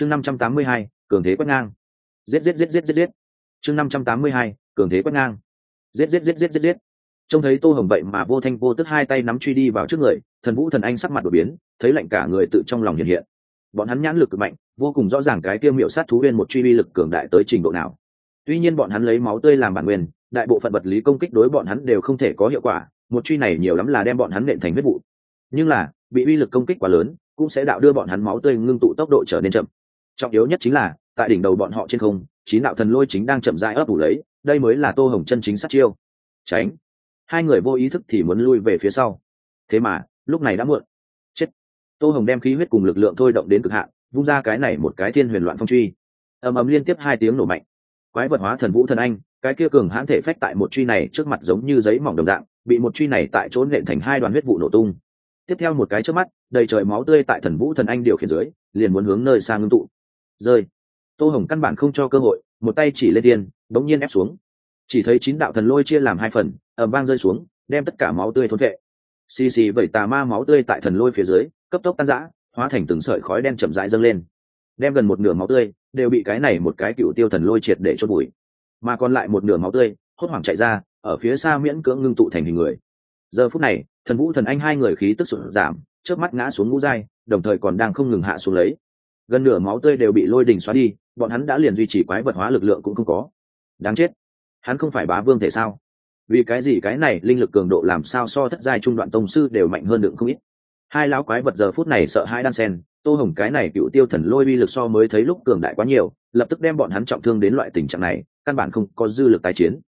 chương năm trăm tám mươi hai, cường thế quét ngang. Giết giết giết giết giết giết. Chương năm trăm tám mươi hai, cường thế quét ngang. Giết giết giết giết giết giết. Trông thấy tô hồng vậy mà vô thanh vô tức hai tay nắm truy đi vào trước người, thần vũ thần anh sắc mặt đột biến, thấy lạnh cả người tự trong lòng hiện hiện. Bọn hắn nhãn lực cực mạnh, vô cùng rõ ràng cái tiêu miệu sát thú viên một truy vi lực cường đại tới trình độ nào. Tuy nhiên bọn hắn lấy máu tươi làm bản nguyên, đại bộ phận vật lý công kích đối bọn hắn đều không thể có hiệu quả, một truy này nhiều lắm là đem bọn hắn nện thành huyết vụ. Nhưng là, bị uy lực công kích quá lớn, cũng sẽ đạo đưa bọn hắn máu tươi ngưng tụ tốc độ trở nên chậm trọng yếu nhất chính là, tại đỉnh đầu bọn họ trên không, chín đạo thần lôi chính đang chậm rãi ấp ủ lấy, đây mới là tô hồng chân chính sát chiêu. Tránh. Hai người vô ý thức thì muốn lui về phía sau. Thế mà, lúc này đã muộn. Chết. Tô hồng đem khí huyết cùng lực lượng thôi động đến cực hạn, vung ra cái này một cái thiên huyền loạn phong truy. Ầm ầm liên tiếp hai tiếng nổ mạnh. Quái vật hóa thần vũ thần anh, cái kia cường hãn thể phách tại một truy này trước mặt giống như giấy mỏng đồng dạng, bị một truy này tại chỗ nện thành hai đoàn huyết vụ nổ tung. Tiếp theo một cái trước mắt, đầy trời máu tươi tại thần vũ thần anh điều khiển dưới, liền muốn hướng nơi xa ngưng tụ rơi. Tô hồng căn bản không cho cơ hội, một tay chỉ lên tiên bỗng nhiên ép xuống. Chỉ thấy chín đạo thần lôi chia làm hai phần ẩm vang rơi xuống, đem tất cả máu tươi thôn vệ. Xì xì vẩy tà ma máu tươi tại thần lôi phía dưới, cấp tốc tan rã, hóa thành từng sợi khói đen chậm rãi dâng lên. Đem gần một nửa máu tươi, đều bị cái này một cái cựu tiêu thần lôi triệt để chốt bụi mà còn lại một nửa máu tươi, hốt hoảng chạy ra, ở phía xa miễn cưỡng ngưng tụ thành hình người. Giờ phút này, thần vũ thần anh hai người khí tức sụt giảm trước mắt ngã xuống ngũ dai đồng thời còn đang không ngừng hạ xuống lấy gần nửa máu tươi đều bị lôi đình xóa đi, bọn hắn đã liền duy trì quái vật hóa lực lượng cũng không có. Đáng chết. Hắn không phải bá vương thể sao? Vì cái gì cái này linh lực cường độ làm sao so thất giai trung đoạn tông sư đều mạnh hơn đựng không ít? Hai lão quái vật giờ phút này sợ hai đan sen, tô hồng cái này cựu tiêu thần lôi uy lực so mới thấy lúc cường đại quá nhiều, lập tức đem bọn hắn trọng thương đến loại tình trạng này, căn bản không có dư lực tái chiến.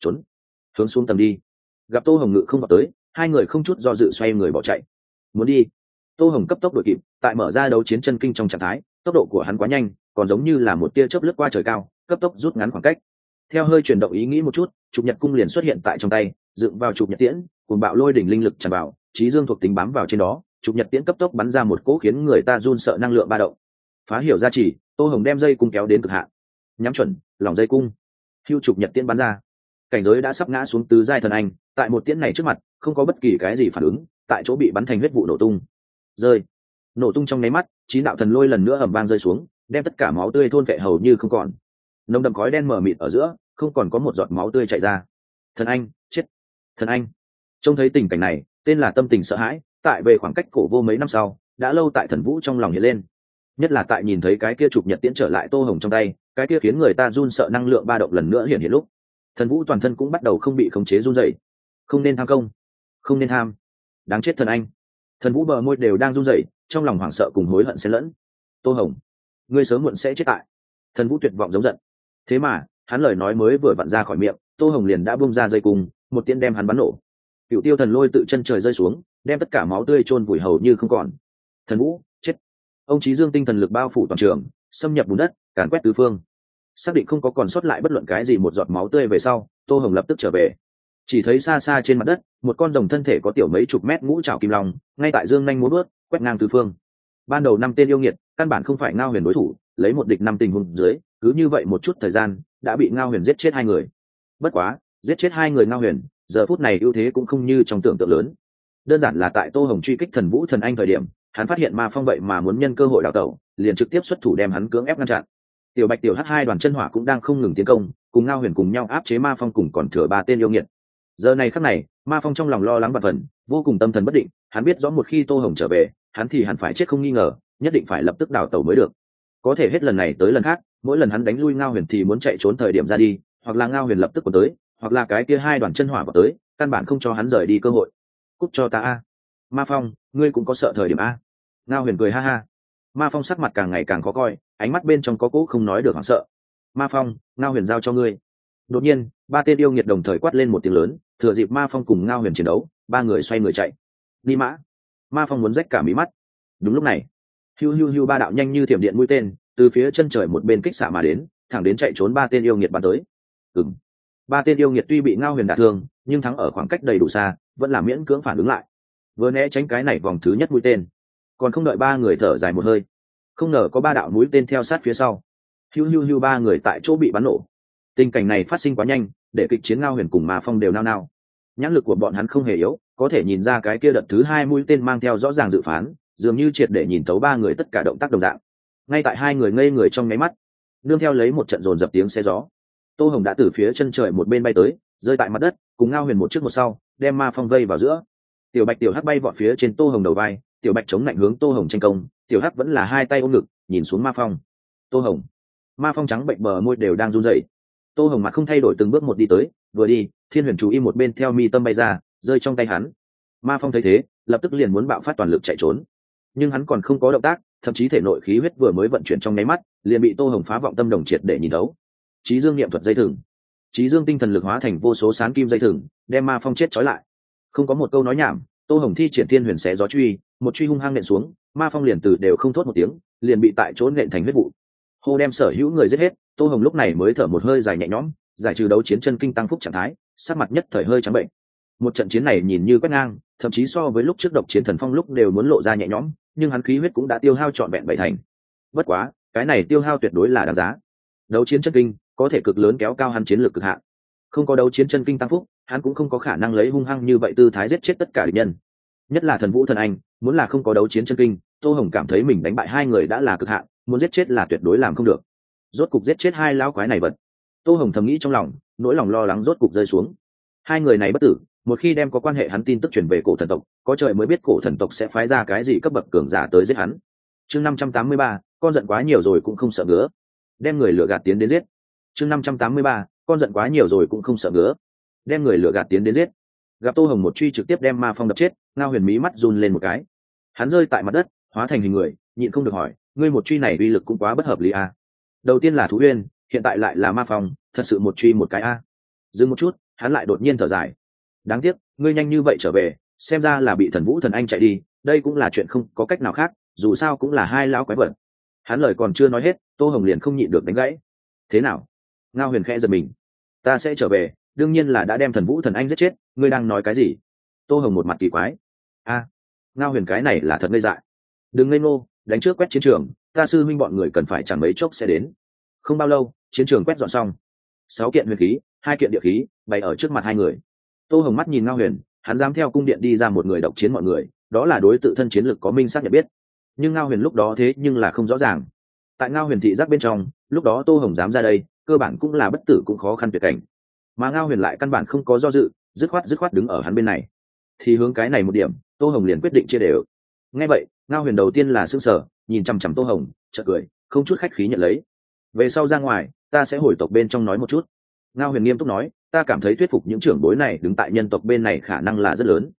Trốn. Hướng xuống tầm đi. Gặp tô hồng ngự không vào tới, hai người không chút do dự xoay người bỏ chạy. Muốn đi tô hồng cấp tốc đội kịp, tại mở ra đấu chiến chân kinh trong trạng thái, tốc độ của hắn quá nhanh, còn giống như là một tia chớp lướt qua trời cao, cấp tốc rút ngắn khoảng cách. Theo hơi chuyển động ý nghĩ một chút trục nhật cung liền xuất hiện tại trong tay, dựng vào trục nhật tiễn cùng bạo lôi đỉnh linh lực tràn vào, trí dương thuộc tính bám vào trên đó trục nhật tiễn cấp tốc bắn ra một cỗ khiến người ta run sợ năng lượng ba động. Phá hiểu ra chỉ, tô hồng đem dây cung kéo đến cực hạn. Nhắm chuẩn, lòng dây cung. Hưu trục nhật tiễn bắn ra. Cảnh giới đã sắp ngã xuống tứ giai thần anh, tại một tiễn này trước mặt, không có bất kỳ cái gì phản ứng, tại chỗ bị bắn thành huyết vụ nổ tung rơi. Nổ tung trong nháy mắt, chín đạo thần lôi lần nữa ẩm vang rơi xuống, đem tất cả máu tươi thôn vệ hầu như không còn. Nồng đậm khói đen mở mịt ở giữa, không còn có một giọt máu tươi chảy ra. Thần anh, chết. Thần anh. Trông thấy tình cảnh này, tên là tâm tình sợ hãi, tại về khoảng cách cổ vô mấy năm sau, đã lâu tại thần vũ trong lòng hiện lên. Nhất là tại nhìn thấy cái kia chụp nhật tiễn trở lại tô hồng trong tay, cái kia khiến người ta run sợ năng lượng ba động lần nữa hiện hiện lúc. Thần vũ toàn thân cũng bắt đầu không bị khống chế run dậy không nên tham công. Không nên tham. Đáng chết thần anh thần vũ bờ môi đều đang run rẩy, trong lòng hoảng sợ cùng hối hận xen lẫn. Tô hồng, ngươi sớm muộn sẽ chết tại. Thần vũ tuyệt vọng giống giận. Thế mà, hắn lời nói mới vừa vặn ra khỏi miệng, tô hồng liền đã bung ra dây cung, một tiên đem hắn bắn nổ. Cựu tiêu thần lôi tự chân trời rơi xuống, đem tất cả máu tươi trôn vùi hầu như không còn. Thần vũ, chết. Ông trí dương tinh thần lực bao phủ toàn trường, xâm nhập bùn đất, càn quét tứ phương. Xác định không có còn sót lại bất luận cái gì một giọt máu tươi về sau, tô hồng lập tức trở về chỉ thấy xa xa trên mặt đất, một con đồng thân thể có tiểu mấy chục mét ngũ trào kim long, ngay tại dương nhanh muốn bớt quét ngang tứ phương. Ban đầu năm tên yêu nghiệt, căn bản không phải ngao huyền đối thủ, lấy một địch năm tình huống dưới, cứ như vậy một chút thời gian, đã bị ngao huyền giết chết hai người. Bất quá, giết chết hai người ngao huyền, giờ phút này ưu thế cũng không như trong tưởng tượng lớn. Đơn giản là tại tô hồng truy kích thần vũ thần anh thời điểm, hắn phát hiện ma phong vậy mà muốn nhân cơ hội đào tẩu, liền trực tiếp xuất thủ đem hắn cưỡng ép ngăn chặn. Tiểu bạch, tiểu h hai đoàn chân hỏa cũng đang không ngừng tiến công, cùng ngao huyền cùng nhau áp chế ma phong cùng còn thừa ba tên yêu nghiệt giờ này khắc này, ma phong trong lòng lo lắng và phần, vô cùng tâm thần bất định, hắn biết rõ một khi tô hồng trở về, hắn thì hẳn phải chết không nghi ngờ, nhất định phải lập tức đào tàu mới được. Có thể hết lần này tới lần khác, mỗi lần hắn đánh lui ngao huyền thì muốn chạy trốn thời điểm ra đi, hoặc là ngao huyền lập tức còn tới, hoặc là cái kia hai đoàn chân hỏa vào tới, căn bản không cho hắn rời đi cơ hội. Cúc cho ta a. Ma phong, ngươi cũng có sợ thời điểm a. Ngao huyền cười ha ha. Ma phong sắc mặt càng ngày càng khó coi, ánh mắt bên trong có cỗ không nói được hoảng sợ. Ma phong, ngao huyền giao cho ngươi. Đột nhiên, ba tên yêu nghiệt đồng thời quát lên một tiếng lớn thừa dịp ma phong cùng ngao huyền chiến đấu, ba người xoay người chạy. Đi mã. Ma phong muốn rách cả mí mắt. Đúng lúc này, hiu hiu hiu ba đạo nhanh như thiểm điện mũi tên, từ phía chân trời một bên kích xạ mà đến, thẳng đến chạy trốn ba tên yêu nghiệt bắn tới. Ừng ba tên yêu nghiệt tuy bị ngao huyền đả thương, nhưng thắng ở khoảng cách đầy đủ xa, vẫn là miễn cưỡng phản ứng lại. Vừa né tránh cái này vòng thứ nhất mũi tên. Còn không đợi ba người thở dài một hơi, không ngờ có ba đạo mũi tên theo sát phía sau. Hiu hiu hiu ba người tại chỗ bị bắn nổ tình cảnh này phát sinh quá nhanh, để kịch chiến ngao huyền cùng mà phong đều nao nao. Nhãn lực của bọn hắn không hề yếu, có thể nhìn ra cái kia đợt thứ hai mũi tên mang theo rõ ràng dự phán, dường như triệt để nhìn tấu ba người tất cả động tác đồng dạng. Ngay tại hai người ngây người trong nháy mắt, nương theo lấy một trận dồn dập tiếng xe gió. Tô hồng đã từ phía chân trời một bên bay tới, rơi tại mặt đất, cùng ngao huyền một trước một sau, đem ma phong vây vào giữa. Tiểu bạch, tiểu hắc bay vọt phía trên tô hồng đầu vai, tiểu bạch chống lạnh hướng tô hồng tranh công, tiểu hắc vẫn là hai tay ôm ngực, nhìn xuống ma phong. Tô hồng. Ma phong trắng bệnh bờ môi đều đang run rẩy tô hồng mặt không thay đổi từng bước một đi tới, vừa đi, thiên huyền chú im một bên theo mi tâm bay ra, rơi trong tay hắn. Ma phong thấy thế, lập tức liền muốn bạo phát toàn lực chạy trốn. Nhưng hắn còn không có động tác, thậm chí thể nội khí huyết vừa mới vận chuyển trong nháy mắt, liền bị tô hồng phá vọng tâm đồng triệt để nhìn đấu. trí dương nghiệm thuật dây thừng. Trí dương tinh thần lực hóa thành vô số sán kim dây thừng, đem ma phong chết trói lại. Không có một câu nói nhảm, tô hồng thi triển thiên huyền xé gió truy, một truy hung hăng nện xuống, ma phong liền từ đều không thốt một tiếng, liền bị tại chỗ nện thành huyết vụ. Hô đem sở hữu người giết hết tô hồng lúc này mới thở một hơi dài nhẹ nhõm, giải trừ đấu chiến chân kinh tăng phúc trạng thái sát mặt nhất thời hơi trắng bệnh. Một trận chiến này nhìn như quét ngang, thậm chí so với lúc trước độc chiến thần phong lúc đều muốn lộ ra nhẹ nhõm, nhưng hắn khí huyết cũng đã tiêu hao trọn vẹn bảy thành. Bất quá, cái này tiêu hao tuyệt đối là đáng giá. Đấu chiến chân kinh, có thể cực lớn kéo cao hắn chiến lược cực hạn. Không có đấu chiến chân kinh tăng phúc, hắn cũng không có khả năng lấy hung hăng như vậy tư thái giết chết tất cả địch nhân. Nhất là thần vũ thần anh, muốn là không có đấu chiến chân kinh, tô hồng cảm thấy mình đánh bại hai người đã là cực hạn, muốn giết chết là tuyệt đối làm không được rốt cục giết chết hai lão quái này vật tô hồng thầm nghĩ trong lòng, nỗi lòng lo lắng rốt cục rơi xuống. Hai người này bất tử, một khi đem có quan hệ hắn tin tức truyền về cổ thần tộc, có trời mới biết cổ thần tộc sẽ phái ra cái gì cấp bậc cường giả tới giết hắn. Chương năm trăm tám mươi ba, con giận quá nhiều rồi cũng không sợ ngứa. Đem người lừa gạt tiến đến giết. Chương năm trăm tám mươi ba, con giận quá nhiều rồi cũng không sợ ngứa. Đem người lừa gạt tiến đến giết. Gặp tô hồng một truy trực tiếp đem ma phong đập chết, ngao huyền mí mắt run lên một cái. Hắn rơi tại mặt đất, hóa thành hình người, nhịn không được hỏi, ngươi một truy này uy lực cũng quá bất hợp lý à đầu tiên là thú uyên, hiện tại lại là ma phong, thật sự một truy một cái a. Dừng một chút, hắn lại đột nhiên thở dài. Đáng tiếc, ngươi nhanh như vậy trở về, xem ra là bị thần vũ thần anh chạy đi, đây cũng là chuyện không có cách nào khác, dù sao cũng là hai lão quái vật. Hắn lời còn chưa nói hết, tô hồng liền không nhịn được đánh gãy. Thế nào? Ngao huyền khẽ giật mình. Ta sẽ trở về, đương nhiên là đã đem thần vũ thần anh giết chết, ngươi đang nói cái gì? Tô hồng một mặt kỳ quái. A, ngao huyền cái này là thật ngây dại. Đừng ngây ngô, đánh trước quét chiến trường ta sư minh bọn người cần phải chẳng mấy chốc sẽ đến. Không bao lâu, chiến trường quét dọn xong. Sáu kiện huyền khí, hai kiện địa khí, bày ở trước mặt hai người. Tô hồng mắt nhìn ngao huyền, hắn dám theo cung điện đi ra một người độc chiến mọi người, đó là đối tự thân chiến lực có minh xác nhận biết. Nhưng ngao huyền lúc đó thế nhưng là không rõ ràng. Tại ngao huyền thị giác bên trong, lúc đó tô hồng dám ra đây, cơ bản cũng là bất tử cũng khó khăn tuyệt cảnh. Mà ngao huyền lại căn bản không có do dự, dứt khoát dứt khoát đứng ở hắn bên này. Thì hướng cái này một điểm, tô hồng liền quyết định chia đều. Ngay vậy ngao huyền đầu tiên là s ư n g sở nhìn chằm chằm tô hồng, chợt cười, không chút khách khí nhận lấy. Về sau ra ngoài, ta sẽ hồi tộc bên trong nói một chút. Ngao huyền nghiêm túc nói, ta cảm thấy thuyết phục những trưởng bối này đứng tại nhân tộc bên này khả năng là rất lớn.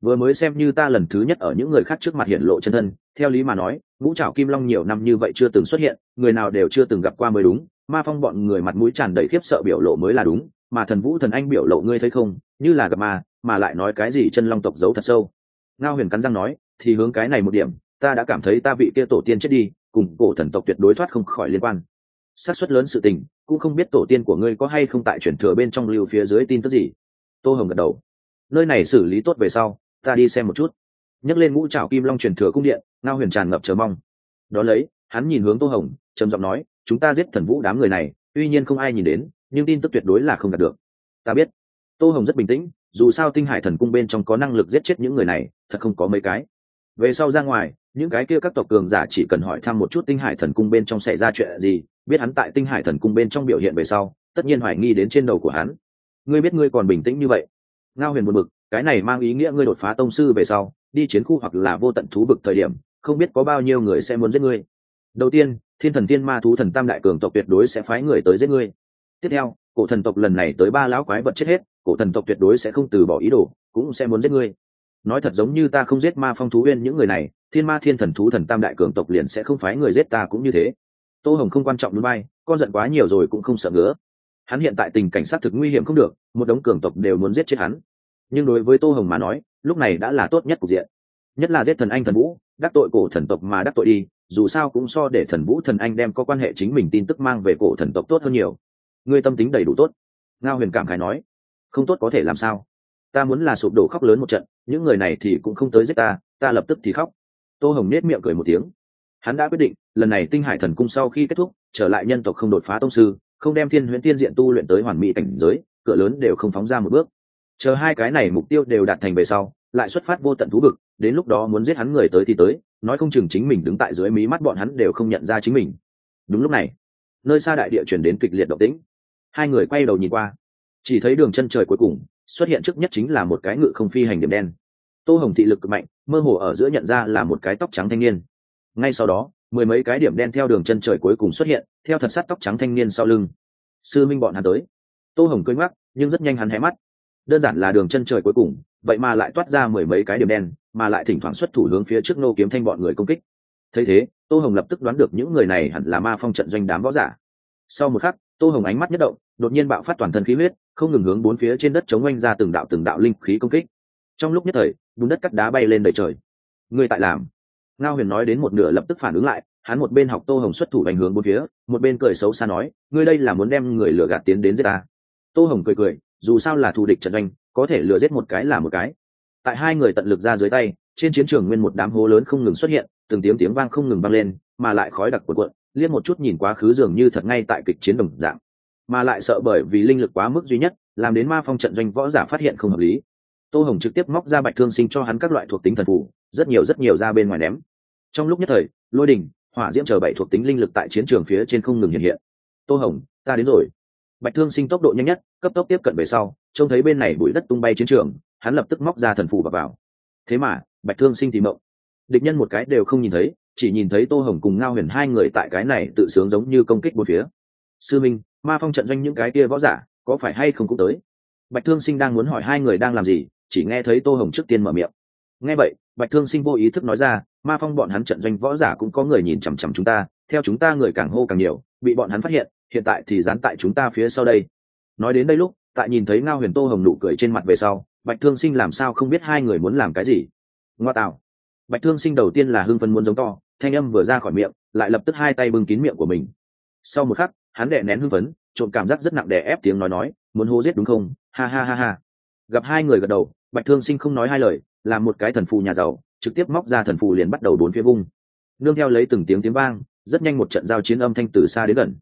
Vừa mới xem như ta lần thứ nhất ở những người khác trước mặt hiện lộ chân thân, theo lý mà nói, ngũ trảo kim long nhiều năm như vậy chưa từng xuất hiện, người nào đều chưa từng gặp qua mới đúng. Ma phong bọn người mặt mũi tràn đầy khiếp sợ biểu lộ mới là đúng, mà thần vũ thần anh biểu lộ ngươi thấy không? Như là gặp ma, mà lại nói cái gì chân long tộc giấu thật sâu? Ngao huyền cắn răng nói, thì hướng cái này một điểm, ta đã cảm thấy ta vị kia tổ tiên chết đi, cùng cổ thần tộc tuyệt đối thoát không khỏi liên quan. Xác suất lớn sự tình, cũng không biết tổ tiên của ngươi có hay không tại chuyển thừa bên trong lưu phía dưới tin tức gì. Tô hồng gật đầu. Nơi này xử lý tốt về sau, ta đi xem một chút. Nhấc lên ngũ trào kim long truyền thừa cung điện, ngao huyền tràn ngập chờ mong. Đón lấy, hắn nhìn hướng tô hồng, trầm giọng nói, chúng ta giết thần vũ đám người này, tuy nhiên không ai nhìn đến, nhưng tin tức tuyệt đối là không đạt được. Ta biết. Tô hồng rất bình tĩnh dù sao tinh hải thần cung bên trong có năng lực giết chết những người này, thật không có mấy cái. Về sau ra ngoài, những cái kia các tộc cường giả chỉ cần hỏi thăm một chút tinh hải thần cung bên trong xảy ra chuyện gì, biết hắn tại tinh hải thần cung bên trong biểu hiện về sau, tất nhiên hoài nghi đến trên đầu của hắn. Ngươi biết ngươi còn bình tĩnh như vậy. Ngao huyền buồn bực, cái này mang ý nghĩa ngươi đột phá tông sư về sau, đi chiến khu hoặc là vô tận thú bực thời điểm, không biết có bao nhiêu người sẽ muốn giết ngươi. Đầu tiên, thiên thần tiên ma thú thần tam đại cường tộc tuyệt đối sẽ phái người tới giết ngươi. Tiếp theo cổ thần tộc lần này tới ba lão quái vật chết hết, cổ thần tộc tuyệt đối sẽ không từ bỏ ý đồ, cũng sẽ muốn giết ngươi. Nói thật giống như ta không giết ma phong thú uyên những người này, thiên ma thiên thần thú thần tam đại cường tộc liền sẽ không phái người giết ta cũng như thế. Tô hồng không quan trọng núi bay, con giận quá nhiều rồi cũng không sợ ngứa. Hắn hiện tại tình cảnh sát thực nguy hiểm không được, một đống cường tộc đều muốn giết chết hắn. Nhưng đối với tô hồng mà nói, lúc này đã là tốt nhất cục diện. Nhất là giết thần anh thần vũ, đắc tội cổ thần tộc mà đắc tội đi, dù sao cũng so để thần vũ thần anh đem có quan hệ chính mình tin tức mang về cổ thần tộc tốt hơn nhiều ngươi tâm tính đầy đủ tốt. Ngao huyền cảm khái nói, không tốt có thể làm sao? Ta muốn là sụp đổ khóc lớn một trận, những người này thì cũng không tới giết ta ta lập tức thì khóc. Tô hồng nết miệng cười một tiếng. Hắn đã quyết định, lần này tinh hải thần cung sau khi kết thúc, trở lại nhân tộc không đột phá tông sư, không đem thiên huyễn tiên diện tu luyện tới hoàn mỹ cảnh giới, cửa lớn đều không phóng ra một bước. Chờ hai cái này mục tiêu đều đạt thành về sau, lại xuất phát vô tận thú vực, đến lúc đó muốn giết hắn người tới thì tới, nói không chừng chính mình đứng tại dưới mí mắt bọn hắn đều không nhận ra chính mình. Đúng lúc này, nơi xa đại địa chuyển đến kịch liệt động tĩnh hai người quay đầu nhìn qua. Chỉ thấy đường chân trời cuối cùng xuất hiện trước nhất chính là một cái ngự không phi hành điểm đen. Tô hồng thị lực cực mạnh mơ hồ ở giữa nhận ra là một cái tóc trắng thanh niên. Ngay sau đó mười mấy cái điểm đen theo đường chân trời cuối cùng xuất hiện theo thật sắt tóc trắng thanh niên sau lưng. Sư minh bọn hắn tới. Tô hồng cưới mắt, nhưng rất nhanh hắn hé mắt. Đơn giản là đường chân trời cuối cùng vậy mà lại toát ra mười mấy cái điểm đen mà lại thỉnh thoảng xuất thủ hướng phía trước nô kiếm thanh bọn người công kích. Thấy thế tô hồng lập tức đoán được những người này hẳn là ma phong trận doanh đám võ giả. Sau một khắc tô hồng ánh mắt nhất động, đột nhiên bạo phát toàn thân khí huyết, không ngừng hướng bốn phía trên đất chống oanh ra từng đạo từng đạo linh khí công kích. Trong lúc nhất thời, bùn đất cắt đá bay lên đầy trời. Người tại làm? Ngao huyền nói đến một nửa lập tức phản ứng lại, hắn một bên học tô hồng xuất thủ ảnh hướng bốn phía, một bên cười xấu xa nói, ngươi đây là muốn đem người lừa gạt tiến đến giết ta? Tô hồng cười cười, dù sao là thù địch trận doanh, có thể lừa giết một cái là một cái. Tại hai người tận lực ra dưới tay, trên chiến trường nguyên một đám hố lớn không ngừng xuất hiện, từng tiếng tiếng vang không ngừng vang lên, mà lại khói đặc cuộn cuộn liếc một chút nhìn quá khứ dường như thật ngay tại kịch chiến đồng dạng, mà lại sợ bởi vì linh lực quá mức duy nhất, làm đến ma phong trận doanh võ giả phát hiện không hợp lý. Tô hồng trực tiếp móc ra bạch thương sinh cho hắn các loại thuộc tính thần phủ rất nhiều rất nhiều ra bên ngoài ném. Trong lúc nhất thời, lôi đình, hỏa diễm chờ bảy thuộc tính linh lực tại chiến trường phía trên không ngừng hiện hiện. Tô hồng, ta đến rồi. Bạch thương sinh tốc độ nhanh nhất, cấp tốc tiếp cận về sau, trông thấy bên này bụi đất tung bay chiến trường, hắn lập tức móc ra thần phù và vào. Thế mà, bạch thương sinh thì mộng. Địch nhân một cái đều không nhìn thấy chỉ nhìn thấy tô hồng cùng ngao huyền hai người tại cái này tự sướng giống như công kích một phía. Sư minh, ma phong trận doanh những cái kia võ giả, có phải hay không cũng tới? Bạch thương sinh đang muốn hỏi hai người đang làm gì, chỉ nghe thấy tô hồng trước tiên mở miệng. Nghe vậy, bạch thương sinh vô ý thức nói ra, ma phong bọn hắn trận doanh võ giả cũng có người nhìn chằm chằm chúng ta, theo chúng ta người càng hô càng nhiều, bị bọn hắn phát hiện hiện tại thì dán tại chúng ta phía sau đây. Nói đến đây lúc, tại nhìn thấy ngao huyền tô hồng nụ cười trên mặt về sau, bạch thương sinh làm sao không biết hai người muốn làm cái gì. Ngoa tạo. Bạch thương sinh đầu tiên là hưng phân muốn giống to thanh âm vừa ra khỏi miệng lại lập tức hai tay bưng kín miệng của mình. Sau một khắc hắn đè nén hưng phấn trộn cảm giác rất nặng đè ép tiếng nói nói muốn hô giết đúng không? Ha ha ha ha. Gặp hai người gật đầu bạch thương sinh không nói hai lời làm một cái thần phù nhà giàu trực tiếp móc ra thần phù liền bắt đầu bốn phía vung. Nương theo lấy từng tiếng tiếng vang rất nhanh một trận giao chiến âm thanh từ xa đến gần.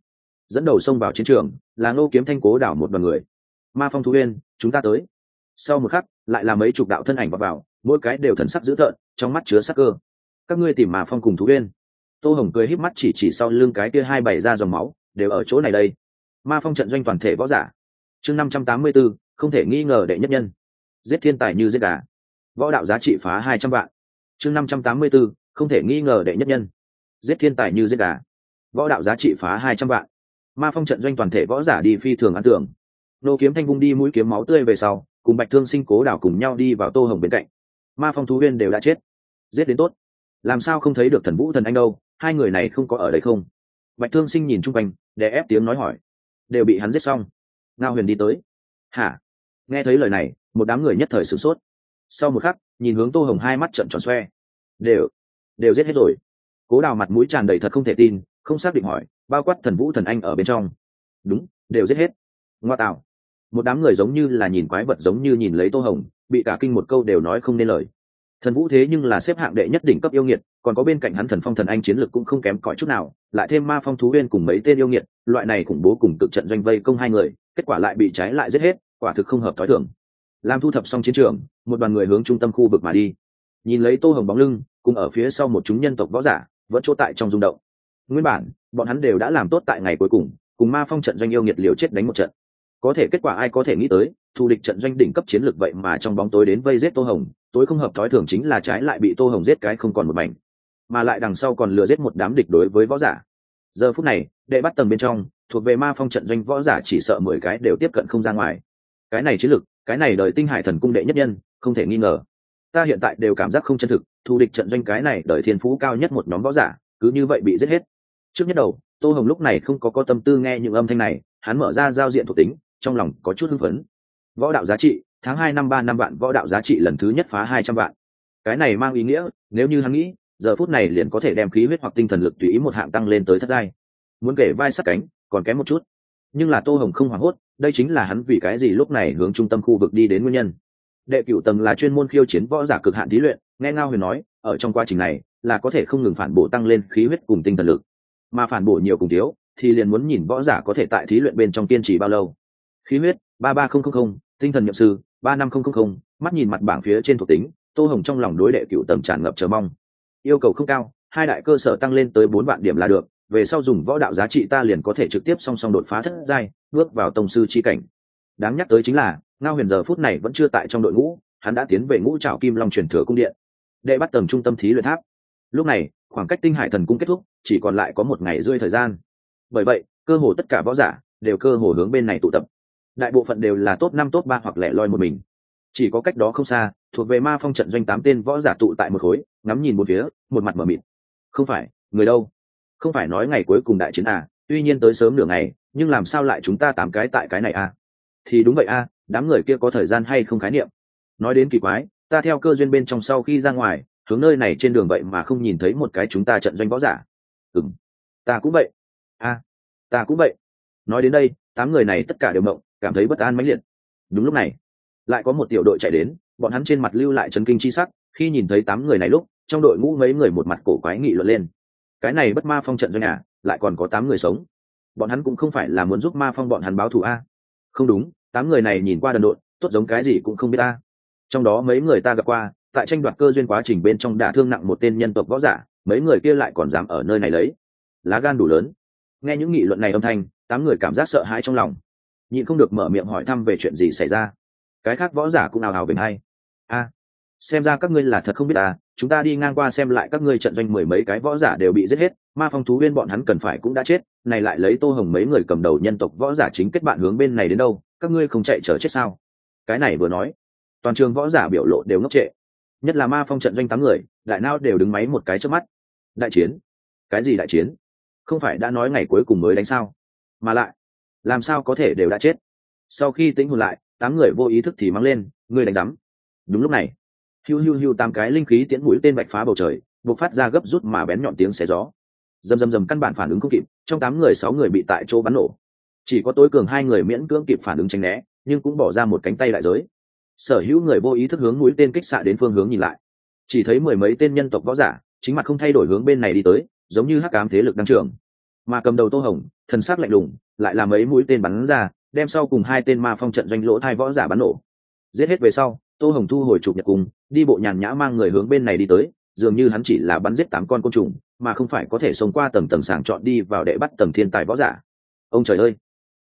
Dẫn đầu xông vào chiến trường là ngô kiếm thanh cố đảo một đoàn người. Ma phong thú uyên chúng ta tới. Sau một khắc lại là mấy chục đạo thân ảnh vào, vào mỗi cái đều thần sắc dữ tợn trong mắt chứa sắc cơ các ngươi tìm mà phong cùng thú viên. tô hồng cười híp mắt chỉ chỉ sau lưng cái kia hai bảy ra dòng máu, đều ở chỗ này đây. Ma phong trận doanh toàn thể võ giả. Chương năm trăm tám mươi bốn không thể nghi ngờ đệ nhất nhân. Giết thiên tài như giết gà. Võ đạo giá trị phá hai trăm vạn. Chương năm trăm tám mươi bốn không thể nghi ngờ đệ nhất nhân. Giết thiên tài như giết gà. Võ đạo giá trị phá hai trăm vạn. Ma phong trận doanh toàn thể võ giả đi phi thường ăn tưởng. Nô kiếm thanh vung đi mũi kiếm máu tươi về sau, cùng bạch thương sinh cố đảo cùng nhau đi vào tô hồng bên cạnh. Ma phong thú huyên đều đã chết. Giết đến tốt làm sao không thấy được thần vũ thần anh đâu, hai người này không có ở đây không? Bạch thương sinh nhìn chung quanh để ép tiếng nói hỏi. Đều bị hắn giết xong. Ngao huyền đi tới. Hả? Nghe thấy lời này, một đám người nhất thời sửng sốt. Sau một khắc, nhìn hướng tô hồng hai mắt trận tròn xoe. Đều đều giết hết rồi. Cố đào mặt mũi tràn đầy thật không thể tin, không xác định hỏi, bao quát thần vũ thần anh ở bên trong. Đúng, đều giết hết. Ngoa tạo. Một đám người giống như là nhìn quái vật giống như nhìn lấy tô hồng, bị cả kinh một câu đều nói không nên lời thần vũ thế nhưng là xếp hạng đệ nhất đỉnh cấp yêu nghiệt, còn có bên cạnh hắn thần phong thần anh chiến lược cũng không kém cỏi chút nào, lại thêm ma phong thú viên cùng mấy tên yêu nghiệt, loại này khủng bố cùng cực trận doanh vây công hai người, kết quả lại bị trái lại giết hết, quả thực không hợp thói thường. Làm thu thập xong chiến trường, một đoàn người hướng trung tâm khu vực mà đi. Nhìn lấy tô hồng bóng lưng, cùng ở phía sau một chúng nhân tộc võ giả, vẫn chỗ tại trong rung động. Nguyên bản, bọn hắn đều đã làm tốt tại ngày cuối cùng cùng ma phong trận doanh yêu nghiệt liều chết đánh một trận. Có thể kết quả ai có thể nghĩ tới, thù địch trận doanh đỉnh cấp chiến lược vậy mà trong bóng tối đến vây giết tô hồng tối không hợp thói thường chính là trái lại bị tô hồng giết cái không còn một mảnh mà lại đằng sau còn lừa giết một đám địch đối với võ giả. Giờ phút này đệ bắt tầng bên trong thuộc về ma phong trận doanh võ giả chỉ sợ mười cái đều tiếp cận không ra ngoài. Cái này chiến lực, cái này đời tinh hải thần cung đệ nhất nhân không thể nghi ngờ. Ta hiện tại đều cảm giác không chân thực thù địch trận doanh cái này đời thiên phú cao nhất một nhóm võ giả cứ như vậy bị giết hết. Trước nhất đầu tô hồng lúc này không có có tâm tư nghe những âm thanh này hắn mở ra giao diện thuộc tính trong lòng có chút hưng phấn. Võ đạo giá trị tháng hai năm ba năm vạn võ đạo giá trị lần thứ nhất phá hai trăm vạn. Cái này mang ý nghĩa, nếu như hắn nghĩ, giờ phút này liền có thể đem khí huyết hoặc tinh thần lực tùy ý một hạng tăng lên tới thất giai. Muốn kể vai sát cánh, còn kém một chút. Nhưng là tô hồng không hoảng hốt, đây chính là hắn vì cái gì lúc này hướng trung tâm khu vực đi đến nguyên nhân. Đệ cửu tầng là chuyên môn khiêu chiến võ giả cực hạn thí luyện, nghe ngao huyền nói, ở trong quá trình này, là có thể không ngừng phản bổ tăng lên khí huyết cùng tinh thần lực. Mà phản bổ nhiều cùng thiếu, thì liền muốn nhìn võ giả có thể tại thí luyện bên trong kiên trì bao lâu. Khí huyết, ba ba không không không, tinh thần nhậm sư ba năm không không không, mắt nhìn mặt bảng phía trên thuộc tính, tô hồng trong lòng đối đệ cựu tầng tràn ngập chờ mong. Yêu cầu không cao, hai đại cơ sở tăng lên tới bốn vạn điểm là được, về sau dùng võ đạo giá trị ta liền có thể trực tiếp song song đột phá thất giai, bước vào tông sư chi cảnh. Đáng nhắc tới chính là, ngao huyền giờ phút này vẫn chưa tại trong đội ngũ, hắn đã tiến về ngũ trào kim long truyền thừa cung điện. Đệ bắt tầng trung tâm thí luyện tháp. Lúc này, khoảng cách tinh hải thần cung kết thúc, chỉ còn lại có một ngày rơi thời gian. Bởi vậy, cơ hồ tất cả võ giả đều cơ hồ hướng bên này tụ tập đại bộ phận đều là top năm top ba hoặc lẻ loi một mình. Chỉ có cách đó không xa thuộc về ma phong trận doanh tám tên võ giả tụ tại một khối ngắm nhìn một phía một mặt mở mịt. Không phải người đâu? Không phải nói ngày cuối cùng đại chiến à tuy nhiên tới sớm nửa ngày nhưng làm sao lại chúng ta tám cái tại cái này à? Thì đúng vậy à đám người kia có thời gian hay không khái niệm? Nói đến kỳ quái ta theo cơ duyên bên trong sau khi ra ngoài hướng nơi này trên đường vậy mà không nhìn thấy một cái chúng ta trận doanh võ giả. Ừ m ta cũng vậy. A à, ta cũng vậy. Nói đến đây tám người này tất cả đều mộng cảm thấy bất an mãnh liệt. Đúng lúc này, lại có một tiểu đội chạy đến, bọn hắn trên mặt lưu lại chấn kinh chi sắc, khi nhìn thấy tám người này lúc, trong đội ngũ mấy người một mặt cổ quái nghị luận lên. Cái này bất ma phong trận doanh à lại còn có tám người sống. Bọn hắn cũng không phải là muốn giúp ma phong bọn hắn báo thù a. Không đúng, tám người này nhìn qua đần độn, tốt giống cái gì cũng không biết a. Trong đó mấy người ta gặp qua, tại tranh đoạt cơ duyên quá trình bên trong đả thương nặng một tên nhân tộc võ giả, mấy người kia lại còn dám ở nơi này lấy. Lá gan đủ lớn. Nghe những nghị luận này âm thanh, tám người cảm giác sợ hãi trong lòng nhịn không được mở miệng hỏi thăm về chuyện gì xảy ra. Cái khác võ giả cũng ào ào về hay. A, xem ra các ngươi là thật không biết à chúng ta đi ngang qua xem lại các ngươi trận doanh mười mấy cái võ giả đều bị giết hết, ma phong thú viên bọn hắn cần phải cũng đã chết, này lại lấy tô hồng mấy người cầm đầu nhân tộc võ giả chính kết bạn hướng bên này đến đâu, các ngươi không chạy chờ chết sao? Cái này vừa nói, toàn trường võ giả biểu lộ đều ngốc trệ. Nhất là ma phong trận doanh tám người, đại nao đều đứng máy một cái trước mắt. Đại chiến? Cái gì đại chiến? Không phải đã nói ngày cuối cùng mới đánh sao? Mà lại làm sao có thể đều đã chết? Sau khi tính hồn lại, tám người vô ý thức thì mang lên, ngươi đánh rắm đúng lúc này, hiu hiu hiu tám cái linh khí tiễn mũi tên bạch phá bầu trời buộc phát ra gấp rút mà bén nhọn tiếng xé gió. Dầm dầm dầm căn bản phản ứng không kịp, trong tám người sáu người bị tại chỗ bắn nổ. Chỉ có tối cường hai người miễn cưỡng kịp phản ứng tránh né, nhưng cũng bỏ ra một cánh tay đại giới. Sở hữu người vô ý thức hướng mũi tên kích xạ đến phương hướng nhìn lại. Chỉ thấy mười mấy tên nhân tộc võ giả, chính mặt không thay đổi hướng bên này đi tới, giống như hắc cám thế lực đăng trường mà cầm đầu tô hồng, thần sắc lạnh lùng, lại làm mấy mũi tên bắn ra, đem sau cùng hai tên ma phong trận doanh lỗ thai võ giả bắn nổ. Giết hết về sau, tô hồng thu hồi chụp nhật cùng, đi bộ nhàn nhã mang người hướng bên này đi tới, dường như hắn chỉ là bắn giết tám con côn trùng, mà không phải có thể sống qua tầng tầng sàng chọn đi vào để bắt tầng thiên tài võ giả. Ông trời ơi!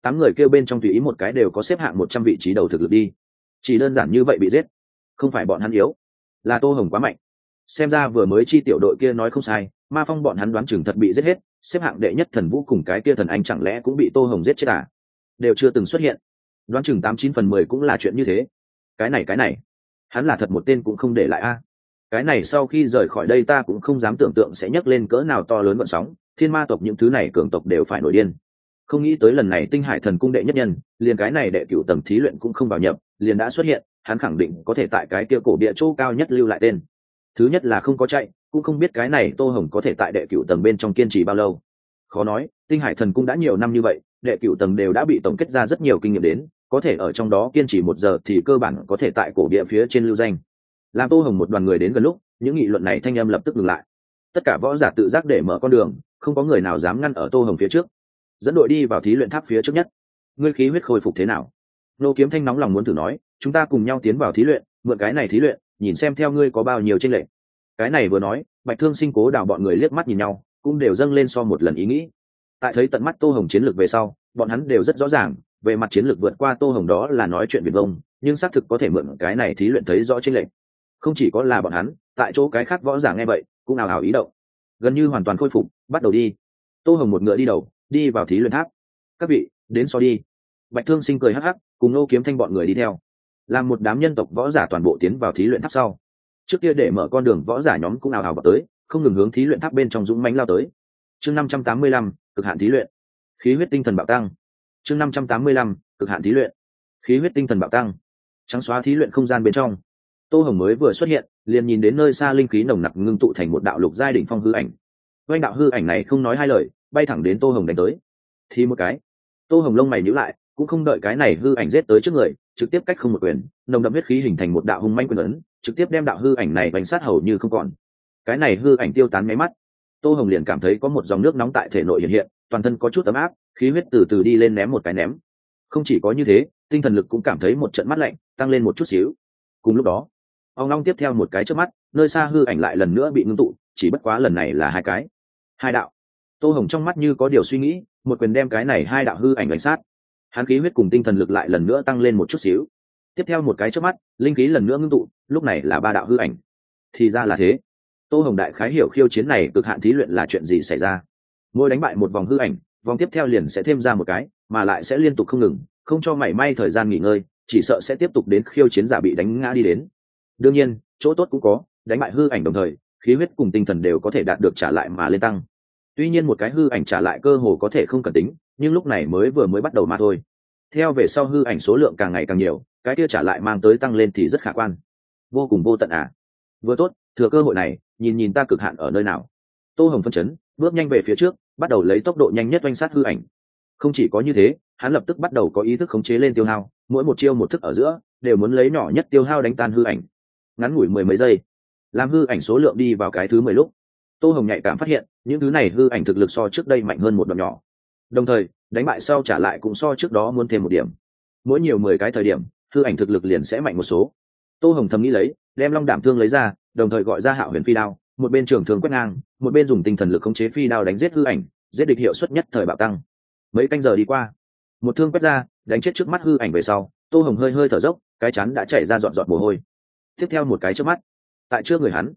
Tám người kêu bên trong tùy ý một cái đều có xếp hạng một trăm vị trí đầu thực lực đi. Chỉ đơn giản như vậy bị giết. Không phải bọn hắn yếu. Là tô hồng quá mạnh. Xem ra vừa mới chi tiểu đội kia nói không sai, ma phong bọn hắn đoán chừng thật bị giết hết xếp hạng đệ nhất thần vũ cùng cái kia thần anh chẳng lẽ cũng bị tô hồng giết chết à? Đều chưa từng xuất hiện. Đoán chừng tám chín phần mười cũng là chuyện như thế. Cái này cái này. Hắn là thật một tên cũng không để lại a. Cái này sau khi rời khỏi đây ta cũng không dám tưởng tượng sẽ nhấc lên cỡ nào to lớn vận sóng. Thiên ma tộc những thứ này cường tộc đều phải nổi điên. Không nghĩ tới lần này tinh hải thần cung đệ nhất nhân, liền cái này đệ cựu tầng thí luyện cũng không vào nhập, liền đã xuất hiện, hắn khẳng định có thể tại cái kia cổ địa chỗ cao nhất lưu lại tên. Thứ nhất là không có chạy cũng không biết cái này tô hồng có thể tại đệ cựu tầng bên trong kiên trì bao lâu. Khó nói, tinh hải thần cũng đã nhiều năm như vậy, đệ cựu tầng đều đã bị tổng kết ra rất nhiều kinh nghiệm đến, có thể ở trong đó kiên trì một giờ thì cơ bản có thể tại cổ địa phía trên lưu danh. Làm tô hồng một đoàn người đến gần lúc, những nghị luận này thanh âm lập tức ngừng lại. Tất cả võ giả tự giác để mở con đường, không có người nào dám ngăn ở tô hồng phía trước. Dẫn đội đi vào thí luyện tháp phía trước nhất. Ngươi khí huyết khôi phục thế nào? Nô kiếm thanh nóng lòng muốn thử nói, chúng ta cùng nhau tiến vào thí luyện, mượn cái này thí luyện, nhìn xem theo ngươi có bao nhiêu tranh lệch cái này vừa nói, bạch thương sinh cố đào bọn người liếc mắt nhìn nhau, cũng đều dâng lên so một lần ý nghĩ. Tại thấy tận mắt tô hồng chiến lược về sau, bọn hắn đều rất rõ ràng, về mặt chiến lược vượt qua tô hồng đó là nói chuyện việt vông, nhưng xác thực có thể mượn cái này thí luyện thấy rõ trên lệ không chỉ có là bọn hắn, tại chỗ cái khác võ giả nghe vậy, cũng ào ào ý động. Gần như hoàn toàn khôi phục, bắt đầu đi. Tô hồng một ngựa đi đầu, đi vào thí luyện tháp. Các vị, đến so đi. Bạch thương sinh cười hắc hắc, cùng nô kiếm thanh bọn người đi theo. Làm một đám nhân tộc võ giả toàn bộ tiến vào thí luyện tháp sau trước kia để mở con đường võ giả nhóm cũng ào ào vào tới, không ngừng hướng thí luyện tháp bên trong dũng mánh lao tới. Chương năm trăm tám mươi lăm, cực hạn thí luyện. Khí huyết tinh thần bạo tăng. Chương năm trăm tám mươi lăm, cực hạn thí luyện. Khí huyết tinh thần bạo tăng. Trắng xóa thí luyện không gian bên trong. Tô hồng mới vừa xuất hiện, liền nhìn đến nơi xa linh khí nồng nặc ngưng tụ thành một đạo lục giai đ ỉ n h phong hư ảnh. Oanh đạo hư ảnh này không nói hai lời, bay thẳng đến tô hồng đánh tới. Thì một cái. Tô hồng lông mày nhữ lại, cũng không đợi cái này hư ảnh rết tới trước người, trực tiếp cách không một quyền, nồng đậm huyết khí hình thành một đạo hung manh quyền ấn trực tiếp đem đạo hư ảnh này bánh sát hầu như không còn. Cái này hư ảnh tiêu tán máy mắt. Tô hồng liền cảm thấy có một dòng nước nóng tại thể nội hiện hiện, toàn thân có chút ấm áp, khí huyết từ từ đi lên ném một cái ném. Không chỉ có như thế, tinh thần lực cũng cảm thấy một trận mắt lạnh, tăng lên một chút xíu. Cùng lúc đó ông long tiếp theo một cái trước mắt, nơi xa hư ảnh lại lần nữa bị ngưng tụ, chỉ bất quá lần này là hai cái. Hai đạo. Tô hồng trong mắt như có điều suy nghĩ, một quyền đem cái này hai đạo hư ảnh đánh sát. Hắn khí huyết cùng tinh thần lực lại lần nữa tăng lên một chút xíu tiếp theo một cái trước mắt, linh khí lần nữa ngưng tụ, lúc này là ba đạo hư ảnh. Thì ra là thế. Tô hồng đại khái hiểu khiêu chiến này cực hạn thí luyện là chuyện gì xảy ra. Mỗi đánh bại một vòng hư ảnh, vòng tiếp theo liền sẽ thêm ra một cái, mà lại sẽ liên tục không ngừng, không cho mảy may thời gian nghỉ ngơi, chỉ sợ sẽ tiếp tục đến khiêu chiến giả bị đánh ngã đi đến. Đương nhiên, chỗ tốt cũng có, đánh bại hư ảnh đồng thời, khí huyết cùng tinh thần đều có thể đạt được trả lại mà lên tăng. Tuy nhiên một cái hư ảnh trả lại cơ hồ có thể không cần tính, nhưng lúc này mới vừa mới bắt đầu mà thôi. Theo về sau hư ảnh số lượng càng ngày càng nhiều cái kia trả lại mang tới tăng lên thì rất khả quan. Vô cùng vô tận à. Vừa tốt, thừa cơ hội này, nhìn nhìn ta cực hạn ở nơi nào. Tô hồng phân chấn, bước nhanh về phía trước, bắt đầu lấy tốc độ nhanh nhất oanh sát hư ảnh. Không chỉ có như thế, hắn lập tức bắt đầu có ý thức khống chế lên tiêu hao, mỗi một chiêu một thức ở giữa, đều muốn lấy nhỏ nhất tiêu hao đánh tan hư ảnh. Ngắn ngủi mười mấy giây, làm hư ảnh số lượng đi vào cái thứ mười lúc. Tô hồng nhạy cảm phát hiện, những thứ này hư ảnh thực lực so trước đây mạnh hơn một đoạn nhỏ. Đồng thời, đánh bại sau trả lại cũng so trước đó muốn thêm một điểm. Mỗi nhiều mười cái thời điểm hư ảnh thực lực liền sẽ mạnh một số. Tô hồng thầm nghĩ lấy, đem long đảm thương lấy ra, đồng thời gọi ra hạo huyền phi đao, một bên trường thường quét ngang, một bên dùng tinh thần lực khống chế phi đao đánh giết hư ảnh, giết địch hiệu suất nhất thời bạo tăng. Mấy canh giờ đi qua, một thương quét ra, đánh chết trước mắt hư ảnh về sau, tô hồng hơi hơi thở dốc, cái chắn đã chảy ra dọn dọn mồ hôi. Tiếp theo một cái trước mắt, tại trước người hắn,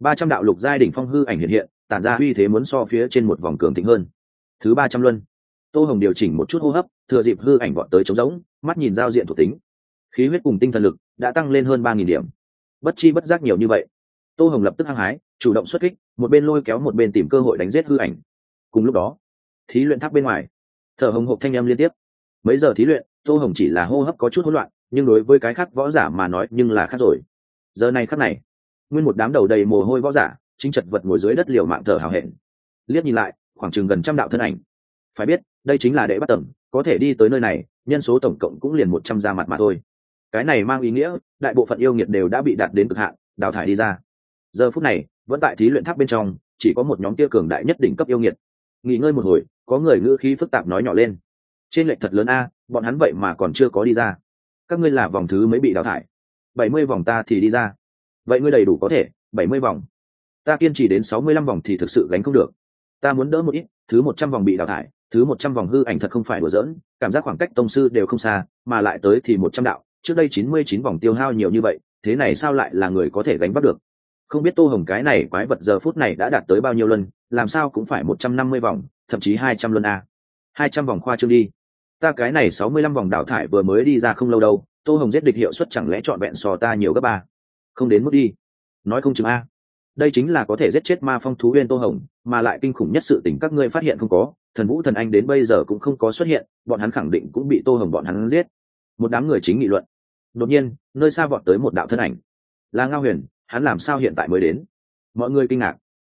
ba trăm đạo lục giai đỉnh phong hư ảnh hiện hiện, tản ra uy thế muốn so phía trên một vòng cường thịnh hơn. Thứ ba trăm luân. Tô hồng điều chỉnh một chút hô hấp, thừa dịp hư ảnh bọn tới trống rỗng, mắt nhìn giao diện thuộc tính khí huyết cùng tinh thần lực đã tăng lên hơn ba nghìn điểm. Bất chi bất giác nhiều như vậy, tô hồng lập tức hăng hái, chủ động xuất kích, một bên lôi kéo một bên tìm cơ hội đánh giết hư ảnh. Cùng lúc đó, thí luyện tháp bên ngoài, thở hồng hộp thanh â m liên tiếp. Mấy giờ thí luyện, tô hồng chỉ là hô hấp có chút hỗn loạn, nhưng đối với cái khác võ giả mà nói nhưng là khác rồi. Giờ này khác này, nguyên một đám đầu đầy mồ hôi võ giả, chính chật vật ngồi dưới đất liều mạng thở hào hẹn. Liếc nhìn lại, khoảng chừng gần trăm đạo thân ảnh. Phải biết, đây chính là đệ bắt tầng, có thể đi tới nơi này, nhân số tổng cộng cũng liền một trăm ra mặt mà thôi cái này mang ý nghĩa, đại bộ phận yêu nghiệt đều đã bị đạt đến cực hạn, đào thải đi ra. Giờ phút này, vẫn tại thí luyện tháp bên trong, chỉ có một nhóm kia cường đại nhất đỉnh cấp yêu nghiệt. Nghỉ ngơi một hồi, có người ngữ khí phức tạp nói nhỏ lên. Trên lệch thật lớn a, bọn hắn vậy mà còn chưa có đi ra. Các ngươi là vòng thứ mới bị đào thải? Bảy mươi vòng ta thì đi ra. Vậy ngươi đầy đủ có thể, bảy mươi vòng. Ta kiên trì đến sáu mươi lăm vòng thì thực sự gánh không được. Ta muốn đỡ một ít, thứ một trăm vòng bị đào thải, thứ một trăm vòng hư ảnh thật không phải đùa giỡn, cảm giác khoảng cách tông sư đều không xa, mà lại tới thì một trăm đạo trước đây chín mươi chín vòng tiêu hao nhiều như vậy, thế này sao lại là người có thể gánh bắt được? Không biết tô hồng cái này quái vật giờ phút này đã đạt tới bao nhiêu lần làm sao cũng phải một trăm năm mươi vòng, thậm chí hai trăm luân a. hai trăm vòng khoa trương đi. Ta cái này sáu mươi lăm vòng đào thải vừa mới đi ra không lâu đâu, tô hồng giết địch hiệu suất chẳng lẽ trọn vẹn sò ta nhiều gấp ba? Không đến mức đi. Nói không chừng a. Đây chính là có thể giết chết ma phong thú viên tô hồng, mà lại kinh khủng nhất sự tình các ngươi phát hiện không có, thần vũ thần anh đến bây giờ cũng không có xuất hiện, bọn hắn khẳng định cũng bị tô hồng bọn hắn giết. Một đám người chính nghị luận đột nhiên, nơi xa vọt tới một đạo thân ảnh. Là ngao huyền, hắn làm sao hiện tại mới đến? Mọi người kinh ngạc.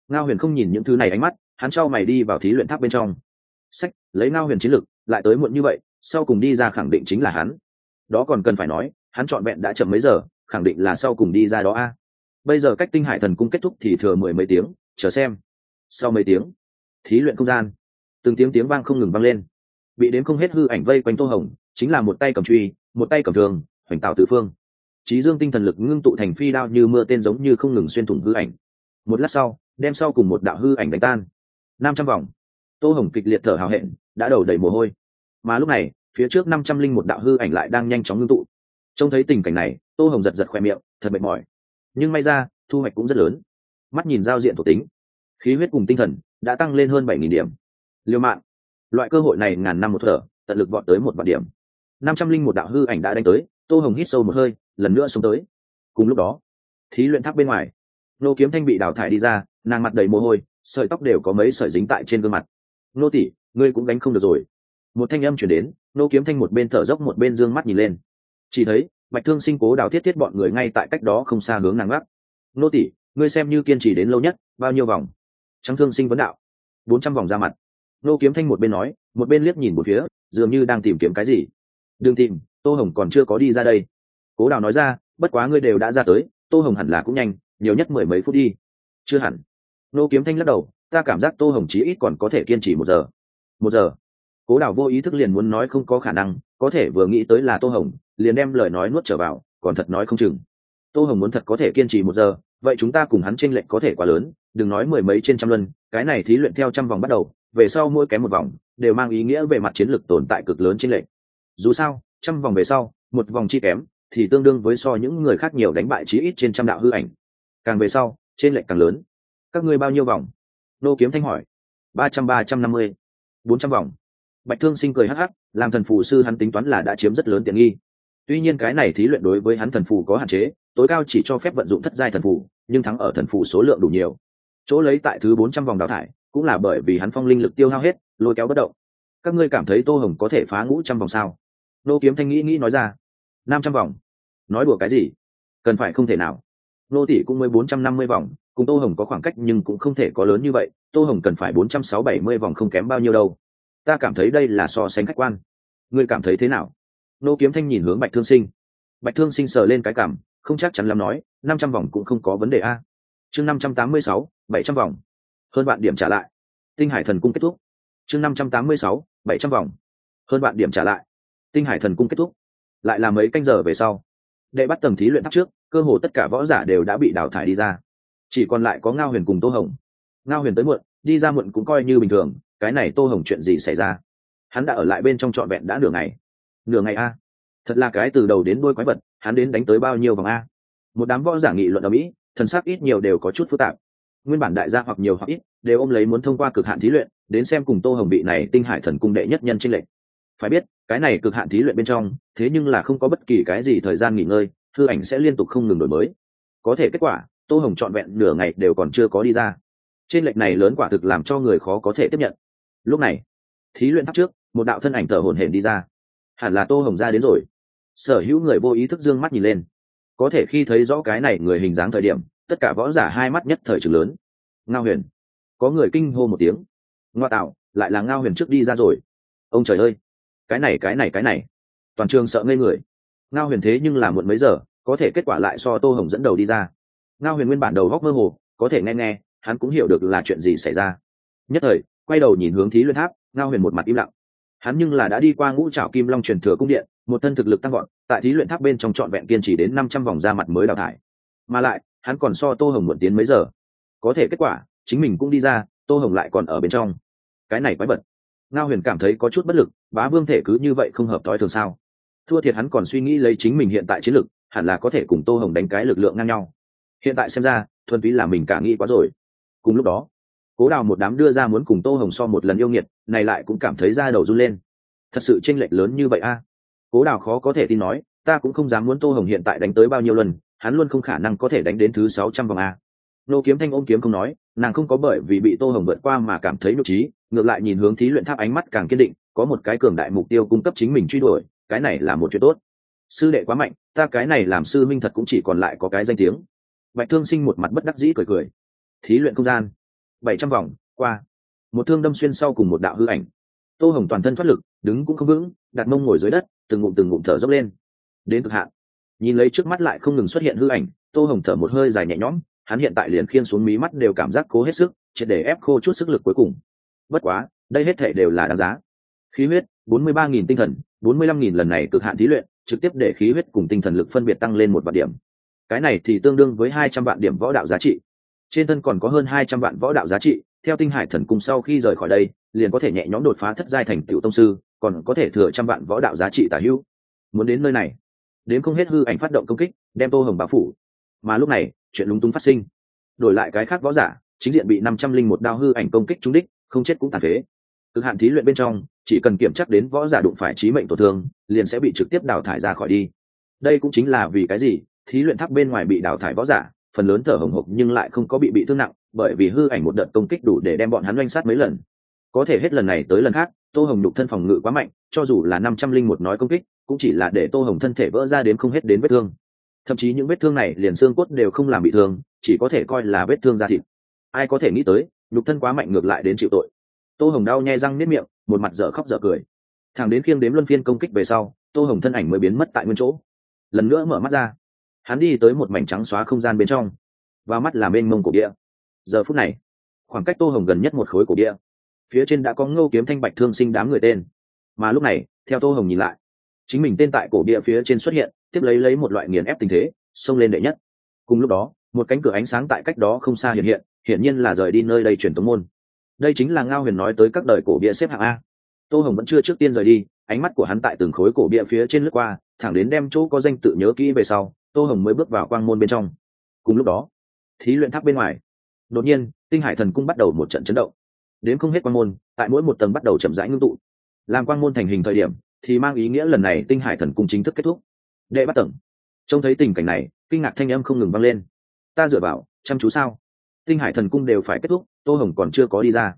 Ngao huyền không nhìn những thứ này ánh mắt, hắn cho mày đi vào thí luyện tháp bên trong. Sách, lấy ngao huyền chiến lực, lại tới muộn như vậy, sau cùng đi ra khẳng định chính là hắn. Đó còn cần phải nói, hắn trọn vẹn đã chậm mấy giờ, khẳng định là sau cùng đi ra đó a. Bây giờ cách tinh hải thần cung kết thúc thì thừa mười mấy tiếng, chờ xem. Sau mấy tiếng, thí luyện không gian, từng tiếng tiếng vang không ngừng vang lên. Bị đến không hết hư ảnh vây quanh tô hồng, chính là một tay cầm truy, một tay cầm thường hoành tạo tự phương. Trí dương tinh thần lực ngưng tụ thành phi đao như mưa tên giống như không ngừng xuyên thủng hư ảnh. Một lát sau, đem sau cùng một đạo hư ảnh đánh tan. Năm trăm vòng. Tô hồng kịch liệt thở hào hẹn, đã đầu đầy mồ hôi. Mà lúc này, phía trước năm trăm linh một đạo hư ảnh lại đang nhanh chóng ngưng tụ. Trông thấy tình cảnh này, tô hồng giật giật khoe miệng, thật mệt mỏi. Nhưng may ra, thu hoạch cũng rất lớn. Mắt nhìn giao diện thuộc tính, khí huyết cùng tinh thần đã tăng lên hơn bảy nghìn điểm. Liêu mạng. Loại cơ hội này ngàn năm một thở, tận lực vọt tới một vạn điểm. năm trăm linh một đạo hư ảnh đã đánh tới tô hồng hít sâu một hơi, lần nữa xuống tới. Cùng lúc đó, thí luyện tháp bên ngoài, nô kiếm thanh bị đào thải đi ra, nàng mặt đầy mồ hôi, sợi tóc đều có mấy sợi dính tại trên gương mặt. Nô tỷ, ngươi cũng đánh không được rồi. Một thanh âm chuyển đến, nô kiếm thanh một bên thở dốc một bên d ư ơ n g mắt nhìn lên. Chỉ thấy, bạch thương sinh cố đào thiết thiết bọn người ngay tại cách đó không xa hướng nàng gác. Nô tỷ, ngươi xem như kiên trì đến lâu nhất, bao nhiêu vòng? Trắng thương sinh vấn đạo. Bốn trăm vòng ra mặt. Nô kiếm thanh một bên nói, một bên liếc nhìn một phía, dường như đang tìm kiếm cái gì. Đừng tìm tô hồng còn chưa có đi ra đây. Cố đào nói ra, bất quá ngươi đều đã ra tới, tô hồng hẳn là cũng nhanh, nhiều nhất mười mấy phút đi. Chưa hẳn. Nô kiếm thanh lắc đầu, ta cảm giác tô hồng chí ít còn có thể kiên trì một giờ. Một giờ? Cố Đào vô ý thức liền muốn nói không có khả năng, có thể vừa nghĩ tới là tô hồng, liền đem lời nói nuốt trở vào, còn thật nói không chừng. Tô hồng muốn thật có thể kiên trì một giờ, vậy chúng ta cùng hắn tranh lệch có thể quá lớn, đừng nói mười mấy trên trăm luân cái này thí luyện theo trăm vòng bắt đầu, về sau mỗi kém một vòng, đều mang ý nghĩa về mặt chiến lược tồn tại cực lớn trên lệch. Dù sao trăm vòng về sau, một vòng chi kém, thì tương đương với so những người khác nhiều đánh bại chí ít trên trăm đạo hư ảnh. Càng về sau, trên lệch càng lớn. Các ngươi bao nhiêu vòng? Nô kiếm thanh hỏi. Ba trăm ba trăm năm mươi. Bốn trăm vòng. Bạch thương sinh cười hắc hắc, làm thần phù sư hắn tính toán là đã chiếm rất lớn tiện nghi. Tuy nhiên cái này thí luyện đối với hắn thần phù có hạn chế, tối cao chỉ cho phép vận dụng thất giai thần phù, nhưng thắng ở thần phù số lượng đủ nhiều. Chỗ lấy tại thứ bốn trăm vòng đào thải, cũng là bởi vì hắn phong linh lực tiêu hao hết, lôi kéo bất động. Các ngươi cảm thấy tô hồng có thể phá ngũ trăm vòng sao? Nô kiếm thanh nghĩ nghĩ nói ra, năm trăm vòng. Nói đùa cái gì? Cần phải không thể nào. Nô tỷ cũng mới bốn trăm năm mươi vòng, cùng tô hồng có khoảng cách nhưng cũng không thể có lớn như vậy, tô hồng cần phải bốn trăm sáu bảy mươi vòng không kém bao nhiêu đâu. Ta cảm thấy đây là so sánh khách quan. Ngươi cảm thấy thế nào? Nô kiếm thanh nhìn hướng bạch thương sinh. Bạch thương sinh sờ lên cái cảm, không chắc chắn lắm nói, năm trăm vòng cũng không có vấn đề a. Chương năm trăm tám mươi sáu, bảy trăm vòng. Hơn bạn điểm trả lại. Tinh hải thần cung kết thúc. Chương năm trăm tám mươi sáu, bảy trăm vòng. Hơn bạn điểm trả lại tinh hải thần cung kết thúc. Lại là mấy canh giờ về sau, đệ bắt tầng thí luyện tháp trước, cơ hồ tất cả võ giả đều đã bị đào thải đi ra. Chỉ còn lại có ngao huyền cùng tô hồng. Ngao huyền tới muộn, đi ra muộn cũng coi như bình thường, cái này tô hồng chuyện gì xảy ra? Hắn đã ở lại bên trong trọn vẹn đã nửa ngày. Nửa ngày a? Thật là cái từ đầu đến đôi quái vật, hắn đến đánh tới bao nhiêu vòng a? Một đám võ giả nghị luận ở mỹ, thần sắc ít nhiều đều có chút phức tạp. Nguyên bản đại gia hoặc nhiều hoặc ít, đều ôm lấy muốn thông qua cực hạn thí luyện, đến xem cùng tô hồng bị này tinh hải thần cung đệ nhất nhân trinh lệnh phải biết cái này cực hạn thí luyện bên trong, thế nhưng là không có bất kỳ cái gì thời gian nghỉ ngơi, thư ảnh sẽ liên tục không ngừng đổi mới. Có thể kết quả, tô hồng trọn vẹn nửa ngày đều còn chưa có đi ra. Trên lệnh này lớn quả thực làm cho người khó có thể tiếp nhận. Lúc này, thí luyện tháp trước, một đạo thân ảnh thở hổn hển đi ra. Hẳn là tô hồng ra đến rồi. Sở hữu người vô ý thức d ư ơ n g mắt nhìn lên. Có thể khi thấy rõ cái này người hình dáng thời điểm, tất cả võ giả hai mắt nhất thời trường lớn. Ngao huyền. Có người kinh hô một tiếng. Ngoa tạo, lại là ngao huyền trước đi ra rồi. Ông trời ơi cái này cái này cái này. Toàn trường sợ ngây người. Ngao huyền thế nhưng là muộn mấy giờ, có thể kết quả lại so tô hồng dẫn đầu đi ra. Ngao huyền nguyên bản đầu góc mơ hồ, có thể nghe nghe, hắn cũng hiểu được là chuyện gì xảy ra. Nhất thời, quay đầu nhìn hướng thí luyện tháp, ngao huyền một mặt im lặng. Hắn nhưng là đã đi qua ngũ trảo kim long truyền thừa cung điện, một thân thực lực tăng gọn tại thí luyện tháp bên trong trọn vẹn kiên trì đến năm trăm vòng ra mặt mới đào thải. Mà lại, hắn còn so tô hồng muộn tiến mấy giờ. Có thể kết quả, chính mình cũng đi ra, tô hồng lại còn ở bên trong. Cái này quái vật. Ngao huyền cảm thấy có chút bất lực bá vương thể cứ như vậy không hợp thói thường sao? Thua thiệt hắn còn suy nghĩ lấy chính mình hiện tại chiến lực, hẳn là có thể cùng tô hồng đánh cái lực lượng ngang nhau. Hiện tại xem ra, thuần túy là mình cả nghĩ quá rồi. Cùng lúc đó, cố đào một đám đưa ra muốn cùng tô hồng so một lần yêu nghiệt, này lại cũng cảm thấy da đầu run lên. Thật sự tranh lệch lớn như vậy a? Cố đào khó có thể tin nói, ta cũng không dám muốn tô hồng hiện tại đánh tới bao nhiêu lần, hắn luôn không khả năng có thể đánh đến thứ sáu trăm vòng a. Nô kiếm thanh ôm kiếm không nói, nàng không có bởi vì bị tô hồng vượt qua mà cảm thấy nhục trí, ngược lại nhìn hướng thí luyện tháp ánh mắt càng kiên định có một cái cường đại mục tiêu cung cấp chính mình truy đuổi, cái này là một chuyện tốt. Sư đệ quá mạnh, ta cái này làm sư minh thật cũng chỉ còn lại có cái danh tiếng. Bạch thương sinh một mặt bất đắc dĩ cười cười. Thí luyện không gian. Bảy trăm vòng, qua. Một thương đâm xuyên sau cùng một đạo hư ảnh. Tô hồng toàn thân thoát lực, đứng cũng không vững, đặt mông ngồi dưới đất, từng ngụm từng ngụm thở dốc lên. Đến cực hạn. Nhìn lấy trước mắt lại không ngừng xuất hiện hư ảnh, tô hồng thở một hơi dài nhẹ nhõm, hắn hiện tại liền khiên xuống mí mắt đều cảm giác cố hết sức, triệt để ép khô chút sức lực cuối cùng. Bất quá, đây hết thể đều là đáng giá khí huyết, bốn mươi ba nghìn tinh thần, bốn mươi lăm nghìn lần này cực hạn thí luyện, trực tiếp để khí huyết cùng tinh thần lực phân biệt tăng lên một vạn điểm. Cái này thì tương đương với hai trăm vạn điểm võ đạo giá trị. Trên thân còn có hơn hai trăm vạn võ đạo giá trị, theo tinh hải thần cung sau khi rời khỏi đây, liền có thể nhẹ nhõm đột phá thất giai thành tiểu tông sư, còn có thể thừa trăm vạn võ đạo giá trị tả hữu. Muốn đến nơi này, đến không hết hư ảnh phát động công kích, đem tô hồng bá phủ. Mà lúc này, chuyện lúng túng phát sinh. Đổi lại cái khác võ giả, chính diện bị năm trăm linh một đao hư ảnh công kích trúng đích, không chết cũng tàn phế cực hạn thí luyện bên trong, chỉ cần kiểm chắc đến võ giả đụng phải trí mệnh tổn thương, liền sẽ bị trực tiếp đào thải ra khỏi đi. Đây cũng chính là vì cái gì, thí luyện tháp bên ngoài bị đào thải võ giả, phần lớn thở hồng hộc nhưng lại không có bị bị thương nặng, bởi vì hư ảnh một đợt công kích đủ để đem bọn hắn oanh sát mấy lần. Có thể hết lần này tới lần khác, tô hồng đục thân phòng ngự quá mạnh, cho dù là năm trăm linh một nói công kích, cũng chỉ là để tô hồng thân thể vỡ ra đến không hết đến vết thương. Thậm chí những vết thương này liền xương cốt đều không làm bị thương, chỉ có thể coi là vết thương da thịt. Ai có thể nghĩ tới, nhục thân quá mạnh ngược lại đến chịu tội tô hồng đau nhai răng nếp miệng, một mặt dở khóc dở cười. Thằng đến khiêng đếm luân phiên công kích về sau, tô hồng thân ảnh mới biến mất tại nguyên chỗ. Lần nữa mở mắt ra, hắn đi tới một mảnh trắng xóa không gian bên trong. Và mắt là mênh mông cổ địa. Giờ phút này, khoảng cách tô hồng gần nhất một khối cổ địa. Phía trên đã có ngô kiếm thanh bạch thương sinh đám người tên. Mà lúc này, theo tô hồng nhìn lại, chính mình tên tại cổ địa phía trên xuất hiện, tiếp lấy lấy một loại nghiền ép tình thế, xông lên đệ nhất. Cùng lúc đó, một cánh cửa ánh sáng tại cách đó không xa hiện hiện, hiển nhiên là rời đi nơi đây truyền tống môn đây chính là ngao huyền nói tới các đời cổ bia xếp hạng a. Tô hồng vẫn chưa trước tiên rời đi, ánh mắt của hắn tại từng khối cổ bia phía trên lướt qua, thẳng đến đem chỗ có danh tự nhớ kỹ về sau, tô hồng mới bước vào quang môn bên trong. Cùng lúc đó, thí luyện tháp bên ngoài, đột nhiên, tinh hải thần cung bắt đầu một trận chấn động. Đến không hết quang môn, tại mỗi một tầng bắt đầu chậm rãi ngưng tụ. Làm quang môn thành hình thời điểm, thì mang ý nghĩa lần này tinh hải thần cung chính thức kết thúc. Đệ bắt tầng. Trông thấy tình cảnh này, kinh ngạc thanh âm không ngừng vang lên. Ta dựa vào, chăm chú sao? Tinh hải thần cung đều phải kết thúc tô hồng còn chưa có đi ra.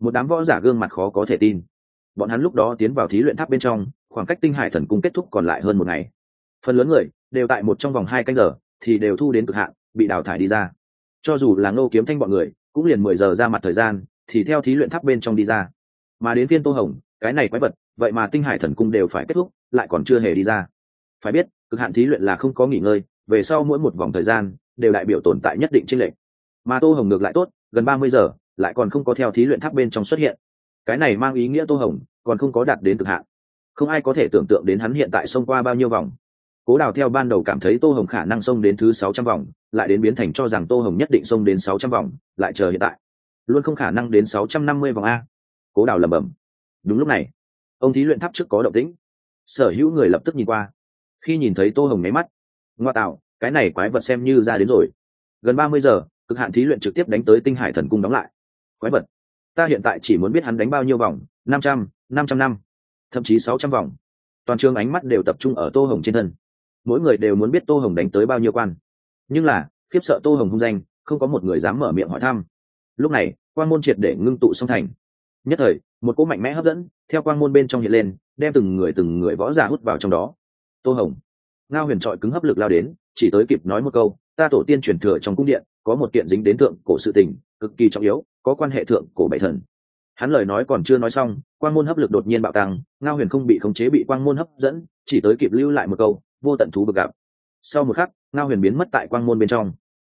Một đám võ giả gương mặt khó có thể tin. Bọn hắn lúc đó tiến vào thí luyện tháp bên trong, khoảng cách tinh hải thần cung kết thúc còn lại hơn một ngày. Phần lớn người đều tại một trong vòng hai canh giờ thì đều thu đến cực hạn, bị đào thải đi ra. Cho dù là ngô kiếm thanh bọn người, cũng liền mười giờ ra mặt thời gian thì theo thí luyện tháp bên trong đi ra. Mà đến phiên tô hồng, cái này quái vật, vậy mà tinh hải thần cung đều phải kết thúc, lại còn chưa hề đi ra. Phải biết, cực hạn thí luyện là không có nghỉ ngơi, về sau mỗi một vòng thời gian đều đại biểu tồn tại nhất định trên lệ. mà tô hồng ngược lại tốt gần ba mươi giờ, lại còn không có theo thí luyện tháp bên trong xuất hiện. Cái này mang ý nghĩa tô hồng còn không có đạt đến cực hạn. Không ai có thể tưởng tượng đến hắn hiện tại xông qua bao nhiêu vòng. Cố đào theo ban đầu cảm thấy tô hồng khả năng xông đến thứ sáu trăm vòng, lại đến biến thành cho rằng tô hồng nhất định xông đến sáu trăm vòng, lại chờ hiện tại. Luôn không khả năng đến sáu trăm năm mươi vòng a. Cố đào lẩm bẩm. Đúng lúc này, ông thí luyện tháp trước có động tĩnh. Sở hữu người lập tức nhìn qua. Khi nhìn thấy tô hồng nháy mắt, ngoa tạo, cái này quái vật xem như ra đến rồi. Gần ba mươi giờ cực hạn thí luyện trực tiếp đánh tới tinh hải thần cung đóng lại. Quái vật. Ta hiện tại chỉ muốn biết hắn đánh bao nhiêu vòng, năm trăm năm trăm năm, thậm chí sáu trăm vòng. Toàn trường ánh mắt đều tập trung ở tô hồng trên thân. Mỗi người đều muốn biết tô hồng đánh tới bao nhiêu quan. Nhưng là, khiếp sợ tô hồng hung danh, không có một người dám mở miệng hỏi thăm. Lúc này quan môn triệt để ngưng tụ song thành. Nhất thời, một cỗ mạnh mẽ hấp dẫn, theo quan môn bên trong hiện lên, đem từng người từng người võ giả hút vào trong đó. Tô hồng. Ngao huyền trọi cứng hấp lực lao đến, chỉ tới kịp nói một câu, ta tổ tiên truyền thừa trong cung điện có một kiện dính đến thượng cổ sự tình, cực kỳ trọng yếu, có quan hệ thượng cổ bảy thần. Hắn lời nói còn chưa nói xong, quang môn hấp lực đột nhiên bạo tăng, ngao huyền không bị khống chế bị quang môn hấp dẫn, chỉ tới kịp lưu lại một câu, vô tận thú bực gặp. Sau một khắc, ngao huyền biến mất tại quang môn bên trong.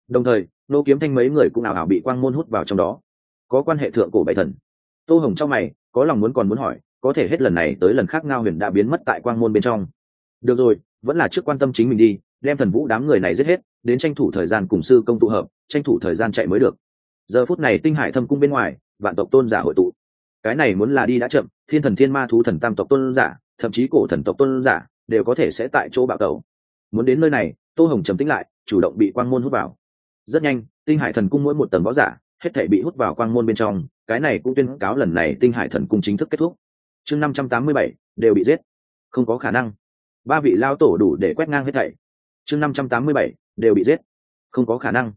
Đồng thời, nô kiếm thanh mấy người cũng ảo ảo bị quang môn hút vào trong đó. Có quan hệ thượng cổ bảy thần. Tô hồng trong mày, có lòng muốn còn muốn hỏi, có thể hết lần này tới lần khác ngao huyền đã biến mất tại quang môn bên trong. Được rồi, vẫn là trước quan tâm chính mình đi, đem thần vũ đám người này giết hết đến tranh thủ thời gian cùng sư công tụ hợp, tranh thủ thời gian chạy mới được. Giờ phút này tinh hải thâm cung bên ngoài, vạn tộc tôn giả hội tụ. Cái này muốn là đi đã chậm, thiên thần thiên ma thú thần tam tộc tôn giả, thậm chí cổ thần tộc tôn giả, đều có thể sẽ tại chỗ bạo tẩu. Muốn đến nơi này, tô hồng trầm tính lại, chủ động bị quang môn hút vào. Rất nhanh, tinh hải thần cung mỗi một tầng võ giả, hết thể bị hút vào quang môn bên trong, cái này cũng tuyên cáo lần này tinh hải thần cung chính thức kết thúc. Chương năm trăm tám mươi bảy, đều bị giết. Không có khả năng. Ba vị lao tổ đủ để quét ngang hết thảy. Chương năm trăm tám mươi bảy đều bị giết. Không có khả năng.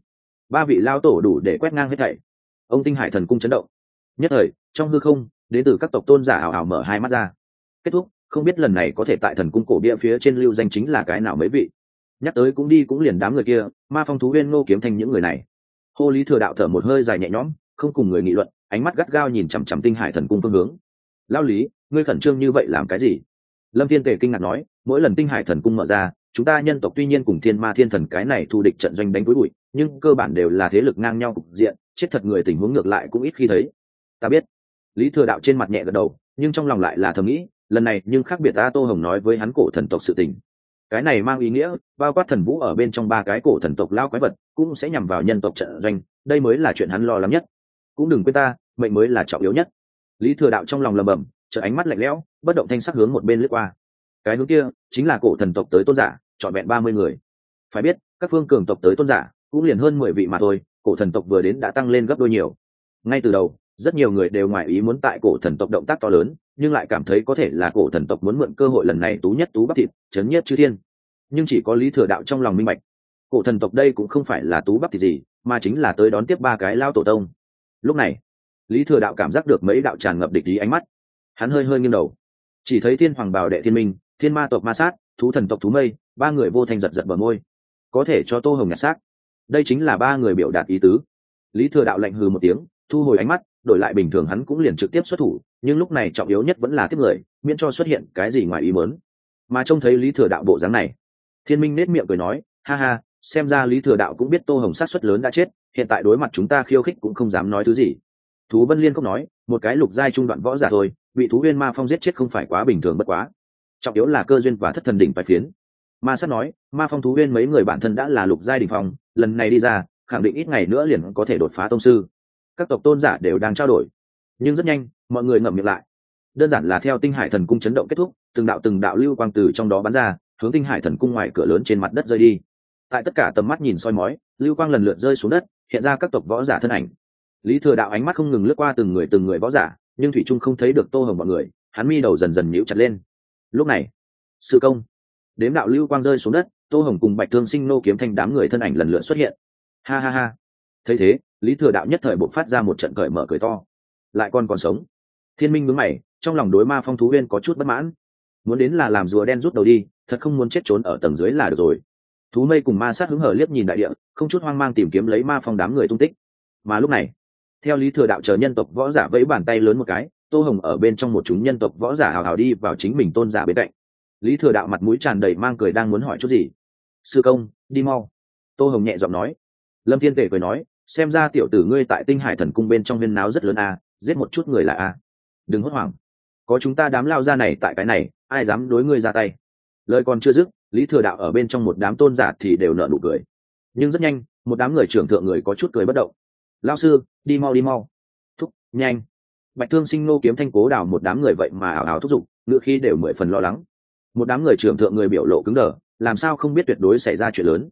Ba vị lao tổ đủ để quét ngang hết thảy. Ông tinh hải thần cung chấn động. Nhất thời, trong hư không đến từ các tộc tôn giả ảo ảo mở hai mắt ra. Kết thúc, không biết lần này có thể tại thần cung cổ địa phía trên lưu danh chính là cái nào mấy vị. Nhắc tới cũng đi cũng liền đám người kia, ma phong thú huyên ngô kiếm thành những người này. Hô lý thừa đạo thở một hơi dài nhẹ nhõm, không cùng người nghị luận, ánh mắt gắt gao nhìn chằm chằm tinh hải thần cung phương hướng. Lao lý, ngươi khẩn trương như vậy làm cái gì? Lâm thiên tề kinh ngạc nói, mỗi lần tinh hải thần cung mở ra chúng ta nhân tộc tuy nhiên cùng thiên ma thiên thần cái này thu địch trận doanh đánh cuối bụi, nhưng cơ bản đều là thế lực ngang nhau cục diện, chết thật người tình huống ngược lại cũng ít khi thấy. Ta biết. Lý thừa đạo trên mặt nhẹ gật đầu, nhưng trong lòng lại là thầm nghĩ, lần này nhưng khác biệt ta tô hồng nói với hắn cổ thần tộc sự tình. Cái này mang ý nghĩa, bao quát thần vũ ở bên trong ba cái cổ thần tộc lao quái vật, cũng sẽ nhằm vào nhân tộc trận doanh, đây mới là chuyện hắn lo lắng nhất. Cũng đừng quên ta, mệnh mới là trọng yếu nhất. Lý thừa đạo trong lòng lầm bầm chợ ánh mắt lạnh lẽo, bất động thanh sắc hướng một bên lướt qua cái hướng kia chính là cổ thần tộc tới tôn giả, trọn vẹn ba mươi người. Phải biết, các phương cường tộc tới tôn giả cũng liền hơn mười vị mà thôi, cổ thần tộc vừa đến đã tăng lên gấp đôi nhiều. Ngay từ đầu, rất nhiều người đều ngoài ý muốn tại cổ thần tộc động tác to lớn, nhưng lại cảm thấy có thể là cổ thần tộc muốn mượn cơ hội lần này tú nhất tú bắc thịt, chấn nhất chư thiên. Nhưng chỉ có lý thừa đạo trong lòng minh bạch, cổ thần tộc đây cũng không phải là tú bắc thịt gì, mà chính là tới đón tiếp ba cái lao tổ tông. Lúc này, lý thừa đạo cảm giác được mấy đạo tràn ngập địch ý ánh mắt. Hắn hơi hơi nghiêng đầu, chỉ thấy thiên hoàng bảo đệ thiên minh thiên ma tộc ma sát, thú thần tộc thú mây, ba người vô thành giật giật bờ môi. Có thể cho tô hồng nhặt xác. Đây chính là ba người biểu đạt ý tứ. Lý thừa đạo lạnh hừ một tiếng, thu hồi ánh mắt, đổi lại bình thường hắn cũng liền trực tiếp xuất thủ, nhưng lúc này trọng yếu nhất vẫn là tiếp người, miễn cho xuất hiện cái gì ngoài ý mớn mà trông thấy lý thừa đạo bộ dáng này, thiên minh nết miệng cười nói, ha ha, xem ra lý thừa đạo cũng biết tô hồng sát xuất lớn đã chết, hiện tại đối mặt chúng ta khiêu khích cũng không dám nói thứ gì. Thú vân liên không nói, một cái lục giai trung đoạn võ giả thôi bị thú viên ma phong giết chết không phải quá bình thường bất quá trọng yếu là cơ duyên và thất thần đỉnh phải phiến. Ma sát nói, ma phong thú viên mấy người bản thân đã là lục giai đình phong, lần này đi ra, khẳng định ít ngày nữa liền có thể đột phá tông sư. Các tộc tôn giả đều đang trao đổi. Nhưng rất nhanh, mọi người ngậm miệng lại. Đơn giản là theo tinh hải thần cung chấn động kết thúc, từng đạo từng đạo lưu quang từ trong đó bắn ra, hướng tinh hải thần cung ngoài cửa lớn trên mặt đất rơi đi. Tại tất cả tầm mắt nhìn soi mói, lưu quang lần lượt rơi xuống đất, hiện ra các tộc võ giả thân ảnh. Lý thừa đạo ánh mắt không ngừng lướt qua từng người từng người võ giả, nhưng thủy trung không thấy được tô hồng mọi người, hắn mi đầu dần dần nhíu chặt lên lúc này sự công, đếm đạo lưu quang rơi xuống đất, tô hồng cùng bạch thương sinh nô kiếm thanh đám người thân ảnh lần lượt xuất hiện. Ha ha ha. Thấy thế, lý thừa đạo nhất thời bộc phát ra một trận cởi mở cười to. Lại còn còn sống. Thiên minh mướn mày, trong lòng đối ma phong thú huyên có chút bất mãn. Muốn đến là làm rùa đen rút đầu đi, thật không muốn chết trốn ở tầng dưới là được rồi. Thú mây cùng ma sát hứng hở liếc nhìn đại địa, không chút hoang mang tìm kiếm lấy ma phong đám người tung tích. Mà lúc này, theo lý thừa đạo chờ nhân tộc võ giả vẫy bàn tay lớn một cái tô hồng ở bên trong một chúng nhân tộc võ giả hào hào đi vào chính mình tôn giả bên cạnh. Lý thừa đạo mặt mũi tràn đầy mang cười đang muốn hỏi chút gì. Sư công, đi mau. Tô hồng nhẹ giọng nói. Lâm thiên tể cười nói, xem ra tiểu tử ngươi tại tinh hải thần cung bên trong viên náo rất lớn a, giết một chút người là a. Đừng hốt hoảng. Có chúng ta đám lao ra này tại cái này, ai dám đối ngươi ra tay? Lời còn chưa dứt, lý thừa đạo ở bên trong một đám tôn giả thì đều nợ nụ cười. Nhưng rất nhanh, một đám người trưởng thượng người có chút cười bất động. Lao sư, đi mau đi mau. Thúc, nhanh bạch thương sinh nô kiếm thanh cố đảo một đám người vậy mà ảo ảo thúc giục, ngựa khi đều mười phần lo lắng. Một đám người trưởng thượng người biểu lộ cứng đờ, làm sao không biết tuyệt đối xảy ra chuyện lớn.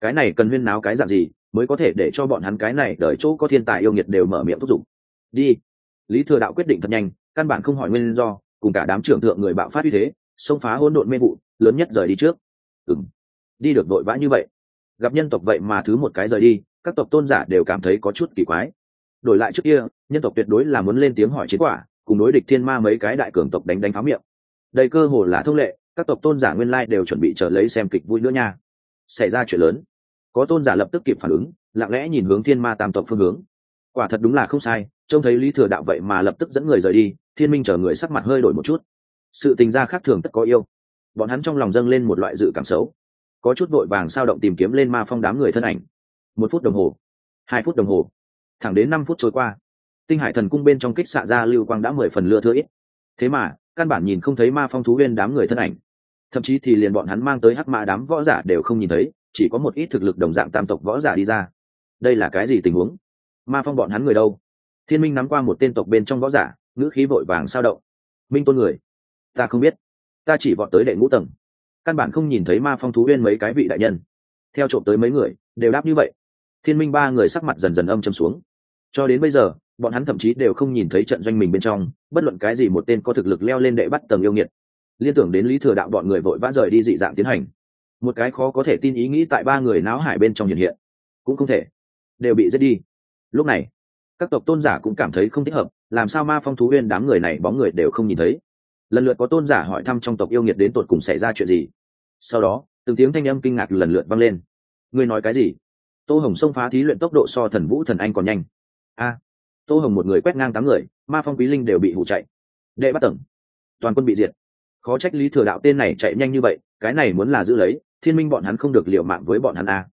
Cái này cần huyên náo cái dạng gì, mới có thể để cho bọn hắn cái này đợi chỗ có thiên tài yêu nghiệt đều mở miệng thúc giục. Đi. Lý thừa đạo quyết định thật nhanh, căn bản không hỏi nguyên do, cùng cả đám trưởng thượng người bạo phát như thế, xông phá hỗn độn mê vụ, lớn nhất rời đi trước. Ừ đi được vội vã như vậy. Gặp nhân tộc vậy mà thứ một cái rời đi, các tộc tôn giả đều cảm thấy có chút kỳ quái đổi lại trước kia, nhân tộc tuyệt đối là muốn lên tiếng hỏi chiến quả, cùng đối địch thiên ma mấy cái đại cường tộc đánh đánh pháo miệng. Đây cơ hồ là thông lệ, các tộc tôn giả nguyên lai đều chuẩn bị chờ lấy xem kịch vui nữa nha. Xảy ra chuyện lớn. Có tôn giả lập tức kịp phản ứng, lặng lẽ nhìn hướng thiên ma tam tộc phương hướng. Quả thật đúng là không sai, trông thấy lý thừa đạo vậy mà lập tức dẫn người rời đi, thiên minh chở người sắc mặt hơi đổi một chút. Sự tình gia khác thường tất có yêu. Bọn hắn trong lòng dâng lên một loại dự cảm xấu. Có chút vội vàng sao động tìm kiếm lên ma phong đám người thân ảnh. Một phút đồng hồ. Hai phút đồng hồ thẳng đến năm phút trôi qua. Tinh hải thần cung bên trong kích xạ ra lưu quang đã mười phần lưa thưa ít. Thế mà, căn bản nhìn không thấy ma phong thú viên đám người thân ảnh. Thậm chí thì liền bọn hắn mang tới hắc mã đám võ giả đều không nhìn thấy, chỉ có một ít thực lực đồng dạng tam tộc võ giả đi ra. Đây là cái gì tình huống? Ma phong bọn hắn người đâu? Thiên minh nắm qua một tên tộc bên trong võ giả, ngữ khí vội vàng sao động. Minh tôn người, ta không biết. Ta chỉ vọt tới đệ ngũ tầng. Căn bản không nhìn thấy ma phong thú viên mấy cái vị đại nhân. Theo trộm tới mấy người, đều đáp như vậy. Thiên minh ba người sắc mặt dần dần âm châm xuống cho đến bây giờ, bọn hắn thậm chí đều không nhìn thấy trận doanh mình bên trong, bất luận cái gì một tên có thực lực leo lên đệ bắt tầng yêu nghiệt. Liên tưởng đến lý thừa đạo bọn người vội vã rời đi dị dạng tiến hành. Một cái khó có thể tin ý nghĩ tại ba người náo hải bên trong hiện hiện. Cũng không thể. Đều bị giết đi. Lúc này, các tộc tôn giả cũng cảm thấy không thích hợp, làm sao ma phong thú huyên đám người này bóng người đều không nhìn thấy. Lần lượt có tôn giả hỏi thăm trong tộc yêu nghiệt đến tột cùng xảy ra chuyện gì. Sau đó, từng tiếng thanh âm kinh ngạc lần lượt vang lên. Ngươi nói cái gì? Tô hồng xông phá thí luyện tốc độ so thần vũ thần anh còn nhanh a. Tô hồng một người quét ngang tám người, ma phong quý linh đều bị hụ chạy. Đệ bắt tầng. Toàn quân bị diệt. Khó trách lý thừa đạo tên này chạy nhanh như vậy, cái này muốn là giữ lấy, thiên minh bọn hắn không được liệu mạng với bọn hắn a.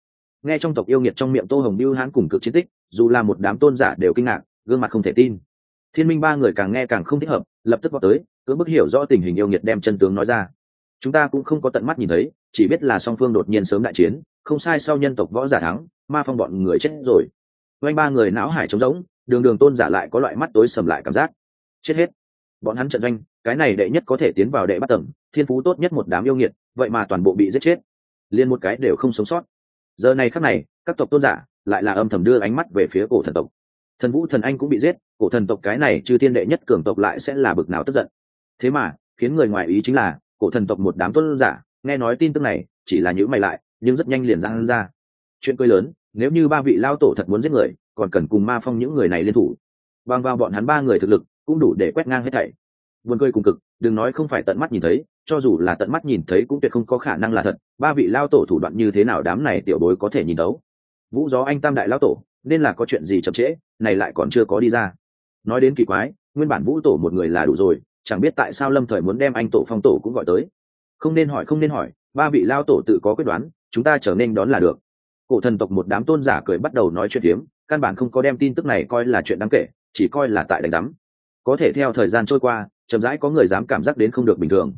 Nghe trong tộc yêu nghiệt trong miệng tô hồng biêu hắn cùng cực chiến tích, dù là một đám tôn giả đều kinh ngạc, gương mặt không thể tin. Thiên minh ba người càng nghe càng không thích hợp, lập tức vào tới cứ bức hiểu rõ tình hình yêu nghiệt đem chân tướng nói ra. Chúng ta cũng không có tận mắt nhìn thấy, chỉ biết là song phương đột nhiên sớm đại chiến, không sai sau nhân tộc võ giả thắng, ma phong bọn người chết rồi quanh ba người não hải trống rỗng, đường đường tôn giả lại có loại mắt tối sầm lại cảm giác. Chết hết. Bọn hắn trận doanh, cái này đệ nhất có thể tiến vào đệ bắt tầng, thiên phú tốt nhất một đám yêu nghiệt, vậy mà toàn bộ bị giết chết. Liên một cái đều không sống sót. Giờ này khắc này, các tộc tôn giả lại là âm thầm đưa ánh mắt về phía cổ thần tộc. Thần vũ thần anh cũng bị giết, cổ thần tộc cái này chư thiên đệ nhất cường tộc lại sẽ là bực nào tức giận. Thế mà, khiến người ngoài ý chính là, cổ thần tộc một đám tôn giả, nghe nói tin tức này, chỉ là nhữ mày lại, nhưng rất nhanh liền ra ra. Chuyện cười lớn nếu như ba vị lao tổ thật muốn giết người, còn cần cùng ma phong những người này liên thủ. Bằng vào bọn hắn ba người thực lực, cũng đủ để quét ngang hết thảy. Buồn cười cùng cực, đừng nói không phải tận mắt nhìn thấy, cho dù là tận mắt nhìn thấy cũng tuyệt không có khả năng là thật, ba vị lao tổ thủ đoạn như thế nào đám này tiểu bối có thể nhìn đấu vũ gió anh tam đại lao tổ, nên là có chuyện gì chậm trễ, này lại còn chưa có đi ra. Nói đến kỳ quái, nguyên bản vũ tổ một người là đủ rồi, chẳng biết tại sao lâm thời muốn đem anh tổ phong tổ cũng gọi tới. Không nên hỏi, không nên hỏi, ba vị lao tổ tự có quyết đoán, chúng ta trở nên đón là được cổ thần tộc một đám tôn giả cười bắt đầu nói chuyện hiếm căn bản không có đem tin tức này coi là chuyện đáng kể, chỉ coi là tại đánh giám. Có thể theo thời gian trôi qua, chậm rãi có người dám cảm giác đến không được bình thường.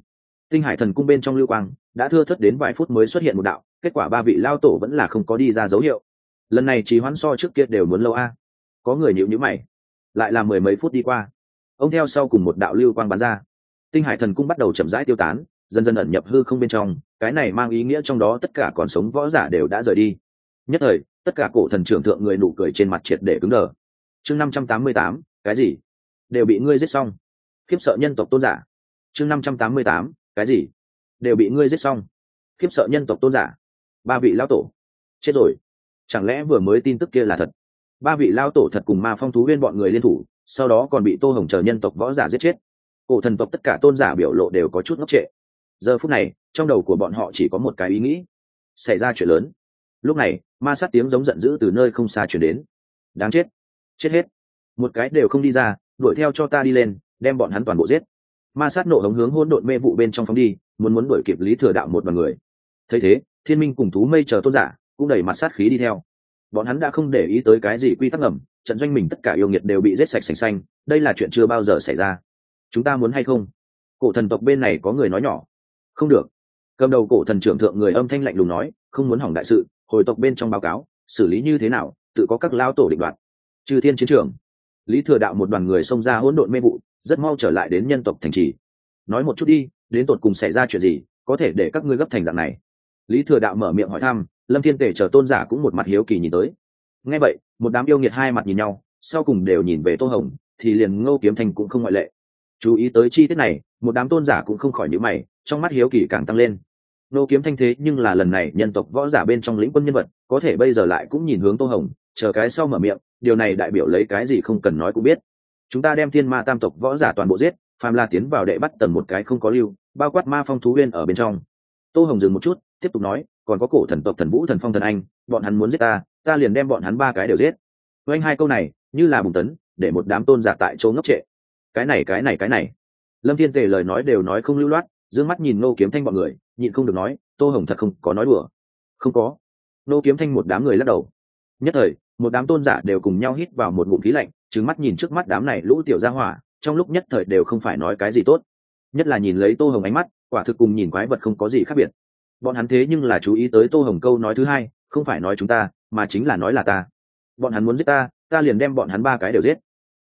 Tinh hải thần cung bên trong lưu quang, đã thưa thất đến vài phút mới xuất hiện một đạo, kết quả ba vị lao tổ vẫn là không có đi ra dấu hiệu. Lần này chỉ hoãn so trước kia đều muốn lâu a. Có người nhịu nhữ mày, lại là mười mấy phút đi qua. Ông theo sau cùng một đạo lưu quang bắn ra. Tinh hải thần cung bắt đầu chậm rãi tiêu tán, dần dần ẩn nhập hư không bên trong, cái này mang ý nghĩa trong đó tất cả còn sống võ giả đều đã rời đi nhất thời, tất cả cổ thần trưởng thượng người nụ cười trên mặt triệt để cứng đờ. Chương năm trăm tám mươi tám, cái gì? Đều bị ngươi giết xong. Khiếp sợ nhân tộc tôn giả. Chương năm trăm tám mươi tám, cái gì? Đều bị ngươi giết xong. Khiếp sợ nhân tộc tôn giả. Ba vị lão tổ. Chết rồi. Chẳng lẽ vừa mới tin tức kia là thật? Ba vị lao tổ thật cùng ma phong thú viên bọn người liên thủ, sau đó còn bị tô hồng chờ nhân tộc võ giả giết chết. Cổ thần tộc tất cả tôn giả biểu lộ đều có chút ngốc trệ. Giờ phút này, trong đầu của bọn họ chỉ có một cái ý nghĩ. Xảy ra chuyện lớn lúc này, ma sát tiếng giống giận dữ từ nơi không xa chuyển đến. Đáng chết. Chết hết. Một cái đều không đi ra, đuổi theo cho ta đi lên, đem bọn hắn toàn bộ giết. Ma sát nộ hống hướng hôn đội mê vụ bên trong phóng đi, muốn muốn đuổi kịp lý thừa đạo một đoàn người. Thấy thế, thiên minh cùng thú mây chờ tôn giả cũng đẩy mặt sát khí đi theo. Bọn hắn đã không để ý tới cái gì quy tắc ngầm, trận doanh mình tất cả yêu nghiệt đều bị giết sạch sành xanh, đây là chuyện chưa bao giờ xảy ra. Chúng ta muốn hay không? Cổ thần tộc bên này có người nói nhỏ. Không được. Cầm đầu cổ thần trưởng thượng người âm thanh lạnh lùng nói, không muốn hỏng đại sự hồi tộc bên trong báo cáo, xử lý như thế nào, tự có các lao tổ định đoạt. Trừ thiên chiến trường. Lý thừa đạo một đoàn người xông ra hỗn độn mê vụ, rất mau trở lại đến nhân tộc thành trì. Nói một chút đi, đến tột cùng xảy ra chuyện gì, có thể để các ngươi gấp thành dạng này? Lý thừa đạo mở miệng hỏi thăm, lâm thiên tể chờ tôn giả cũng một mặt hiếu kỳ nhìn tới. Nghe vậy, một đám yêu nghiệt hai mặt nhìn nhau, sau cùng đều nhìn về tô hồng, thì liền ngô kiếm thanh cũng không ngoại lệ. Chú ý tới chi tiết này, một đám tôn giả cũng không khỏi nhữ mày, trong mắt hiếu kỳ càng tăng lên. Nô kiếm thanh thế nhưng là lần này nhân tộc võ giả bên trong lĩnh quân nhân vật, có thể bây giờ lại cũng nhìn hướng tô hồng, chờ cái sau mở miệng, điều này đại biểu lấy cái gì không cần nói cũng biết. Chúng ta đem thiên ma tam tộc võ giả toàn bộ giết phàm la tiến vào đệ bắt tần một cái không có lưu, bao quát ma phong thú viên ở bên trong. Tô hồng dừng một chút, tiếp tục nói, còn có cổ thần tộc thần vũ thần phong thần anh, bọn hắn muốn giết ta ta liền đem bọn hắn ba cái đều giết. Với anh hai câu này, như là bùng tấn, để một đám tôn giả tại chỗ ngốc trệ. Cái này cái này cái này. Lâm thiên tề lời nói đều nói không lưu loát d mắt nhìn nô kiếm thanh bọn người nhịn không được nói, tô hồng thật không có nói đùa. Không có. Nô kiếm thanh một đám người lắc đầu. Nhất thời, một đám tôn giả đều cùng nhau hít vào một ngụm khí lạnh trứng mắt nhìn trước mắt đám này lũ tiểu gia hỏa, trong lúc nhất thời đều không phải nói cái gì tốt. Nhất là nhìn lấy tô hồng ánh mắt, quả thực cùng nhìn quái vật không có gì khác biệt. Bọn hắn thế nhưng là chú ý tới tô hồng câu nói thứ hai, không phải nói chúng ta, mà chính là nói là ta. Bọn hắn muốn giết ta ta liền đem bọn hắn ba cái đều giết.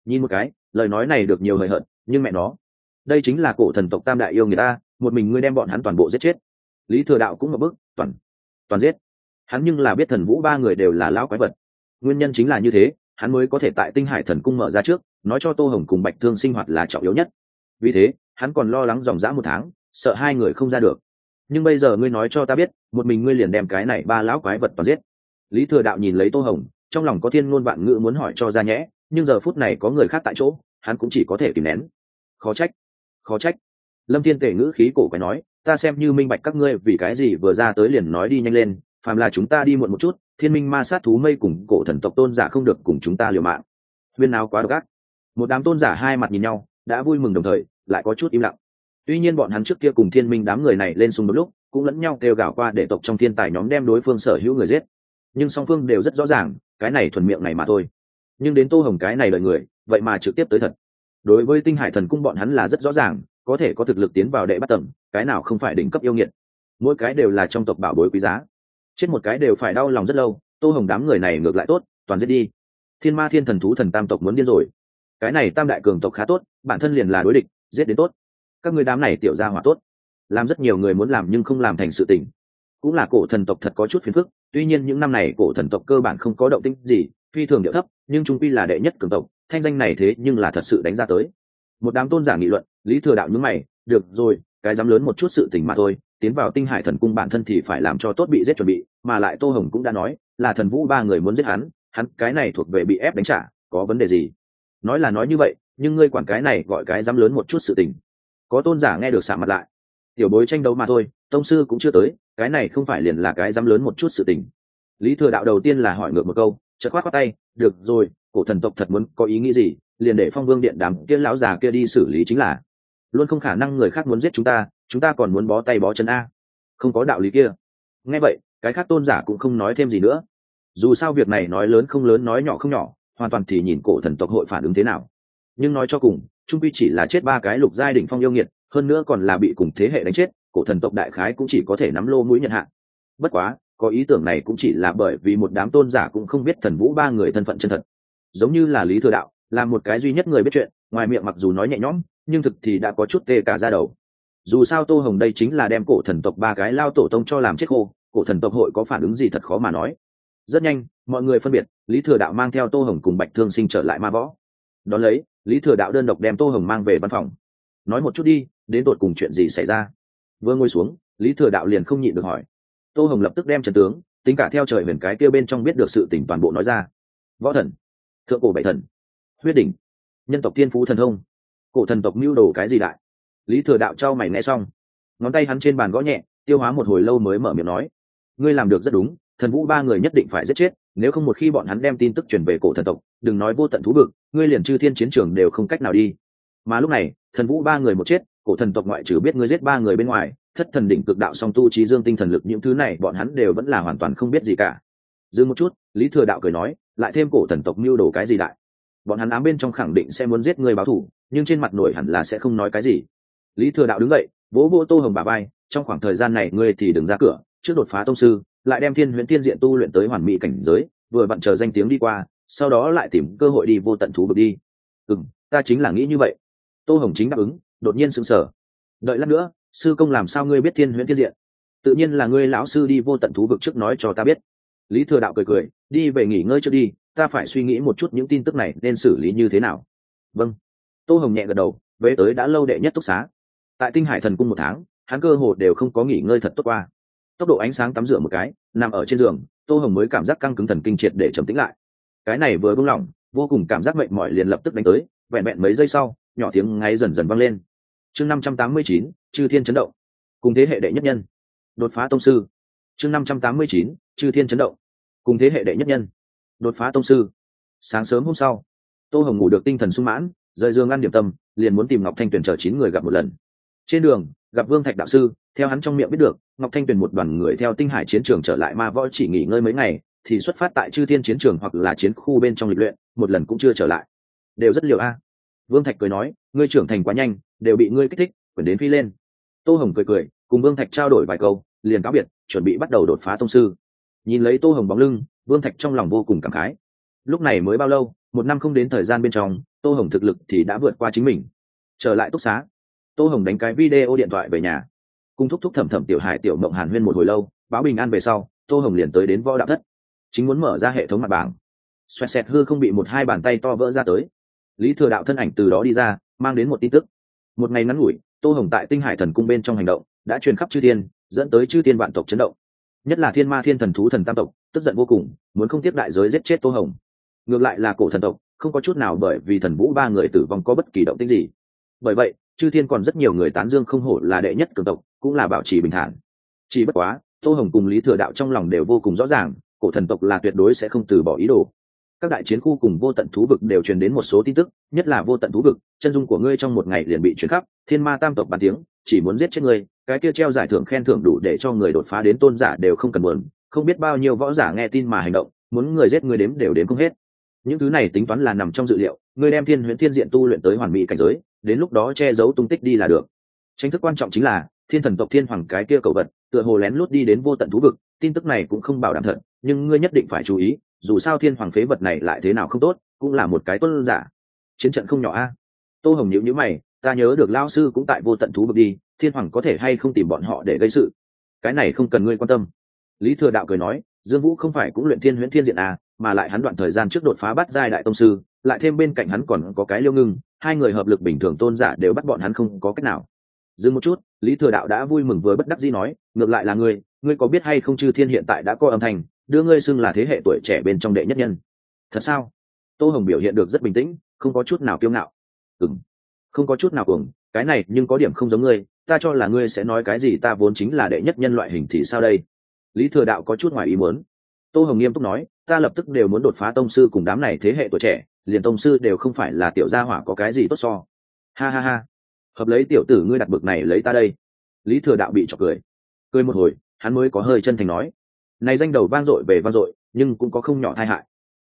Nhìn một cái, lời nói này được nhiều hời hợt, nhưng mẹ nó, đây chính là cổ thần tộc tam đại yêu người ta, một mình ngươi đem bọn hắn toàn bộ giết chết lý thừa đạo cũng một bức toàn toàn giết. Hắn nhưng là biết thần vũ ba người đều là lão quái vật. Nguyên nhân chính là như thế, hắn mới có thể tại tinh hải thần cung mở ra trước, nói cho tô hồng cùng bạch thương sinh hoạt là trọng yếu nhất. Vì thế, hắn còn lo lắng dòng dã một tháng, sợ hai người không ra được. Nhưng bây giờ ngươi nói cho ta biết, một mình ngươi liền đem cái này ba lão quái vật toàn giết. Lý thừa đạo nhìn lấy tô hồng, trong lòng có thiên ngôn vạn ngữ muốn hỏi cho ra nhẽ, nhưng giờ phút này có người khác tại chỗ, hắn cũng chỉ có thể kìm nén. Khó trách khó trách. Lâm thiên tể ngữ khí cổ quái nói ta xem như minh bạch các ngươi vì cái gì vừa ra tới liền nói đi nhanh lên, phàm là chúng ta đi muộn một chút, thiên minh ma sát thú mây cùng cổ thần tộc tôn giả không được cùng chúng ta liều mạng. Huyên nào quá độc ác. Một đám tôn giả hai mặt nhìn nhau, đã vui mừng đồng thời, lại có chút im lặng. Tuy nhiên bọn hắn trước kia cùng thiên minh đám người này lên xung một lúc, cũng lẫn nhau kêu gào qua để tộc trong thiên tài nhóm đem đối phương sở hữu người giết. Nhưng song phương đều rất rõ ràng, cái này thuần miệng này mà thôi. Nhưng đến tô hồng cái này lời người, vậy mà trực tiếp tới thật. Đối với tinh hải thần cung bọn hắn là rất rõ ràng có thể có thực lực tiến vào đệ bắt tầng, cái nào không phải đỉnh cấp yêu nghiệt. Mỗi cái đều là trong tộc bảo bối quý giá. Chết một cái đều phải đau lòng rất lâu, tô hồng đám người này ngược lại tốt, toàn giết đi. Thiên ma thiên thần thú thần tam tộc muốn điên rồi. Cái này tam đại cường tộc khá tốt, bản thân liền là đối địch, giết đến tốt. Các người đám này tiểu ra hỏa tốt. Làm rất nhiều người muốn làm nhưng không làm thành sự tình. Cũng là cổ thần tộc thật có chút phiền phức, tuy nhiên những năm này cổ thần tộc cơ bản không có động tĩnh gì, phi thường điệu thấp, nhưng trung pi là đệ nhất cường tộc, thanh danh này thế nhưng là thật sự đánh ra tới một đám tôn giả nghị luận, lý thừa đạo nhúng mày, được rồi, cái dám lớn một chút sự tình mà thôi, tiến vào tinh hải thần cung bản thân thì phải làm cho tốt bị giết chuẩn bị. Mà lại tô hồng cũng đã nói, là thần vũ ba người muốn giết hắn hắn cái này thuộc về bị ép đánh trả, có vấn đề gì? Nói là nói như vậy, nhưng ngươi quản cái này gọi cái dám lớn một chút sự tình. Có tôn giả nghe được xả mặt lại. Tiểu bối tranh đấu mà thôi, tông sư cũng chưa tới, cái này không phải liền là cái dám lớn một chút sự tình. Lý thừa đạo đầu tiên là hỏi ngược một câu, chợt khoát khoát tay, được rồi, cổ thần tộc thật muốn có ý nghĩ gì? Liền để phong vương điện đàm kia lão già kia đi xử lý chính là. Luôn không khả năng người khác muốn giết chúng ta chúng ta còn muốn bó tay bó chân a. Không có đạo lý kia. Nghe vậy, cái khác tôn giả cũng không nói thêm gì nữa. Dù sao việc này nói lớn không lớn, nói nhỏ không nhỏ, hoàn toàn thì nhìn cổ thần tộc hội phản ứng thế nào. Nhưng nói cho cùng, trung quy chỉ là chết ba cái lục giai đỉnh phong yêu nghiệt, hơn nữa còn là bị cùng thế hệ đánh chết, cổ thần tộc đại khái cũng chỉ có thể nắm lô mũi nhận hạn. Bất quá, có ý tưởng này cũng chỉ là bởi vì một đám tôn giả cũng không biết thần vũ ba người thân phận chân thật. Giống như là lý thừa đạo là một cái duy nhất người biết chuyện, ngoài miệng mặc dù nói nhẹ nhõm, nhưng thực thì đã có chút tê cả ra đầu. Dù sao tô hồng đây chính là đem cổ thần tộc ba cái lao tổ tông cho làm chết khô, cổ thần tộc hội có phản ứng gì thật khó mà nói. Rất nhanh, mọi người phân biệt, lý thừa đạo mang theo tô hồng cùng bạch thương sinh trở lại ma võ. Đón lấy, lý thừa đạo đơn độc đem tô hồng mang về văn phòng. Nói một chút đi, đến tột cùng chuyện gì xảy ra? Vừa ngồi xuống, lý thừa đạo liền không nhịn được hỏi. Tô hồng lập tức đem trần tướng, tính cả theo trời huyền cái kia bên trong biết được sự tỉnh toàn bộ nói ra. Võ thần, thượng cổ bảy thần huyết đỉnh. Nhân tộc thiên phú thần thông. Cổ thần tộc mưu đồ cái gì đại? Lý thừa đạo trao mày nghe xong. Ngón tay hắn trên bàn gõ nhẹ, tiêu hóa một hồi lâu mới mở miệng nói. Ngươi làm được rất đúng, thần vũ ba người nhất định phải giết chết, nếu không một khi bọn hắn đem tin tức truyền về cổ thần tộc, đừng nói vô tận thú vực, ngươi liền chư thiên chiến trường đều không cách nào đi. Mà lúc này, thần vũ ba người một chết, cổ thần tộc ngoại trừ biết ngươi giết ba người bên ngoài, thất thần đỉnh cực đạo song tu trí dương tinh thần lực những thứ này bọn hắn đều vẫn là hoàn toàn không biết gì cả. Dừng một chút, lý thừa đạo cười nói, lại thêm cổ thần tộc mưu đồ cái gì đại? Bọn hắn ám bên trong khẳng định sẽ muốn giết người báo thủ, nhưng trên mặt nổi hẳn là sẽ không nói cái gì. Lý thừa đạo đứng dậy, vỗ vỗ tô hồng bà bay trong khoảng thời gian này ngươi thì đừng ra cửa, trước đột phá tông sư, lại đem thiên huyễn tiên diện tu luyện tới hoàn mỹ cảnh giới, vừa vặn chờ danh tiếng đi qua, sau đó lại tìm cơ hội đi vô tận thú vực đi. Ừ ta chính là nghĩ như vậy. Tô hồng chính đáp ứng, đột nhiên sững sờ. Đợi lát nữa, sư công làm sao ngươi biết thiên huyễn tiên diện? Tự nhiên là ngươi lão sư đi vô tận thú vực trước nói cho ta biết. Lý thừa đạo cười cười, đi về nghỉ ngơi trước đi ta phải suy nghĩ một chút những tin tức này nên xử lý như thế nào. Vâng. Tô hồng nhẹ gật đầu, về tới đã lâu đệ nhất túc xá. Tại tinh hải thần cung một tháng, hắn cơ hồ đều không có nghỉ ngơi thật tốt qua. Tốc độ ánh sáng tắm rửa một cái, nằm ở trên giường, tô hồng mới cảm giác căng cứng thần kinh triệt để trầm tĩnh lại. Cái này vừa buông lỏng, vô cùng cảm giác mệnh mỏi liền lập tức đánh tới, vẹn vẹn mấy giây sau, nhỏ tiếng ngáy dần dần vang lên. Chương năm trăm tám mươi chín, chư thiên chấn động. Cùng thế hệ đệ nhất nhân. Đột phá tông sư. Chương năm trăm tám mươi chín, chư thiên chấn động. Cùng thế hệ đệ nhất nhân đột phá tông sư. Sáng sớm hôm sau, tô hồng ngủ được tinh thần sung mãn, rời giường ăn điểm tâm, liền muốn tìm ngọc thanh tuyền chờ chín người gặp một lần. Trên đường, gặp vương thạch đạo sư, theo hắn trong miệng biết được, ngọc thanh tuyền một đoàn người theo tinh hải chiến trường trở lại ma võ chỉ nghỉ ngơi mấy ngày, thì xuất phát tại chư thiên chiến trường hoặc là chiến khu bên trong lịch luyện, một lần cũng chưa trở lại. Đều rất liều a. Vương thạch cười nói, ngươi trưởng thành quá nhanh, đều bị ngươi kích thích quyển đến phi lên. Tô hồng cười cười, cùng vương thạch trao đổi vài câu, liền cáo biệt, chuẩn bị bắt đầu đột phá tông sư. Nhìn lấy tô hồng bóng lưng vương thạch trong lòng vô cùng cảm khái. Lúc này mới bao lâu, một năm không đến thời gian bên trong, tô hồng thực lực thì đã vượt qua chính mình. Trở lại túc xá, tô hồng đánh cái video điện thoại về nhà. Cùng thúc thúc thẩm thẩm tiểu hải tiểu mộng hàn huyên một hồi lâu, báo bình an về sau, tô hồng liền tới đến võ đạo thất. Chính muốn mở ra hệ thống mặt bảng. Xoẹt xẹt hư không bị một hai bàn tay to vỡ ra tới. Lý thừa đạo thân ảnh từ đó đi ra, mang đến một tin tức. Một ngày ngắn ngủi, tô hồng tại tinh hải thần cung bên trong hành động, đã truyền khắp chư thiên, dẫn tới chư thiên vạn tộc chấn động. Nhất là thiên ma thiên thần thú thần tam tộc tức giận vô cùng, muốn không tiếp đại giới giết chết tô hồng. Ngược lại là cổ thần tộc, không có chút nào bởi vì thần vũ ba người tử vong có bất kỳ động tích gì. Bởi vậy, chư thiên còn rất nhiều người tán dương không hổ là đệ nhất cường tộc, cũng là bảo trì bình thản. Chỉ bất quá, tô hồng cùng lý thừa đạo trong lòng đều vô cùng rõ ràng, cổ thần tộc là tuyệt đối sẽ không từ bỏ ý đồ. Các đại chiến khu cùng vô tận thú vực đều truyền đến một số tin tức, nhất là vô tận thú vực, chân dung của ngươi trong một ngày liền bị chuyển khắp, thiên ma tam tộc bàn tiếng, chỉ muốn giết chết ngươi, cái kia treo giải thưởng khen thưởng đủ để cho người đột phá đến tôn giả đều không cần muốn không biết bao nhiêu võ giả nghe tin mà hành động, muốn người giết người đếm đều đếm không hết. Những thứ này tính toán là nằm trong dự liệu ngươi đem thiên huyễn thiên diện tu luyện tới hoàn mỹ cảnh giới, đến lúc đó che giấu tung tích đi là được. Tranh thức quan trọng chính là, thiên thần tộc thiên hoàng cái kia cầu vật, tựa hồ lén lút đi đến vô tận thú vực, tin tức này cũng không bảo đảm thật, nhưng ngươi nhất định phải chú ý, dù sao thiên hoàng phế vật này lại thế nào không tốt, cũng là một cái tuân giả. Chiến trận không nhỏ a. Tô hồng nhữ nhữ mày, ta nhớ được lao sư cũng tại vô tận thú vực đi, thiên hoàng có thể hay không tìm bọn họ để gây sự? Cái này không cần ngươi quan tâm lý thừa đạo cười nói, dương vũ không phải cũng luyện thiên huyễn thiên diện à mà lại hắn đoạn thời gian trước đột phá bắt giai đại tông sư, lại thêm bên cạnh hắn còn có cái liêu ngưng, hai người hợp lực bình thường tôn giả đều bắt bọn hắn không có cách nào. Dừng một chút, lý thừa đạo đã vui mừng với bất đắc dĩ nói, ngược lại là ngươi ngươi có biết hay không chư thiên hiện tại đã có âm thanh, đưa ngươi xưng là thế hệ tuổi trẻ bên trong đệ nhất nhân? Thật sao? Tô hồng biểu hiện được rất bình tĩnh, không có chút nào kiêu ngạo. Ừng không có chút nào cuồng, cái này nhưng có điểm không giống ngươi, ta cho là ngươi sẽ nói cái gì ta vốn chính là đệ nhất nhân loại hình thì sao đây? Lý thừa đạo có chút ngoài ý muốn. Tô hồng nghiêm túc nói, ta lập tức đều muốn đột phá tông sư cùng đám này thế hệ tuổi trẻ, liền tông sư đều không phải là tiểu gia hỏa có cái gì tốt so. Ha ha ha, hợp lấy tiểu tử ngươi đặt bực này lấy ta đây. Lý thừa đạo bị trọc cười. Cười một hồi, hắn mới có hơi chân thành nói, này danh đầu vang dội về vang dội, nhưng cũng có không nhỏ tai hại.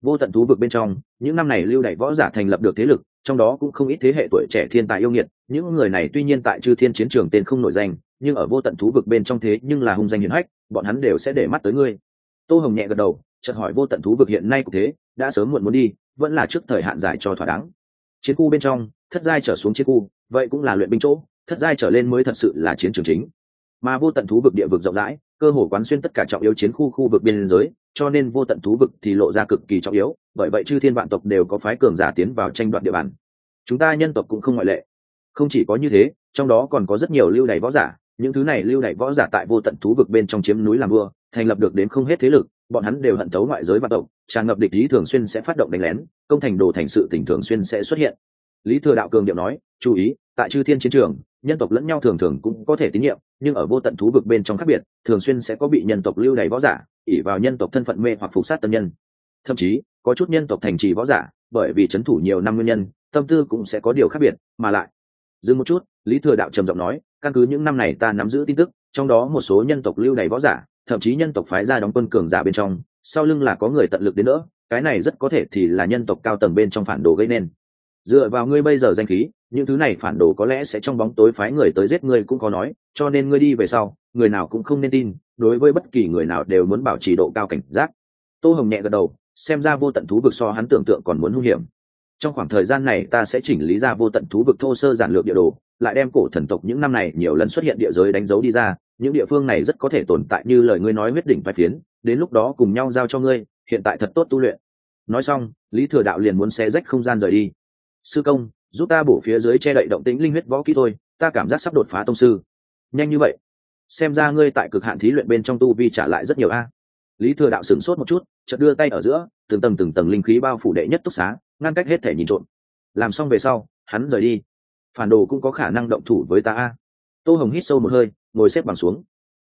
Vô tận thú vực bên trong, những năm này lưu đẩy võ giả thành lập được thế lực, trong đó cũng không ít thế hệ tuổi trẻ thiên tài yêu nghiệt, những người này tuy nhiên tại chư thiên chiến trường tên không nổi danh nhưng ở vô tận thú vực bên trong thế nhưng là hung danh hiển hách, bọn hắn đều sẽ để mắt tới ngươi. Tô hồng nhẹ gật đầu, chợt hỏi vô tận thú vực hiện nay cũng thế, đã sớm muộn muốn đi, vẫn là trước thời hạn giải cho thỏa đáng. Chiến khu bên trong, thất giai trở xuống chiến khu, vậy cũng là luyện binh chỗ, thất giai trở lên mới thật sự là chiến trường chính. Mà vô tận thú vực địa vực rộng rãi, cơ hồ quán xuyên tất cả trọng yếu chiến khu khu vực biên giới, cho nên vô tận thú vực thì lộ ra cực kỳ trọng yếu, bởi vậy chư thiên vạn tộc đều có phái cường giả tiến vào tranh đoạt địa bàn. Chúng ta nhân tộc cũng không ngoại lệ. Không chỉ có như thế, trong đó còn có rất nhiều lưu đày võ giả những thứ này lưu đày võ giả tại vô tận thú vực bên trong chiếm núi làm vua, thành lập được đến không hết thế lực, bọn hắn đều hận thấu ngoại giới vạn tộc, tràn ngập địch lý thường xuyên sẽ phát động đánh lén, công thành đồ thành sự tỉnh thường xuyên sẽ xuất hiện. Lý thừa đạo cường điệu nói, chú ý, tại chư thiên chiến trường, nhân tộc lẫn nhau thường thường cũng có thể tín nhiệm, nhưng ở vô tận thú vực bên trong khác biệt, thường xuyên sẽ có bị nhân tộc lưu đày võ giả ỉ vào nhân tộc thân phận mê hoặc phục sát tân nhân. Thậm chí, có chút nhân tộc thành trì võ giả, bởi vì c h ấ n thủ nhiều năm nguyên nhân, tâm tư cũng sẽ có điều khác biệt, mà lại, dừng một chút lý thừa đạo trầm giọng nói, căn cứ những năm này ta nắm giữ tin tức, trong đó một số nhân tộc lưu đày võ giả, thậm chí nhân tộc phái ra đóng quân cường giả bên trong, sau lưng là có người tận lực đến nữa cái này rất có thể thì là nhân tộc cao tầng bên trong phản đồ gây nên. Dựa vào ngươi bây giờ danh khí, những thứ này phản đồ có lẽ sẽ trong bóng tối phái người tới giết ngươi cũng có nói, cho nên ngươi đi về sau, người nào cũng không nên tin, đối với bất kỳ người nào đều muốn bảo trì độ cao cảnh giác. Tô hồng nhẹ gật đầu, xem ra vô tận thú vực so hắn tưởng tượng còn muốn hung hiểm trong khoảng thời gian này ta sẽ chỉnh lý ra vô tận thú vực thô sơ giản lược địa đồ, lại đem cổ thần tộc những năm này nhiều lần xuất hiện địa giới đánh dấu đi ra. Những địa phương này rất có thể tồn tại như lời ngươi nói huyết đỉnh vai phiến, đến lúc đó cùng nhau giao cho ngươi, hiện tại thật tốt tu luyện. Nói xong, lý thừa đạo liền muốn xé rách không gian rời đi. Sư công, giúp ta bổ phía dưới che đậy động tĩnh linh huyết võ kỹ thôi, ta cảm giác sắp đột phá tông sư. Nhanh như vậy, xem ra ngươi tại cực hạn thí luyện bên trong tu vi trả lại rất nhiều a. Lý thừa đạo sửng sốt một chút, chợt đưa tay ở giữa, từng tầng từng tầng linh khí bao phủ đệ nhất túc xá ngăn cách hết thể nhìn trộm. Làm xong về sau, hắn rời đi. Phản đồ cũng có khả năng động thủ với ta a. Tô hồng hít sâu một hơi, ngồi xếp bằng xuống.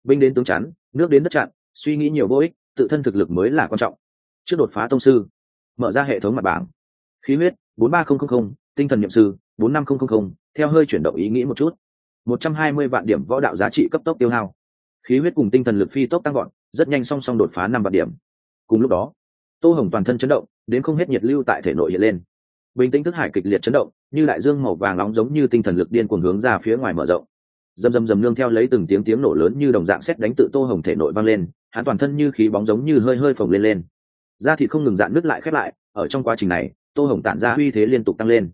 Binh đến tướng chắn, nước đến đất chặn, suy nghĩ nhiều vô ích, tự thân thực lực mới là quan trọng. Trước đột phá tông sư, mở ra hệ thống mặt bảng. Khí huyết, bốn ba nghìn tinh thần nhậm sư, bốn năm nghìn theo hơi chuyển động ý nghĩ một chút. Một trăm hai mươi vạn điểm võ đạo giá trị cấp tốc tiêu hao. Khí huyết cùng tinh thần lực phi tốc tăng gọn rất nhanh song song đột phá năm vạn điểm. Cùng lúc đó tô hồng toàn thân chấn động, đến không hết nhiệt lưu tại thể nội hiện lên. Bình tĩnh thức hải kịch liệt chấn động, như đại dương màu vàng nóng giống như tinh thần lực điên cuồng hướng ra phía ngoài mở rộng. Dầm dầm dầm nương theo lấy từng tiếng tiếng nổ lớn như đồng dạng xét đánh tự tô hồng thể nội vang lên, hắn toàn thân như khí bóng giống như hơi hơi phồng lên lên. Da thịt không ngừng dạn nứt lại khép lại, ở trong quá trình này, tô hồng tản ra uy thế liên tục tăng lên.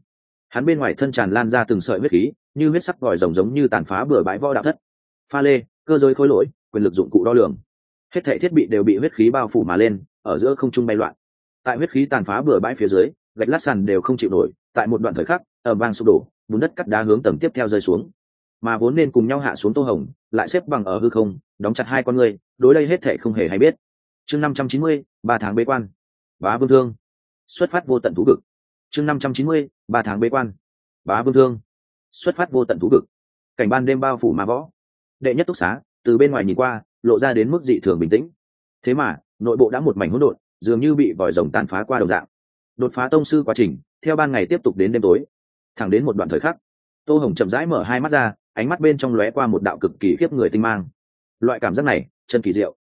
Hắn bên ngoài thân tràn lan ra từng sợi huyết khí, như huyết sắc vòi rồng giống như tàn phá bừa bãi võ đạo thất. Pha lê, cơ giới khối lỗi, quyền lực dụng cụ đo lường. Hết thể thiết bị đều bị huyết khí bao phủ mà lên ở giữa không trung bay loạn. Tại huyết khí tàn phá bừa bãi phía dưới, gạch lát sàn đều không chịu nổi, tại một đoạn thời khắc ở vang sụp đổ, bùn đất cắt đá hướng tầng tiếp theo rơi xuống. Mà vốn nên cùng nhau hạ xuống tô hồng, lại xếp bằng ở hư không, đóng chặt hai con người, đối đây hết thể không hề hay biết. Chương năm trăm chín mươi, ba tháng bế quan. Bá vương thương. Xuất phát vô tận thú vực. Chương năm trăm chín mươi, ba tháng bế quan. Bá vương thương. Xuất phát vô tận thú vực. Cảnh ban đêm bao phủ mà võ. Đệ nhất túc xá, từ bên ngoài nhìn qua, lộ ra đến mức dị thường bình tĩnh. Thế mà nội bộ đã một mảnh hỗn độn, dường như bị vòi rồng tàn phá qua đồng dạng. Đột phá tông sư quá trình, theo ban ngày tiếp tục đến đêm tối. Thẳng đến một đoạn thời khắc, tô hồng chậm rãi mở hai mắt ra, ánh mắt bên trong lóe qua một đạo cực kỳ khiếp người tinh mang. Loại cảm giác này, chân kỳ diệu.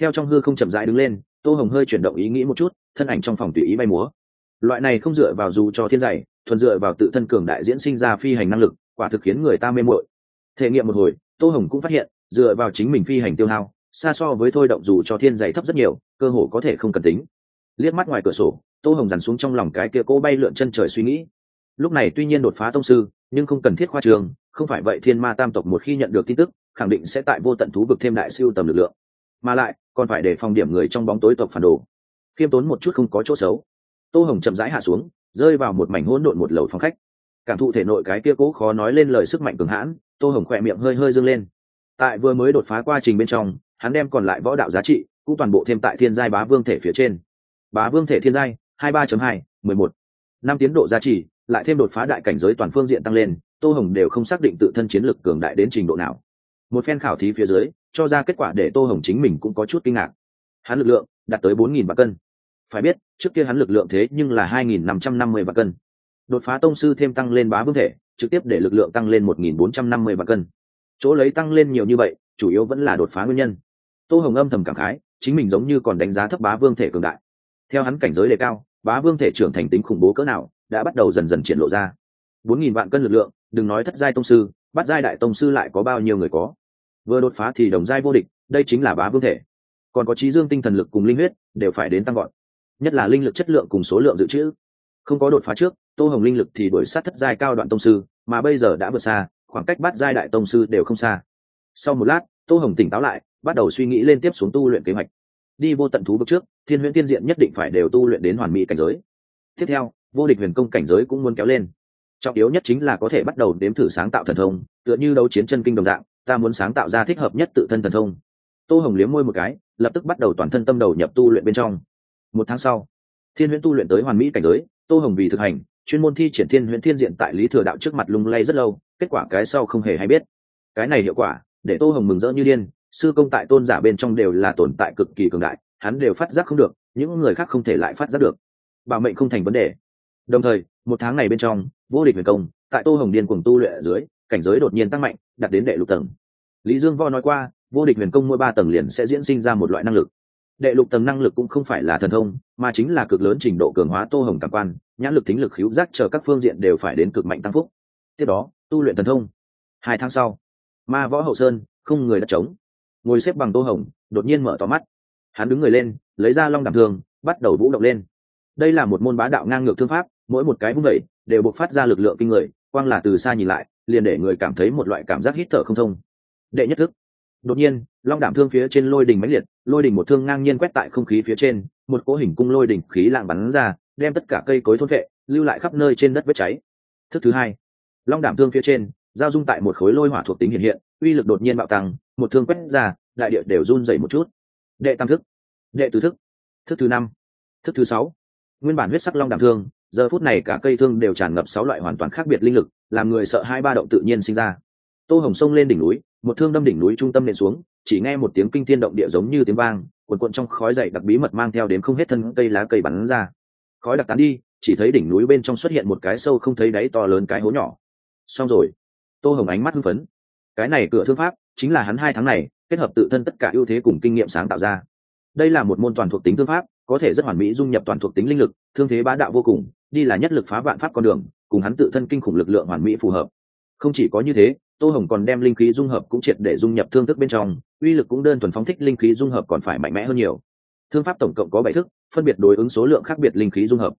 Theo trong hư không chậm rãi đứng lên, tô hồng hơi chuyển động ý nghĩ một chút, thân ảnh trong phòng tùy ý bay múa. Loại này không dựa vào dù cho thiên dạy, thuần dựa vào tự thân cường đại diễn sinh ra phi hành năng lực, quả thực khiến người ta mê mội thể nghiệm một hồi, tô hồng cũng phát hiện, dựa vào chính mình phi hành tiêu hao xa so với thôi động dù cho thiên dày thấp rất nhiều, cơ hồ có thể không cần tính. Liếc mắt ngoài cửa sổ, tô hồng dằn xuống trong lòng cái kia cố bay lượn chân trời suy nghĩ. Lúc này tuy nhiên đột phá tông sư, nhưng không cần thiết khoa trường, không phải vậy thiên ma tam tộc một khi nhận được tin tức, khẳng định sẽ tại vô tận thú vực thêm đại siêu tầm lực lượng. Mà lại, còn phải để phòng điểm người trong bóng tối tộc phản đồ. Khiêm tốn một chút không có chỗ xấu. Tô hồng chậm rãi hạ xuống, rơi vào một mảnh hỗn độn một lầu phòng khách. Cảm thụ thể nội cái kia cố khó nói lên lời sức mạnh cường hãn, tô hồng khỏe miệng hơi hơi dâng lên. Tại vừa mới đột phá quá trình bên trong hắn đem còn lại võ đạo giá trị cũng toàn bộ thêm tại thiên giai bá vương thể phía trên. Bá vương thể thiên giai, hai ba hai, mười một. Năm tiến độ giá trị, lại thêm đột phá đại cảnh giới toàn phương diện tăng lên, tô hồng đều không xác định tự thân chiến lực cường đại đến trình độ nào. Một phen khảo thí phía dưới, cho ra kết quả để tô hồng chính mình cũng có chút kinh ngạc. Hắn lực lượng đạt tới bốn nghìn vạn cân. Phải biết, trước kia hắn lực lượng thế nhưng là hai nghìn năm trăm năm mươi vạn cân. Đột phá tông sư thêm tăng lên bá vương thể, trực tiếp để lực lượng tăng lên một nghìn bốn trăm năm mươi vạn cân. Chỗ lấy tăng lên nhiều như vậy, chủ yếu vẫn là đột phá nguyên nhân tô hồng âm thầm cảm khái, chính mình giống như còn đánh giá thấp bá vương thể cường đại. Theo hắn cảnh giới đề cao, bá vương thể trưởng thành tính khủng bố cỡ nào, đã bắt đầu dần dần triển lộ ra. Bốn nghìn vạn cân lực lượng, đừng nói thất giai tông sư, bắt giai đại tông sư lại có bao nhiêu người có. Vừa đột phá thì đồng giai vô địch, đây chính là bá vương thể. Còn có trí dương tinh thần lực cùng linh huyết, đều phải đến tăng gọn nhất là linh lực chất lượng cùng số lượng dự trữ. Không có đột phá trước, tô hồng linh lực thì đuổi sát thất giai cao đoạn tông sư, mà bây giờ đã vượt xa, khoảng cách bắt giai đại tông sư đều không xa. Sau một lát tô hồng tỉnh táo lại, bắt đầu suy nghĩ lên tiếp xuống tu luyện kế hoạch. Đi vô tận thú vực trước, thiên huyễn tiên diện nhất định phải đều tu luyện đến hoàn mỹ cảnh giới. Tiếp theo, vô địch huyền công cảnh giới cũng muốn kéo lên. Trọng yếu nhất chính là có thể bắt đầu đếm thử sáng tạo thần thông, tựa như đấu chiến chân kinh đồng dạng, ta muốn sáng tạo ra thích hợp nhất tự thân thần thông. Tô hồng liếm môi một cái, lập tức bắt đầu toàn thân tâm đầu nhập tu luyện bên trong. Một tháng sau, thiên huyễn tu luyện tới hoàn mỹ cảnh giới, tô hồng vì thực hành, chuyên môn thi triển thiên huyễn thiên diện tại lý thừa đạo trước mặt lung lay rất lâu, kết quả cái sau không hề hay biết. Cái này hiệu quả để tô hồng mừng rỡ như điên, sư công tại tôn giả bên trong đều là tồn tại cực kỳ cường đại, hắn đều phát giác không được, những người khác không thể lại phát giác được. Bảo mệnh không thành vấn đề. Đồng thời, một tháng này bên trong, vô địch huyền công, tại tô hồng điên cùng tu luyện ở dưới, cảnh giới đột nhiên tăng mạnh, đạt đến đệ lục tầng. Lý dương vo nói qua, vô địch huyền công mỗi ba tầng liền sẽ diễn sinh ra một loại năng lực. Đệ lục tầng năng lực cũng không phải là thần thông, mà chính là cực lớn trình độ cường hóa tô hồng cảm quan, nhãn lực thính lực khiếu giác chờ các phương diện đều phải đến cực mạnh tăng phúc. Tiếp đó, tu luyện thần thông. Hai tháng sau ma võ hậu sơn, không người đất trống. Ngồi xếp bằng tô hồng, đột nhiên mở tò mắt. Hắn đứng người lên, lấy ra long đảm thương, bắt đầu vũ động lên. Đây là một môn bá đạo ngang ngược thương pháp, mỗi một cái vung vẩy đều bộc phát ra lực lượng kinh người, quang là từ xa nhìn lại, liền để người cảm thấy một loại cảm giác hít thở không thông. Đệ nhất thức. Đột nhiên, long đảm thương phía trên lôi đình mãnh liệt, lôi đình một thương ngang nhiên quét tại không khí phía trên, một cỗ hình cung lôi đình khí lạng bắn ra, đem tất cả cây cối thôn vệ, lưu lại khắp nơi trên đất vết cháy. Thức thứ hai. Long đảm thương phía trên giao dung tại một khối lôi hỏa thuộc tính hiện hiện, uy lực đột nhiên bạo tăng, một thương quét ra, đại địa đều run dày một chút. Đệ tam thức, đệ tứ thức thức thứ năm, thức thứ sáu. Nguyên bản huyết sắc long đảm thương, giờ phút này cả cây thương đều tràn ngập sáu loại hoàn toàn khác biệt linh lực, làm người sợ hai ba động tự nhiên sinh ra. Tô hồng sông lên đỉnh núi, một thương đâm đỉnh núi trung tâm nện xuống, chỉ nghe một tiếng kinh thiên động địa giống như tiếng vang cuồn cuộn trong khói dậy đặc bí mật mang theo đến không hết thân cây lá cây bắn ra. Khói đặc tán đi, chỉ thấy đỉnh núi bên trong xuất hiện một cái sâu không thấy đáy to lớn cái hố nhỏ. Xong rồi tô hồng ánh mắt hưng phấn. Cái này cửa thương pháp, chính là hắn hai tháng này, kết hợp tự thân tất cả ưu thế cùng kinh nghiệm sáng tạo ra. Đây là một môn toàn thuộc tính thương pháp, có thể rất hoàn mỹ dung nhập toàn thuộc tính linh lực, thương thế bá đạo vô cùng, đi là nhất lực phá vạn pháp con đường, cùng hắn tự thân kinh khủng lực lượng hoàn mỹ phù hợp. Không chỉ có như thế, tô hồng còn đem linh khí dung hợp cũng triệt để dung nhập thương thức bên trong, uy lực cũng đơn thuần phóng thích linh khí dung hợp còn phải mạnh mẽ hơn nhiều. Thương pháp tổng cộng có bảy thức, phân biệt đối ứng số lượng khác biệt linh khí dung hợp.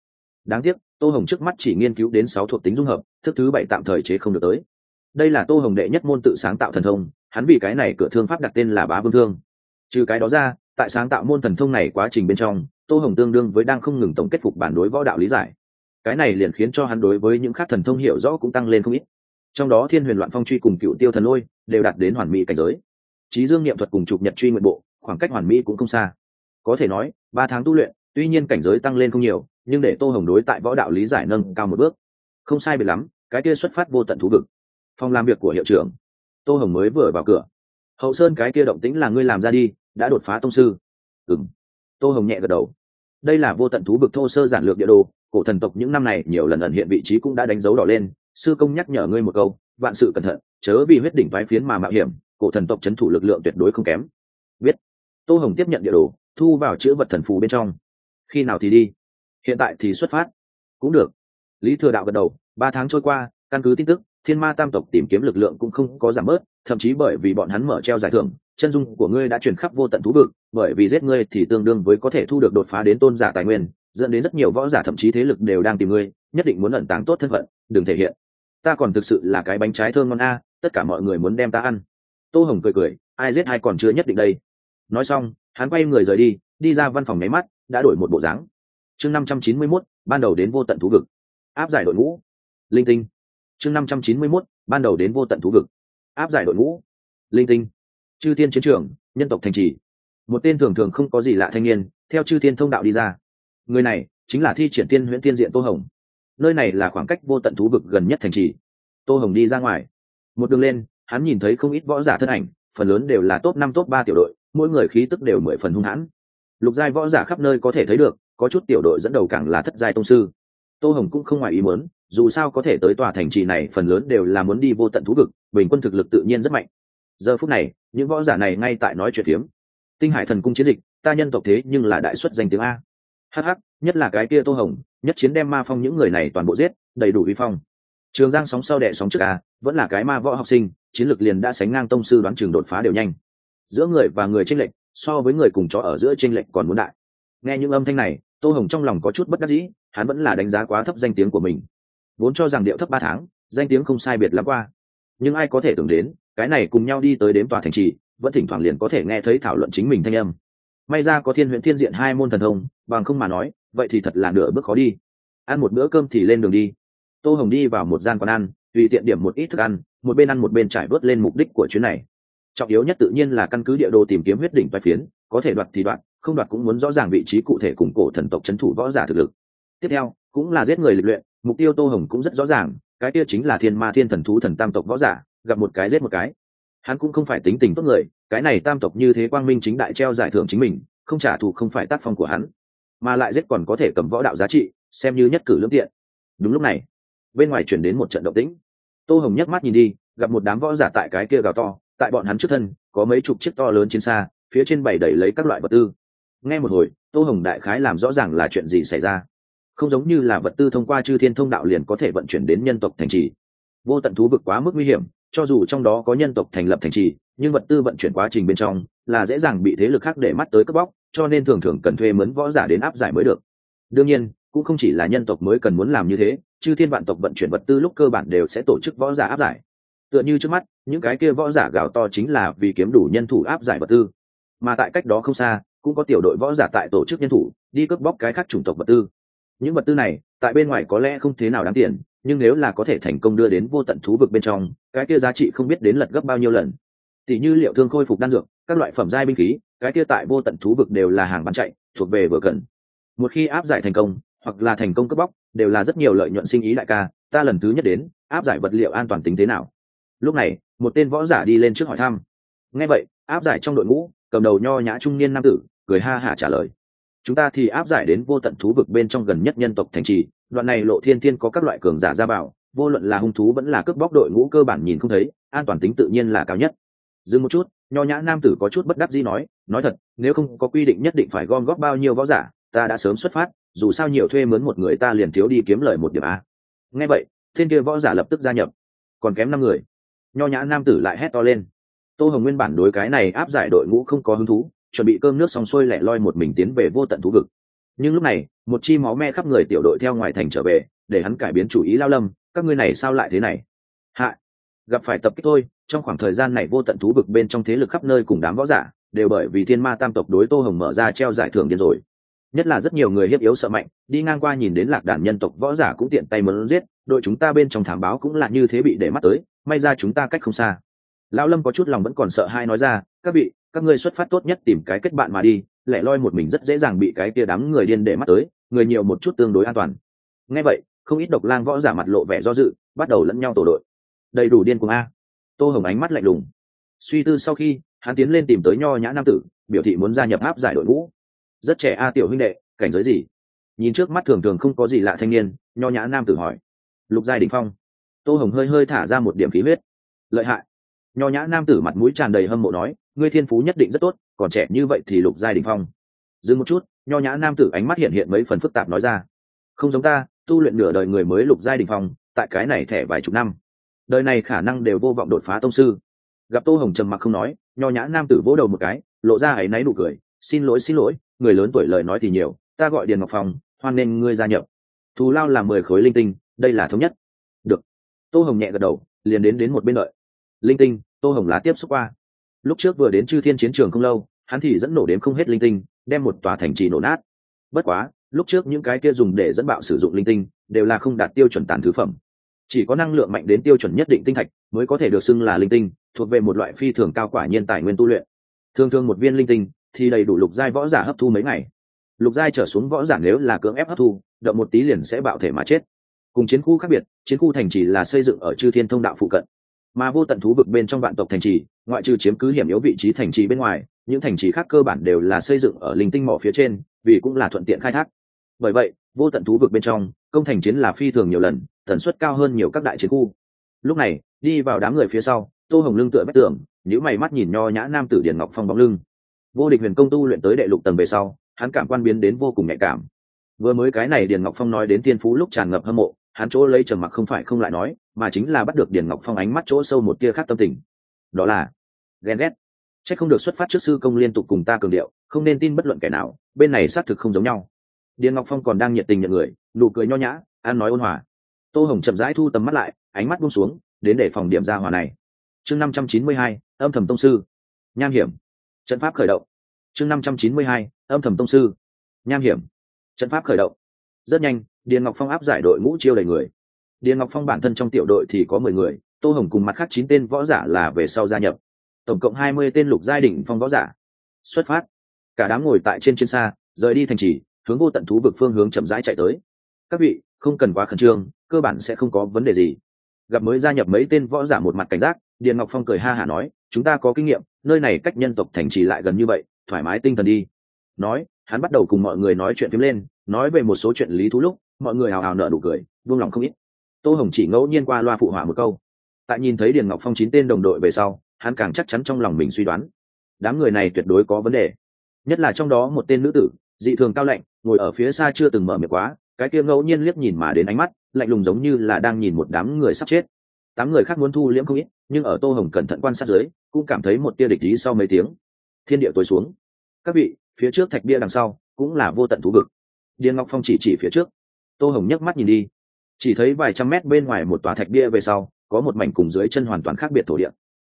Đáng tiếc, tô hồng trước mắt chỉ nghiên cứu đến sáu thuộc tính dung hợp, thức thứ bảy tạm thời chế không được tới đây là tô hồng đệ nhất môn tự sáng tạo thần thông, hắn vì cái này cửa thương pháp đặt tên là bá vương thương. Trừ cái đó ra, tại sáng tạo môn thần thông này quá trình bên trong, tô hồng tương đương với đang không ngừng tổng kết phục bản đối võ đạo lý giải. Cái này liền khiến cho hắn đối với những khác thần thông hiểu rõ cũng tăng lên không ít. Trong đó thiên huyền loạn phong truy cùng cựu tiêu thần lôi đều đạt đến hoàn mỹ cảnh giới. Trí dương niệm thuật cùng chụp nhật truy nguyện bộ, khoảng cách hoàn mỹ cũng không xa. Có thể nói, ba tháng tu luyện, tuy nhiên cảnh giới tăng lên không nhiều, nhưng để tô hồng đối tại võ đạo lý giải nâng cao một bước. Không sai biệt lắm, cái kia xuất phát vô tận thú vực phòng làm việc của hiệu trưởng. Tô hồng mới vừa vào cửa. Hậu sơn cái kia động tĩnh là ngươi làm ra đi, đã đột phá tông sư. Ừ m tô hồng nhẹ gật đầu. Đây là vô tận thú vực thô sơ giản lược địa đồ, cổ thần tộc những năm này nhiều lần ẩn hiện vị trí cũng đã đánh dấu đỏ lên. Sư công nhắc nhở ngươi một câu, vạn sự cẩn thận, chớ vì huyết đỉnh thoái phiến mà mạo hiểm, cổ thần tộc c h ấ n thủ lực lượng tuyệt đối không kém. Biết. Tô hồng tiếp nhận địa đồ, thu vào chữ vật thần phù bên trong. Khi nào thì đi? Hiện tại thì xuất phát. Cũng được. Lý thừa đạo gật đầu, ba tháng trôi qua, căn cứ tin tức thiên ma tam tộc tìm kiếm lực lượng cũng không có giảm bớt, thậm chí bởi vì bọn hắn mở treo giải thưởng, chân dung của ngươi đã chuyển khắp vô tận thú vực, bởi vì giết ngươi thì tương đương với có thể thu được đột phá đến tôn giả tài nguyên, dẫn đến rất nhiều võ giả thậm chí thế lực đều đang tìm ngươi, nhất định muốn ẩn tàng tốt thân phận, đừng thể hiện. Ta còn thực sự là cái bánh trái thơm ngon a, tất cả mọi người muốn đem ta ăn. Tô hồng cười cười, ai giết ai còn chưa nhất định đây. Nói xong, hắn quay người rời đi đi ra văn phòng nháy mắt, đã đổi một bộ dáng. Chương năm trăm chín mươi mốt, ban đầu đến vô tận thú vực. Áp giải đội ngũ. Linh tinh chương năm trăm chín mươi mốt, ban đầu đến vô tận thú vực. Áp giải đội ngũ. Linh tinh. Chư thiên chiến trường, nhân tộc thành trì. Một tên thường thường không có gì lạ thanh niên, theo chư thiên thông đạo đi ra. Người này chính là thi triển tiên huyễn tiên diện tô hồng. Nơi này là khoảng cách vô tận thú vực gần nhất thành trì. Tô hồng đi ra ngoài. Một đường lên, hắn nhìn thấy không ít võ giả thân ảnh, phần lớn đều là top năm, top ba tiểu đội, mỗi người khí tức đều mười phần hung hãn. Lục giai võ giả khắp nơi có thể thấy được, có chút tiểu đội dẫn đầu càng là thất giai tông sư. Tô hồng cũng không ngoài ý muốn dù sao có thể tới tòa thành trì này phần lớn đều là muốn đi vô tận thú vực bình quân thực lực tự nhiên rất mạnh. Giờ phút này những võ giả này ngay tại nói chuyện phiếm. Tinh hải thần cung chiến dịch ta nhân tộc thế nhưng là đại xuất danh tiếng a. Hh nhất là cái kia tô hồng nhất chiến đem ma phong những người này toàn bộ giết đầy đủ vi phong. Trường giang sóng sau đẻ sóng trước a, vẫn là cái ma võ học sinh chiến lược liền đã sánh ngang tông sư đoán trường đột phá đều nhanh. Giữa người và người tranh lệch so với người cùng chó ở giữa tranh lệch còn muốn đại. Nghe những âm thanh này tô hồng trong lòng có chút bất đắc dĩ hắn vẫn là đánh giá quá thấp danh tiếng của mình vốn cho rằng điệu thấp ba tháng, danh tiếng không sai biệt lắm qua. Nhưng ai có thể tưởng đến, cái này cùng nhau đi tới đếm tòa thành trì, vẫn thỉnh thoảng liền có thể nghe thấy thảo luận chính mình thanh âm. May ra có thiên huyện thiên diện hai môn thần thông, bằng không mà nói, vậy thì thật là nửa bước khó đi. Ăn một bữa cơm thì lên đường đi. Tô hồng đi vào một gian quán ăn, tùy tiện điểm một ít thức ăn, một bên ăn một bên trải bớt lên mục đích của chuyến này. Trọng yếu nhất tự nhiên là căn cứ địa đồ tìm kiếm huyết đỉnh vai phiến, có thể đoạt thì đoạt, không đoạt cũng muốn rõ ràng vị trí cụ thể củng cổ thần tộc c h ấ n thủ võ giả thực lực. Tiếp theo, cũng là giết người lịch luyện mục tiêu tô hồng cũng rất rõ ràng, cái kia chính là thiên ma thiên thần thú thần tam tộc võ giả, gặp một cái giết một cái. Hắn cũng không phải tính tình tốt người, cái này tam tộc như thế quang minh chính đại treo giải thưởng chính mình, không trả thù không phải tác phong của hắn, mà lại giết còn có thể cầm võ đạo giá trị, xem như nhất cử lương tiện. Đúng lúc này, bên ngoài chuyển đến một trận động tĩnh. Tô hồng nhắc mắt nhìn đi, gặp một đám võ giả tại cái kia gào to, tại bọn hắn trước thân, có mấy chục chiếc to lớn trên xa, phía trên bảy đẩy lấy các loại vật tư. Nghe một hồi, tô hồng đại khái làm rõ ràng là chuyện gì xảy ra không giống như là vật tư thông qua chư thiên thông đạo liền có thể vận chuyển đến nhân tộc thành trì. Vô tận thú vực quá mức nguy hiểm, cho dù trong đó có nhân tộc thành lập thành trì, nhưng vật tư vận chuyển quá trình bên trong là dễ dàng bị thế lực khác để mắt tới cướp bóc, cho nên thường thường cần thuê mướn võ giả đến áp giải mới được. Đương nhiên, cũng không chỉ là nhân tộc mới cần muốn làm như thế, chư thiên vạn tộc vận chuyển vật tư lúc cơ bản đều sẽ tổ chức võ giả áp giải. Tựa như trước mắt, những cái kia võ giả gào to chính là vì kiếm đủ nhân thủ áp giải vật tư. Mà tại cách đó không xa, cũng có tiểu đội võ giả tại tổ chức nhân thủ, đi cướp bóc cái khác chủng tộc vật tư những vật tư này, tại bên ngoài có lẽ không thế nào đáng tiền, nhưng nếu là có thể thành công đưa đến vô tận thú vực bên trong, cái kia giá trị không biết đến lật gấp bao nhiêu lần. Tỷ như liệu thương khôi phục đan dược, các loại phẩm giai binh khí, cái kia tại vô tận thú vực đều là hàng bán chạy, thuộc về vừa cần. Một khi áp giải thành công, hoặc là thành công cướp bóc, đều là rất nhiều lợi nhuận sinh ý đại ca, ta lần thứ nhất đến, áp giải vật liệu an toàn tính thế nào? Lúc này, một tên võ giả đi lên trước hỏi thăm. Nghe vậy, áp giải trong đội ngũ, cầm đầu nho nhã trung niên nam tử, cười ha hả trả lời chúng ta thì áp giải đến vô tận thú vực bên trong gần nhất nhân tộc thành trì. Đoạn này lộ thiên thiên có các loại cường giả ra bảo, vô luận là hung thú vẫn là cướp bóc đội ngũ cơ bản nhìn không thấy an toàn tính tự nhiên là cao nhất. Dừng một chút nho nhã nam tử có chút bất đắc dĩ nói nói thật nếu không có quy định nhất định phải gom góp bao nhiêu võ giả ta đã sớm xuất phát dù sao nhiều thuê mướn một người ta liền thiếu đi kiếm lời một điểm a. Nghe vậy thiên kia võ giả lập tức gia nhập còn kém năm người. Nho nhã nam tử lại hét to lên. Tô hồng nguyên bản đối cái này áp giải đội ngũ không có hứng thú chuẩn bị cơm nước xong xuôi lẻ loi một mình tiến về vô tận thú vực. Nhưng lúc này, một chi máu me khắp người tiểu đội theo ngoài thành trở về, để hắn cải biến chủ ý lao lâm, các ngươi này sao lại thế này? Hạ, gặp phải tập kích thôi, trong khoảng thời gian này vô tận thú vực bên trong thế lực khắp nơi cùng đám võ giả, đều bởi vì thiên ma tam tộc đối tô hồng mở ra treo giải thưởng điên rồi. Nhất là rất nhiều người hiếp yếu sợ mạnh, đi ngang qua nhìn đến lạc đàn nhân tộc võ giả cũng tiện tay mớn giết, đội chúng ta bên trong thám báo cũng là như thế bị để mắt tới, may ra chúng ta cách không xa. Lão lâm có chút lòng vẫn còn sợ hai nói ra, các vị các ngươi xuất phát tốt nhất tìm cái kết bạn mà đi, lẻ loi một mình rất dễ dàng bị cái kia đám người điên để mắt tới, người nhiều một chút tương đối an toàn. Nghe vậy, không ít độc lang võ giả mặt lộ vẻ do dự, bắt đầu lẫn nhau tổ đội. Đầy đủ điên cùng a. Tô hồng ánh mắt lạnh lùng. Suy tư sau khi, hắn tiến lên tìm tới nho nhã nam tử, biểu thị muốn gia nhập áp giải đội ngũ. Rất trẻ a tiểu huynh đệ, cảnh giới gì? Nhìn trước mắt thường thường không có gì lạ thanh niên, nho nhã nam tử hỏi. Lục giai đình phong. Tô hồng hơi hơi thả ra một điểm khí huyết. Lợi hại nho nhã nam tử mặt mũi tràn đầy hâm mộ nói, ngươi thiên phú nhất định rất tốt, còn trẻ như vậy thì lục giai đình phong. Dừng một chút, nho nhã nam tử ánh mắt hiện hiện mấy phần phức tạp nói ra, không giống ta, tu luyện nửa đời người mới lục giai đình phong, tại cái này thẻ vài chục năm, đời này khả năng đều vô vọng đột phá tông sư. Gặp tô hồng trầm mặc không nói, nho nhã nam tử vỗ đầu một cái, lộ ra áy náy nụ cười, xin lỗi xin lỗi, người lớn tuổi lời nói thì nhiều, ta gọi điền ngọc phong, hoan nên ngươi gia nhập. Thù lao là mười khối linh tinh, đây là thống nhất. Được. Tô hồng nhẹ gật đầu, liền đến đến một bên đợi linh tinh, tô hồng lá tiếp xúc qua. Lúc trước vừa đến chư thiên chiến trường không lâu, hắn thì dẫn nổ đến không hết linh tinh, đem một tòa thành trì nổ nát. Bất quá, lúc trước những cái kia dùng để dẫn bạo sử dụng linh tinh, đều là không đạt tiêu chuẩn tàn thứ phẩm. Chỉ có năng lượng mạnh đến tiêu chuẩn nhất định tinh thạch mới có thể được xưng là linh tinh, thuộc về một loại phi thường cao quả nhiên tài nguyên tu luyện. Thường thường một viên linh tinh thì đầy đủ lục giai võ giả hấp thu mấy ngày. Lục giai trở xuống võ giả nếu là cưỡng ép hấp thu đậm một tí liền sẽ bạo thể mà chết. Cùng chiến khu khác biệt, chiến khu thành trì là xây dựng ở chư thiên thông đạo phụ cận mà vô tận thú vực bên trong vạn tộc thành trì, ngoại trừ chiếm cứ hiểm yếu vị trí thành trì bên ngoài, những thành trì khác cơ bản đều là xây dựng ở linh tinh mỏ phía trên, vì cũng là thuận tiện khai thác. Bởi vậy, vô tận thú vực bên trong, công thành chiến là phi thường nhiều lần, tần suất cao hơn nhiều các đại chiến khu. Lúc này, đi vào đám người phía sau, tô hồng lưng tựa bất tường nếu mày mắt nhìn nho nhã nam tử điền ngọc phong bóng lưng. Vô địch huyền công tu luyện tới đệ lục tầng về sau, hắn cảm quan biến đến vô cùng nhạy cảm. Vừa mới cái này điền ngọc phong nói đến tiên phú lúc tràn ngập hâm mộ hắn chỗ lấy trầm mặc không phải không lại nói, mà chính là bắt được điền ngọc phong ánh mắt chỗ sâu một tia khác tâm tình. Đó là, ghen ghét. C h ắ c không được xuất phát trước sư công liên tục cùng ta cường điệu, không nên tin bất luận kẻ nào, bên này xác thực không giống nhau. Điền ngọc phong còn đang nhiệt tình nhận người, nụ cười nho nhã ăn nói ôn hòa. Tô hồng chậm rãi thu tầm mắt lại, ánh mắt buông xuống, đến để phòng điểm ra hòa này. Chương năm trăm chín mươi hai, âm thầm tông sư. Nham hiểm. Trận pháp khởi động. Chương năm trăm chín mươi hai, âm thầm tông sư. Nham hiểm. Trận pháp khởi động. Rất nhanh điền ngọc phong áp giải đội ngũ chiêu đầy người. Điền ngọc phong bản thân trong tiểu đội thì có mười người, tô hồng cùng mặt khác chín tên võ giả là về sau gia nhập. Tổng cộng hai mươi tên lục giai đỉnh phong võ giả. Xuất phát. Cả đám ngồi tại trên trên xa, rời đi thành trì, hướng vô tận thú vực phương hướng chậm rãi chạy tới. Các vị, không cần quá khẩn trương, cơ bản sẽ không có vấn đề gì. Gặp mới gia nhập mấy tên võ giả một mặt cảnh giác, điền ngọc phong cười ha hả nói, chúng ta có kinh nghiệm, nơi này cách nhân tộc thành trì lại gần như vậy, thoải mái tinh thần đi. Nói, hắn bắt đầu cùng mọi người nói chuyện phím lên, nói về một số chuyện lý thú lúc mọi người hào hào nở nụ cười buông lòng không ít. Tô hồng chỉ ngẫu nhiên qua loa phụ hỏa một câu. Tại nhìn thấy điền ngọc phong chín tên đồng đội về sau, hắn càng chắc chắn trong lòng mình suy đoán. Đám người này tuyệt đối có vấn đề. Nhất là trong đó một tên nữ tử, dị thường cao lạnh, ngồi ở phía xa chưa từng mở miệng quá, cái kia ngẫu nhiên liếc nhìn mà đến ánh mắt, lạnh lùng giống như là đang nhìn một đám người sắp chết. Tám người khác muốn thu liễm không ít, nhưng ở tô hồng cẩn thận quan sát dưới, cũng cảm thấy một tia địch ý sau mấy tiếng. Thiên địa tối xuống. Các vị, phía trước thạch bia đằng sau, cũng là vô tận thú vực. Điền ngọc phong chỉ chỉ phía trước tô hồng nhấc mắt nhìn đi. Chỉ thấy vài trăm mét bên ngoài một tòa thạch bia về sau, có một mảnh cùng dưới chân hoàn toàn khác biệt thổ địa.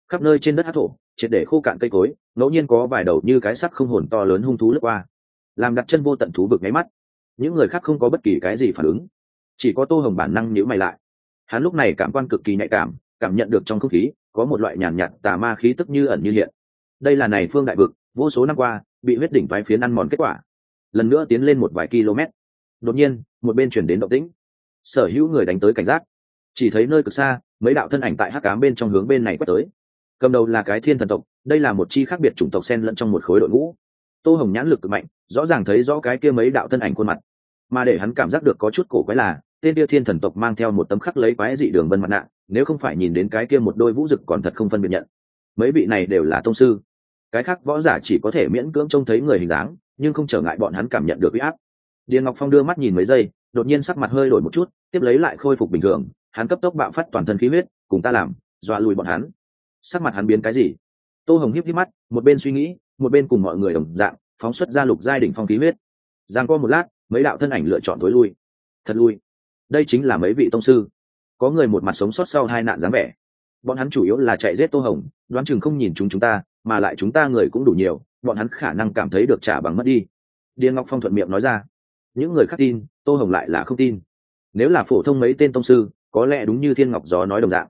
Khắp nơi trên đất hát thổ, triệt để khô cạn cây cối, ngẫu nhiên có vài đầu như cái sắc không hồn to lớn hung thú lướt qua, làm đặt chân vô tận thú vực nháy mắt. Những người khác không có bất kỳ cái gì phản ứng, chỉ có tô hồng bản năng nhíu mày lại. Hắn lúc này cảm quan cực kỳ nhạy cảm cảm nhận được trong không khí, có một loại nhàn nhạt tà ma khí tức như ẩn như hiện. Đây là này phương đại vực, vô số năm qua, bị huyết đỉnh vái phiến ăn mòn kết quả. Lần nữa tiến lên một vài km đột nhiên, một bên chuyển đến động tĩnh. Sở hữu người đánh tới cảnh giác. Chỉ thấy nơi cực xa, mấy đạo thân ảnh tại hắc cám bên trong hướng bên này quét tới. Cầm đầu là cái thiên thần tộc, đây là một chi khác biệt chủng tộc sen lẫn trong một khối đội ngũ. Tô hồng nhãn lực cực mạnh, rõ ràng thấy rõ cái kia mấy đạo thân ảnh khuôn mặt. Mà để hắn cảm giác được có chút cổ quái là, tên kia thiên thần tộc mang theo một tấm khắc lấy quái dị đường vân mặt nạ, nếu không phải nhìn đến cái kia một đôi vũ rực còn thật không phân biệt nhận. Mấy vị này đều là tông sư. Cái khác võ giả chỉ có thể miễn cưỡng trông thấy người hình dáng, nhưng không trở ngại bọn hắn cảm nhận được huy áp điền ngọc phong đưa mắt nhìn mấy giây, đột nhiên sắc mặt hơi đổi một chút, tiếp lấy lại khôi phục bình thường, hắn cấp tốc bạo phát toàn thân khí huyết, cùng ta làm, dọa lùi bọn hắn. Sắc mặt hắn biến cái gì? Tô hồng hiếp híp mắt, một bên suy nghĩ, một bên cùng mọi người đồng dạng, phóng xuất ra lục giai đỉnh phong khí huyết. Giang qua một lát, mấy đạo thân ảnh lựa chọn tối lui. Thật lui. Đây chính là mấy vị tông sư. Có người một mặt sống sót sau hai nạn dáng vẻ. Bọn hắn chủ yếu là chạy giết tô hồng, đoán chừng không nhìn chúng chúng ta, mà lại chúng ta người cũng đủ nhiều, bọn hắn khả năng cảm thấy được trả bằng mất đi. Điền ngọc phong thuận miệng nói ra những người khác tin, tô hồng lại là không tin. Nếu là phổ thông mấy tên tông sư, có lẽ đúng như thiên ngọc gió nói đồng dạng.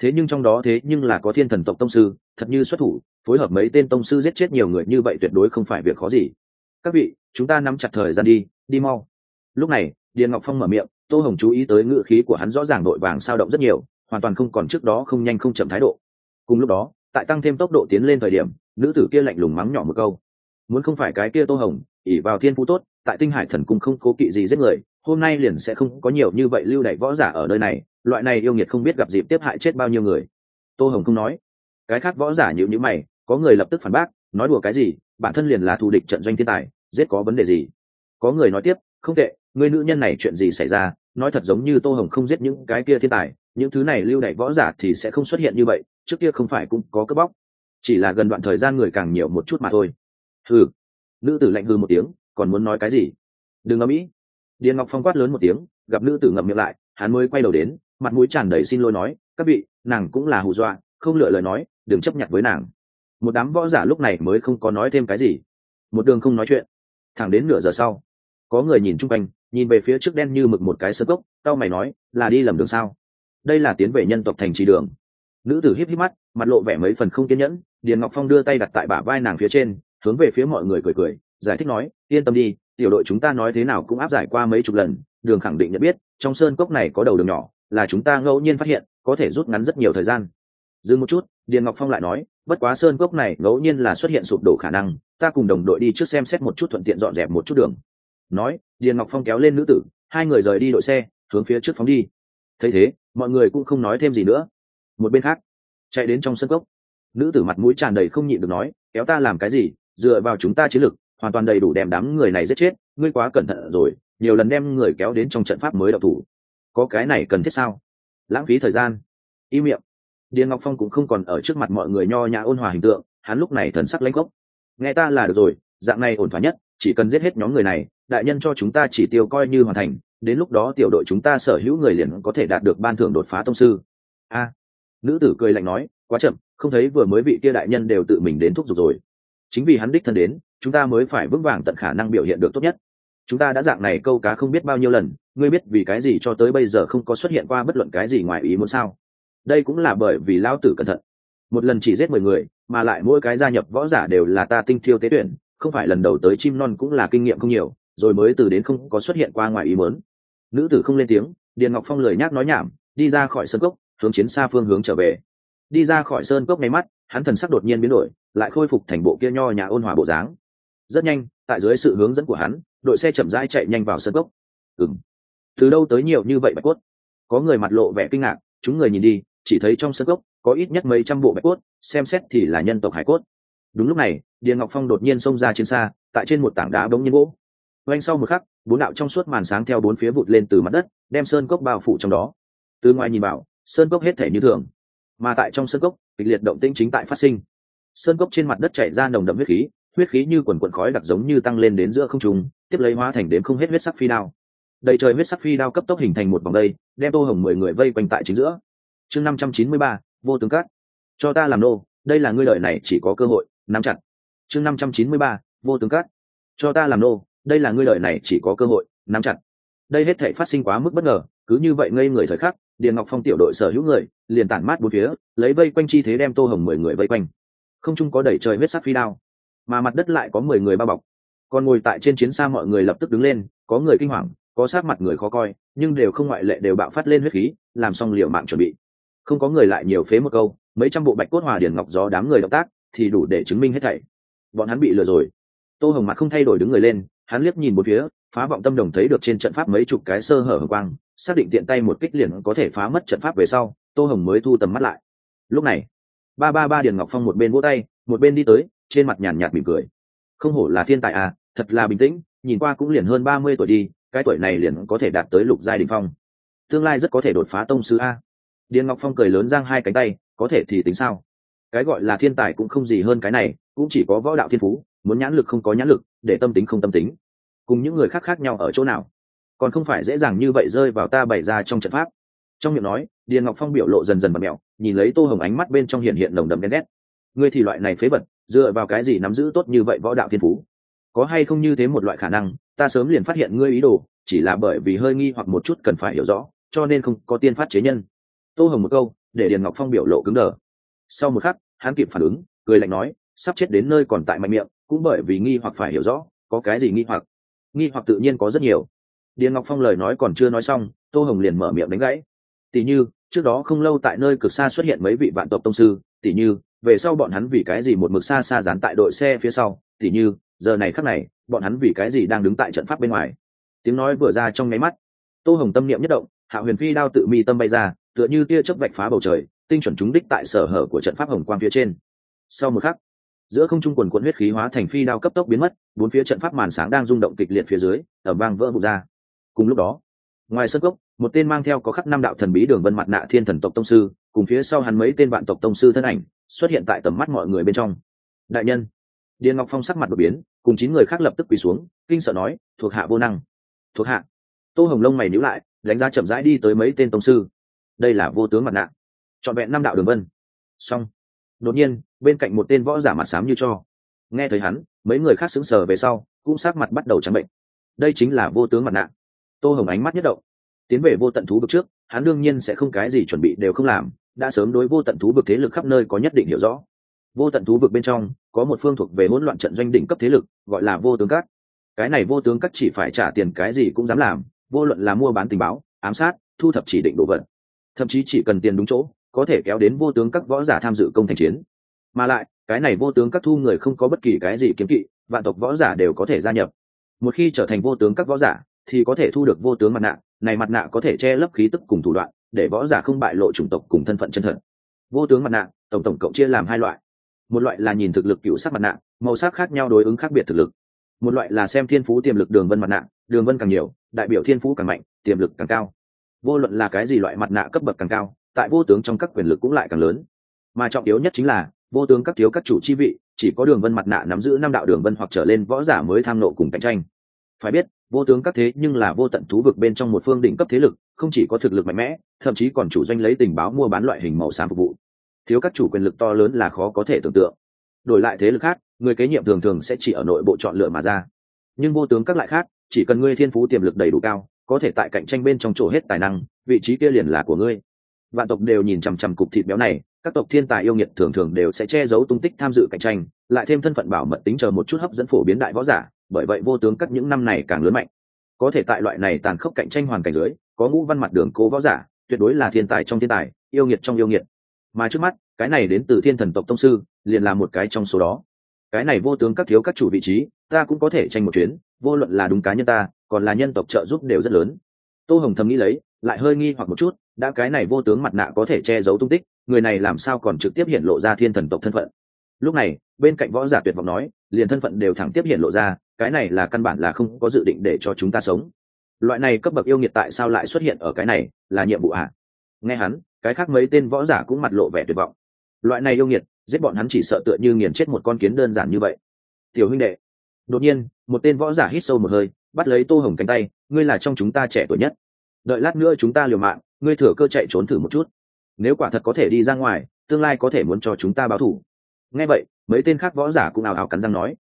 Thế nhưng trong đó thế nhưng là có thiên thần tộc tông sư, thật như xuất thủ, phối hợp mấy tên tông sư giết chết nhiều người như vậy tuyệt đối không phải việc khó gì. Các vị, chúng ta nắm chặt thời gian đi đi mau. Lúc này, điền ngọc phong mở miệng, tô hồng chú ý tới ngữ khí của hắn rõ ràng nội vàng sao động rất nhiều, hoàn toàn không còn trước đó không nhanh không chậm thái độ. Cùng lúc đó, tại tăng thêm tốc độ tiến lên thời điểm, nữ tử kia lạnh lùng mắng nhỏ một câu muốn không phải cái kia tô hồng ỉ vào thiên phú tốt, tại tinh hải thần cung không cố kỵ gì giết người, hôm nay liền sẽ không có nhiều như vậy lưu đày võ giả ở nơi này, loại này yêu nghiệt không biết gặp dịp tiếp hại chết bao nhiêu người. Tô hồng không nói. Cái khác võ giả nhịu nhữ mày, có người lập tức phản bác, nói đùa cái gì, bản thân liền là thù địch trận doanh thiên tài, giết có vấn đề gì? Có người nói tiếp, không tệ, người nữ nhân này chuyện gì xảy ra, nói thật giống như tô hồng không giết những cái kia thiên tài, những thứ này lưu đ võ giả thì sẽ không xuất hiện như vậy, trước kia không phải cũng có cướp bóc. Chỉ là gần đoạn thời gian người càng nhiều một chút mà thôi hừ. Nữ tử lạnh hừ một tiếng, còn muốn nói cái gì? Đừng ngẫm ý. Điền ngọc phong quát lớn một tiếng, gặp nữ tử ngậm miệng lại, hắn mới quay đầu đến, mặt mũi tràn đầy xin lỗi nói, các vị, nàng cũng là hù dọa, không lựa lời nói, đừng chấp nhận với nàng. Một đám võ giả lúc này mới không có nói thêm cái gì. Một đường không nói chuyện. Thẳng đến nửa giờ sau, có người nhìn chung quanh, nhìn về phía trước đen như mực một cái sơ cốc tao mày nói, là đi lầm đường sao? Đây là tiến về nhân tộc thành trì đường. Nữ tử híp híp mắt, mặt lộ vẻ mấy phần không kiên nhẫn, điền ngọc phong đưa tay đặt tại bả vai nàng phía trên hướng về phía mọi người cười cười, giải thích nói, yên tâm đi, tiểu đội chúng ta nói thế nào cũng áp giải qua mấy chục lần, đường khẳng định nhận biết, trong sơn cốc này có đầu đường nhỏ, là chúng ta ngẫu nhiên phát hiện, có thể rút ngắn rất nhiều thời gian. Dừng một chút, điền ngọc phong lại nói, bất quá sơn cốc này ngẫu nhiên là xuất hiện sụp đổ khả năng, ta cùng đồng đội đi trước xem xét một chút thuận tiện dọn dẹp một chút đường. Nói, điền ngọc phong kéo lên nữ tử, hai người rời đi đội xe, hướng phía trước phóng đi. Thấy thế, mọi người cũng không nói thêm gì nữa. Một bên khác, chạy đến trong sân cốc. Nữ tử mặt mũi tràn đầy không nhịn được nói, kéo ta làm cái gì? Dựa vào chúng ta chiến lực, hoàn toàn đầy đủ đem đám người này giết chết, ngươi quá cẩn thận rồi, nhiều lần đem người kéo đến trong trận pháp mới đậu thủ. Có cái này cần thiết sao? Lãng phí thời gian. Y miệng. Điền ngọc phong cũng không còn ở trước mặt mọi người nho nhã ôn hòa hình tượng, hắn lúc này thần sắc lãnh gốc. Nghe ta là được rồi, dạng này ổn thỏa nhất, chỉ cần giết hết nhóm người này, đại nhân cho chúng ta chỉ tiêu coi như hoàn thành, đến lúc đó tiểu đội chúng ta sở hữu người liền có thể đạt được ban thưởng đột phá tông sư. A. Nữ tử cười lạnh nói, quá chậm, không thấy vừa mới vị kia đại nhân đều tự mình đến thúc giục rồi chính vì hắn đích thân đến, chúng ta mới phải vững vàng tận khả năng biểu hiện được tốt nhất. Chúng ta đã dạng này câu cá không biết bao nhiêu lần, ngươi biết vì cái gì cho tới bây giờ không có xuất hiện qua bất luận cái gì ngoài ý muốn sao? Đây cũng là bởi vì lao tử cẩn thận. Một lần chỉ giết mười người, mà lại mỗi cái gia nhập võ giả đều là ta tinh thiêu tế tuyển, không phải lần đầu tới chim non cũng là kinh nghiệm không nhiều, rồi mới từ đến không có xuất hiện qua ngoài ý muốn. nữ tử không lên tiếng, điền ngọc phong lời nhác nói nhảm, đi ra khỏi sân cốc, hướng chiến xa phương hướng trở về. Đi ra khỏi sơn cốc ngay mắt, hắn thần sắc đột nhiên biến đổi lại khôi phục thành bộ kia nho nhà ôn hòa bộ dáng. Rất nhanh, tại dưới sự hướng dẫn của hắn, đội xe chậm rãi chạy nhanh vào sân gốc ừng từ đâu tới nhiều như vậy bạch cốt? Có người mặt lộ vẻ kinh ngạc, chúng người nhìn đi, chỉ thấy trong sân gốc có ít nhất mấy trăm bộ bạch cốt, xem xét thì là nhân tộc hải cốt. Đúng lúc này, điền ngọc phong đột nhiên xông ra trên xa, tại trên một tảng đá bỗng nhiên gỗ. Oanh sau một khắc, bốn đạo trong suốt màn sáng theo bốn phía vụt lên từ mặt đất, đem sơn cốc bao phủ trong đó. Từ ngoài nhìn vào, sơn cốc hết thể như thường. Mà tại trong sơn cốc, kịch liệt động tĩnh chính tại phát sinh sơn cốc trên mặt đất chảy ra nồng đậm huyết khí huyết khí như quần quần khói đặc giống như tăng lên đến giữa không trung, tiếp lấy hóa thành đến không hết huyết sắc phi đao. Đầy trời huyết sắc phi đao cấp tốc hình thành một vòng đây, đem tô hồng mười người vây quanh tại chính giữa. Chương năm trăm chín mươi ba, vô tướng cát. Cho ta làm nô, đây là ngươi lợi này chỉ có cơ hội, nắm chặt. Chương năm trăm chín mươi ba, vô tướng cát. Cho ta làm nô, đây là ngươi lợi này chỉ có cơ hội, nắm chặt. Đây hết thể phát sinh quá mức bất ngờ, cứ như vậy ngây người thời khắc, điền ngọc phong tiểu đội sở hữu người, liền tản mát bốn phía, lấy vây quanh chi thế đem tô hồng mười người vây quanh không chung có đẩy trời huyết sắc phi đao, mà mặt đất lại có mười người bao bọc. Còn ngồi tại trên chiến xa mọi người lập tức đứng lên, có người kinh hoàng, có sát mặt người khó coi, nhưng đều không ngoại lệ đều bạo phát lên huyết khí, làm xong liệu mạng chuẩn bị. Không có người lại nhiều phế một câu, mấy trăm bộ bạch cốt hòa điển ngọc gió đám người động tác thì đủ để chứng minh hết thảy. Bọn hắn bị lừa rồi. Tô hồng mặt không thay đổi đứng người lên, hắn liếc nhìn một phía, phá vọng tâm đồng thấy được trên trận pháp mấy chục cái sơ hở hồng quang, xác định tiện tay một kích liền có thể phá mất trận pháp về sau, tô hồng mới thu tầm mắt lại. Lúc này ba ba ba điền ngọc phong một bên vỗ tay, một bên đi tới, trên mặt nhàn nhạt mỉm cười. Không hổ là thiên tài à thật là bình tĩnh, nhìn qua cũng liền hơn ba mươi tuổi đi, cái tuổi này liền có thể đạt tới lục giai đình phong. Tương lai rất có thể đột phá tông sư a. Điền ngọc phong cười lớn giang hai cánh tay, có thể thì tính sao? Cái gọi là thiên tài cũng không gì hơn cái này, cũng chỉ có võ đạo thiên phú, muốn nhãn lực không có nhãn lực, để tâm tính không tâm tính. Cùng những người khác khác nhau ở chỗ nào? Còn không phải dễ dàng như vậy rơi vào ta bày ra trong trận pháp. Trong miệng nói, điền ngọc phong biểu lộ dần dần bật mẹo nhìn lấy tô hồng ánh mắt bên trong hiện hiện nồng đậm đen ghét. Ngươi thì loại này phế vật, dựa vào cái gì nắm giữ tốt như vậy võ đạo thiên phú? Có hay không như thế một loại khả năng, ta sớm liền phát hiện ngươi ý đồ, chỉ là bởi vì hơi nghi hoặc một chút cần phải hiểu rõ, cho nên không có tiên phát chế nhân. Tô hồng một câu, để điền ngọc phong biểu lộ cứng đờ. Sau một khắc, hắn kịp phản ứng, cười lạnh nói, sắp chết đến nơi còn tại mạnh miệng, cũng bởi vì nghi hoặc phải hiểu rõ, có cái gì nghi hoặc? Nghi hoặc tự nhiên có rất nhiều. Điền ngọc phong lời nói còn chưa nói xong, tô hồng liền mở miệng đánh gãy. Tỉ như trước đó không lâu tại nơi cực xa xuất hiện mấy vị vạn tộc tông sư tỷ như, về sau bọn hắn vì cái gì một mực xa xa dán tại đội xe phía sau tỷ như, giờ này khắc này, bọn hắn vì cái gì đang đứng tại trận pháp bên ngoài. Tiếng nói vừa ra trong nháy mắt, tô hồng tâm niệm nhất động, hạ huyền phi đao tự mi tâm bay ra, tựa như tia chớp vạch phá bầu trời, tinh chuẩn trúng đích tại sở hở của trận pháp hồng quang phía trên. Sau một khắc, giữa không trung quần quận huyết khí hóa thành phi đao cấp tốc biến mất, bốn phía trận pháp màn sáng đang rung động kịch liệt phía dưới ở vang vỡ vụt ra. Cùng lúc đó, ngoài sân cốc một tên mang theo có khắc năm đạo thần bí đường vân mặt nạ thiên thần tộc tông sư, cùng phía sau hắn mấy tên vạn tộc tông sư thân ảnh, xuất hiện tại tầm mắt mọi người bên trong. Đại nhân, điền ngọc phong sắc mặt đột biến, cùng chín người khác lập tức quỳ xuống, kinh sợ nói, thuộc hạ vô năng. Thuộc hạ? Tô hồng lông mày níu lại, đánh giá chậm rãi đi tới mấy tên tông sư. Đây là vô tướng mặt nạ. Trọn vẹn năm đạo đường vân. Xong. Đột nhiên, bên cạnh một tên võ giả mặt xám như cho. Nghe thấy hắn, mấy người khác sững sờ về sau, cũng sát mặt bắt đầu trắng bệnh. Đây chính là vô tướng mặt nạ. Tô hồng ánh mắt nhất động tiến về vô tận thú vực trước, hắn đương nhiên sẽ không cái gì chuẩn bị đều không làm, đã sớm đối vô tận thú vực thế lực khắp nơi có nhất định hiểu rõ. Vô tận thú vực bên trong, có một phương thuộc về hỗn loạn trận doanh đỉnh cấp thế lực, gọi là vô tướng cắt cái này vô tướng cắt chỉ phải trả tiền cái gì cũng dám làm, vô luận là mua bán tình báo, ám sát, thu thập chỉ định đồ vật. Thậm chí chỉ cần tiền đúng chỗ, có thể kéo đến vô tướng các võ giả tham dự công thành chiến. Mà lại, cái này vô tướng các thu người không có bất kỳ cái gì kiếm kỵ, vạn tộc võ giả đều có thể gia nhập. Một khi trở thành vô tướng các võ giả, thì có thể thu được vô tướng mặt nạ này mặt nạ có thể che lấp khí tức cùng thủ đoạn, để võ giả không bại lộ chủng tộc cùng thân phận chân thật. Vô tướng mặt nạ, tổng tổng cộng chia làm hai loại. Một loại là nhìn thực lực cựu sắc mặt nạ, màu sắc khác nhau đối ứng khác biệt thực lực. Một loại là xem thiên phú tiềm lực đường vân mặt nạ, đường vân càng nhiều, đại biểu thiên phú càng mạnh, tiềm lực càng cao. Vô luận là cái gì loại mặt nạ cấp bậc càng cao, tại vô tướng trong các quyền lực cũng lại càng lớn. Mà trọng yếu nhất chính là, vô tướng các thiếu các chủ chi vị, chỉ có đường vân mặt nạ nắm giữ năm đạo đường vân hoặc trở lên võ giả mới tham nộ cùng cạnh tranh. Phải biết vô tướng các thế nhưng là vô tận thú vực bên trong một phương đỉnh cấp thế lực, không chỉ có thực lực mạnh mẽ, thậm chí còn chủ doanh lấy tình báo mua bán loại hình màu xám phục vụ. Thiếu các chủ quyền lực to lớn là khó có thể tưởng tượng. Đổi lại thế lực khác, người kế nhiệm thường thường sẽ chỉ ở nội bộ chọn lựa mà ra. Nhưng vô tướng các lại khác, chỉ cần ngươi thiên phú tiềm lực đầy đủ cao, có thể tại cạnh tranh bên trong chỗ hết tài năng, vị trí kia liền là của ngươi. Vạn tộc đều nhìn chằm chằm cục thịt béo này, các tộc thiên tài yêu nghiệt thường thường đều sẽ che giấu tung tích tham dự cạnh tranh, lại thêm thân phận bảo mật tính chờ một chút hấp dẫn phổ biến đại võ giả bởi vậy vô tướng các những năm này càng lớn mạnh. Có thể tại loại này tàn khốc cạnh tranh hoàn cảnh dưới, có ngũ văn mặt đường cố võ giả, tuyệt đối là thiên tài trong thiên tài, yêu nghiệt trong yêu nghiệt. Mà trước mắt, cái này đến từ thiên thần tộc tông sư, liền là một cái trong số đó. Cái này vô tướng các thiếu các chủ vị trí, ta cũng có thể tranh một chuyến, vô luận là đúng cá nhân ta, còn là nhân tộc trợ giúp đều rất lớn. Tô hồng thầm nghĩ lấy, lại hơi nghi hoặc một chút, đã cái này vô tướng mặt nạ có thể che giấu tung tích, người này làm sao còn trực tiếp hiện lộ ra thiên thần tộc thân phận. Lúc này, bên cạnh võ giả tuyệt vọng nói liền thân phận đều thẳng tiếp hiện lộ ra, cái này là căn bản là không có dự định để cho chúng ta sống. Loại này cấp bậc yêu nghiệt tại sao lại xuất hiện ở cái này, là nhiệm vụ à? Nghe hắn, cái khác mấy tên võ giả cũng mặt lộ vẻ tuyệt vọng. Loại này yêu nghiệt, giết bọn hắn chỉ sợ tựa như nghiền chết một con kiến đơn giản như vậy. Tiểu huynh đệ, đột nhiên, một tên võ giả hít sâu một hơi, bắt lấy tô hồng cánh tay, ngươi là trong chúng ta trẻ tuổi nhất. Đợi lát nữa chúng ta liều mạng, ngươi thừa cơ chạy trốn thử một chút. Nếu quả thật có thể đi ra ngoài, tương lai có thể muốn cho chúng ta báo thù nghe vậy, mấy tên khác võ giả cũng ào ào cắn răng nói,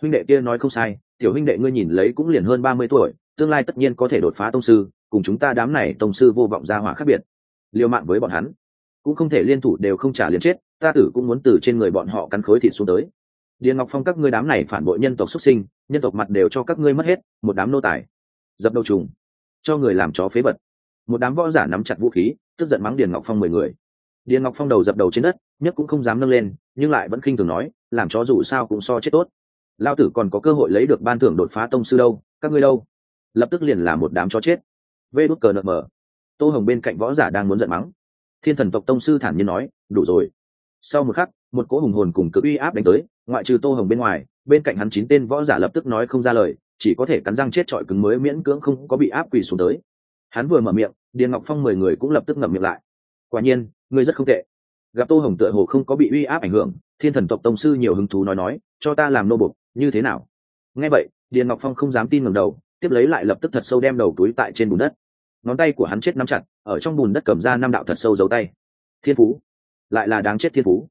huynh đệ kia nói không sai, tiểu huynh đệ ngươi nhìn lấy cũng liền hơn ba mươi tuổi, tương lai tất nhiên có thể đột phá tông sư, cùng chúng ta đám này tông sư vô vọng ra hỏa khác biệt. Liều mạng với bọn hắn, cũng không thể liên thủ đều không trả liền chết, ta tử cũng muốn từ trên người bọn họ cắn khối thịt xuống tới. Điền ngọc phong các ngươi đám này phản bội nhân tộc xuất sinh, nhân tộc mặt đều cho các ngươi mất hết, một đám nô tài, dập đầu trùng, cho người làm chó phế vật. Một đám võ giả nắm chặt vũ khí, tức giận mắng điền ngọc phong mười người. Điền ngọc phong đầu dập đầu trên đất nhất cũng không dám nâng lên nhưng lại vẫn khinh thường nói, làm chó dù sao cũng so chết tốt. Lao tử còn có cơ hội lấy được ban thưởng đột phá tông sư đâu, các ngươi đâu? Lập tức liền là một đám chó chết. Vê đốt cờ nợ mờ. Tô hồng bên cạnh võ giả đang muốn giận mắng. Thiên thần tộc tông sư thản nhiên nói, đủ rồi. Sau một khắc, một cỗ hùng hồn cùng cực uy áp đánh tới, ngoại trừ tô hồng bên ngoài, bên cạnh hắn chín tên võ giả lập tức nói không ra lời, chỉ có thể cắn răng chết trọi cứng mới miễn cưỡng không có bị áp quỳ xuống tới. Hắn vừa mở miệng, điền ngọc phong mười người cũng lập tức ngậm miệng lại. Quả nhiên, ngươi rất không tệ gặp tô hồng tựa hồ không có bị uy áp ảnh hưởng, thiên thần tộc tông sư nhiều hứng thú nói nói, cho ta làm nô bục như thế nào? Nghe vậy, điền ngọc phong không dám tin ngầm đầu, tiếp lấy lại lập tức thật sâu đem đầu túi tại trên bùn đất. Ngón tay của hắn chết nắm chặt, ở trong bùn đất cầm ra năm đạo thật sâu giấu tay. Thiên phú, lại là đáng chết thiên phú.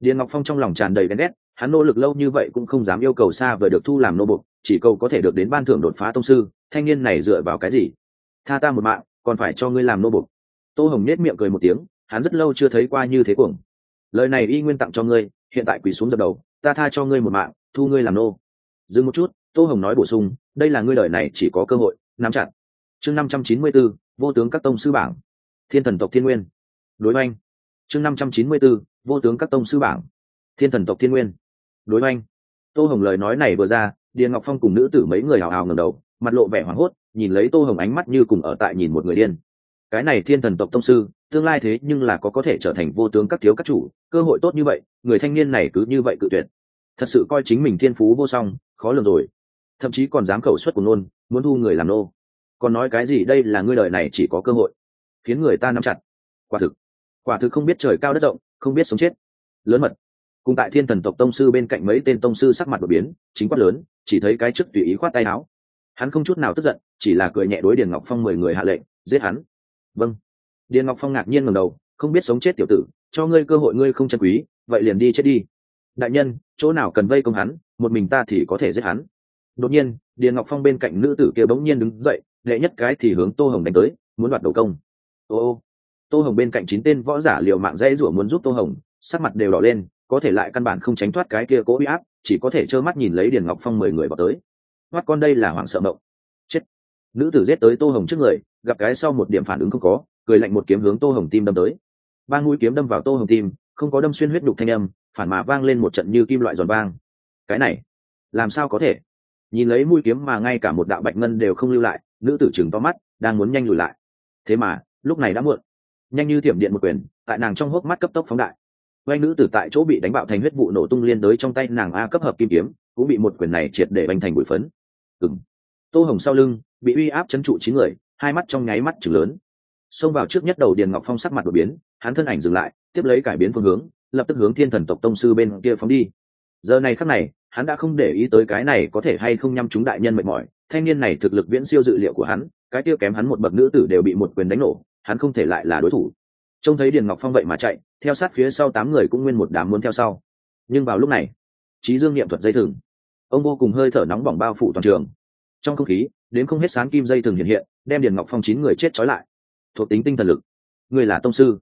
Điền ngọc phong trong lòng tràn đầy ghen ghét, hắn nỗ lực lâu như vậy cũng không dám yêu cầu xa vời được thu làm nô bục chỉ cầu có thể được đến ban thưởng đột phá tông sư, thanh niên này dựa vào cái gì? Tha ta một mạng, còn phải cho ngươi làm nô bục tô hồng nết miệng cười một tiếng hắn rất lâu chưa thấy qua như thế cuồng. Lời này y nguyên tặng cho ngươi, hiện tại quỳ xuống dập đầu, ta tha cho ngươi một mạng, thu ngươi làm nô. Dừng một chút, tô hồng nói bổ sung, đây là ngươi đời này chỉ có cơ hội, nắm chặt. Chương năm trăm chín mươi b ố vô tướng các tông sư bảng. Thiên thần tộc thiên nguyên. Đối oanh. Chương năm trăm chín mươi b ố vô tướng các tông sư bảng. Thiên thần tộc thiên nguyên. Đối oanh. Tô hồng lời nói này vừa ra, điền ngọc phong cùng nữ tử mấy người hào hào ngầm đầu, mặt lộ vẻ hoảng hốt, nhìn lấy tô hồng ánh mắt như cùng ở tại nhìn một người điên. Cái này thiên thần tộc tông sư tương lai thế nhưng là có có thể trở thành vô tướng các thiếu các chủ, cơ hội tốt như vậy, người thanh niên này cứ như vậy cự tuyệt. Thật sự coi chính mình thiên phú vô song, khó lường rồi. Thậm chí còn dám khẩu xuất của nôn muốn thu người làm nô. Còn nói cái gì đây là ngươi đời này chỉ có cơ hội. Khiến người ta nắm chặt. Quả thực. Quả thực không biết trời cao đất rộng, không biết sống chết. Lớn mật. Cùng tại thiên thần tộc tông sư bên cạnh mấy tên tông sư sắc mặt đột biến, chính quát lớn, chỉ thấy cái chức tùy ý khoát tay áo. Hắn không chút nào tức giận, chỉ là cười nhẹ đối điền ngọc phong mười người hạ lệnh, giết hắn. Vâng điền ngọc phong ngạc nhiên ngầm đầu, không biết sống chết tiểu tử, cho ngươi cơ hội ngươi không chân quý, vậy liền đi chết đi. Đại nhân, chỗ nào cần vây công hắn, một mình ta thì có thể giết hắn. Đột nhiên, điền ngọc phong bên cạnh nữ tử kia bỗng nhiên đứng dậy, đệ nhất cái thì hướng tô hồng đánh tới, muốn đoạt đầu công. Ô ô. Tô hồng bên cạnh chín tên võ giả liều mạng dây rủa muốn giúp tô hồng, sắc mặt đều đỏ lên, có thể lại căn bản không tránh thoát cái kia cố bị áp, chỉ có thể trơ mắt nhìn lấy điền ngọc phong mười người vào tới. Thoát con đây là hoảng sợ mộng. Chết. Nữ tử giết tới tô hồng trước người, gặp cái sau một điểm phản ứng không có cười lạnh một kiếm hướng tô hồng tim đâm tới. Ba mũi kiếm đâm vào tô hồng tim, không có đâm xuyên huyết đục thanh âm, phản mà vang lên một trận như kim loại giòn vang. Cái này, làm sao có thể? Nhìn lấy mũi kiếm mà ngay cả một đạo bạch ngân đều không lưu lại, nữ tử chừng to mắt, đang muốn nhanh lùi lại. Thế mà, lúc này đã muộn. Nhanh như thiểm điện một quyền, tại nàng trong hốc mắt cấp tốc phóng đại. Oanh nữ tử tại chỗ bị đánh bạo thành huyết vụ nổ tung liên đới trong tay nàng a cấp hợp kim kiếm, cũng bị một quyền này triệt để bành thành bụi phấn. Ừng tô hồng sau lưng, bị uy áp chấn trụ chín người, hai mắt trong nháy mắt chừng lớn xông vào trước nhất đầu điền ngọc phong sắc mặt đột biến, hắn thân ảnh dừng lại, tiếp lấy cải biến phương hướng, lập tức hướng thiên thần tộc tông sư bên kia phóng đi. Giờ này khắc này, hắn đã không để ý tới cái này có thể hay không nhắm chúng đại nhân mệt mỏi, thanh niên này thực lực viễn siêu dự liệu của hắn, cái tiêu kém hắn một bậc nữ tử đều bị một quyền đánh nổ, hắn không thể lại là đối thủ. Trông thấy điền ngọc phong vậy mà chạy, theo sát phía sau tám người cũng nguyên một đám muốn theo sau. Nhưng vào lúc này trí dương nghiệm thuật dây thừng. Ông vô cùng hơi thở nóng bỏng bao phủ toàn trường. Trong không khí, đến không hết sáng kim dây thừng hiện hiện, đem điền ngọc phong chín người chết trói lại thuộc tính tinh thần lực. Người là tông sư.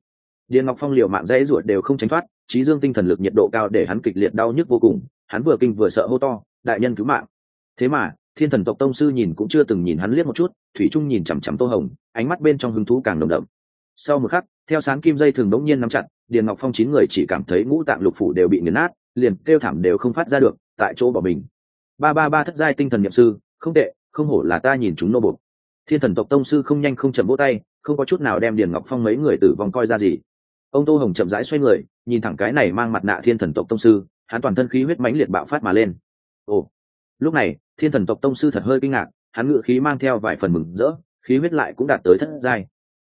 Điền ngọc phong liều mạng dãy ruột đều không tránh thoát, trí dương tinh thần lực nhiệt độ cao để hắn kịch liệt đau nhức vô cùng, hắn vừa kinh vừa sợ hô to, đại nhân cứu mạng. Thế mà, thiên thần tộc tông sư nhìn cũng chưa từng nhìn hắn liếc một chút, thủy trung nhìn chằm chằm tô hồng, ánh mắt bên trong hứng thú càng nồng đậm. Sau một khắc, theo sáng kim dây thường đống nhiên nắm chặt, điền ngọc phong chín người chỉ cảm thấy ngũ tạng lục phủ đều bị nghiền nát, liền kêu thảm đều không phát ra được, tại chỗ bỏ mình. Ba ba ba thất giai tinh thần nhậm sư, không tệ, không hổ là ta nhìn chúng nô bục thiên thần tộc tông sư không nhanh không chậm vỗ tay không có chút nào đem điền ngọc phong mấy người tử vong coi ra gì. Ông tô hồng chậm rãi xoay người, nhìn thẳng cái này mang mặt nạ thiên thần tộc tông sư, hắn toàn thân khí huyết mãnh liệt bạo phát mà lên. Ồ. Lúc này, thiên thần tộc tông sư thật hơi kinh ngạc, hắn ngự khí mang theo vài phần mừng rỡ, khí huyết lại cũng đạt tới thất giai.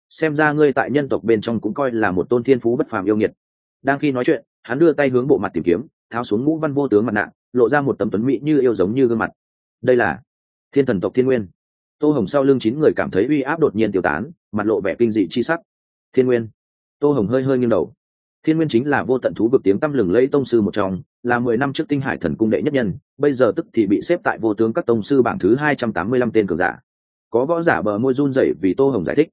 Xem ra ngươi tại nhân tộc bên trong cũng coi là một tôn thiên phú bất phàm yêu nghiệt. Đang khi nói chuyện, hắn đưa tay hướng bộ mặt tìm kiếm, tháo xuống ngũ văn vô tướng mặt nạ, lộ ra một tấm tuấn mỹ như yêu giống như gương mặt. Đây là thiên thần tộc thiên nguyên. Tô hồng sau lưng chín người cảm thấy uy áp đột nhiên tiêu tán mặt lộ vẻ kinh dị chi sắc. Thiên nguyên. Tô hồng hơi hơi nghiêng đầu. Thiên nguyên chính là vô tận thú vực tiếng tăm lừng lẫy tông sư một trong, là mười năm trước tinh hải thần cung đệ nhất nhân, bây giờ tức thì bị xếp tại vô tướng các tông sư bảng thứ hai trăm tám mươi lăm tên cường giả. Có võ giả bờ môi run rẩy vì tô hồng giải thích.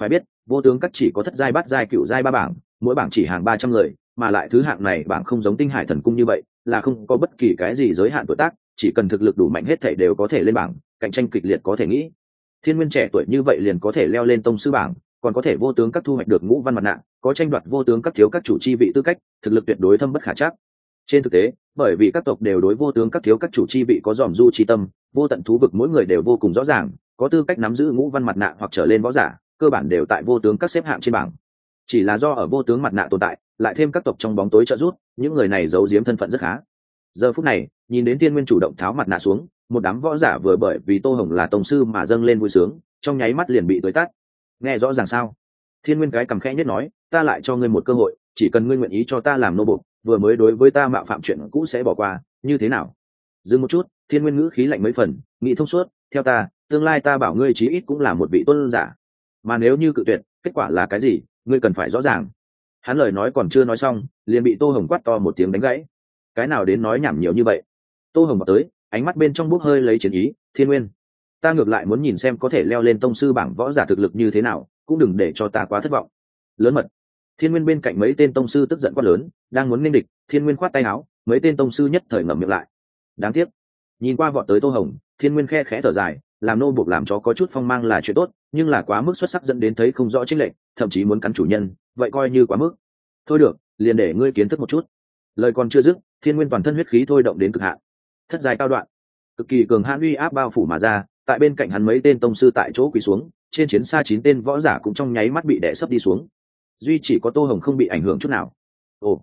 Phải biết, vô tướng các chỉ có thất giai, bát giai cựu giai, ba bảng, mỗi bảng chỉ hàng ba trăm người, mà lại thứ hạng này bảng không giống tinh hải thần cung như vậy, là không có bất kỳ cái gì giới hạn tuổi tác, chỉ cần thực lực đủ mạnh hết thể đều có thể lên bảng, cạnh tranh kịch liệt có thể nghĩ thiên nguyên trẻ tuổi như vậy liền có thể leo lên tông sư bảng, còn có thể vô tướng các thu hoạch được ngũ văn mặt nạ, có tranh đoạt vô tướng các thiếu các chủ chi vị tư cách, thực lực tuyệt đối thâm bất khả chắc. Trên thực tế, bởi vì các tộc đều đối vô tướng các thiếu các chủ chi vị có dòm du chi tâm, vô tận thú vực mỗi người đều vô cùng rõ ràng, có tư cách nắm giữ ngũ văn mặt nạ hoặc trở lên võ giả, cơ bản đều tại vô tướng các xếp hạng trên bảng. Chỉ là do ở vô tướng mặt nạ tồn tại, lại thêm các tộc trong bóng tối trợ rút những người này giấu giếm thân phận rất khá. Giờ phút này, nhìn đến tiên nguyên chủ động tháo mặt nạ xuống một đám võ giả vừa bởi vì tô hồng là tổng sư mà dâng lên vui sướng, trong nháy mắt liền bị tới tắt nghe rõ ràng sao? Thiên nguyên cái cầm khẽ nhất nói, ta lại cho ngươi một cơ hội, chỉ cần ngươi nguyện ý cho ta làm nô bục vừa mới đối với ta mạo phạm chuyện cũ sẽ bỏ qua, như thế nào? Dừng một chút, thiên nguyên ngữ khí lạnh mấy phần, nghĩ thông suốt, theo ta, tương lai ta bảo ngươi chí ít cũng là một vị tôn giả. Mà nếu như cự tuyệt, kết quả là cái gì, ngươi cần phải rõ ràng. Hắn lời nói còn chưa nói xong, liền bị tô hồng quát to một tiếng đánh gãy. Cái nào đến nói nhảm nhiều như vậy? Tô hồng vào tới ánh mắt bên trong bốc hơi lấy chiến ý, thiên nguyên, ta ngược lại muốn nhìn xem có thể leo lên tông sư bảng võ giả thực lực như thế nào, cũng đừng để cho ta quá thất vọng. Lớn mật. Thiên nguyên bên cạnh mấy tên tông sư tức giận quát lớn, đang muốn nên địch, thiên nguyên khoát tay áo, mấy tên tông sư nhất thời ngậm miệng lại. Đáng tiếc. Nhìn qua vọt tới tô hồng, thiên nguyên khe khẽ thở dài, làm nô buộc làm cho có chút phong mang là chuyện tốt, nhưng là quá mức xuất sắc dẫn đến thấy không rõ chính lệnh thậm chí muốn cắn chủ nhân, vậy coi như quá mức. Thôi được, liền để ngươi kiến thức một chút. Lời còn chưa dứt, thiên nguyên toàn thân huyết khí thôi động đến cực hạn thất dài cao đoạn. Cực kỳ cường hãn uy áp bao phủ mà ra, tại bên cạnh hắn mấy tên tông sư tại chỗ quỳ xuống, trên chiến xa chín tên võ giả cũng trong nháy mắt bị đẻ sấp đi xuống. Duy chỉ có tô hồng không bị ảnh hưởng chút nào. Ồ,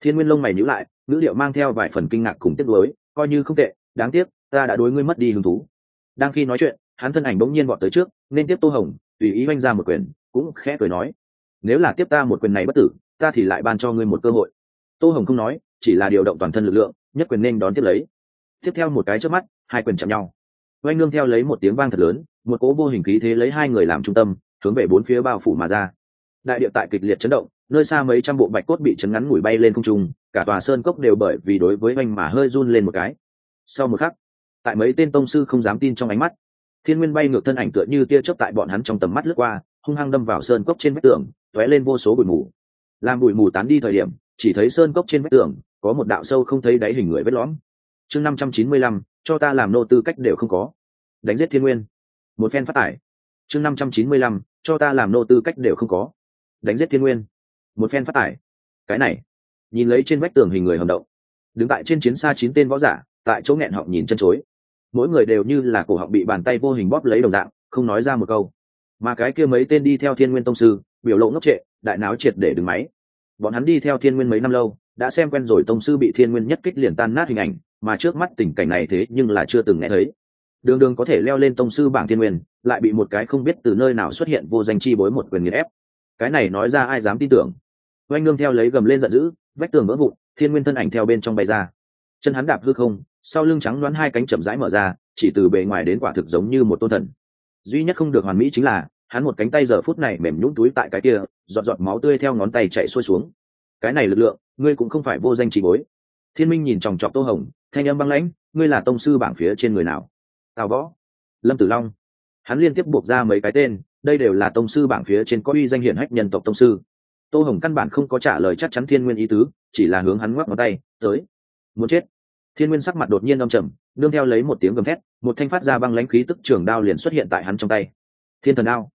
thiên nguyên lông mày nhữ lại, ngữ liệu mang theo vài phần kinh ngạc cùng tiếc nuối, coi như không tệ, đáng tiếc, ta đã đối ngươi mất đi hứng thú. Đang khi nói chuyện, hắn thân ảnh bỗng nhiên vọt tới trước, nên tiếp tô hồng, tùy ý oanh ra một quyền, cũng khẽ cười nói, nếu là tiếp ta một quyền này bất tử, ta thì lại ban cho ngươi một cơ hội. Tô hồng không nói, chỉ là điều động toàn thân lực lượng, nhất quyền nên đón tiếp lấy tiếp theo một cái trước mắt, hai quyền chạm nhau. Oanh nương theo lấy một tiếng vang thật lớn, một cố vô hình khí thế lấy hai người làm trung tâm, hướng về bốn phía bao phủ mà ra. Đại địa tại kịch liệt chấn động, nơi xa mấy trăm bộ bạch cốt bị chấn ngắn ngủi bay lên không trung, cả tòa sơn cốc đều bởi vì đối với oanh mà hơi run lên một cái. Sau một khắc, tại mấy tên tông sư không dám tin trong ánh mắt, thiên nguyên bay ngược thân ảnh tựa như tia chớp tại bọn hắn trong tầm mắt lướt qua, hung hăng đâm vào sơn cốc trên vách tường, tóe lên vô số bụi mù. Làm bụi mù tán đi thời điểm, chỉ thấy sơn cốc trên vách tường, có một đạo sâu không thấy đáy hình người vết lõm chương năm trăm chín mươi lăm, cho ta làm nô tư cách đều không có. Đánh giết thiên nguyên. Một phen phát tải. Chương năm trăm chín mươi lăm, cho ta làm nô tư cách đều không có. Đánh giết thiên nguyên. Một phen phát tải. Cái này. Nhìn lấy trên vách tường hình người hầm động. Đứng tại trên chiến xa chín tên võ giả, tại chỗ nghẹn họng nhìn chân chối. Mỗi người đều như là cổ họng bị bàn tay vô hình bóp lấy đồng dạng, không nói ra một câu. Mà cái kia mấy tên đi theo thiên nguyên tông sư, biểu lộ ngốc trệ, đại náo triệt để đứng máy bọn hắn đi theo thiên nguyên mấy năm lâu, đã xem quen rồi tông sư bị thiên nguyên nhất kích liền tan nát hình ảnh, mà trước mắt tình cảnh này thế nhưng là chưa từng nghe thấy. Đường đường có thể leo lên tông sư bảng thiên nguyên, lại bị một cái không biết từ nơi nào xuất hiện vô danh chi bối một quyền nghiền ép. Cái này nói ra ai dám tin tưởng? Oanh nương theo lấy gầm lên giận dữ, vách tường vỡ vụn, thiên nguyên thân ảnh theo bên trong bay ra. Chân hắn đạp hư không, sau lưng trắng đoán hai cánh chậm rãi mở ra, chỉ từ bề ngoài đến quả thực giống như một tôn thần. Duy nhất không được hoàn mỹ chính là, hắn một cánh tay giờ phút này mềm nhũn túi tại cái kia giọt giọt máu tươi theo ngón tay chạy xuôi xuống. Cái này lực lượng, ngươi cũng không phải vô danh chỉ bối. Thiên minh nhìn chòng chọc tô hồng, thanh âm băng lãnh, ngươi là tông sư bảng phía trên người nào? Tào võ. Lâm tử long. Hắn liên tiếp buộc ra mấy cái tên, đây đều là tông sư bảng phía trên có uy danh hiển hách nhân tộc tông sư. Tô hồng căn bản không có trả lời chắc chắn thiên nguyên ý tứ, chỉ là hướng hắn ngoắc ngón tay, tới. Muốn chết. Thiên nguyên sắc mặt đột nhiên đông trầm, nương theo lấy một tiếng gầm thét, một thanh phát ra băng lãnh khí tức trường đao liền xuất hiện tại hắn trong tay. Thiên thần đao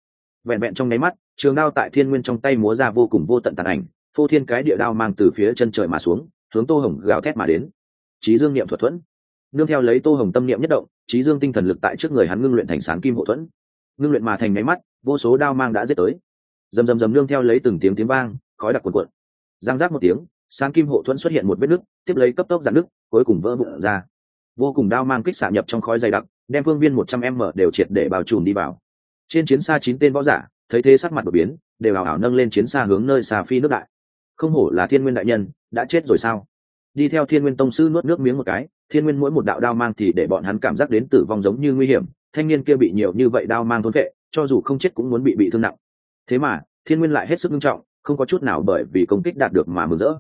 vẹn vẹn trong nháy mắt, trường đao tại thiên nguyên trong tay múa ra vô cùng vô tận tàn ảnh, phô thiên cái địa đao mang từ phía chân trời mà xuống, hướng tô hồng gào thét mà đến. Trí dương niệm thuật thuẫn. Nương theo lấy tô hồng tâm niệm nhất động trí dương tinh thần lực tại trước người hắn ngưng luyện thành sáng kim hộ thuẫn. Ngưng luyện mà thành nháy mắt, vô số đao mang đã giết tới. Dầm dầm dầm nương theo lấy từng tiếng tiếng vang, khói đặc cuồn cuộn. Giang giác một tiếng, sáng kim hộ thuẫn xuất hiện một vết nứt, tiếp lấy cấp tốc giãn nứt, cuối cùng vỡ vụn ra. Vô cùng đao mang kích xạ nhập trong khói dày đặc, đem phương viên một trăm m đều triệt để bao trùm đi vào trên chiến xa chín tên võ giả, thấy thế sắc mặt đột biến, đều hào hào nâng lên chiến xa hướng nơi xà phi nước đại. Không hổ là thiên nguyên đại nhân, đã chết rồi sao? Đi theo thiên nguyên tông sư nuốt nước miếng một cái, thiên nguyên mỗi một đạo đao mang thì để bọn hắn cảm giác đến tử vong giống như nguy hiểm, thanh niên kia bị nhiều như vậy đao mang thôn vệ cho dù không chết cũng muốn bị bị thương nặng. Thế mà, thiên nguyên lại hết sức nghiêm trọng, không có chút nào bởi vì công kích đạt được mà mừng rỡ.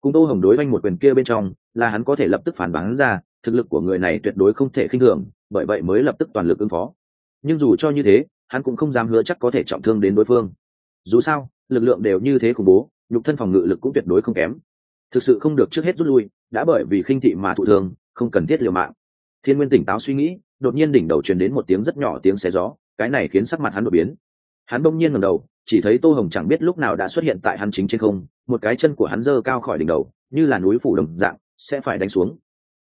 Cùng tô hồng đối oanh một quyền kia bên trong, là hắn có thể lập tức phản bắn ra, thực lực của người này tuyệt đối không thể khinh thường, bởi vậy mới lập tức toàn lực ứng phó. Nhưng dù cho như thế hắn cũng không dám hứa chắc có thể trọng thương đến đối phương. Dù sao, lực lượng đều như thế khủng bố, nhục thân phòng ngự lực cũng tuyệt đối không kém. Thực sự không được trước hết rút lui, đã bởi vì khinh thị mà thụ thương, không cần thiết liều mạng. Thiên nguyên tỉnh táo suy nghĩ, đột nhiên đỉnh đầu truyền đến một tiếng rất nhỏ tiếng xé gió, cái này khiến sắc mặt hắn đột biến. Hắn bỗng nhiên ngầm đầu, chỉ thấy tô hồng chẳng biết lúc nào đã xuất hiện tại hắn chính trên không, một cái chân của hắn giơ cao khỏi đỉnh đầu, như là núi phủ đồng dạng, sẽ phải đánh xuống.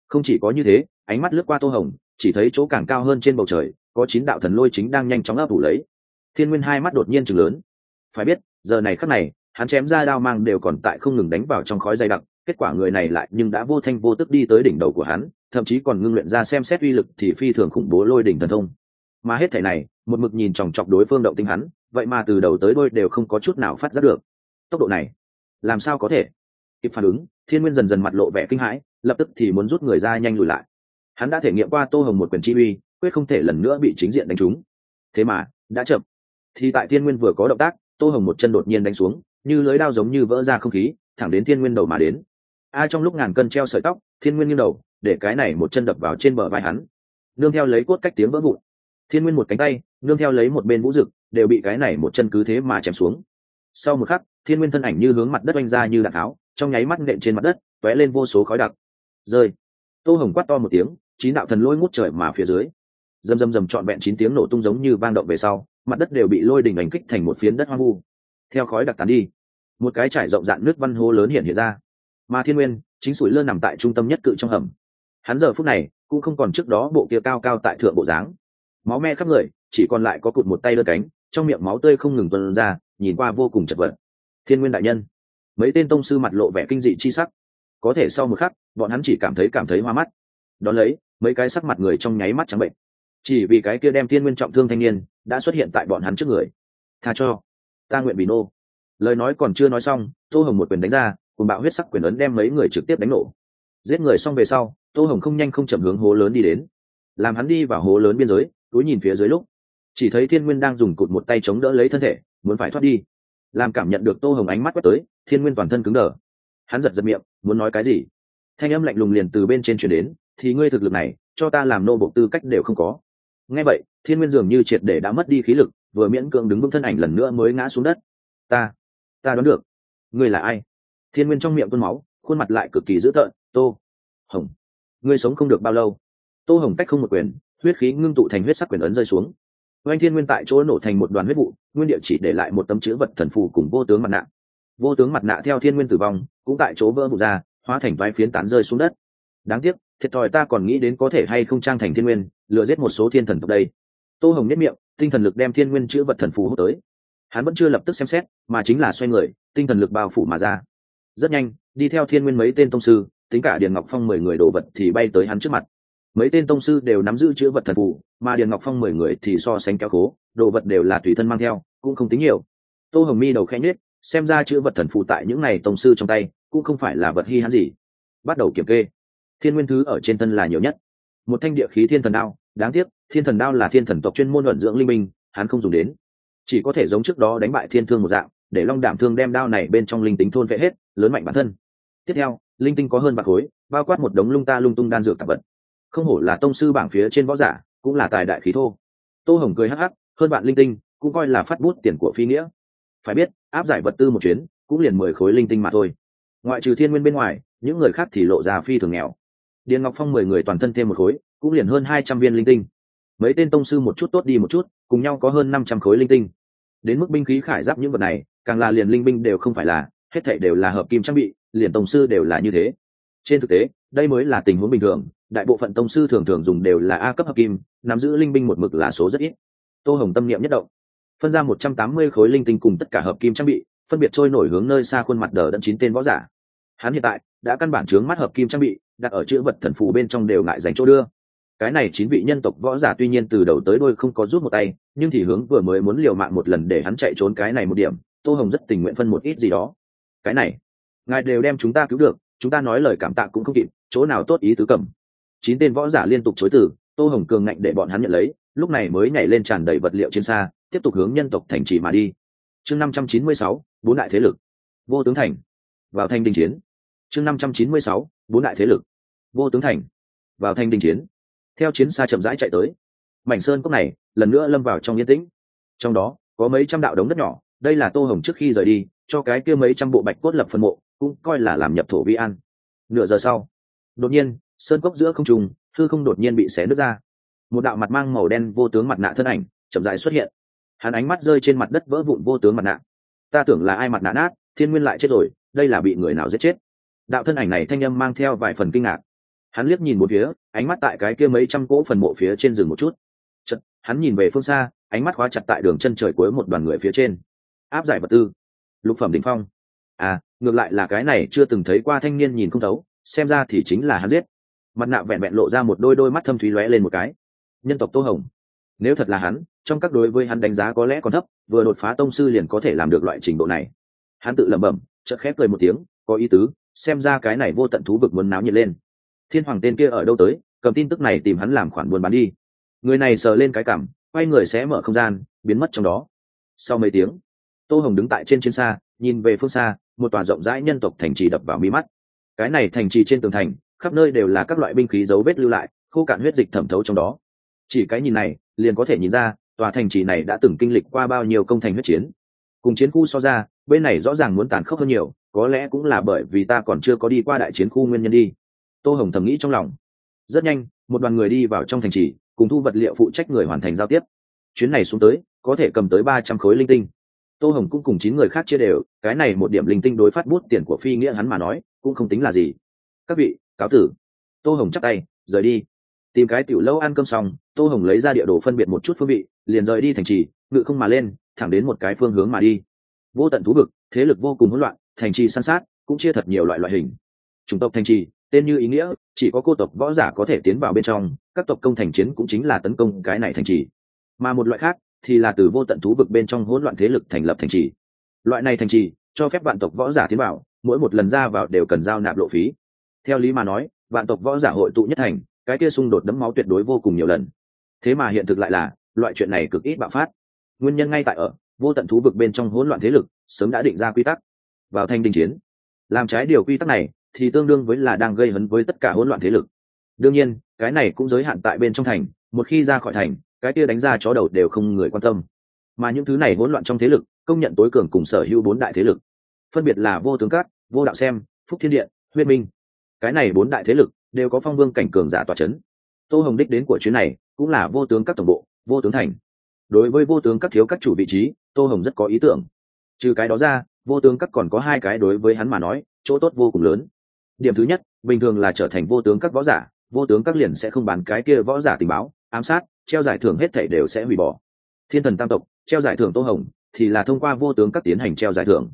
Không chỉ có như thế, ánh mắt lướt qua tô hồng, chỉ thấy chỗ càng cao hơn trên bầu trời có chín đạo thần lôi chính đang nhanh chóng ấp ủ lấy. Thiên nguyên hai mắt đột nhiên chừng lớn. Phải biết, giờ này khắc này, hắn chém ra đao mang đều còn tại không ngừng đánh vào trong khói dày đặc, kết quả người này lại nhưng đã vô thanh vô tức đi tới đỉnh đầu của hắn, thậm chí còn ngưng luyện ra xem xét uy lực thì phi thường khủng bố lôi đỉnh thần thông. Mà hết thể này, một mực nhìn chòng chọc đối phương động tinh hắn, vậy mà từ đầu tới đôi đều không có chút nào phát giác được. Tốc độ này, làm sao có thể? Kịp phản ứng, thiên nguyên dần dần mặt lộ vẻ kinh hãi, lập tức thì muốn rút người ra nhanh lùi lại. Hắn đã thể nghiệm qua tô hồng một quyền chi uy quyết không thể lần nữa bị chính diện đánh trúng. Thế mà, đã chậm. Thì tại thiên nguyên vừa có động tác, tô hồng một chân đột nhiên đánh xuống, như lưới đao giống như vỡ ra không khí, thẳng đến thiên nguyên đầu mà đến. A trong lúc ngàn cân treo sợi tóc, thiên nguyên nghiêng đầu, để cái này một chân đập vào trên bờ vai hắn. Nương theo lấy cốt cách tiếng vỡ vụn. Thiên nguyên một cánh tay, nương theo lấy một bên vũ rực đều bị cái này một chân cứ thế mà chém xuống. Sau một khắc, thiên nguyên thân ảnh như hướng mặt đất oanh ra như đạn tháo, trong nháy mắt nện trên mặt đất t ó é lên vô số khói đặc. Rơi. Tô hồng quát to một tiếng, chín đạo thần lôi ngút trời mà phía dưới dầm dầm dầm trọn vẹn chín tiếng nổ tung giống như vang động về sau, mặt đất đều bị lôi đình ảnh kích thành một phiến đất hoang vu. Theo khói đặc tán đi, một cái trải rộng dạn nước văn hô lớn hiện hiện ra. Mà thiên nguyên, chính sủi lơ nằm tại trung tâm nhất cự trong hầm. Hắn giờ phút này cũng không còn trước đó bộ kia cao cao tại thượng bộ dáng. Máu me khắp người, chỉ còn lại có cụt một tay đơn cánh, trong miệng máu tươi không ngừng tuân ra, nhìn qua vô cùng chật vật. Thiên nguyên đại nhân, mấy tên tông sư mặt lộ vẻ kinh dị chi sắc. Có thể sau một khắc, bọn hắn chỉ cảm thấy cảm thấy hoa mắt. Đón lấy, mấy cái sắc mặt người trong nháy mắt trắng bệnh chỉ vì cái kia đem thiên nguyên trọng thương thanh niên đã xuất hiện tại bọn hắn trước người. Tha cho. Ta nguyện bị nô. Lời nói còn chưa nói xong, tô hồng một quyền đánh ra cùng bạo huyết sắc quyền ấn đem mấy người trực tiếp đánh nổ. Giết người xong về sau, tô hồng không nhanh không chậm hướng hố lớn đi đến. Làm hắn đi vào hố lớn biên giới, túi nhìn phía dưới lúc. Chỉ thấy thiên nguyên đang dùng cụt một tay chống đỡ lấy thân thể, muốn phải thoát đi. Làm cảm nhận được tô hồng ánh mắt quét tới, thiên nguyên toàn thân cứng đờ. Hắn giật giật miệng, muốn nói cái gì? Thanh âm lạnh lùng liền từ bên trên chuyển đến, thì ngươi thực lực này, cho ta làm nô bộ tư cách đều không có nghe vậy, thiên nguyên dường như triệt để đã mất đi khí lực, vừa miễn cưỡng đứng vững thân ảnh lần nữa mới ngã xuống đất. Ta ta đoán được. Ngươi là ai? Thiên nguyên trong miệng tuôn máu, khuôn mặt lại cực kỳ dữ tợn. Tô hồng, ngươi sống không được bao lâu. Tô hồng cách không một quyền, huyết khí ngưng tụ thành huyết sắc quyền ấn rơi xuống. Oanh thiên nguyên tại chỗ nổ thành một đoàn huyết vụ, nguyên địa chỉ để lại một tấm chữ vật thần phù cùng vô tướng mặt nạ. Vô tướng mặt nạ theo thiên nguyên tử vong, cũng tại chỗ vỡ vụ ra, hóa thành vai phiến tán rơi xuống đất. Đáng tiếc, thiệt thòi ta còn nghĩ đến có thể hay không trang thành thiên nguyên lừa giết một số thiên thần tộc đây. Tô hồng nhất miệng tinh thần lực đem thiên nguyên chữ vật thần phù hút tới. Hắn vẫn chưa lập tức xem xét mà chính là xoay người tinh thần lực bao phủ mà ra. Rất nhanh đi theo thiên nguyên mấy tên tông sư tính cả điền ngọc phong mười người đồ vật thì bay tới hắn trước mặt. Mấy tên tông sư đều nắm giữ chữ vật thần phù mà điền ngọc phong mười người thì so sánh kéo cố, đồ vật đều là tùy thân mang theo cũng không tính nhiều. Tô hồng mi đầu khẽ nhết xem ra chữ vật thần phù tại những này tông sư trong tay cũng không phải là vật hi hắn gì. Bắt đầu kiểm kê. Thiên nguyên thứ ở trên thân là nhiều nhất một thanh địa khí thiên thần đao, đáng tiếc, thiên thần đao là thiên thần tộc chuyên môn luận dưỡng linh minh hắn không dùng đến. Chỉ có thể giống trước đó đánh bại thiên thương một dạng, để long đảm thương đem đao này bên trong linh tính thôn vệ hết, lớn mạnh bản thân. Tiếp theo, linh tinh có hơn bạc khối, bao quát một đống lung ta lung tung đan dược tạp vật. Không hổ là tông sư bảng phía trên võ giả, cũng là tài đại khí thô. Tô hồng cười hắc hắc, hơn bạn linh tinh, cũng coi là phát bút tiền của phi nghĩa. Phải biết, áp giải vật tư một chuyến, cũng liền mười khối linh tinh mà thôi. Ngoại trừ thiên nguyên bên ngoài, những người khác thì lộ ra phi thường nghèo điền ngọc phong mười người toàn thân thêm một khối, cũng liền hơn hai trăm viên linh tinh. Mấy tên tông sư một chút tốt đi một chút, cùng nhau có hơn năm trăm khối linh tinh. Đến mức binh khí khải giáp những vật này, càng là liền linh binh đều không phải là, hết thảy đều là hợp kim trang bị, liền tông sư đều là như thế. Trên thực tế, đây mới là tình huống bình thường, đại bộ phận tông sư thường thường dùng đều là a cấp hợp kim, nắm giữ linh binh một mực là số rất ít. Tô hồng tâm niệm nhất động. Phân ra một trăm tám mươi khối linh tinh cùng tất cả hợp kim trang bị, phân biệt trôi nổi hướng nơi xa khuôn mặt đờ đẫn chín tên võ giả. Hắn hiện tại đã căn bản chướng mắt hợp kim trang bị đặt ở chữ vật thần phù bên trong đều ngại dành chỗ đưa. Cái này chín vị nhân tộc võ giả tuy nhiên từ đầu tới đôi không có rút một tay, nhưng thì hướng vừa mới muốn liều mạng một lần để hắn chạy trốn cái này một điểm, tô hồng rất tình nguyện phân một ít gì đó. Cái này, ngài đều đem chúng ta cứu được, chúng ta nói lời cảm tạ cũng không kịp, chỗ nào tốt ý tứ cầm. Chín tên võ giả liên tục chối từ, tô hồng cường ngạnh để bọn hắn nhận lấy, lúc này mới nhảy lên tràn đầy vật liệu trên xa, tiếp tục hướng nhân tộc thành trì mà đi. Chương năm trăm chín mươi sáu, bốn đại thế lực. Vô tướng thành. Vào thanh đình chiến chương năm trăm chín mươi sáu, bốn đại thế lực. Vô tướng thành. Vào thanh đình chiến. Theo chiến xa chậm rãi chạy tới. Mảnh sơn cốc này, lần nữa lâm vào trong yên tĩnh. Trong đó, có mấy trăm đạo đống đất nhỏ, đây là tô hồng trước khi rời đi, cho cái kia mấy trăm bộ bạch cốt lập phân mộ, cũng coi là làm nhập thổ vi an. Nửa giờ sau, đột nhiên, sơn cốc giữa không trùng thư không đột nhiên bị xé nứt ra. Một đạo mặt mang màu đen vô tướng mặt nạ thân ảnh, chậm rãi xuất hiện. Hắn ánh mắt rơi trên mặt đất vỡ vụn vô tướng mặt nạ. Ta tưởng là ai mặt nạ nát, thiên nguyên lại chết rồi, đây là bị người nào giết chết? Đạo thân ảnh này thanh âm mang theo vài phần kinh ngạc. Hắn liếc nhìn một phía ánh mắt tại cái kia mấy trăm cỗ phần mộ phía trên rừng một chút. Chật, hắn nhìn về phương xa ánh mắt khóa chặt tại đường chân trời cuối một đoàn người phía trên. Áp giải vật tư. Lục phẩm đ ỉ n h phong. À ngược lại là cái này chưa từng thấy qua thanh niên nhìn không thấu xem ra thì chính là hắn giết. Mặt nạ vẹn vẹn lộ ra một đôi đôi mắt thâm thúy lóe lên một cái. Nhân tộc tô hồng. Nếu thật là hắn trong các đối với hắn đánh giá có lẽ còn thấp vừa đột phá tông sư liền có thể làm được loại trình độ này. Hắn tự lẩm bẩm chợt khép cười một tiếng có ý tứ xem ra cái này vô tận thú vực muốn náo nhiệt lên. Thiên hoàng tên kia ở đâu tới, cầm tin tức này tìm hắn làm khoản buôn bán đi. Người này sờ lên cái cảm, quay người sẽ mở không gian, biến mất trong đó. Sau mấy tiếng, tô hồng đứng tại trên chiến xa, nhìn về phương xa, một tòa rộng rãi nhân tộc thành trì đập vào mi mắt. Cái này thành trì trên tường thành, khắp nơi đều là các loại binh khí dấu vết lưu lại, khô cạn huyết dịch thẩm thấu trong đó. Chỉ cái nhìn này, liền có thể nhìn ra, tòa thành trì này đã từng kinh lịch qua bao nhiêu công thành huyết chiến. Cùng chiến khu so ra, bên này rõ ràng muốn tàn khốc hơn nhiều có lẽ cũng là bởi vì ta còn chưa có đi qua đại chiến khu nguyên nhân đi. Tô hồng thầm nghĩ trong lòng. Rất nhanh, một đoàn người đi vào trong thành trì, cùng thu vật liệu phụ trách người hoàn thành giao tiếp. Chuyến này xuống tới, có thể cầm tới ba trăm khối linh tinh. Tô hồng cũng cùng chín người khác chia đều, cái này một điểm linh tinh đối phát bút tiền của phi nghĩa hắn mà nói, cũng không tính là gì. Các vị, cáo tử. Tô hồng chắc tay, rời đi. Tìm cái tiểu lâu ăn cơm xong, tô hồng lấy ra địa đồ phân biệt một chút phương vị, liền rời đi thành trì, ngự không mà lên, thẳng đến một cái phương hướng mà đi. Vô tận thú vực, thế lực vô cùng hỗn loạn thành trì săn sát, cũng chia thật nhiều loại loại hình. Chủng tộc thành trì, tên như ý nghĩa, chỉ có cô tộc võ giả có thể tiến vào bên trong, các tộc công thành chiến cũng chính là tấn công cái này thành trì. Mà một loại khác thì là từ vô tận thú vực bên trong hỗn loạn thế lực thành lập thành trì. Loại này thành trì cho phép vạn tộc võ giả tiến vào, mỗi một lần ra vào đều cần giao nạp lộ phí. Theo lý mà nói, vạn tộc võ giả hội tụ nhất thành, cái kia xung đột đấm máu tuyệt đối vô cùng nhiều lần. Thế mà hiện thực lại là, loại chuyện này cực ít bạo phát. Nguyên nhân ngay tại ở, vô tận thú vực bên trong hỗn loạn thế lực sớm đã định ra quy tắc vào thanh đình chiến. Làm trái điều quy tắc này, thì tương đương với là đang gây hấn với tất cả hỗn loạn thế lực. Đương nhiên, cái này cũng giới hạn tại bên trong thành, một khi ra khỏi thành, cái kia đánh ra chó đầu đều không người quan tâm. Mà những thứ này hỗn loạn trong thế lực, công nhận tối cường cùng sở hữu bốn đại thế lực. Phân biệt là vô tướng cát vô đạo xem, phúc thiên điện huyết minh. Cái này bốn đại thế lực đều có phong vương cảnh cường giả tòa c h ấ n tô hồng đích đến của chuyến này cũng là vô tướng các tổng bộ, vô tướng thành. Đối với vô tướng các thiếu các chủ vị trí, tô hồng rất có ý tưởng. Trừ cái đó ra vô tướng các còn có hai cái đối với hắn mà nói, chỗ tốt vô cùng lớn. Điểm thứ nhất, bình thường là trở thành vô tướng các võ giả, vô tướng các liền sẽ không bán cái kia võ giả tình báo, ám sát, treo giải thưởng hết thảy đều sẽ hủy bỏ. Thiên thần tam tộc, treo giải thưởng tô hồng, thì là thông qua vô tướng các tiến hành treo giải thưởng.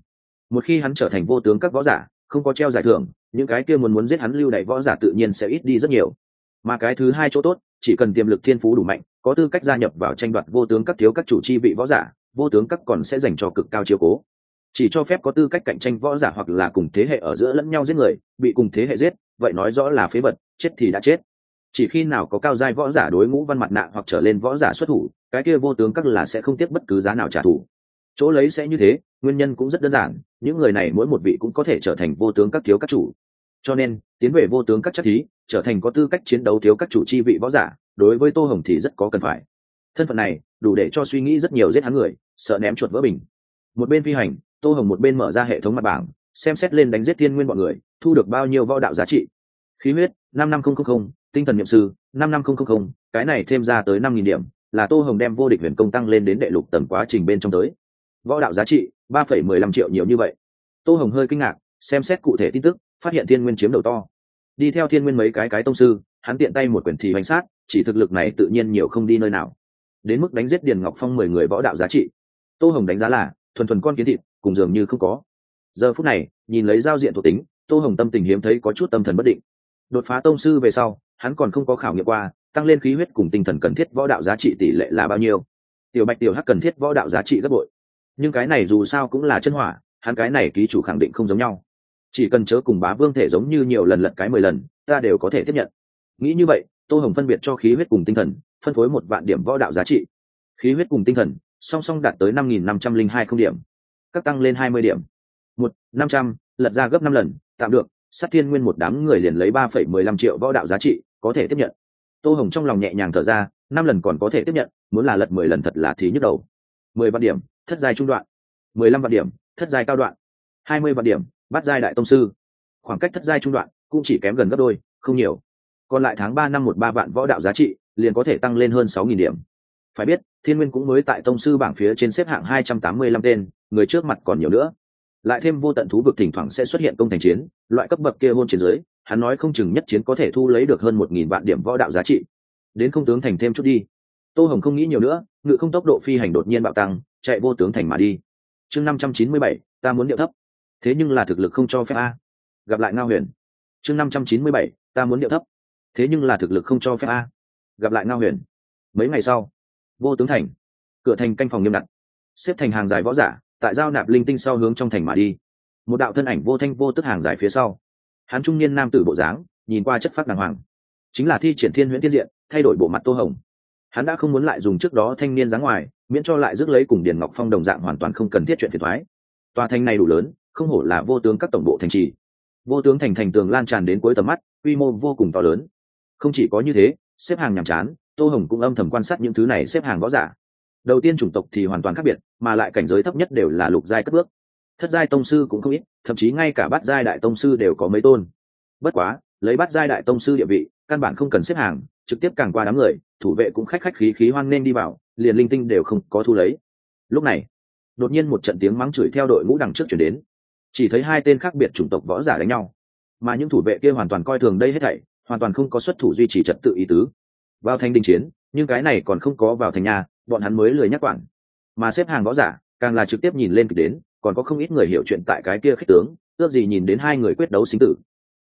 Một khi hắn trở thành vô tướng các võ giả, không có treo giải thưởng, những cái kia muốn muốn giết hắn lưu đày võ giả tự nhiên sẽ ít đi rất nhiều. Mà cái thứ hai chỗ tốt, chỉ cần tiềm lực thiên phú đủ mạnh, có tư cách gia nhập vào tranh đoạt vô tướng các thiếu các chủ chi vị võ giả, vô tướng các còn sẽ dành cho cực cao chiếu cố chỉ cho phép có tư cách cạnh tranh võ giả hoặc là cùng thế hệ ở giữa lẫn nhau giết người, bị cùng thế hệ giết, vậy nói rõ là phế vật, chết thì đã chết. Chỉ khi nào có cao giai võ giả đối ngũ văn mặt nạ hoặc trở lên võ giả xuất thủ, cái kia vô tướng các là sẽ không tiếc bất cứ giá nào trả thù. Chỗ lấy sẽ như thế, nguyên nhân cũng rất đơn giản, những người này mỗi một vị cũng có thể trở thành vô tướng các thiếu các chủ. Cho nên, tiến về vô tướng các chất thí, trở thành có tư cách chiến đấu thiếu các chủ chi vị võ giả, đối với tô hồng thì rất có cần phải. Thân phận này, đủ để cho suy nghĩ rất nhiều giết hắn người, sợ ném chuột vỡ bình. Một bên phi hành tô hồng một bên mở ra hệ thống mặt bảng, xem xét lên đánh giết thiên nguyên bọn người, thu được bao nhiêu võ đạo giá trị. Khí huyết, năm năm không không không, tinh thần m sư, năm năm không không không, cái này thêm ra tới năm nghìn điểm, là tô hồng đem vô địch huyền công tăng lên đến đệ lục tầm quá trình bên trong tới. Võ đạo giá trị, ba phẩy mười lăm triệu nhiều như vậy. Tô hồng hơi kinh ngạc, xem xét cụ thể tin tức, phát hiện thiên nguyên chiếm đầu to. Đi theo thiên nguyên mấy cái cái tông sư, hắn tiện tay một quyển thì bánh sát, chỉ thực lực này tự nhiên nhiều không đi nơi nào. Đến mức đánh giết điền ngọc phong mười người võ đạo giá trị. Tô hồng đánh giá là, thuần thuần con kiến thịt cùng dường như không có. Giờ phút này, nhìn lấy giao diện thuộc tính, tô hồng tâm tình hiếm thấy có chút tâm thần bất định. Đột phá tông sư về sau, hắn còn không có khảo nghiệm qua, tăng lên khí huyết cùng tinh thần cần thiết võ đạo giá trị tỷ lệ là bao nhiêu. Tiểu bạch, tiểu hắc cần thiết võ đạo giá trị gấp bội. Nhưng cái này dù sao cũng là chân hỏa, hắn cái này ký chủ khẳng định không giống nhau. Chỉ cần chớ cùng bá vương thể giống như nhiều lần lật cái mười lần, ta đều có thể tiếp nhận. Nghĩ như vậy, tô hồng phân biệt cho khí huyết cùng tinh thần, phân phối một vạn điểm võ đạo giá trị. Khí huyết cùng tinh thần, song song đạt tới năm nghìn năm trăm linh hai không điểm các tăng lên hai mươi điểm. Một, năm trăm, lật ra gấp năm lần, tạm được, sát thiên nguyên một đám người liền lấy ba phẩy mười lăm triệu võ đạo giá trị, có thể tiếp nhận. Tô hồng trong lòng nhẹ nhàng thở ra, năm lần còn có thể tiếp nhận, muốn là lật mười lần thật là thì nhức đầu. Mười vạn điểm, thất giai trung đoạn. Mười lăm vạn điểm, thất giai cao đoạn. Hai mươi vạn điểm, bắt giai đại tông sư. Khoảng cách thất giai trung đoạn cũng chỉ kém gần gấp đôi, không nhiều. Còn lại tháng ba năm một ba vạn võ đạo giá trị, liền có thể tăng lên hơn sáu nghìn điểm. Phải biết thiên nguyên cũng mới tại tông sư bảng phía trên xếp hạng hai trăm tám mươi lăm tên, người trước mặt còn nhiều nữa. Lại thêm vô tận thú vực thỉnh thoảng sẽ xuất hiện công thành chiến, loại cấp bậc kia hôn chiến giới, hắn nói không chừng nhất chiến có thể thu lấy được hơn một nghìn vạn điểm võ đạo giá trị. Đến không tướng thành thêm chút đi. Tô hồng không nghĩ nhiều nữa, ngự không tốc độ phi hành đột nhiên bạo tăng, chạy vô tướng thành mà đi. Chương năm trăm chín mươi bảy, ta muốn điệu thấp. Thế nhưng là thực lực không cho phép a. Gặp lại ngao huyền. Chương năm trăm chín mươi bảy, ta muốn điệu thấp. Thế nhưng là thực lực không cho phép a. Gặp lại ngao huyền. Mấy ngày sau vô tướng thành. Cửa thành canh phòng nghiêm ngặt. Xếp thành hàng dài võ giả, tại giao nạp linh tinh sau hướng trong thành mà đi. Một đạo thân ảnh vô thanh vô tức hàng dài phía sau. Hắn trung niên nam tử bộ dáng, nhìn qua chất phát đàng hoàng. Chính là thi triển thiên huyễn tiên diện, thay đổi bộ mặt tô hồng. Hắn đã không muốn lại dùng trước đó thanh niên dáng ngoài, miễn cho lại rước lấy cùng điền ngọc phong đồng dạng hoàn toàn không cần thiết chuyện phiền thoái tòa thành này đủ lớn, không hổ là vô tướng các tổng bộ thành trì. Vô tướng thành thành tường lan tràn đến cuối tầm mắt, quy mô vô cùng to lớn. Không chỉ có như thế, xếp hàng nhàm chán tô hồng cũng âm thầm quan sát những thứ này xếp hàng võ giả. Đầu tiên chủng tộc thì hoàn toàn khác biệt, mà lại cảnh giới thấp nhất đều là lục giai cất bước. Thất giai tông sư cũng không ít, thậm chí ngay cả bát giai đại tông sư đều có mấy tôn. Bất quá, lấy bát giai đại tông sư địa vị, căn bản không cần xếp hàng, trực tiếp càng qua đám người, thủ vệ cũng khách khách khí khí hoan nên đi vào, liền linh tinh đều không có thu lấy. Lúc này, đột nhiên một trận tiếng mắng chửi theo đội ngũ đằng trước chuyển đến. Chỉ thấy hai tên khác biệt chủng tộc võ giả đánh nhau. Mà những thủ vệ kia hoàn toàn coi thường đây hết thảy, hoàn toàn không có xuất thủ duy trì trật tự ý tứ vào thành đình chiến, nhưng cái này còn không có vào thành nhà, bọn hắn mới lười nhắc quản. Mà xếp hàng võ giả, càng là trực tiếp nhìn lên kịch đến, còn có không ít người hiểu chuyện tại cái kia khích tướng, ước gì nhìn đến hai người quyết đấu sinh tử.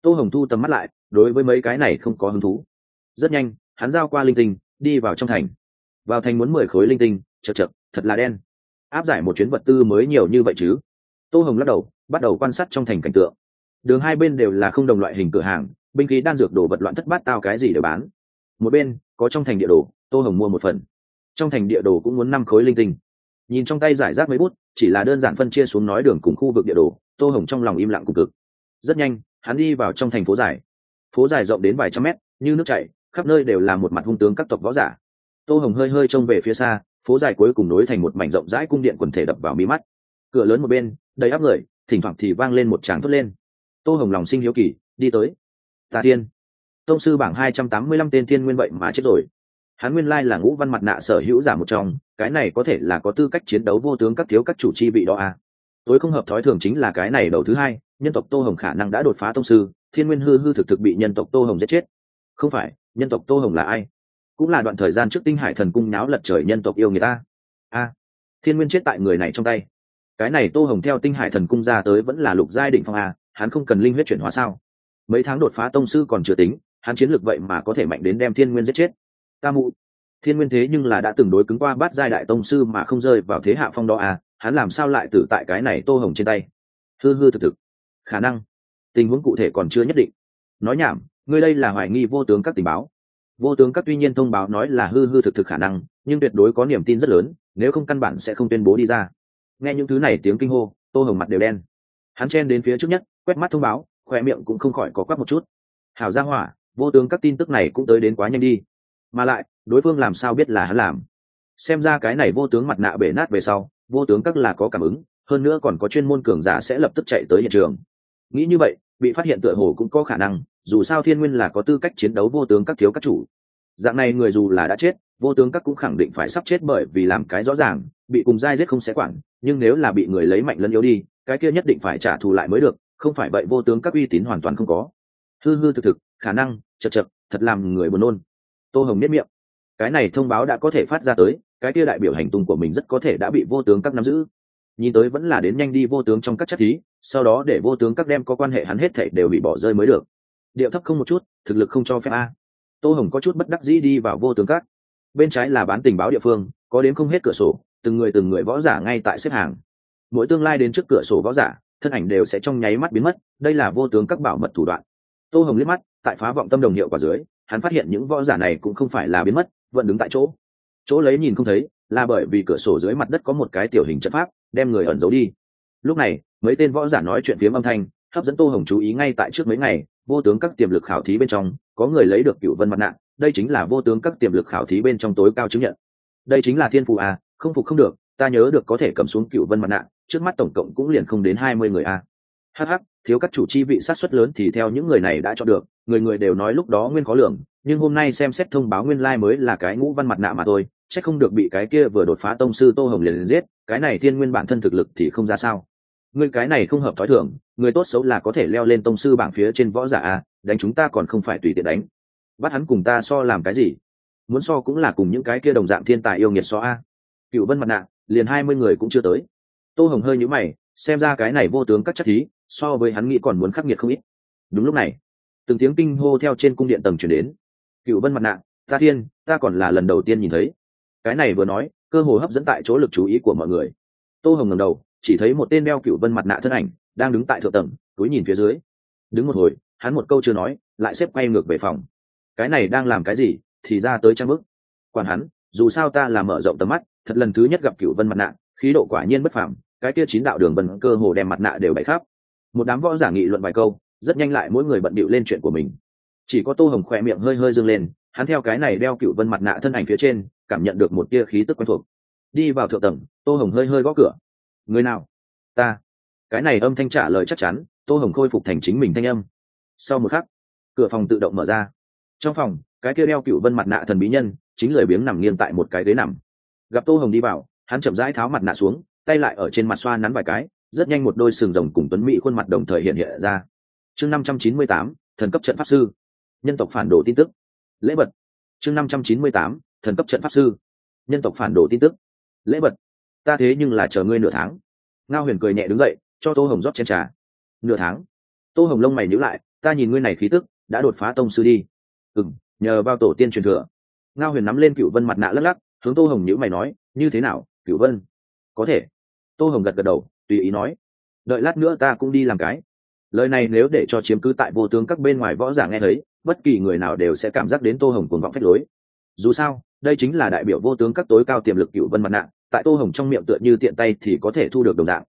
Tô hồng thu tầm mắt lại, đối với mấy cái này không có hứng thú. Rất nhanh, hắn giao qua linh tinh, đi vào trong thành. Vào thành muốn mười khối linh tinh, chật chật, thật là đen. Áp giải một chuyến vật tư mới nhiều như vậy chứ? Tô hồng lắc đầu, bắt đầu quan sát trong thành cảnh tượng. Đường hai bên đều là không đồng loại hình cửa hàng, binh khí, đan dược, đồ vật loạn thất bát tao cái gì để bán một bên, có trong thành địa đồ, tô hồng mua một phần. Trong thành địa đồ cũng muốn năm khối linh tinh. Nhìn trong tay giải rác mấy bút, chỉ là đơn giản phân chia xuống nói đường cùng khu vực địa đồ, tô hồng trong lòng im lặng cùng cực. Rất nhanh, hắn đi vào trong thành phố dài. Phố dài rộng đến vài trăm mét, như nước chảy, khắp nơi đều là một mặt hung tướng các tộc võ giả. Tô hồng hơi hơi trông về phía xa, phố dài cuối cùng nối thành một mảnh rộng rãi cung điện quần thể đập vào mi mắt. Cửa lớn một bên, đầy áp người, thỉnh thoảng thì vang lên một tràng thốt lên. Tô hồng lòng sinh hiếu kỳ, đi tới. Tà tiên tông sư bảng hai trăm tám mươi lăm tên thiên nguyên vậy mà chết rồi. Hắn nguyên lai là ngũ văn mặt nạ sở hữu giả một trong, cái này có thể là có tư cách chiến đấu vô tướng các thiếu các chủ chi vị đó à. tối không hợp thói thường chính là cái này đầu thứ hai, nhân tộc tô hồng khả năng đã đột phá tông sư, thiên nguyên hư hư thực thực bị nhân tộc tô hồng giết chết. Không phải, nhân tộc tô hồng là ai? Cũng là đoạn thời gian trước tinh hải thần cung náo lật trời nhân tộc yêu người ta. A, thiên nguyên chết tại người này trong tay. Cái này tô hồng theo tinh hải thần cung ra tới vẫn là lục giai định phong a, hắn không cần linh huyết chuyển hóa sao? Mấy tháng đột phá tông sư còn chưa tính hắn chiến lược vậy mà có thể mạnh đến đem thiên nguyên giết chết. Ta mụ, thiên nguyên thế nhưng là đã từng đối cứng qua bát giai đại tông sư mà không rơi vào thế hạ phong đó à hắn làm sao lại tử tại cái này tô hồng trên tay? Hư hư thực thực. Khả năng, tình huống cụ thể còn chưa nhất định. Nói nhảm, ngươi đây là hoài nghi vô tướng các tình báo. Vô tướng các tuy nhiên thông báo nói là hư hư thực thực khả năng, nhưng tuyệt đối có niềm tin rất lớn, nếu không căn bản sẽ không tuyên bố đi ra. Nghe những thứ này tiếng kinh hô, tô hồng mặt đều đen. Hắn chen đến phía trước nhất, quét mắt thông báo, khoe miệng cũng không khỏi có quắc một chút. Hảo ra hỏa vô tướng các tin tức này cũng tới đến quá nhanh đi. Mà lại, đối phương làm sao biết là hắn làm? Xem ra cái này vô tướng mặt nạ bể nát về sau, vô tướng các là có cảm ứng, hơn nữa còn có chuyên môn cường giả sẽ lập tức chạy tới hiện trường. Nghĩ như vậy, bị phát hiện tựa hồ cũng có khả năng, dù sao thiên nguyên là có tư cách chiến đấu vô tướng các thiếu các chủ. Dạng này người dù là đã chết, vô tướng các cũng khẳng định phải sắp chết bởi vì làm cái rõ ràng, bị cùng dai giết không sẽ quản, nhưng nếu là bị người lấy mạnh lẫn yếu đi, cái kia nhất định phải trả thù lại mới được, không phải vậy vô tướng các uy tín hoàn toàn không có. Hư hư thực thực khả năng, chật chật, thật làm người buồn nôn. Tô hồng biết miệng. Cái này thông báo đã có thể phát ra tới, cái kia đại biểu hành tung của mình rất có thể đã bị vô tướng các nắm giữ. Nhìn tới vẫn là đến nhanh đi vô tướng trong các chất thí, sau đó để vô tướng các đem có quan hệ hắn hết thảy đều bị bỏ rơi mới được. Điệu thấp không một chút, thực lực không cho phép a. Tô hồng có chút bất đắc dĩ đi vào vô tướng các. Bên trái là bán tình báo địa phương, có đến không hết cửa sổ, từng người từng người võ giả ngay tại xếp hàng. Mỗi tương lai đến trước cửa sổ võ giả, thân ảnh đều sẽ trong nháy mắt biến mất, đây là vô tướng các bảo mật thủ đoạn. Tô hồng liếc mắt tại phá vọng tâm đồng hiệu quả dưới, hắn phát hiện những võ giả này cũng không phải là biến mất, vẫn đứng tại chỗ. Chỗ lấy nhìn không thấy, là bởi vì cửa sổ dưới mặt đất có một cái tiểu hình trận pháp, đem người ẩn giấu đi. Lúc này, mấy tên võ giả nói chuyện phiếm âm thanh, hấp dẫn tô hồng chú ý ngay tại trước mấy ngày, vô tướng các tiềm lực khảo thí bên trong, có người lấy được cựu vân mặt nạ, đây chính là vô tướng các tiềm lực khảo thí bên trong tối cao chứng nhận. Đây chính là thiên phụ à không phục không được, ta nhớ được có thể cầm xuống cựu vân mặt nạ, trước mắt tổng cộng cũng liền không đến hai mươi người a à. hh thiếu các chủ chi vị sát xuất lớn thì theo những người này đã chọn được, người người đều nói lúc đó nguyên khó lường, nhưng hôm nay xem xét thông báo nguyên lai、like、mới là cái ngũ văn mặt nạ mà thôi c h ắ c không được bị cái kia vừa đột phá tông sư tô hồng liền liền giết, cái này thiên nguyên bản thân thực lực thì không ra sao. Người cái này không hợp thói thường, người tốt xấu là có thể leo lên tông sư bảng phía trên võ giả a, đánh chúng ta còn không phải tùy tiện đánh. Bắt hắn cùng ta so làm cái gì? Muốn so cũng là cùng những cái kia đồng dạng thiên tài yêu nghiệt so a. Cựu vân mặt nạ, liền hai mươi người cũng chưa tới. Tô hồng hơi nhũ mày xem ra cái này vô tướng các chất thí, so với hắn nghĩ còn muốn khắc nghiệt không ít. Đúng lúc này, từng tiếng kinh hô theo trên cung điện tầng chuyển đến. Cựu vân mặt nạ, ta thiên, ta còn là lần đầu tiên nhìn thấy. Cái này vừa nói, cơ hồ hấp dẫn tại chỗ lực chú ý của mọi người. Tô hồng ngầm đầu, chỉ thấy một tên đeo cựu vân mặt nạ thân ảnh đang đứng tại thượng tầng, túi nhìn phía dưới. Đứng một hồi, hắn một câu chưa nói, lại xếp quay ngược về phòng. Cái này đang làm cái gì, thì ra tới trang bức. Quản hắn, dù sao ta là mở rộng tầm mắt, thật lần thứ nhất gặp cựu vân mặt nạ, khí độ quả nhiên bất phẳng cái kia chín đạo đường vân cơ hồ đem mặt nạ đều bày khắp. Một đám võ giả nghị luận vài câu, rất nhanh lại mỗi người bận bịu lên chuyện của mình. Chỉ có tô hồng khỏe miệng hơi hơi dâng lên, hắn theo cái này đeo cựu vân mặt nạ thân ảnh phía trên, cảm nhận được một tia khí tức quen thuộc. Đi vào thượng tầng, tô hồng hơi hơi gõ cửa. Người nào? Ta. Cái này âm thanh trả lời chắc chắn, tô hồng khôi phục thành chính mình thanh âm. Sau một khắc, cửa phòng tự động mở ra. Trong phòng, cái kia đeo cựu vân mặt nạ thần bí nhân, chính lười biếng nằm nghiêng tại một cái ghế nằm. Gặp tô hồng đi vào, hắn chậm rãi tháo mặt nạ xuống tay lại ở trên mặt xoa nắn vài cái, rất nhanh một đôi sừng rồng cùng tuấn mỹ khuôn mặt đồng thời hiện hiện ra. Chương năm trăm chín mươi tám, thần cấp trận pháp sư. Nhân tộc phản đồ tin tức. Lễ vật. Chương năm trăm chín mươi tám, thần cấp trận pháp sư. Nhân tộc phản đồ tin tức. Lễ vật. Ta thế nhưng là chờ ngươi nửa tháng. Ngao huyền cười nhẹ đứng dậy, cho tô hồng rót chén trà. Nửa tháng? Tô hồng lông mày nhữ lại, ta nhìn ngươi này khí tức, đã đột phá tông sư đi. Ừ m nhờ vào tổ tiên truyền thừa. Ngao huyền nắm lên cựu vân mặt nạ lắc lắc, hướng tô hồng nhữ mày nói, như thế nào cựu vân? Có thể tô hồng gật gật đầu, tùy ý nói, đợi lát nữa ta cũng đi làm cái. Lời này nếu để cho chiếm cứ tại vô tướng các bên ngoài võ giả nghe thấy, bất kỳ người nào đều sẽ cảm giác đến tô hồng cuồng vọng phách lối. Dù sao, đây chính là đại biểu vô tướng các tối cao tiềm lực cựu vân mặt nạ, tại tô hồng trong miệng tựa như tiện tay thì có thể thu được đồng dạng.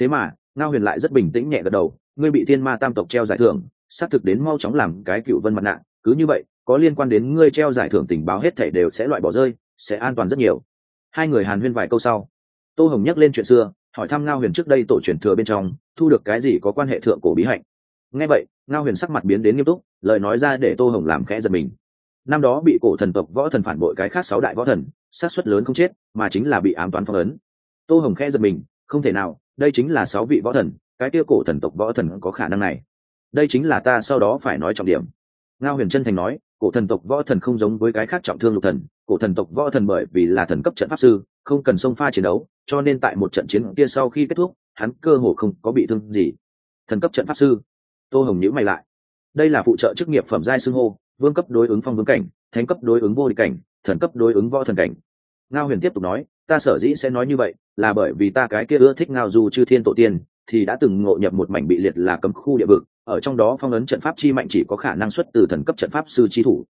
Thế mà, ngao huyền lại rất bình tĩnh nhẹ gật đầu, ngươi bị thiên ma tam tộc treo giải thưởng, xác thực đến mau chóng làm cái cựu vân mặt nạ, cứ như vậy, có liên quan đến ngươi treo giải thưởng tình báo hết thể đều sẽ loại bỏ rơi, sẽ an toàn rất nhiều. Hai người hàn huyên vài câu sau tô hồng nhắc lên chuyện xưa, hỏi thăm ngao huyền trước đây tổ truyền thừa bên trong, thu được cái gì có quan hệ thượng cổ bí hạnh. Nghe vậy, ngao huyền sắc mặt biến đến nghiêm túc, lời nói ra để tô hồng làm khẽ giật mình. Năm đó bị cổ thần tộc võ thần phản bội cái khác sáu đại võ thần sát xuất lớn không chết, mà chính là bị ám toán phong ấn. Tô hồng khẽ giật mình, không thể nào, đây chính là sáu vị võ thần, cái kia cổ thần tộc võ thần có khả năng này. Đây chính là ta sau đó phải nói trọng điểm. Ngao huyền chân thành nói, cổ thần tộc võ thần không giống với cái khác trọng thương lục thần, cổ thần tộc võ thần bởi vì là thần cấp trận pháp sư, không cần xông pha chiến đấu cho nên tại một trận chiến kia sau khi kết thúc, hắn cơ hồ không có bị thương gì. Thần cấp trận pháp sư. Tô hồng nhữ mày lại. Đây là phụ trợ chức nghiệp phẩm giai xưng hô, vương cấp đối ứng phong vương cảnh, thánh cấp đối ứng vô địch cảnh, thần cấp đối ứng võ thần cảnh. Ngao huyền tiếp tục nói, ta sở dĩ sẽ nói như vậy là bởi vì ta cái kia ưa thích ngao du chư thiên tổ tiên, thì đã từng ngộ nhập một mảnh bị liệt là cấm khu địa vực, ở trong đó phong ấn trận pháp chi mạnh chỉ có khả năng xuất từ thần cấp trận pháp sư chi thủ.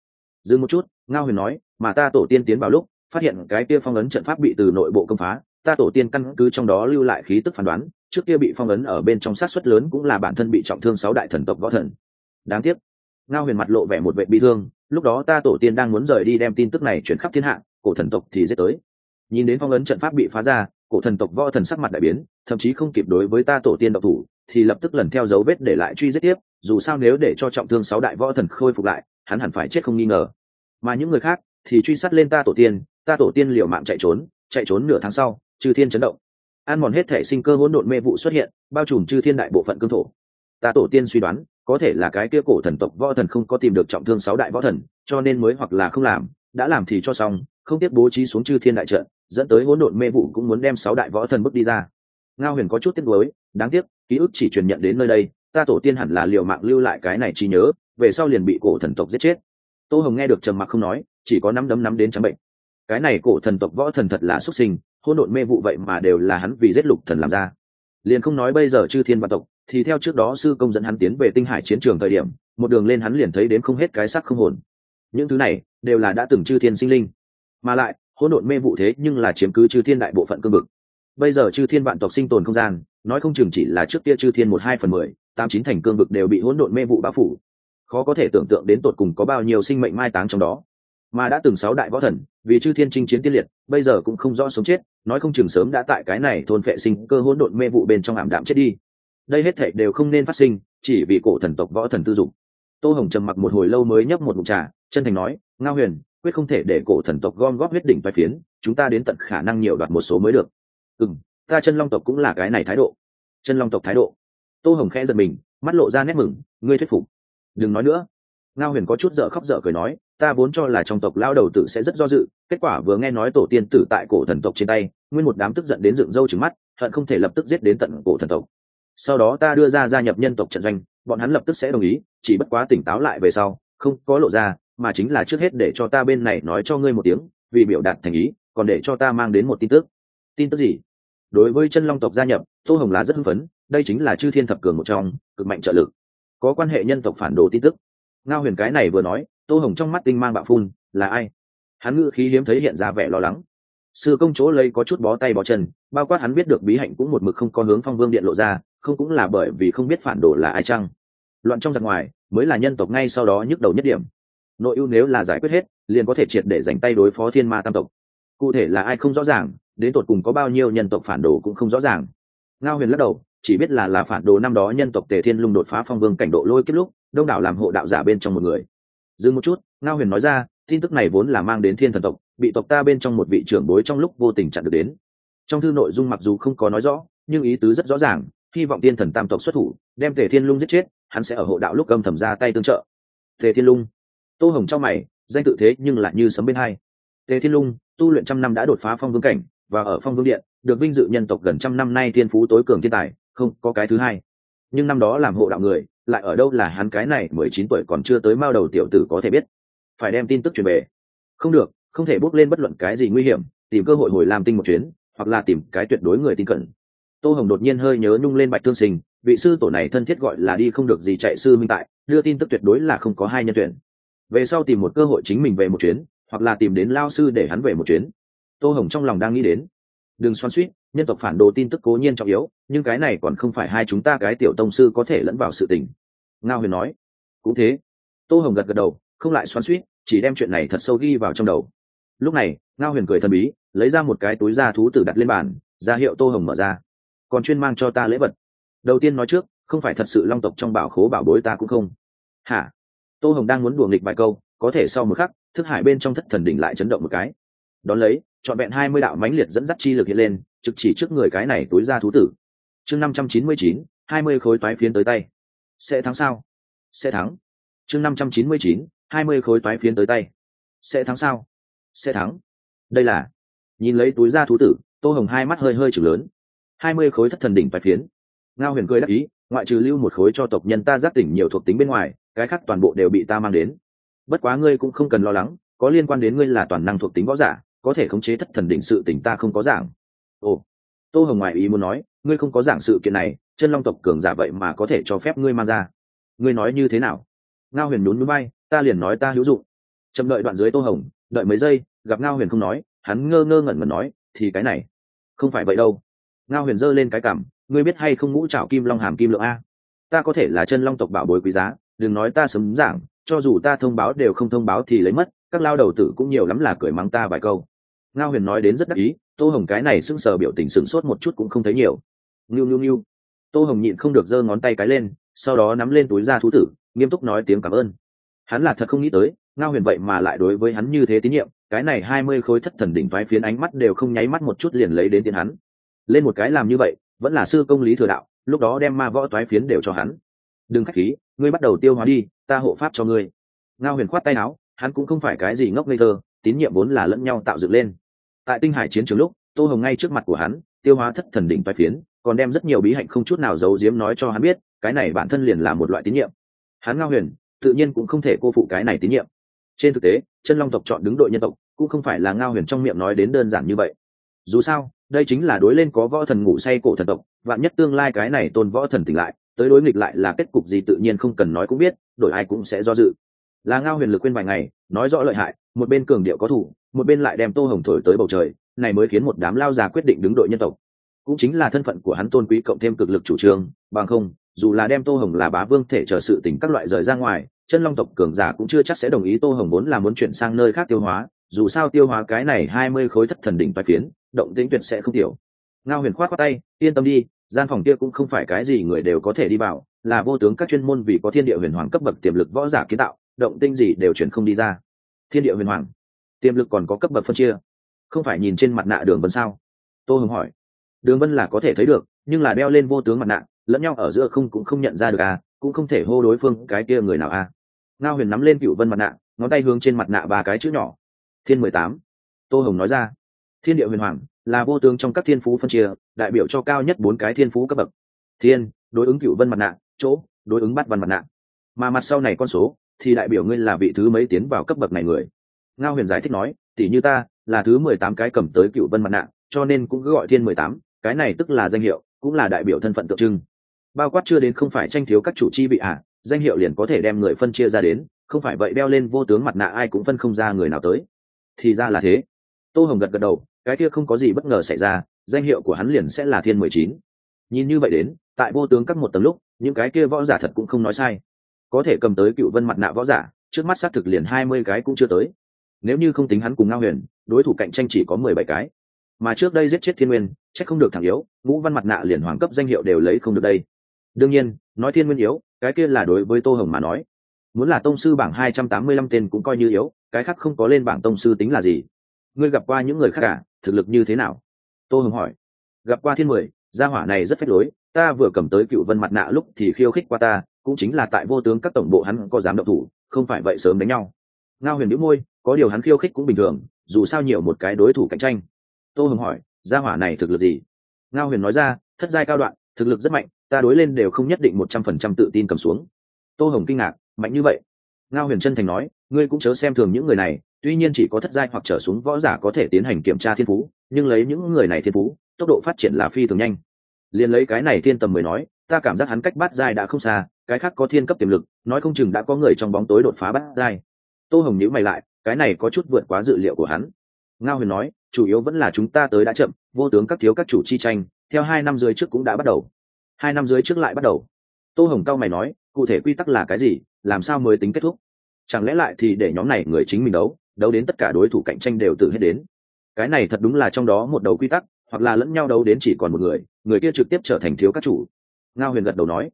Dừng một chút, ngao huyền nói, mà ta tổ tiên tiến vào lúc, phát hiện cái kia phong ấn trận pháp bị từ nội bộ công phá ta tổ tiên căn cứ trong đó lưu lại khí tức phán đoán, trước kia bị phong ấn ở bên trong sát xuất lớn cũng là bản thân bị trọng thương sáu đại thần tộc võ thần. Đáng tiếc, ngao huyền mặt lộ vẻ một vệ bị thương, lúc đó ta tổ tiên đang muốn rời đi đem tin tức này chuyển khắp thiên hạ, cổ thần tộc thì dễ tới. Nhìn đến phong ấn trận pháp bị phá ra, cổ thần tộc võ thần sắc mặt đại biến, thậm chí không kịp đối với ta tổ tiên độc thủ, thì lập tức lần theo dấu vết để lại truy giết tiếp, dù sao nếu để cho trọng thương sáu đại võ thần khôi phục lại, hắn hẳn phải chết không nghi ngờ. Mà những người khác thì truy sát lên ta tổ tiên, ta tổ tiên liều mạng chạy trốn chạy trốn nửa tháng sau chư thiên chấn động. Ăn mòn hết thể sinh cơ hỗn độn mê vụ xuất hiện, bao trùm chư thiên đại bộ phận cương thổ. Ta tổ tiên suy đoán, có thể là cái kia cổ thần tộc võ thần không có tìm được trọng thương sáu đại võ thần, cho nên mới hoặc là không làm, đã làm thì cho xong, không tiếp bố trí xuống chư thiên đại trận, dẫn tới hỗn độn mê vụ cũng muốn đem sáu đại võ thần bước đi ra. Ngao huyền có chút tiếc nuối, đáng tiếc, ký ức chỉ truyền nhận đến nơi đây, ta tổ tiên hẳn là liều mạng lưu lại cái này trí nhớ, về sau liền bị cổ thần tộc giết chết. Tô hồng nghe được trầm mặc không nói, chỉ có nắm đấm nắm đến trắng bệnh. Cái này cổ thần tộc võ thần thật là xuất sinh hỗn độn mê vụ vậy mà đều là hắn vì giết lục thần làm ra. Liền không nói bây giờ chư thiên vạn tộc, thì theo trước đó sư công dẫn hắn tiến về tinh hải chiến trường thời điểm, một đường lên hắn liền thấy đến không hết cái sắc không hồn. Những thứ này, đều là đã từng chư thiên sinh linh. Mà lại, hỗn độn mê vụ thế nhưng là chiếm cứ chư thiên đại bộ phận cương vực. Bây giờ chư thiên vạn tộc sinh tồn không gian, nói không chừng chỉ là trước kia chư thiên một hai phần mười, tám chín thành cương vực đều bị hỗn độn mê vụ bao phủ. Khó có thể tưởng tượng đến tột cùng có bao nhiêu sinh mệnh mai táng trong đó mà đã từng sáu đại võ thần, vì chư thiên chinh chiến tiên liệt, bây giờ cũng không rõ sống chết, nói không chừng sớm đã tại cái này thôn phệ sinh cơ hỗn độn mê vụ bên trong ảm đạm chết đi. Đây hết thệ đều không nên phát sinh, chỉ vì cổ thần tộc võ thần tư dụng. Tô hồng trầm mặc một hồi lâu mới nhấp một mụn trà, chân thành nói, ngao huyền, quyết không thể để cổ thần tộc gom góp huyết đỉnh vai phiến, chúng ta đến tận khả năng nhiều đoạt một số mới được. Ừ ta chân long tộc cũng là cái này thái độ. Chân long tộc thái độ? Tô hồng khẽ giật mình, mắt lộ ra nét mừng, ngươi thuyết phục. Đừng nói nữa. Ngao huyền có chút dở khóc dở cười nói ta vốn cho là trong tộc lao đầu tử sẽ rất do dự, kết quả vừa nghe nói tổ tiên tử tại cổ thần tộc trên tay, nguyên một đám tức giận đến dựng râu trứng mắt, hận không thể lập tức giết đến tận cổ thần tộc. Sau đó ta đưa ra gia nhập nhân tộc trận doanh, bọn hắn lập tức sẽ đồng ý, chỉ bất quá tỉnh táo lại về sau, không có lộ ra, mà chính là trước hết để cho ta bên này nói cho ngươi một tiếng, vì biểu đạt thành ý, còn để cho ta mang đến một tin tức. Tin tức gì? Đối với chân long tộc gia nhập, tô hồng lá rất hưng phấn, đây chính là chư thiên thập cường một trong, cực mạnh trợ lực. Có quan hệ nhân tộc phản đồ tin tức. Ngao huyền cái này vừa nói tô hồng trong mắt tinh mang bạo phun, là ai? Hắn ngữ khí hiếm thấy hiện ra vẻ lo lắng. Sư công chỗ lấy có chút bó tay bó chân, bao quát hắn biết được bí hạnh cũng một mực không có hướng phong vương điện lộ ra, không cũng là bởi vì không biết phản đồ là ai chăng. Loạn trong giặc ngoài, mới là nhân tộc ngay sau đó nhức đầu nhất điểm. Nội ưu nếu là giải quyết hết, liền có thể triệt để dành tay đối phó thiên ma tam tộc. Cụ thể là ai không rõ ràng, đến tột cùng có bao nhiêu nhân tộc phản đồ cũng không rõ ràng. Ngao huyền lắc đầu, chỉ biết là là phản đồ năm đó nhân tộc tề thiên lung đột phá phong vương cảnh độ lôi kết lúc, đông đảo làm hộ đạo giả bên trong một người dừng một chút, ngao huyền nói ra, tin tức này vốn là mang đến thiên thần tộc, bị tộc ta bên trong một vị trưởng bối trong lúc vô tình chặn được đến. Trong thư nội dung mặc dù không có nói rõ, nhưng ý tứ rất rõ ràng, hy vọng tiên thần tam tộc xuất thủ, đem tề thiên lung giết chết, hắn sẽ ở hộ đạo lúc âm thầm ra tay tương trợ. Tề thiên lung, tô hồng trong mày, danh tự thế nhưng lại như sấm bên hai. Tề thiên lung, tu luyện trăm năm đã đột phá phong vương cảnh, và ở phong vương điện, được vinh dự nhân tộc gần trăm năm nay thiên phú tối cường thiên tài, không có cái thứ hai. Nhưng năm đó làm hộ đạo người lại ở đâu là hắn cái này mười chín tuổi còn chưa tới mao đầu tiểu tử có thể biết. Phải đem tin tức truyền về. Không được, không thể bước lên bất luận cái gì nguy hiểm, tìm cơ hội hồi làm tinh một chuyến, hoặc là tìm cái tuyệt đối người tin cẩn. Tô hồng đột nhiên hơi nhớ nhung lên bạch thương sinh, vị sư tổ này thân thiết gọi là đi không được gì chạy sư minh tại, đưa tin tức tuyệt đối là không có hai nhân tuyển. Về sau tìm một cơ hội chính mình về một chuyến, hoặc là tìm đến lao sư để hắn về một chuyến. Tô hồng trong lòng đang nghĩ đến. Đừng xoắn suýt nhân tộc phản đồ tin tức cố nhiên trọng yếu, nhưng cái này còn không phải hai chúng ta cái tiểu tông sư có thể lẫn vào sự tình ngao huyền nói. Cũng thế. Tô hồng gật gật đầu, không lại xoắn suýt chỉ đem chuyện này thật sâu ghi vào trong đầu. Lúc này, ngao huyền cười thần bí, lấy ra một cái túi da thú tử đặt lên bàn, ra hiệu tô hồng mở ra. Còn chuyên mang cho ta lễ vật. Đầu tiên nói trước, không phải thật sự long tộc trong bảo khố bảo bối ta cũng không. Hả? Tô hồng đang muốn đùa nghịch vài câu, có thể sau một khắc, thức hải bên trong thất thần đỉnh lại chấn động một cái. Đón lấy, trọn vẹn hai mươi đạo mãnh liệt dẫn dắt chi lực hiện lên, trực chỉ trước người cái này tối ra thú tử. Chương năm trăm chín mươi chín, hai mươi khối toái phiến tới tay sẽ thắng sao? Sẽ thắng. Chương năm trăm chín mươi chín, hai mươi khối toái phiến tới tay. Sẽ thắng sao? Sẽ thắng. Đây là, nhìn lấy túi da thú tử, tô hồng hai mắt hơi hơi chừng lớn. hai mươi khối thất thần đỉnh toái phiến. Ngao huyền cười đắc ý, ngoại trừ lưu một khối cho tộc nhân ta giác tỉnh nhiều thuộc tính bên ngoài, cái khác toàn bộ đều bị ta mang đến. Bất quá ngươi cũng không cần lo lắng, có liên quan đến ngươi là toàn năng thuộc tính võ giả, có thể khống chế thất thần đỉnh sự tỉnh ta không có giảng ồ, tô hồng ngoại ý muốn nói ngươi không có giảng sự kiện này, chân long tộc cường giả vậy mà có thể cho phép ngươi mang ra. Ngươi nói như thế nào? Ngao huyền nhún núi bay ta liền nói ta hữu dụng. Chậm đợi đoạn dưới tô hồng, đợi mấy giây, gặp ngao huyền không nói, hắn ngơ ngơ ngẩn ngẩn nói, thì cái này, không phải vậy đâu. Ngao huyền giơ lên cái cảm ngươi biết hay không ngũ trảo kim long hàm kim lượng a? Ta có thể là chân long tộc bảo bối quý giá, đừng nói ta sớm giảng, cho dù ta thông báo đều không thông báo thì lấy mất, các lao đầu tử cũng nhiều lắm là cười mắng ta vài câu. Ngao huyền nói đến rất đắc ý, tô hồng cái này sưng sờ biểu tình sửng sốt một chút cũng không thấy nhiều nghiêu nghiêu nghiêu tô hồng nhịn không được giơ ngón tay cái lên, sau đó nắm lên túi ra thú tử, nghiêm túc nói tiếng cảm ơn. Hắn là thật không nghĩ tới, ngao huyền vậy mà lại đối với hắn như thế tín nhiệm, cái này hai mươi khối thất thần đỉnh phái phiến ánh mắt đều không nháy mắt một chút liền lấy đến tiền hắn. Lên một cái làm như vậy, vẫn là sư công lý thừa đạo, lúc đó đem ma võ toái phiến đều cho hắn. Đừng khách khí, ngươi bắt đầu tiêu hóa đi, ta hộ pháp cho ngươi. Ngao huyền khoát tay áo, hắn cũng không phải cái gì ngốc ngây thơ, tín nhiệm vốn là lẫn nhau tạo dựng lên. Tại tinh hải chiến trường lúc, tô hồng ngay trước mặt của hắn, tiêu hóa thất thần đỉnh toái phiến còn đem rất nhiều bí hạnh không chút nào giấu giếm nói cho hắn biết, cái này bản thân liền là một loại tín nhiệm. Hắn ngao huyền, tự nhiên cũng không thể cô phụ cái này tín nhiệm. Trên thực tế, chân long tộc chọn đứng đội nhân tộc, cũng không phải là ngao huyền trong miệng nói đến đơn giản như vậy. Dù sao, đây chính là đối lên có võ thần ngủ say cổ thần tộc, vạn nhất tương lai cái này tôn võ thần tỉnh lại, tới đối nghịch lại là kết cục gì tự nhiên không cần nói cũng biết, đổi ai cũng sẽ do dự. Là ngao huyền lực quên vài ngày, nói rõ lợi hại, một bên cường điệu có thủ, một bên lại đem tô hồng thổi tới bầu trời, này mới khiến một đám lao già quyết định đứng đội nhân tộc cũng chính là thân phận của hắn tôn quý cộng thêm cực lực chủ trương, bằng không, dù là đem tô hồng là bá vương thể chờ sự tình các loại rời ra ngoài, chân long tộc cường giả cũng chưa chắc sẽ đồng ý tô hồng vốn là muốn chuyển sang nơi khác tiêu hóa, dù sao tiêu hóa cái này hai mươi khối thất thần đỉnh vai phiến, động tĩnh tuyệt sẽ không tiểu. Ngao huyền khoát qua tay, yên tâm đi, gian phòng kia cũng không phải cái gì người đều có thể đi vào, là vô tướng các chuyên môn vì có thiên địa huyền hoàng cấp bậc tiềm lực võ giả kiến tạo, động tinh gì đều chuyển không đi ra. Thiên địa huyền hoàng? Tiềm lực còn có cấp bậc phân chia? Không phải nhìn trên mặt nạ đường vân sao? Tô hồng hỏi đường vân là có thể thấy được, nhưng là đeo lên vô tướng mặt nạ, lẫn nhau ở giữa không cũng không nhận ra được à cũng không thể hô đối phương cái kia người nào à. Ngao huyền nắm lên cựu vân mặt nạ, ngón tay hướng trên mặt nạ ba cái chữ nhỏ. Thiên mười tám. Tô hồng nói ra. Thiên địa huyền hoàng, là vô tướng trong các thiên phú phân chia, đại biểu cho cao nhất bốn cái thiên phú cấp bậc. Thiên, đối ứng cựu vân mặt nạ, chỗ, đối ứng bắt văn mặt nạ. Mà mặt sau này con số, thì đại biểu ngươi là vị thứ mấy tiến vào cấp bậc này người. Ngao huyền giải thích nói, tỷ như ta, là thứ mười tám cái cầm tới cựu vân mặt nạ, cho nên cũng cứ gọi thiên mười tám cái này tức là danh hiệu, cũng là đại biểu thân phận tượng trưng. Bao quát chưa đến không phải tranh thiếu các chủ chi bị à? danh hiệu liền có thể đem người phân chia ra đến, không phải vậy đeo lên vô tướng mặt nạ ai cũng phân không ra người nào tới. Thì ra là thế. Tô hồng gật gật đầu, cái kia không có gì bất ngờ xảy ra, danh hiệu của hắn liền sẽ là thiên mười chín. Nhìn như vậy đến, tại vô tướng các một tầng lúc, những cái kia võ giả thật cũng không nói sai. Có thể cầm tới cựu vân mặt nạ võ giả, trước mắt xác thực liền hai mươi cái cũng chưa tới. Nếu như không tính hắn cùng ngao huyền, đối thủ cạnh tranh chỉ có mười bảy cái. Mà trước đây giết chết thiên nguyên chắc không được thẳng yếu, ngũ văn mặt nạ liền hoàng cấp danh hiệu đều lấy không được đây. Đương nhiên, nói thiên nguyên yếu, cái kia là đối với tô hồng mà nói. Muốn là tông sư bảng hai trăm tám mươi lăm tên cũng coi như yếu, cái khác không có lên bảng tông sư tính là gì? Ngươi gặp qua những người khác cả thực lực như thế nào? Tô hồng hỏi. Gặp qua thiên mười, gia hỏa này rất phách lối, ta vừa cầm tới cựu vân mặt nạ lúc thì khiêu khích qua ta, cũng chính là tại vô tướng các tổng bộ hắn có dám động thủ, không phải vậy sớm đánh nhau. Ngao huyền đĩu môi, có điều hắn khiêu khích cũng bình thường, dù sao nhiều một cái đối thủ cạnh tranh. Tô hồng hỏi gia hỏa này thực lực gì? Ngao huyền nói ra, thất giai cao đoạn, thực lực rất mạnh, ta đối lên đều không nhất định một trăm phần trăm tự tin cầm xuống. Tô hồng kinh ngạc, mạnh như vậy. Ngao huyền chân thành nói, ngươi cũng chớ xem thường những người này, tuy nhiên chỉ có thất giai hoặc trở xuống võ giả có thể tiến hành kiểm tra thiên phú, nhưng lấy những người này thiên phú, tốc độ phát triển là phi thường nhanh. Liền lấy cái này thiên tầm mới nói, ta cảm giác hắn cách bát giai đã không xa, cái khác có thiên cấp tiềm lực, nói không chừng đã có người trong bóng tối đột phá bát giai. Tô hồng nhữ mày lại, cái này có chút vượt quá dự liệu của hắn. Ngao huyền nói chủ yếu vẫn là chúng ta tới đã chậm, vô tướng các thiếu các chủ chi tranh, theo hai năm dưới trước cũng đã bắt đầu. Hai năm dưới trước lại bắt đầu. Tô hồng cao mày nói, cụ thể quy tắc là cái gì, làm sao mới tính kết thúc? Chẳng lẽ lại thì để nhóm này người chính mình đấu đấu đến tất cả đối thủ cạnh tranh đều tự hết đến? Cái này thật đúng là trong đó một đầu quy tắc, hoặc là lẫn nhau đấu đến chỉ còn một người người kia trực tiếp trở thành thiếu các chủ. Ngao huyền gật đầu nói,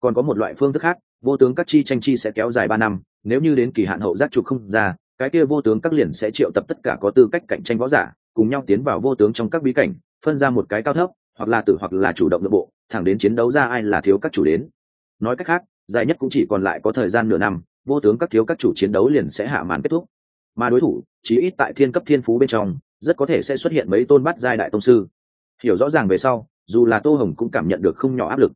còn có một loại phương thức khác, vô tướng các chi tranh chi sẽ kéo dài ba năm, nếu như đến kỳ hạn hậu giác trục không ra, cái kia vô tướng các liền sẽ triệu tập tất cả có tư cách cạnh tranh võ giả cùng nhau tiến vào vô tướng trong các bí cảnh, phân ra một cái cao thấp, hoặc là tử hoặc là chủ động nội bộ, thẳng đến chiến đấu ra ai là thiếu các chủ đến. Nói cách khác, dài nhất cũng chỉ còn lại có thời gian nửa năm, vô tướng các thiếu các chủ chiến đấu liền sẽ hạ màn kết thúc. Mà đối thủ, chí ít tại thiên cấp thiên phú bên trong, rất có thể sẽ xuất hiện mấy tôn bắt giai đại tông sư. Hiểu rõ ràng về sau, dù là tô hồng cũng cảm nhận được không nhỏ áp lực.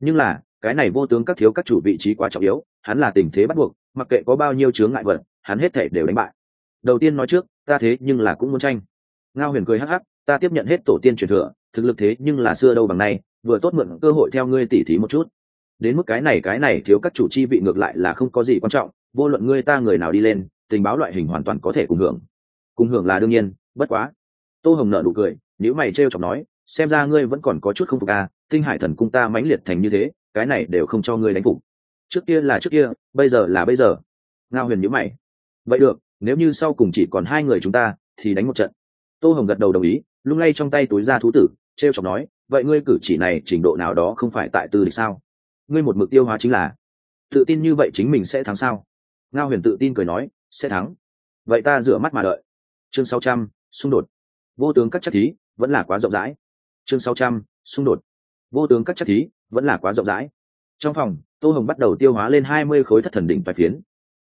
Nhưng là, cái này vô tướng các thiếu các chủ vị trí quá trọng yếu, hắn là tình thế bắt buộc, mặc kệ có bao nhiêu chướng ngại vật, hắn hết thể đều đánh bại. Đầu tiên nói trước, ta thế nhưng là cũng muốn tranh ngao huyền cười hắc hắc, ta tiếp nhận hết tổ tiên truyền thừa, thực lực thế nhưng là xưa đâu bằng nay, vừa tốt mượn cơ hội theo ngươi tỉ thí một chút. Đến mức cái này cái này thiếu các chủ chi vị ngược lại là không có gì quan trọng, vô luận ngươi ta người nào đi lên, tình báo loại hình hoàn toàn có thể cùng hưởng. Cùng hưởng là đương nhiên, bất quá. Tô hồng nợ nụ cười nếu mày t r chọc nói, xem ra ngươi vẫn còn có chút không phục à tinh hải thần cung ta mãnh liệt thành như thế, cái này đều không cho ngươi đánh phục. Trước kia là trước kia, bây giờ là bây giờ. Ngao huyền nhữ mày. Vậy được, nếu như sau cùng chỉ còn hai người chúng ta, thì đánh một trận tô hồng gật đầu đồng ý, lung lay trong tay túi ra thú tử t r e o chọc nói, vậy ngươi cử chỉ này trình độ nào đó không phải tại tư địch sao? Ngươi một mực tiêu hóa chính là, tự tin như vậy chính mình sẽ thắng sao? Ngao huyền tự tin cười nói, sẽ thắng. Vậy ta rửa mắt mà đợi. Chương sáu trăm, xung đột. Vô tướng các chất thí, vẫn là quá rộng rãi. Chương sáu trăm, xung đột. Vô tướng các chất thí, vẫn là quá rộng rãi. Trong phòng, tô hồng bắt đầu tiêu hóa lên hai mươi khối thất thần đỉnh vài phiến.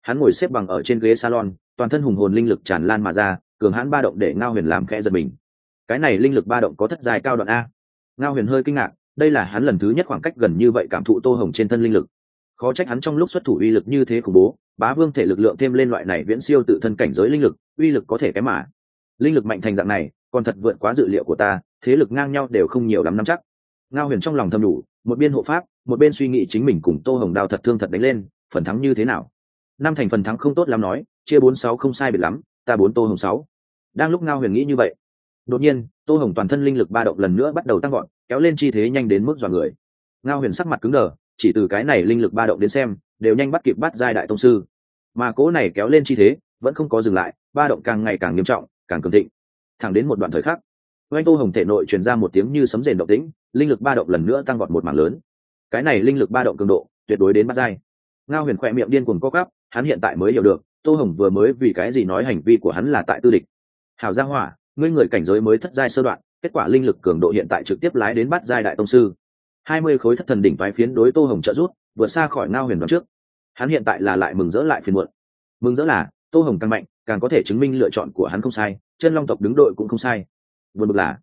Hắn ngồi xếp bằng ở trên ghế salon, toàn thân hùng hồn linh lực tràn lan mà ra cường hãn ba động để ngao huyền làm khẽ giật mình. Cái này linh lực ba động có thất dài cao đoạn a. Ngao huyền hơi kinh ngạc, đây là hắn lần thứ nhất khoảng cách gần như vậy cảm thụ tô hồng trên thân linh lực. Khó trách hắn trong lúc xuất thủ uy lực như thế khủng bố, bá vương thể lực lượng thêm lên loại này viễn siêu tự thân cảnh giới linh lực, uy lực có thể kém mà. Linh lực mạnh thành dạng này, còn thật vượt quá dự liệu của ta, thế lực ngang nhau đều không nhiều lắm năm chắc. Ngao huyền trong lòng thầm đủ, một bên hộ pháp, một bên suy nghĩ chính mình cùng tô hồng đào thật thương thật đánh lên, phần thắng như thế nào? Năm thành phần thắng không tốt lắm nói, chia bốn sáu không sai biệt lắm, ta bốn tô hồng sáu đang lúc ngao huyền nghĩ như vậy, đột nhiên, tô hồng toàn thân linh lực ba động lần nữa bắt đầu tăng gọn kéo lên chi thế nhanh đến mức dọa người. Ngao huyền sắc mặt cứng đờ, chỉ từ cái này linh lực ba động đến xem, đều nhanh bắt kịp bắt giai đại tông sư. Mà cố này kéo lên chi thế, vẫn không có dừng lại, ba động càng ngày càng nghiêm trọng, càng cường thịnh. Thẳng đến một đoạn thời khắc, oanh tô hồng thể nội truyền ra một tiếng như sấm rền động tĩnh, linh lực ba động lần nữa tăng gọn một mảng lớn. Cái này linh lực ba động cường độ, tuyệt đối đến bắt giai. Ngao huyền khỏe miệng điên cuồng co cắp hắn hiện tại mới hiểu được, tô hồng vừa mới vì cái gì nói hành vi của hắn là tại tư địch hảo gia hỏa, ngươi người cảnh giới mới thất giai sơ đoạn, kết quả linh lực cường độ hiện tại trực tiếp lái đến bắt giai đại tông sư. Hai mươi khối thất thần đỉnh toái phiến đối tô hồng trợ rút vượt xa khỏi ngao huyền đoạn trước. Hắn hiện tại là lại mừng rỡ lại phiền muộn. Mừng rỡ là, tô hồng càng mạnh, càng có thể chứng minh lựa chọn của hắn không sai, chân long tộc đứng đội cũng không sai. Vừa bực là,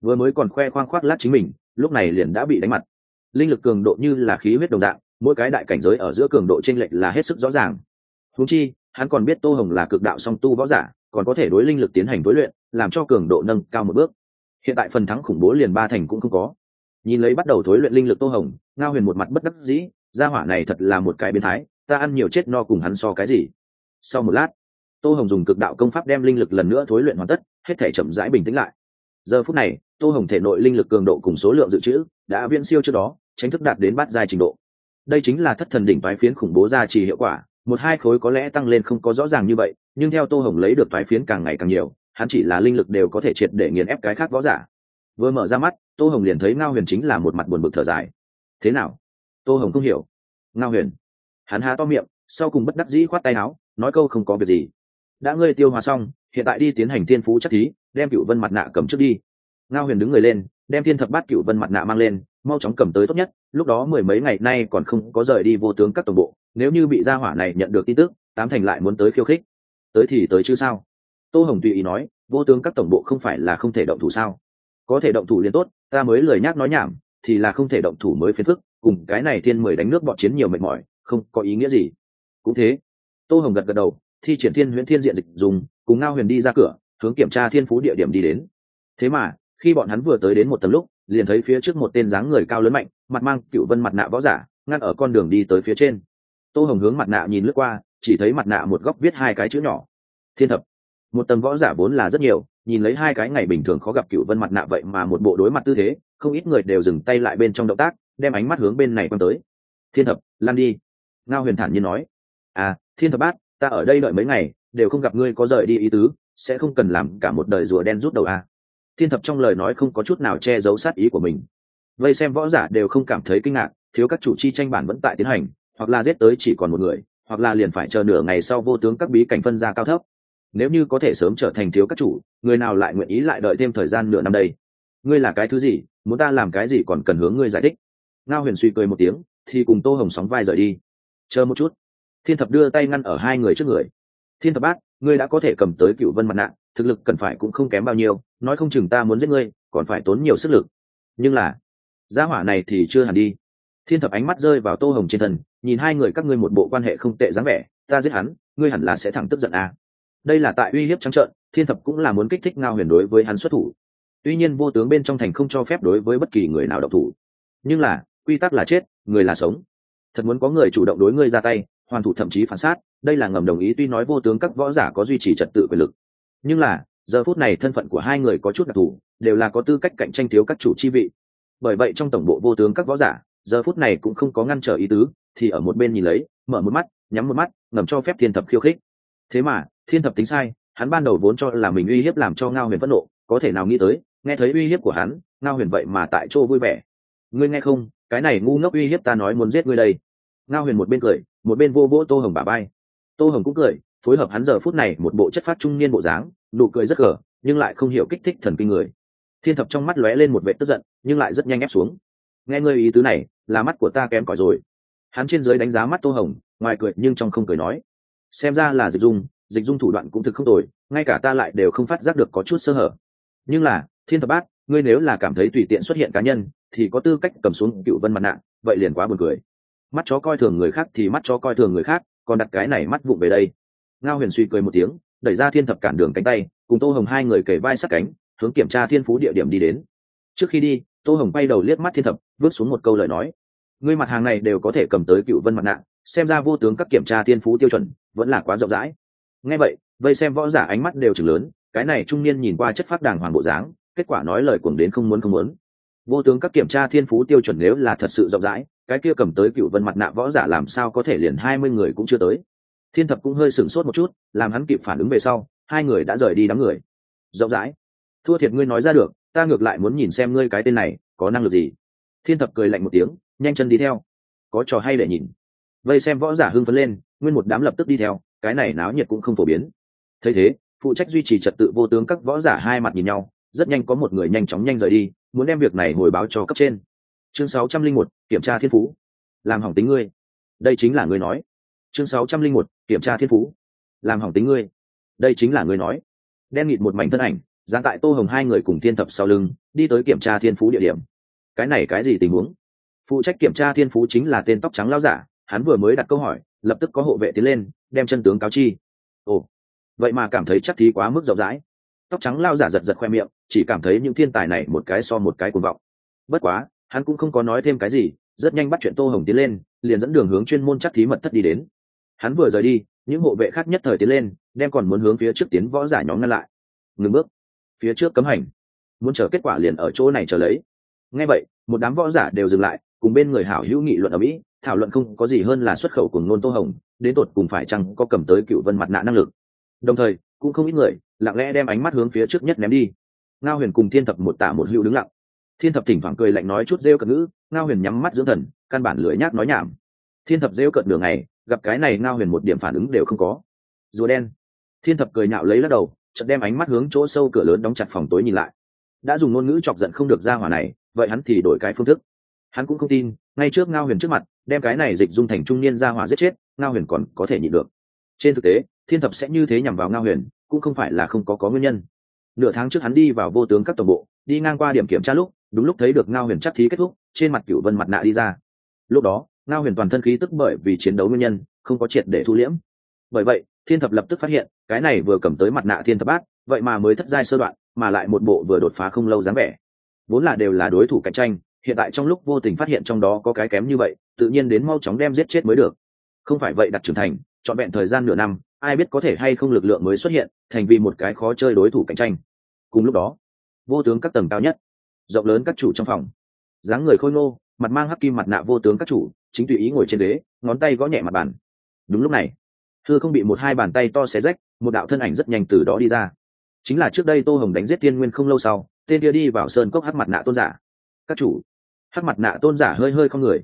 vừa mới còn khoe khoang khoác lát chính mình, lúc này liền đã bị đánh mặt. Linh lực cường độ như là khí huyết đồng dạng, mỗi cái đại cảnh giới ở giữa cường độ t r ê n lệch là hết sức rõ ràng. Húng chi, hắn còn biết tô hồng là cực đạo song tu võ giả còn có thể đối linh lực tiến hành đối luyện, làm cho cường độ nâng cao một bước. Hiện tại phần thắng khủng bố liền ba thành cũng không có. Nhìn lấy bắt đầu thối luyện linh lực tô hồng, ngao huyền một mặt bất đắc dĩ, gia hỏa này thật là một cái biến thái, ta ăn nhiều chết no cùng hắn so cái gì. Sau một lát, tô hồng dùng cực đạo công pháp đem linh lực lần nữa thối luyện hoàn tất, hết thể chậm rãi bình tĩnh lại. Giờ phút này, tô hồng thể nội linh lực cường độ cùng số lượng dự trữ đã viễn siêu trước đó tránh thức đạt đến bát giai trình độ. Đây chính là thất thần đỉnh bái phiến khủng bố gia trì hiệu quả một hai khối có lẽ tăng lên không có rõ ràng như vậy, nhưng theo tô hồng lấy được toái phiến càng ngày càng nhiều, hắn chỉ là linh lực đều có thể triệt để nghiền ép cái khác võ giả. Vừa mở ra mắt, tô hồng liền thấy ngao huyền chính là một mặt buồn bực thở dài. Thế nào? Tô hồng không hiểu. Ngao huyền. Hắn há to miệng, sau cùng bất đắc dĩ khoát tay áo, nói câu không có việc gì. Đã ngươi tiêu hòa xong, hiện tại đi tiến hành thiên phú chắc thí, đem cựu vân mặt nạ cầm trước đi. Ngao huyền đứng người lên, đem thiên thập bát cựu vân mặt nạ mang lên mau chóng cầm tới tốt nhất, lúc đó mười mấy ngày nay còn không có rời đi vô tướng các tổng bộ, nếu như bị gia hỏa này nhận được tin tức, tám thành lại muốn tới khiêu khích. Tới thì tới chứ sao? Tô hồng tùy ý nói, vô tướng các tổng bộ không phải là không thể động thủ sao? Có thể động thủ liền tốt, ta mới lời nhắc nói nhảm, thì là không thể động thủ mới phiền phức, cùng cái này thiên mười đánh nước bọn chiến nhiều mệt mỏi, không có ý nghĩa gì. Cũng thế, tô hồng gật gật đầu, thi triển thiên huyễn thiên diện dịch dùng, cùng ngao huyền đi ra cửa, hướng kiểm tra thiên phú địa điểm đi đến. Thế mà, khi bọn hắn vừa tới đến một tầng lúc liền thấy phía trước một tên dáng người cao lớn mạnh, mặt mang cựu vân mặt nạ võ giả, ngăn ở con đường đi tới phía trên. Tô hồng hướng mặt nạ nhìn lướt qua, chỉ thấy mặt nạ một góc viết hai cái chữ nhỏ. Thiên thập. Một tầng võ giả vốn là rất nhiều, nhìn lấy hai cái ngày bình thường khó gặp cựu vân mặt nạ vậy mà một bộ đối mặt tư thế, không ít người đều dừng tay lại bên trong động tác, đem ánh mắt hướng bên này quăng tới. Thiên thập, lan đi. Ngao huyền thản nhiên nói. À thiên thập bát, ta ở đây đợi mấy ngày, đều không gặp ngươi có rời đi ý tứ, sẽ không cần làm cả một đời rùa đen rút đầu à thiên thập trong lời nói không có chút nào che giấu sát ý của mình. Vây xem võ giả đều không cảm thấy kinh ngạc, thiếu các chủ chi tranh bản vẫn tại tiến hành, hoặc là giết tới chỉ còn một người, hoặc là liền phải chờ nửa ngày sau vô tướng các bí cảnh phân ra cao thấp. Nếu như có thể sớm trở thành thiếu các chủ, người nào lại nguyện ý lại đợi thêm thời gian nửa năm đây? Ngươi là cái thứ gì, muốn ta làm cái gì còn cần hướng ngươi giải thích? Ngao huyền suy cười một tiếng, thì cùng tô hồng sóng vai rời đi. Chờ một chút. Thiên thập đưa tay ngăn ở hai người trước người. Thiên thập bác ngươi đã có thể cầm tới cựu vân mặt nạ, thực lực cần phải cũng không kém bao nhiêu, nói không chừng ta muốn giết ngươi, còn phải tốn nhiều sức lực. Nhưng là, gia hỏa này thì chưa hẳn đi. Thiên thập ánh mắt rơi vào tô hồng trên thân, nhìn hai người các ngươi một bộ quan hệ không tệ dáng vẻ, ta giết hắn, ngươi hẳn là sẽ thẳng tức giận à. đây là tại uy hiếp trắng trợn, thiên thập cũng là muốn kích thích ngao huyền đối với hắn xuất thủ. Tuy nhiên vô tướng bên trong thành không cho phép đối với bất kỳ người nào độc thủ. Nhưng là, quy tắc là chết, người là sống. Thật muốn có người chủ động đối ngươi ra tay, hoàn thủ thậm chí phản sát đây là ngầm đồng ý, tuy nói vô tướng các võ giả có duy trì trật tự quyền lực, nhưng là, giờ phút này thân phận của hai người có chút đặc thù, đều là có tư cách cạnh tranh thiếu các chủ chi vị. Bởi vậy trong tổng bộ vô tướng các võ giả, giờ phút này cũng không có ngăn trở ý tứ, thì ở một bên nhìn lấy, mở một mắt, nhắm một mắt, ngầm cho phép thiên thập khiêu khích. Thế mà, thiên thập tính sai, hắn ban đầu vốn cho là mình uy hiếp làm cho ngao huyền phẫn nộ, có thể nào nghĩ tới, nghe thấy uy hiếp của hắn, ngao huyền vậy mà tại chỗ vui vẻ. Ngươi nghe không, cái này ngu ngốc uy hiếp ta nói muốn giết ngươi đây. Ngao huyền một bên cười, một bên vô vỗ tô hồng bà bay tô hồng cũng cười, phối hợp hắn giờ phút này một bộ chất phát trung niên bộ dáng, nụ cười rất gở nhưng lại không hiểu kích thích thần kinh người. Thiên thập trong mắt lóe lên một vệ tức giận, nhưng lại rất nhanh ép xuống. Nghe ngươi ý tứ này, là mắt của ta kém cỏi rồi. Hắn trên dưới đánh giá mắt tô hồng, ngoài cười nhưng trong không cười nói. Xem ra là dịch dung dịch dung thủ đoạn cũng thực không tồi, ngay cả ta lại đều không phát giác được có chút sơ hở. Nhưng là, thiên thập bát, ngươi nếu là cảm thấy tùy tiện xuất hiện cá nhân, thì có tư cách cầm xuống cựu vân mặt nạ, vậy liền quá buồn cười. Mắt chó coi thường người khác thì mắt chó coi thường người khác còn đặt cái này mắt vụng về đây. Ngao huyền suy cười một tiếng, đẩy ra thiên thập cản đường cánh tay, cùng tô hồng hai người kể vai sát cánh, hướng kiểm tra thiên phú địa điểm đi đến. Trước khi đi, tô hồng bay đầu liếc mắt thiên thập, vứt xuống một câu lời nói. Ngươi mặt hàng này đều có thể cầm tới cựu vân mặt nạ, xem ra vô tướng các kiểm tra thiên phú tiêu chuẩn vẫn là quá rộng rãi. Ngay vậy, vây xem võ giả ánh mắt đều chừng lớn, cái này trung niên nhìn qua chất phát đàng hoàng bộ dáng, kết quả nói lời cuồng đến không muốn không muốn. Vô tướng các kiểm tra thiên phú tiêu chuẩn nếu là thật sự rộng rãi cái kia cầm tới cựu vân mặt nạ võ giả làm sao có thể liền hai mươi người cũng chưa tới. Thiên thập cũng hơi sửng sốt một chút, làm hắn kịp phản ứng về sau, hai người đã rời đi đám người. Rộng rãi. Thua thiệt ngươi nói ra được, ta ngược lại muốn nhìn xem ngươi cái tên này, có năng lực gì? Thiên thập cười lạnh một tiếng, nhanh chân đi theo. Có trò hay để nhìn. Vây xem võ giả hưng phấn lên, nguyên một đám lập tức đi theo, cái này náo nhiệt cũng không phổ biến. Thấy thế, phụ trách duy trì trật tự vô tướng các võ giả hai mặt nhìn nhau, rất nhanh có một người nhanh chóng nhanh rời đi, muốn đem việc này hồi báo cho cấp trên chương 601, kiểm tra thiên phú. Làm hỏng tính ngươi. Đây chính là ngươi nói. Chương 601, kiểm tra thiên phú. Làm hỏng tính ngươi. Đây chính là ngươi nói. Đen nghịt một mảnh thân ảnh dáng tại tô hồng hai người cùng thiên thập sau lưng đi tới kiểm tra thiên phú địa điểm. Cái này cái gì tình huống? Phụ trách kiểm tra thiên phú chính là tên tóc trắng lao giả hắn vừa mới đặt câu hỏi lập tức có hộ vệ tiến lên đem chân tướng cáo chi. Ồ vậy mà cảm thấy chắc thí quá mức rộng rãi. Tóc trắng lao giả giật giật khoe miệng chỉ cảm thấy những thiên tài này một cái so một cái cuồng vọng. Bất quá hắn cũng không có nói thêm cái gì, rất nhanh bắt chuyện tô hồng tiến lên, liền dẫn đường hướng chuyên môn chắc thí mật thất đi đến. Hắn vừa rời đi, những hộ vệ khác nhất thời tiến lên, đem còn muốn hướng phía trước tiến võ giả nhóm ngăn lại. Ngừng bước. Phía trước cấm hành. Muốn chờ kết quả liền ở chỗ này chờ lấy. Ngay vậy, một đám võ giả đều dừng lại, cùng bên người hảo hữu nghị luận ở mỹ, thảo luận không có gì hơn là xuất khẩu cùng nôn tô hồng, đến tột cùng phải chăng có cầm tới cựu vân mặt nạ năng lực. Đồng thời, cũng không ít người, lặng lẽ đem ánh mắt hướng phía trước nhất ném đi. Ngao huyền cùng thiên thập một tả một hữu đứng lặng thiên thập thỉnh thoảng cười lạnh nói chút rêu cận ngữ, ngao huyền nhắm mắt dưỡng thần, căn bản lưỡi nhác nói nhảm. Thiên thập rêu cận đường này gặp cái này ngao huyền một điểm phản ứng đều không có. Rùa đen. Thiên thập cười nhạo lấy lắc đầu, chợt đem ánh mắt hướng chỗ sâu cửa lớn đóng chặt phòng tối nhìn lại. Đã dùng ngôn ngữ chọc giận không được ra hỏa này, vậy hắn thì đổi cái phương thức. Hắn cũng không tin, ngay trước ngao huyền trước mặt, đem cái này dịch dung thành trung niên ra hỏa giết chết, ngao huyền còn có thể nhịn được. Trên thực tế, thiên thập sẽ như thế nhằm vào ngao huyền, cũng không phải là không có có nguyên nhân. Nửa tháng trước hắn đi vào vô tướng các tổng bộ, đi ngang qua điểm kiểm tra lúc đúng lúc thấy được ngao huyền chắc thí kết thúc, trên mặt cựu vân mặt nạ đi ra. Lúc đó, ngao huyền toàn thân khí tức bởi vì chiến đấu nguyên nhân, không có triệt để thu liễm. Bởi vậy, thiên thập lập tức phát hiện, cái này vừa cầm tới mặt nạ thiên thập bát, vậy mà mới thất giai sơ đoạn, mà lại một bộ vừa đột phá không lâu dáng vẻ. Vốn là đều là đối thủ cạnh tranh, hiện tại trong lúc vô tình phát hiện trong đó có cái kém như vậy, tự nhiên đến mau chóng đem giết chết mới được. Không phải vậy đặt trưởng thành, trọn vẹn thời gian nửa năm, ai biết có thể hay không lực lượng mới xuất hiện, thành vì một cái khó chơi đối thủ cạnh tranh. Cùng lúc đó, vô tướng các tầng cao nhất rộng lớn các chủ trong phòng. Dáng người khôi ngô, mặt mang hắc kim mặt nạ vô tướng các chủ, chính tùy ý ngồi trên ghế, ngón tay gõ nhẹ mặt bàn. Đúng lúc này thư không bị một hai bàn tay to xé rách, một đạo thân ảnh rất nhanh từ đó đi ra. Chính là trước đây tô hồng đánh giết tiên nguyên không lâu sau, tên kia đi vào sơn cốc hắc mặt nạ tôn giả. Các chủ, hắc mặt nạ tôn giả hơi hơi không người.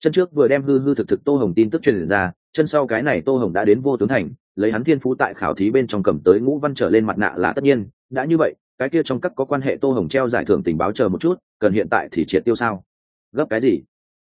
Chân trước vừa đem hư hư thực thực tô hồng tin tức truyền ra, chân sau cái này tô hồng đã đến vô tướng thành, lấy hắn thiên phú tại khảo thí bên trong cầm tới ngũ văn trở lên mặt nạ là tất nhiên, đã như vậy cái kia trong các có quan hệ tô hồng treo giải thưởng tình báo chờ một chút, cần hiện tại thì triệt tiêu sao? Gấp cái gì?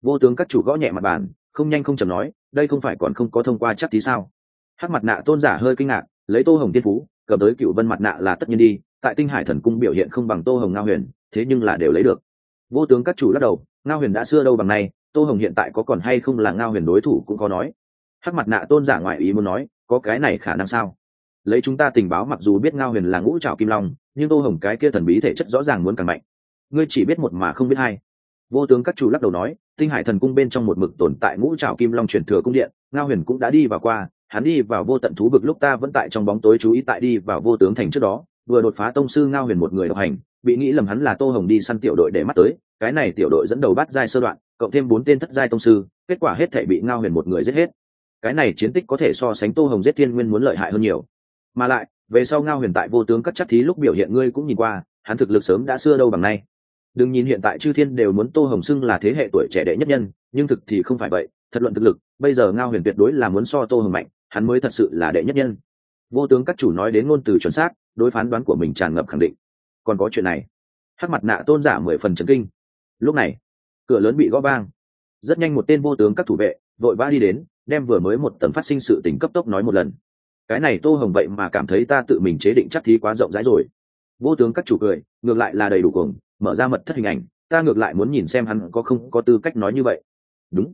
Vô tướng các chủ gõ nhẹ mặt bàn, không nhanh không chầm nói, đây không phải còn không có thông qua chắc tí sao? Hắc mặt nạ tôn giả hơi kinh ngạc, lấy tô hồng tiên phú, cầm tới cựu vân mặt nạ là tất nhiên đi, tại tinh hải thần cung biểu hiện không bằng tô hồng ngao huyền, thế nhưng là đều lấy được. Vô tướng các chủ lắc đầu, ngao huyền đã xưa đâu bằng nay, tô hồng hiện tại có còn hay không là ngao huyền đối thủ cũng có nói. Hắc mặt nạ tôn giả ngoại ý muốn nói, có cái này khả năng sao? Lấy chúng ta tình báo mặc dù biết ngao huyền là ngũ trào kim long nhưng tô hồng cái kia thần bí thể chất rõ ràng muốn càng mạnh. Ngươi chỉ biết một mà không biết hai. Vô tướng các chủ lắc đầu nói, tinh hải thần cung bên trong một mực tồn tại ngũ trào kim long truyền thừa cung điện, ngao huyền cũng đã đi vào qua, hắn đi vào vô tận thú vực lúc ta vẫn tại trong bóng tối chú ý tại đi vào vô tướng thành trước đó, vừa đột phá tông sư ngao huyền một người độc hành, bị nghĩ lầm hắn là tô hồng đi săn tiểu đội để mắt tới, cái này tiểu đội dẫn đầu bắt giai sơ đoạn, cộng thêm bốn tên thất giai tông sư, kết quả hết thể bị ngao huyền một người giết hết. Cái này chiến tích có thể so sánh tô hồng giết thiên nguyên muốn lợi hại hơn nhiều. Mà lại về sau ngao huyền tại vô tướng cắt chắc thí lúc biểu hiện ngươi cũng nhìn qua, hắn thực lực sớm đã xưa đâu bằng nay. Đừng nhìn hiện tại chư thiên đều muốn tô hồng xưng là thế hệ tuổi trẻ đệ nhất nhân, nhưng thực thì không phải vậy, thật luận thực lực, bây giờ ngao huyền tuyệt đối là muốn so tô hồng mạnh, hắn mới thật sự là đệ nhất nhân. Vô tướng các chủ nói đến ngôn từ chuẩn xác, đối phán đoán của mình tràn ngập khẳng định. Còn có chuyện này. Hắc mặt nạ tôn giả mười phần trấn kinh. Lúc này, cửa lớn bị gõ vang. Rất nhanh một tên vô tướng các thủ vệ, vội vã đi đến, đem vừa mới một tầng phát sinh sự tình cấp tốc nói một lần cái này tô hồng vậy mà cảm thấy ta tự mình chế định chắc thí quá rộng rãi rồi. Vô tướng các chủ cười, ngược lại là đầy đủ cuồng, mở ra mật thất hình ảnh, ta ngược lại muốn nhìn xem hắn có không có tư cách nói như vậy. Đúng.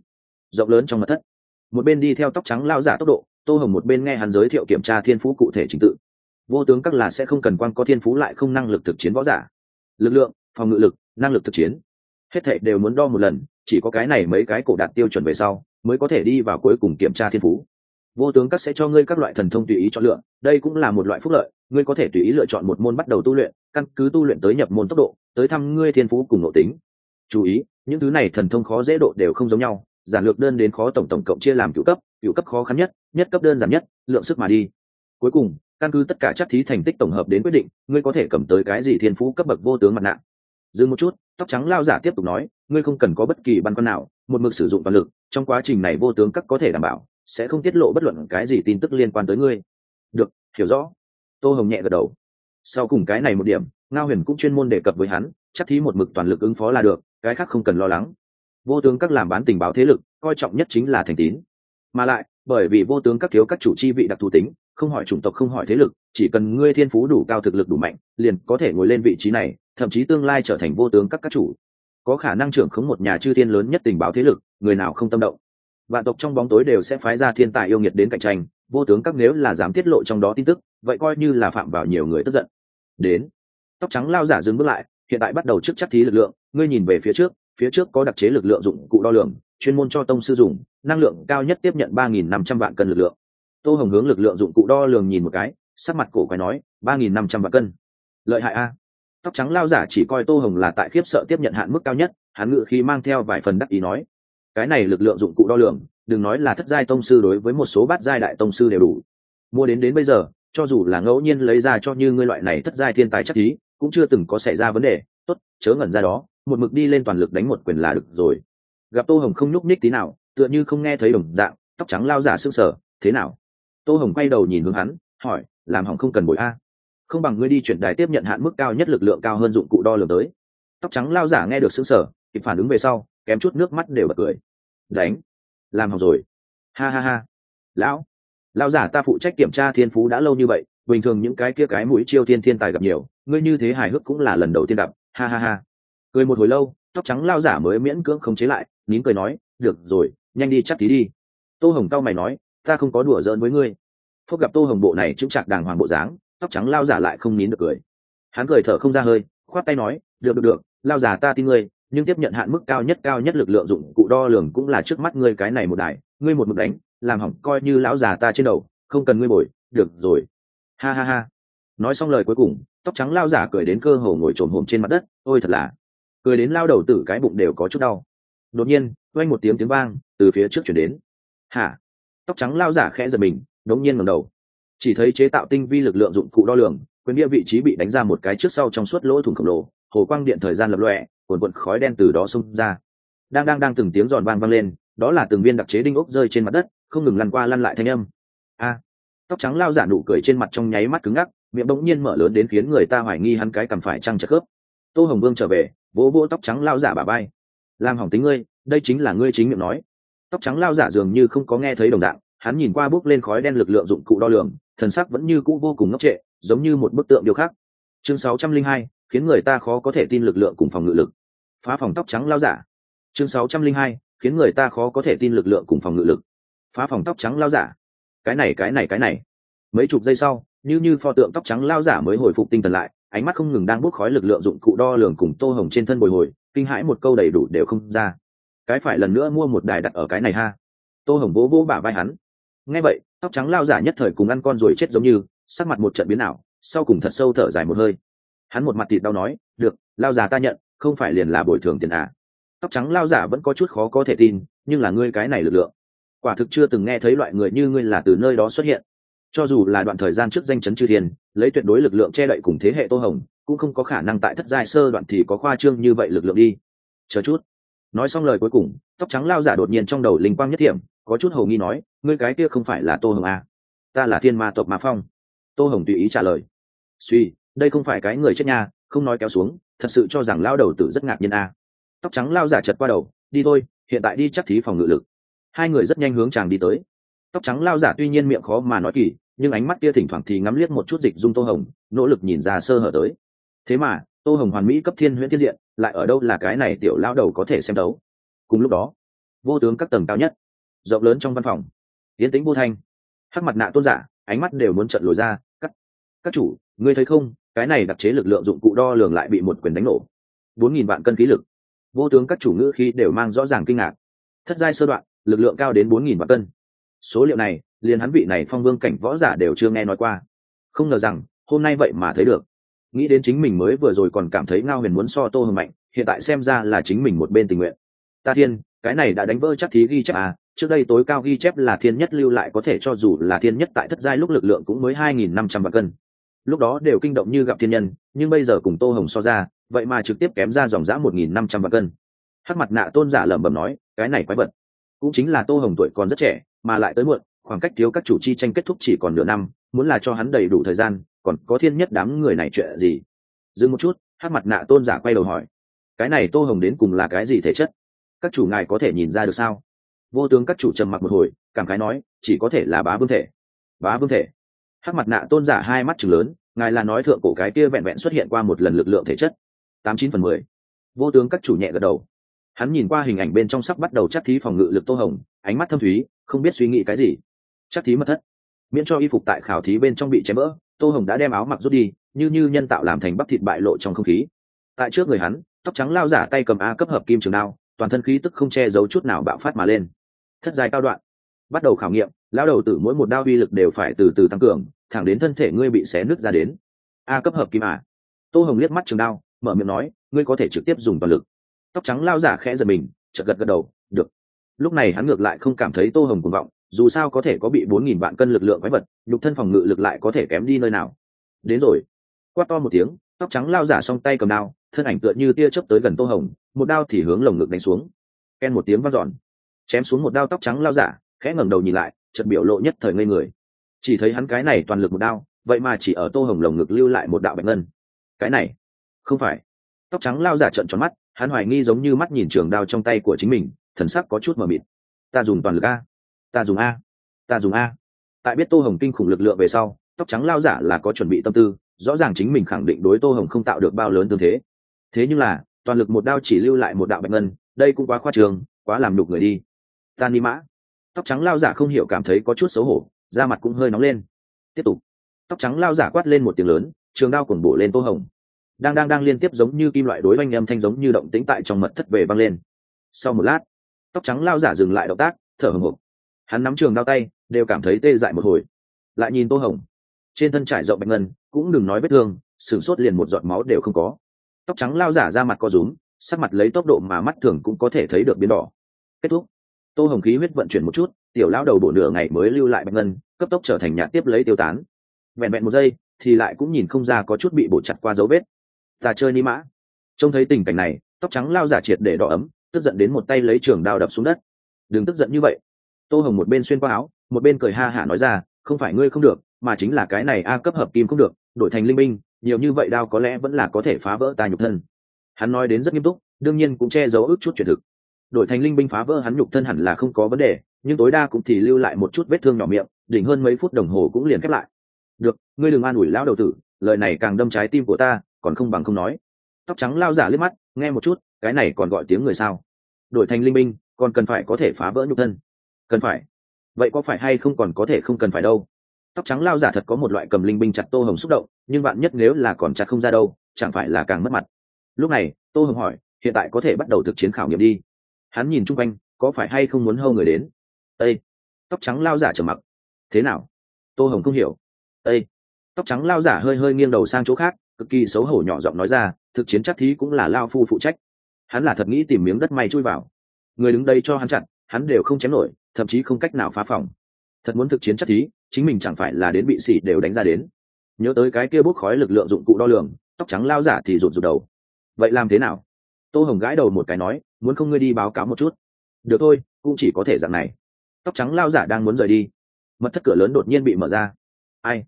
Rộng lớn trong mật thất. Một bên đi theo tóc trắng lao giả tốc độ, tô hồng một bên nghe hắn giới thiệu kiểm tra thiên phú cụ thể trình tự. Vô tướng các là sẽ không cần quan có thiên phú lại không năng lực thực chiến võ giả. Lực lượng, phòng ngự lực, năng lực thực chiến. Hết thệ đều muốn đo một lần, chỉ có cái này mấy cái cổ đạt tiêu chuẩn về sau, mới có thể đi vào cuối cùng kiểm tra thiên phú vô tướng các sẽ cho ngươi các loại thần thông tùy ý chọn lựa, đây cũng là một loại phúc lợi, ngươi có thể tùy ý lựa chọn một môn bắt đầu tu luyện, căn cứ tu luyện tới nhập môn tốc độ, tới thăm ngươi thiên phú cùng nội tính. Chú ý, những thứ này thần thông khó dễ độ đều không giống nhau, giản lược đơn đến khó tổng tổng cộng chia làm cựu cấp cựu cấp khó khăn nhất nhất cấp đơn giản nhất, lượng sức mà đi. Cuối cùng, căn cứ tất cả chắc thí thành tích tổng hợp đến quyết định, ngươi có thể cầm tới cái gì thiên phú cấp bậc vô tướng mặt nạ. Dừng một chút, tóc trắng lao giả tiếp tục nói, ngươi không cần có bất kỳ băn khoăn nào, một mực sử dụng toàn lực, trong quá trình này vô tướng các có thể đảm bảo sẽ không tiết lộ bất luận cái gì tin tức liên quan tới ngươi. Được, hiểu rõ. Tô hồng nhẹ gật đầu. Sau cùng cái này một điểm, ngao huyền cũng chuyên môn đề cập với hắn, chắc thí một mực toàn lực ứng phó là được, cái khác không cần lo lắng. Vô tướng các làm bán tình báo thế lực, coi trọng nhất chính là thành tín. Mà lại, bởi vì vô tướng các thiếu các chủ chi vị đặc thù tính, không hỏi chủng tộc, không hỏi thế lực, chỉ cần ngươi thiên phú đủ cao, thực lực đủ mạnh, liền có thể ngồi lên vị trí này, thậm chí tương lai trở thành vô tướng các các chủ. Có khả năng trưởng khống một nhà chư thiên lớn nhất tình báo thế lực, người nào không tâm động? Vạn tộc trong bóng tối đều sẽ phái ra thiên tài yêu nghiệt đến cạnh tranh, vô tướng các nếu là dám tiết lộ trong đó tin tức, vậy coi như là phạm vào nhiều người tức giận. Đến, tóc trắng lao giả dừng bước lại, hiện tại bắt đầu trước chắc thí lực lượng, ngươi nhìn về phía trước phía trước có đặc chế lực lượng dụng cụ đo lường, chuyên môn cho tông sư dùng, năng lượng cao nhất tiếp nhận ba nghìn năm trăm vạn cân lực lượng. Tô hồng hướng lực lượng dụng cụ đo lường nhìn một cái, sắc mặt cổ quái nói, ba nghìn năm trăm vạn cân. Lợi hại a. Tóc trắng lao giả chỉ coi tô hồng là tại khiếp sợ tiếp nhận hạn mức cao nhất, hắn ngự khi mang theo vài phần đắc ý nói cái này lực lượng dụng cụ đo lường, đừng nói là thất giai tông sư đối với một số bát giai đại tông sư đều đủ. Mua đến đến bây giờ, cho dù là ngẫu nhiên lấy ra cho như ngươi loại này thất giai thiên tài chắc thí, cũng chưa từng có xảy ra vấn đề. Tốt, chớ ngẩn ra đó, một mực đi lên toàn lực đánh một quyền là được rồi. Gặp tô hồng không nhúc nhích tí nào, tựa như không nghe thấy đồng dạng, tóc trắng lao giả sưng sở thế nào? Tô hồng quay đầu nhìn hướng hắn, hỏi, làm hỏng không cần bội a? Không bằng ngươi đi chuyển đài tiếp nhận hạn mức cao nhất lực lượng cao hơn dụng cụ đo lường tới. Tóc trắng lao giả nghe được sưng sở kịp phản ứng về sau kém chút nước mắt đều bật cười. Đánh. Làm hỏng rồi. Ha ha ha. Lão. Lão giả ta phụ trách kiểm tra thiên phú đã lâu như vậy, bình thường những cái kia cái mũi chiêu thiên thiên tài gặp nhiều, ngươi như thế hài hước cũng là lần đầu tiên gặp. Ha ha ha. Cười một hồi lâu, tóc trắng lao giả mới miễn cưỡng không chế lại, nín cười nói, được rồi, nhanh đi chắc tí đi. Tô hồng cao mày nói, ta không có đùa giỡn với ngươi. Phúc gặp tô hồng bộ này chững chạc đàng hoàng bộ dáng, tóc trắng lao giả lại không nín được cười. Hắn cười thở không ra hơi, khoát tay nói, được được được lao giả ta tin ngươi nhưng tiếp nhận hạn mức cao nhất cao nhất lực lượng dụng cụ đo lường cũng là trước mắt ngươi cái này một đài, ngươi một mực đánh, làm hỏng coi như lão già ta trên đầu, không cần ngươi bồi, được rồi. Ha ha ha. Nói xong lời cuối cùng, tóc trắng lao giả cười đến cơ hồ ngồi trồm hồm trên mặt đất, ôi thật là. Cười đến lao đầu tử cái bụng đều có chút đau. Đột nhiên quanh một tiếng tiếng vang, từ phía trước chuyển đến. Hả? Tóc trắng lao giả khẽ giật mình, đống nhiên ngầm đầu. Chỉ thấy chế tạo tinh vi lực lượng dụng cụ đo lường, quyền địa vị trí bị đánh ra một cái trước sau trong suốt lỗ thủng khổng lồ, hồ quang điện thời gian lập lọe cuồn cuộn khói đen từ đó xông ra. Đang đang đang từng tiếng giòn vang vang lên đó là từng viên đặc chế đinh ốc rơi trên mặt đất không ngừng lăn qua lăn lại thanh âm. A! Tóc trắng lao giả nụ cười trên mặt trong nháy mắt cứng ngắc miệng bỗng nhiên mở lớn đến khiến người ta hoài nghi hắn cái cầm phải trăng trợ khớp. Tô hồng vương trở về vỗ vỗ tóc trắng lao giả bà bay làm hỏng tính ngươi đây chính là ngươi chính miệng nói. Tóc trắng lao giả dường như không có nghe thấy đồng dạng hắn nhìn qua bước lên khói đen lực lượng dụng cụ đo lường thần sắc vẫn như cũ vô cùng ngốc trệ giống như một bức tượng điều khác chương 602, khiến người ta khó có thể tin lực lượng cùng phòng ngự lực phá phòng tóc trắng lao giả. Chương 602, khiến người ta khó có thể tin lực lượng cùng phòng ngự lực. Phá phòng tóc trắng lao giả. Cái này cái này cái này. Mấy chục giây sau như như pho tượng tóc trắng lao giả mới hồi phục tinh thần lại ánh mắt không ngừng đang bốc khói lực lượng dụng cụ đo lường cùng tô hồng trên thân bồi hồi kinh hãi một câu đầy đủ đều không ra. Cái phải lần nữa mua một đài đặt ở cái này ha. Tô hồng vỗ vỗ bả vai hắn. Nghe vậy tóc trắng lao giả nhất thời cùng ăn con rồi chết giống như sắc mặt một trận biến ảo sau cùng thật sâu thở dài một hơi. Hắn một mặt thịt đau nói được lao già ta nhận không phải liền là bồi thường tiền à. Tóc trắng lao giả vẫn có chút khó có thể tin, nhưng là ngươi cái này lực lượng. Quả thực chưa từng nghe thấy loại người như ngươi là từ nơi đó xuất hiện. Cho dù là đoạn thời gian trước danh chấn chư thiên, lấy tuyệt đối lực lượng che đậy cùng thế hệ tô hồng, cũng không có khả năng tại thất giai sơ đoạn thì có khoa trương như vậy lực lượng đi. Chờ chút. Nói xong lời cuối cùng, tóc trắng lao giả đột nhiên trong đầu linh quang nhất thiểm có chút hầu nghi nói, ngươi cái kia không phải là tô hồng à? ta là thiên ma tộc ma phong. Tô hồng tùy ý trả lời, suy, đây không phải cái người chết nha không nói kéo xuống, thật sự cho rằng lao đầu tử rất ngạc nhiên à. tóc trắng lao giả chật qua đầu, đi thôi, hiện tại đi chắc thí phòng ngự lực. Hai người rất nhanh hướng chàng đi tới. Tóc trắng lao giả tuy nhiên miệng khó mà nói kỳ, nhưng ánh mắt kia thỉnh thoảng thì ngắm liếc một chút dịch dung tô hồng, nỗ lực nhìn ra sơ hở tới. Thế mà, tô hồng hoàn mỹ cấp thiên huyễn thiên diện, lại ở đâu là cái này tiểu lao đầu có thể xem đấu. Cùng lúc đó, vô tướng các tầng cao nhất, rộng lớn trong văn phòng, yến tính vô thanh, hắc mặt nạ tôn giả, ánh mắt đều muốn trận lồi ra cắt các chủ, ngươi thấy không? Cái này đặc chế lực lượng dụng cụ đo lường lại bị một quyền đánh nổ. Bốn nghìn vạn cân khí lực. Vô tướng các chủ ngữ khi đều mang rõ ràng kinh ngạc. Thất giai sơ đoạn, lực lượng cao đến bốn nghìn vạn cân. Số liệu này, liền hắn vị này phong vương cảnh võ giả đều chưa nghe nói qua. Không ngờ rằng, hôm nay vậy mà thấy được. Nghĩ đến chính mình mới vừa rồi còn cảm thấy ngao huyền muốn so tô hồng mạnh, hiện tại xem ra là chính mình một bên tình nguyện. Ta thiên, cái này đã đánh vỡ chắc thí ghi chép à trước đây tối cao ghi chép là thiên nhất lưu lại có thể cho dù là thiên nhất tại thất giai lúc lực lượng cũng mới hai nghìn năm trăm vạn cân lúc đó đều kinh động như gặp thiên nhân, nhưng bây giờ cùng tô hồng so ra, vậy mà trực tiếp kém ra dòng giã một nghìn năm trăm vạn cân. Hắc mặt nạ tôn giả lẩm bẩm nói, cái này quái vật. Cũng chính là tô hồng tuổi còn rất trẻ, mà lại tới muộn, khoảng cách thiếu các chủ chi tranh kết thúc chỉ còn nửa năm, muốn là cho hắn đầy đủ thời gian, còn có thiên nhất đám người này chuyện gì? Dừng một chút hát mặt nạ tôn giả quay đầu hỏi, cái này tô hồng đến cùng là cái gì thể chất? Các chủ ngài có thể nhìn ra được sao? Vô tướng các chủ trầm mặc một hồi, cảm khái nói, chỉ có thể là bá vương thể. Bá vương thể? Hắc mặt nạ tôn giả hai mắt chừng lớn, ngài là nói thượng cổ cái kia vẹn vẹn xuất hiện qua một lần lực lượng thể chất. Tám chín phần mười. Vô tướng các chủ nhẹ gật đầu. Hắn nhìn qua hình ảnh bên trong sắc bắt đầu chắc thí phòng ngự lực tô hồng, ánh mắt thâm thúy, không biết suy nghĩ cái gì. Chắc thí mật thất. Miễn cho y phục tại khảo thí bên trong bị chém vỡ, tô hồng đã đem áo mặc rút đi, như như nhân tạo làm thành bắp thịt bại lộ trong không khí. Tại trước người hắn, tóc trắng lao giả tay cầm a cấp hợp kim trường đao, toàn thân khí tức không che giấu chút nào bạo phát mà lên. Thất dài cao đoạn. Bắt đầu khảo nghiệm lão đầu tử mỗi một đao uy lực đều phải từ từ tăng cường, thẳng đến thân thể ngươi bị xé nứt ra đến. A cấp hợp kim à. tô hồng liếc mắt trường đao, mở miệng nói, ngươi có thể trực tiếp dùng toàn lực. Tóc trắng lao giả khẽ giật mình, chợt gật gật đầu, được. Lúc này hắn ngược lại không cảm thấy tô hồng cuồng vọng, dù sao có thể có bị bốn nghìn vạn cân lực lượng quái vật, nhục thân phòng ngự lực lại có thể kém đi nơi nào. Đến rồi. Quát to một tiếng, tóc trắng lao giả song tay cầm đao, thân ảnh tựa như tia chớp tới gần tô hồng, một đao thì hướng lồng ngực đánh xuống. Ken một tiếng vang dọn. Chém xuống một đao tóc trắng lao giả, khẽ ngẩng đầu nhìn lại chật biểu lộ nhất thời ngây người. Chỉ thấy hắn cái này toàn lực một đao, vậy mà chỉ ở tô hồng lồng ngực lưu lại một đạo bạch ngân. Cái này, không phải. Tóc trắng lao giả trợn tròn mắt, hắn hoài nghi giống như mắt nhìn trường đao trong tay của chính mình, thần sắc có chút mờ mịt. Ta dùng toàn lực a. Ta dùng a. Ta dùng a. Tại biết tô hồng kinh khủng lực lượng về sau, tóc trắng lao giả là có chuẩn bị tâm tư, rõ ràng chính mình khẳng định đối tô hồng không tạo được bao lớn tương thế. Thế nhưng là, toàn lực một đao chỉ lưu lại một đạo bạch ngân, đây cũng quá khoa trường quá làm đục người đi. Ta ni mã tóc trắng lao giả không hiểu cảm thấy có chút xấu hổ, da mặt cũng hơi nóng lên. Tiếp tục. Tóc trắng lao giả quát lên một tiếng lớn, trường đao cuồng bổ lên tô hồng. Đang đang đang liên tiếp giống như kim loại đối oanh âm thanh giống như động tĩnh tại trong mật thất về văng lên. Sau một lát, tóc trắng lao giả dừng lại động tác, thở hồng hộc hắn nắm trường đao tay, đều cảm thấy tê dại một hồi. Lại nhìn tô hồng. Trên thân trải rộng bạch ngân, cũng đừng nói vết thương sửng sốt liền một giọt máu đều không có. Tóc trắng lao giả ra mặt co rúm, sắc mặt lấy tốc độ mà mắt thường cũng có thể thấy được biến đỏ. Kết thúc tô hồng khí huyết vận chuyển một chút, tiểu lao đầu bổ nửa ngày mới lưu lại bạch ngân, cấp tốc trở thành nhạt tiếp lấy tiêu tán. Vẹn vẹn một giây, thì lại cũng nhìn không ra có chút bị bổ chặt qua dấu vết. Ta chơi ni mã. Trông thấy tình cảnh này, tóc trắng lao giả triệt để đỏ ấm, tức giận đến một tay lấy trường đao đập xuống đất. Đừng tức giận như vậy. Tô hồng một bên xuyên qua áo, một bên cười ha hả nói ra, không phải ngươi không được, mà chính là cái này a cấp hợp kim không được, đổi thành linh minh nhiều như vậy đao có lẽ vẫn là có thể phá vỡ ta nhục thân. Hắn nói đến rất nghiêm túc, đương nhiên cũng che giấu ước chút chuyện thực đổi thành linh binh phá vỡ hắn nhục thân hẳn là không có vấn đề, nhưng tối đa cũng thì lưu lại một chút vết thương nhỏ miệng, đỉnh hơn mấy phút đồng hồ cũng liền khép lại. Được, ngươi đừng an ủi lão đầu tử, lời này càng đâm trái tim của ta, còn không bằng không nói. Tóc trắng lao giả liếc mắt, nghe một chút, cái này còn gọi tiếng người sao? Đổi thành linh binh, còn cần phải có thể phá vỡ nhục thân. Cần phải. Vậy có phải hay không còn có thể không cần phải đâu? Tóc trắng lao giả thật có một loại cầm linh binh chặt tô hồng xúc động, nhưng bạn nhất nếu là còn chặt không ra đâu, chẳng phải là càng mất mặt. Lúc này, tô hồng hỏi, hiện tại có thể bắt đầu thực chiến khảo nghiệm đi hắn nhìn chung quanh, có phải hay không muốn hâu người đến? Ây tóc trắng lao giả trở mặc. Thế nào? Tô hồng không hiểu. Ây tóc trắng lao giả hơi hơi nghiêng đầu sang chỗ khác, cực kỳ xấu hổ nhỏ giọng nói ra, thực chiến chắc thí cũng là lao phu phụ trách. Hắn là thật nghĩ tìm miếng đất may chui vào. Người đứng đây cho hắn chặn, hắn đều không chém nổi, thậm chí không cách nào phá phòng. Thật muốn thực chiến chắc thí, chính mình chẳng phải là đến bị xỉ đều đánh ra đến. Nhớ tới cái kia bốc khói lực lượng dụng cụ đo lường, tóc trắng lao giả thì rụt rụt đầu. Vậy làm thế nào? Tô hồng gãi đầu một cái nói, muốn không ngươi đi báo cáo một chút? Được thôi, cũng chỉ có thể dạng này. Tóc trắng lao giả đang muốn rời đi. Mật thất cửa lớn đột nhiên bị mở ra. Ai?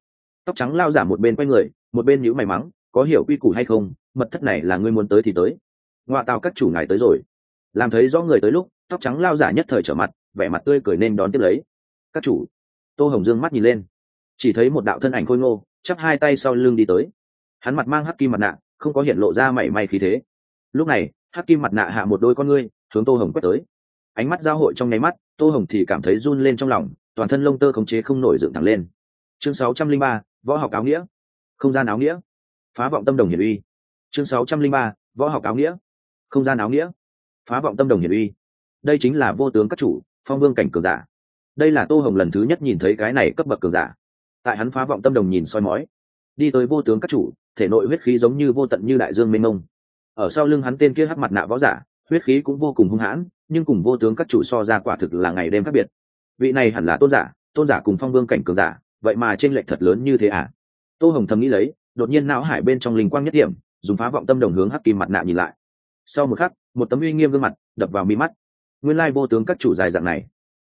Tóc trắng lao giả một bên quay người, một bên nhữ mày mắng, có hiểu quy củ hay không? Mật thất này là ngươi muốn tới thì tới. Ngoại tàu các chủ ngài tới rồi. Làm thấy rõ người tới lúc, tóc trắng lao giả nhất thời trở mặt, vẻ mặt tươi cười nên đón tiếp lấy. Các chủ. Tô hồng dương mắt nhìn lên. Chỉ thấy một đạo thân ảnh khôi ngô, chắp hai tay sau lưng đi tới. Hắn mặt mang hắc kim mặt nạ, không có hiện lộ ra mảy may khí thế lúc này, hắc kim mặt nạ hạ một đôi con ngươi, hướng tô hồng quét tới. Ánh mắt giao hội trong nháy mắt, tô hồng thì cảm thấy run lên trong lòng, toàn thân lông tơ khống chế không nổi dựng thẳng lên. Chương sáu trăm linh ba, võ học áo nghĩa. Không gian áo nghĩa. Phá vọng tâm đồng hiển uy. Chương sáu trăm linh ba, võ học áo nghĩa. Không gian áo nghĩa. Phá vọng tâm đồng hiển uy. Đây chính là vô tướng các chủ, phong vương cảnh cường giả. Đây là tô hồng lần thứ nhất nhìn thấy cái này cấp bậc cường giả. Tại hắn phá vọng tâm đồng nhìn soi mói, đi tới vô tướng các chủ, thể nội huyết khí giống như vô tận như đại dương mênh mông ở sau lưng hắn tên kia hắc mặt nạ võ giả, huyết khí cũng vô cùng hung hãn, nhưng cùng vô tướng các chủ so ra quả thực là ngày đêm khác biệt. Vị này hẳn là tôn giả tôn giả cùng phong vương cảnh cường giả, vậy mà t r ê n lệch thật lớn như thế à? Tô hồng thầm nghĩ lấy, đột nhiên não hải bên trong linh quang nhất điểm, dùng phá vọng tâm đồng hướng hắc kim mặt nạ nhìn lại. Sau một khắc, một tấm uy nghiêm gương mặt đập vào mi mắt. Nguyên lai vô tướng các chủ dài dạng này.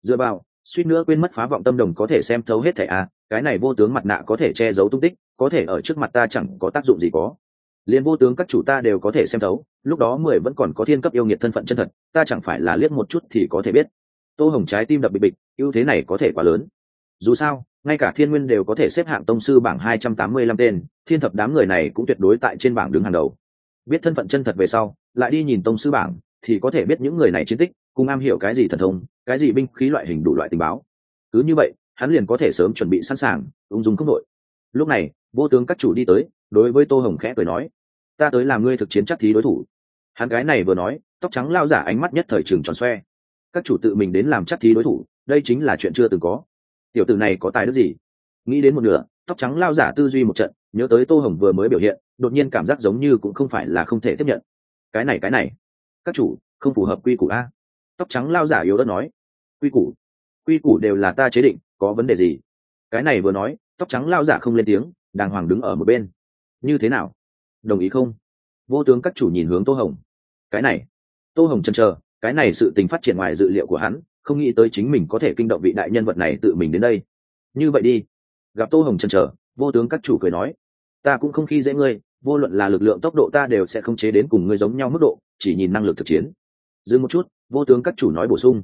Dựa vào, suýt nữa quên mất phá vọng tâm đồng có thể xem thấu hết thẻ à cái này vô tướng mặt nạ có thể che giấu tung tích, có thể ở trước mặt ta chẳng có tác dụng gì có liền vô tướng các chủ ta đều có thể xem thấu, lúc đó mười vẫn còn có thiên cấp yêu nghiệt thân phận chân thật, ta chẳng phải là liếc một chút thì có thể biết. Tô hồng trái tim đập bịch bịch, ưu thế này có thể quá lớn. Dù sao, ngay cả thiên nguyên đều có thể xếp hạng tông sư bảng hai trăm tám mươi lăm tên, thiên thập đám người này cũng tuyệt đối tại trên bảng đứng hàng đầu. Biết thân phận chân thật về sau, lại đi nhìn tông sư bảng, thì có thể biết những người này chiến tích, cùng am hiểu cái gì thần thông, cái gì binh khí loại hình đủ loại tình báo. Cứ như vậy, hắn liền có thể sớm chuẩn bị sẵn sàng, ung dung cấp đội. Lúc này, vô tướng các chủ đi tới, đối với tô hồng khẽ cười nói ta tới làm ngươi thực chiến chắc thí đối thủ. Hắn gái này vừa nói, tóc trắng lao giả ánh mắt nhất thời trường tròn xoe. Các chủ tự mình đến làm chắc thí đối thủ, đây chính là chuyện chưa từng có. Tiểu tử này có tài đức gì? Nghĩ đến một nửa, tóc trắng lao giả tư duy một trận, nhớ tới tô hồng vừa mới biểu hiện, đột nhiên cảm giác giống như cũng không phải là không thể tiếp nhận. Cái này cái này. Các chủ, không phù hợp quy củ a. Tóc trắng lao giả yếu đất nói. Quy củ? Quy củ đều là ta chế định, có vấn đề gì? Cái này vừa nói, tóc trắng lao giả không lên tiếng, đàng hoàng đứng ở một bên. Như thế nào? Đồng ý không? Vô tướng các chủ nhìn hướng tô hồng. Cái này. Tô hồng chần chờ, cái này sự tình phát triển ngoài dự liệu của hắn, không nghĩ tới chính mình có thể kinh động vị đại nhân vật này tự mình đến đây. Như vậy đi. Gặp tô hồng chần chờ, vô tướng các chủ cười nói. Ta cũng không khi dễ ngươi, vô luận là lực lượng tốc độ ta đều sẽ không chế đến cùng ngươi giống nhau mức độ, chỉ nhìn năng lực thực chiến. Dừng một chút, vô tướng các chủ nói bổ sung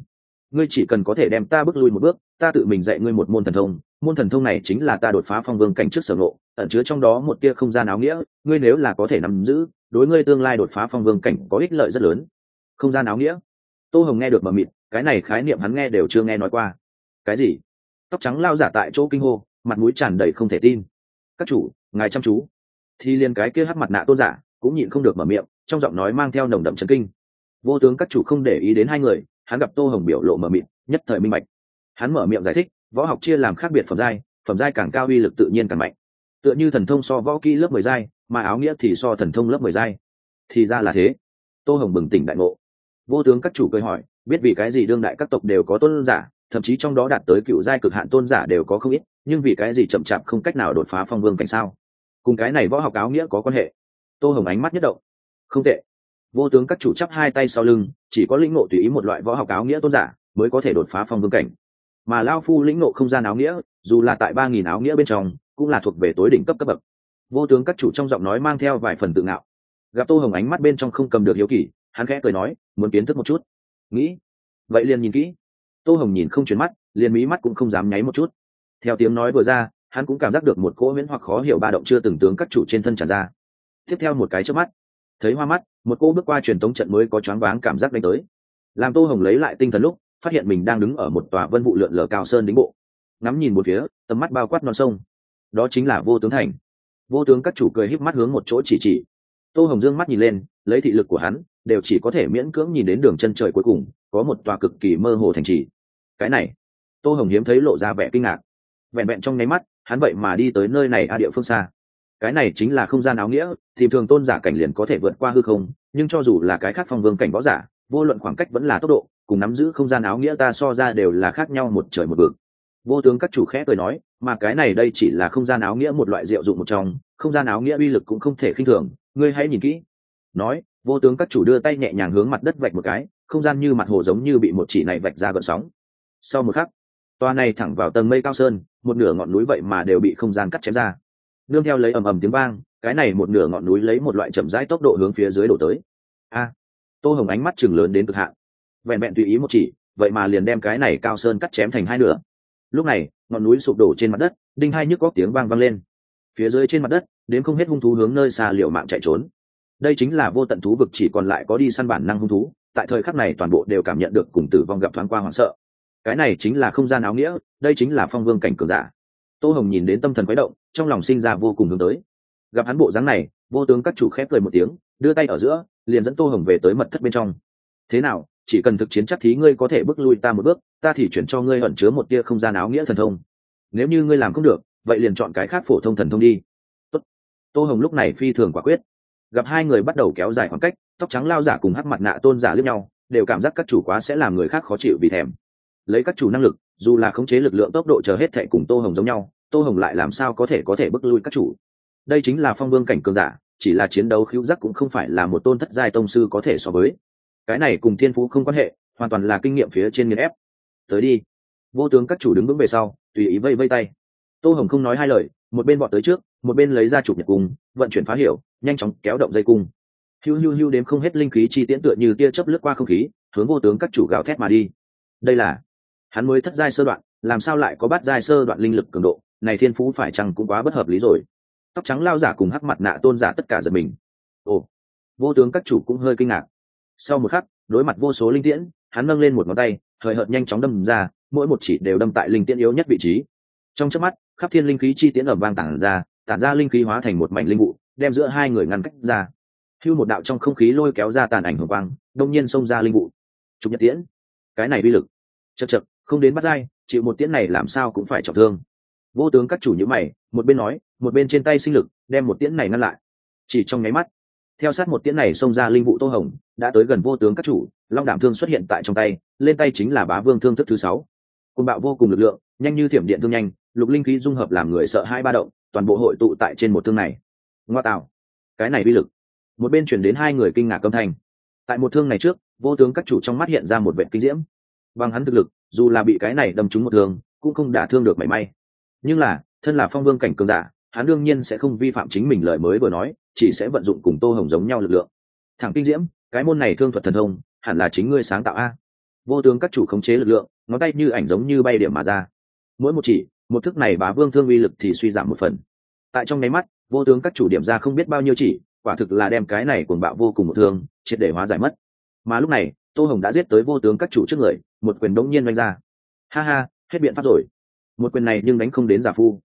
ngươi chỉ cần có thể đem ta bước lui một bước, ta tự mình dạy ngươi một môn thần thông. Môn thần thông này chính là ta đột phá phong vương cảnh trước sở ngộ, ẩn chứa trong đó một tia không gian áo nghĩa, ngươi nếu là có thể nắm giữ, đối ngươi tương lai đột phá phong vương cảnh có ích lợi rất lớn. Không gian áo nghĩa. Tô hồng nghe được mờ mịt, cái này khái niệm hắn nghe đều chưa nghe nói qua. Cái gì? Tóc trắng lao giả tại chỗ kinh hô, mặt mũi tràn đầy không thể tin. Các chủ, ngài chăm chú. Thì liền cái kia hắc mặt nạ tôn giả, cũng nhịn không được mở miệng, trong giọng nói mang theo nồng đậm trấn kinh. Vô tướng các chủ không để ý đến hai người hắn gặp tô hồng biểu lộ mở miệng nhất thời minh bạch. Hắn mở miệng giải thích, võ học chia làm khác biệt phẩm giai phẩm giai càng cao uy lực tự nhiên càng mạnh. Tựa như thần thông so võ kỹ lớp mười giai, mà áo nghĩa thì so thần thông lớp mười giai. Thì ra là thế. Tô hồng bừng tỉnh đại ngộ. Vô tướng các chủ cười hỏi, biết vì cái gì đương đại các tộc đều có tôn giả, thậm chí trong đó đạt tới cựu giai cực hạn tôn giả đều có không ít, nhưng vì cái gì chậm chạp không cách nào đột phá phong vương cảnh sao? Cùng cái này võ học áo nghĩa có quan hệ. Tô hồng ánh mắt nhất động. Không tệ vô tướng các chủ chắp hai tay sau lưng, chỉ có lĩnh ngộ tùy ý một loại võ học áo nghĩa tôn giả, mới có thể đột phá phong vương cảnh. Mà lao phu lĩnh ngộ không gian áo nghĩa, dù là tại ba nghìn áo nghĩa bên trong, cũng là thuộc về tối đỉnh cấp cấp bậc. Vô tướng các chủ trong giọng nói mang theo vài phần tự ngạo. Gặp tô hồng ánh mắt bên trong không cầm được hiếu kỳ, hắn khẽ cười nói, muốn kiến thức một chút. Nghĩ. Vậy liền nhìn kỹ. Tô hồng nhìn không chuyển mắt, liền mí mắt cũng không dám nháy một chút. Theo tiếng nói vừa ra, hắn cũng cảm giác được một cỗ miễn hoặc khó hiểu ba động chưa từng tướng các chủ trên thân tràn ra. Tiếp theo một cái trước mắt, thấy hoa mắt một cô bước qua truyền thống trận mới có choáng váng cảm giác đánh tới. Làm tô hồng lấy lại tinh thần lúc, phát hiện mình đang đứng ở một tòa vân vụ lượn lờ cao sơn đính bộ. Ngắm nhìn một phía, tầm mắt bao quát non sông. Đó chính là vô tướng thành. Vô tướng các chủ cười híp mắt hướng một chỗ chỉ chỉ. Tô hồng dương mắt nhìn lên, lấy thị lực của hắn, đều chỉ có thể miễn cưỡng nhìn đến đường chân trời cuối cùng, có một tòa cực kỳ mơ hồ thành trì. Cái này, tô hồng hiếm thấy lộ ra vẻ kinh ngạc. Vẹn vẹn trong nháy mắt, hắn vậy mà đi tới nơi này a địa phương xa cái này chính là không gian áo nghĩa, thì thường tôn giả cảnh liền có thể vượt qua hư không, nhưng cho dù là cái khác phong vương cảnh võ giả, vô luận khoảng cách vẫn là tốc độ, cùng nắm giữ không gian áo nghĩa ta so ra đều là khác nhau một trời một vực. Vô tướng các chủ khẽ cười nói, mà cái này đây chỉ là không gian áo nghĩa một loại diệu dụng một trong, không gian áo nghĩa uy lực cũng không thể khinh thường, ngươi hãy nhìn kỹ. Nói, vô tướng các chủ đưa tay nhẹ nhàng hướng mặt đất vạch một cái, không gian như mặt hồ giống như bị một chỉ này vạch ra gợn sóng. Sau một khắc toa này thẳng vào tầng mây cao sơn, một nửa ngọn núi vậy mà đều bị không gian cắt chém ra nương theo lấy ầm ầm tiếng vang, cái này một nửa ngọn núi lấy một loại chậm rãi tốc độ hướng phía dưới đổ tới. A! Tô hồng ánh mắt chừng lớn đến cực hạn. Vẹn vẹn tùy ý một chỉ, vậy mà liền đem cái này cao sơn cắt chém thành hai nửa. Lúc này, ngọn núi sụp đổ trên mặt đất, đinh hai nhức góc tiếng vang vang lên. Phía dưới trên mặt đất, đến không hết hung thú hướng nơi xa liệu mạng chạy trốn. Đây chính là vô tận thú vực chỉ còn lại có đi săn bản năng hung thú, tại thời khắc này toàn bộ đều cảm nhận được cùng tử vong gặp thoáng qua hoảng sợ. Cái này chính là không gian áo nghĩa, đây chính là phong vương cảnh cường giả. Tô hồng nhìn đến tâm thần quái động trong lòng sinh ra vô cùng hướng tới. Gặp hắn bộ dáng này, vô tướng các chủ khép cười một tiếng, đưa tay ở giữa, liền dẫn tô hồng về tới mật thất bên trong. Thế nào, chỉ cần thực chiến chắc thí ngươi có thể bước lui ta một bước, ta thì chuyển cho ngươi ẩn chứa một tia không gian áo nghĩa thần thông. Nếu như ngươi làm không được, vậy liền chọn cái khác phổ thông thần thông đi. Tốt. tô hồng lúc này phi thường quả quyết. Gặp hai người bắt đầu kéo dài khoảng cách, tóc trắng lao giả cùng hắc mặt nạ tôn giả lướt nhau, đều cảm giác các chủ quá sẽ làm người khác khó chịu vì thèm. Lấy các chủ năng lực, dù là khống chế lực lượng tốc độ chờ hết thệ cùng tô hồng giống nhau tô hồng lại làm sao có thể có thể bước lui các chủ? Đây chính là phong vương cảnh cường giả, chỉ là chiến đấu khiêu giác cũng không phải là một tôn thất giai tông sư có thể so với. Cái này cùng thiên phú không quan hệ, hoàn toàn là kinh nghiệm phía trên nghiên ép. Tới đi. Vô tướng các chủ đứng vững về sau, tùy ý vây vây tay. Tô hồng không nói hai lời, một bên bọn tới trước, một bên lấy ra chụp nhật cung, vận chuyển phá hiểu, nhanh chóng kéo động dây cung. Hiu hiu hiu đếm không hết linh khí chi tiễn tựa như tia chớp lướt qua không khí, hướng vô tướng các chủ gào thét mà đi. Đây là hắn mới thất giai sơ đoạn, làm sao lại có bát giai sơ đoạn linh lực cường độ? Này thiên phú phải chăng cũng quá bất hợp lý rồi. Tóc trắng lao giả cùng hắc mặt nạ tôn giả tất cả giật mình. Ồ, vô tướng các chủ cũng hơi kinh ngạc. Sau một khắc, đối mặt vô số linh tiễn, hắn nâng lên một ngón tay thời hợt nhanh chóng đâm ra, mỗi một chỉ đều đâm tại linh tiễn yếu nhất vị trí. Trong chớp mắt, khắp thiên linh khí chi tiễn ẩm vang tản ra tản ra linh khí hóa thành một mảnh linh vụ, đem giữa hai người ngăn cách ra. Hưu một đạo trong không khí lôi kéo ra tàn ảnh hưởng quang, đông nhiên xông ra linh vụ. Chúng nhật tiễn. Cái này uy lực. Chật chật không đến bắt dai chịu một tiễn này làm sao cũng phải trọng thương vô tướng các chủ nhữ mày, một bên nói, một bên trên tay sinh lực, đem một tiễn này ngăn lại. Chỉ trong nháy mắt, theo sát một tiễn này xông ra linh vụ tô hồng, đã tới gần vô tướng các chủ, long đảm thương xuất hiện tại trong tay, lên tay chính là bá vương thương thức thứ sáu. Côn bạo vô cùng lực lượng, nhanh như thiểm điện thương nhanh, lục linh khí dung hợp làm người sợ hai ba động, toàn bộ hội tụ tại trên một thương này. Ngoa tạo. Cái này uy lực. Một bên chuyển đến hai người kinh ngạc âm thanh. Tại một thương này trước, vô tướng các chủ trong mắt hiện ra một vệ kinh diễm. Bằng hắn thực lực, dù là bị cái này đâm trúng một thương, cũng không đả thương được mảy may nhưng là, thân là phong vương cảnh cường giả, hắn đương nhiên sẽ không vi phạm chính mình lời mới vừa nói, chỉ sẽ vận dụng cùng tô hồng giống nhau lực lượng. Thẳng kinh diễm, cái môn này thương thuật thần thông, hẳn là chính ngươi sáng tạo a. Vô tướng các chủ khống chế lực lượng, ngón tay như ảnh giống như bay điểm mà ra. Mỗi một chỉ, một thức này bá vương thương uy lực thì suy giảm một phần. Tại trong nháy mắt, vô tướng các chủ điểm ra không biết bao nhiêu chỉ, quả thực là đem cái này cuồng bạo vô cùng một thương, triệt để hóa giải mất. Mà lúc này, tô hồng đã giết tới vô tướng các chủ trước người, một quyền đống nhiên đánh ra. Ha ha, hết biện pháp rồi một quyền này nhưng đánh không đến giả phu.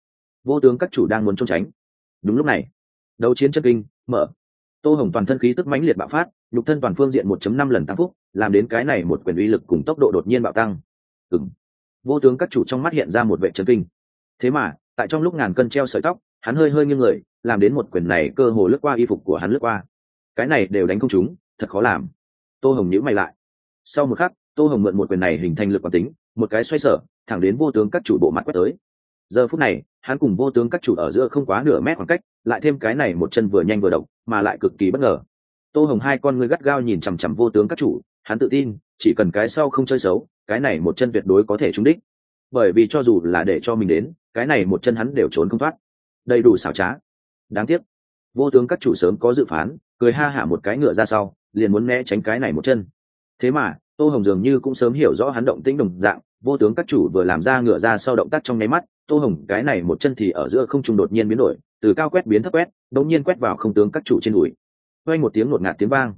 Vô tướng các chủ đang muốn trốn tránh. Đúng lúc này, đấu chiến chân kinh, mở. Tô hồng toàn thân khí tức mãnh liệt bạo phát, nhục thân toàn phương diện 1 năm lần tăng phúc, làm đến cái này một quyền uy lực cùng tốc độ đột nhiên bạo tăng. Ừng vô tướng các chủ trong mắt hiện ra một vệ chân kinh. Thế mà, tại trong lúc ngàn cân treo sợi tóc, hắn hơi hơi nghiêng người, làm đến một quyền này cơ hồ lướt qua y phục của hắn lướt qua. Cái này đều đánh không chúng thật khó làm. Tô hồng nhữ mày lại. Sau một khắc, tô hồng mượn một quyền này hình thành lực quán tính một cái xoay sở, thẳng đến vô tướng các chủ bộ mặt quét tới. Giờ phút này, hắn cùng vô tướng các chủ ở giữa không quá nửa mét khoảng cách, lại thêm cái này một chân vừa nhanh vừa độc mà lại cực kỳ bất ngờ. Tô hồng hai con ngươi gắt gao nhìn chằm chằm vô tướng các chủ, hắn tự tin, chỉ cần cái sau không chơi xấu, cái này một chân tuyệt đối có thể trúng đích. Bởi vì cho dù là để cho mình đến, cái này một chân hắn đều trốn không thoát. Đầy đủ xảo trá. Đáng tiếc. Vô tướng các chủ sớm có dự phán, cười ha hả một cái ngựa ra sau, liền muốn né tránh cái này một chân. Thế mà tô hồng dường như cũng sớm hiểu rõ hắn động tĩnh đồng dạng, vô tướng các chủ vừa làm ra ngựa ra sau động tác trong nháy mắt, tô hồng, cái này một chân thì ở giữa không trung đột nhiên biến đổi, từ cao quét biến thấp quét, đột nhiên quét vào không tướng các chủ trên đùi. Quay một tiếng ngột ngạt tiếng vang.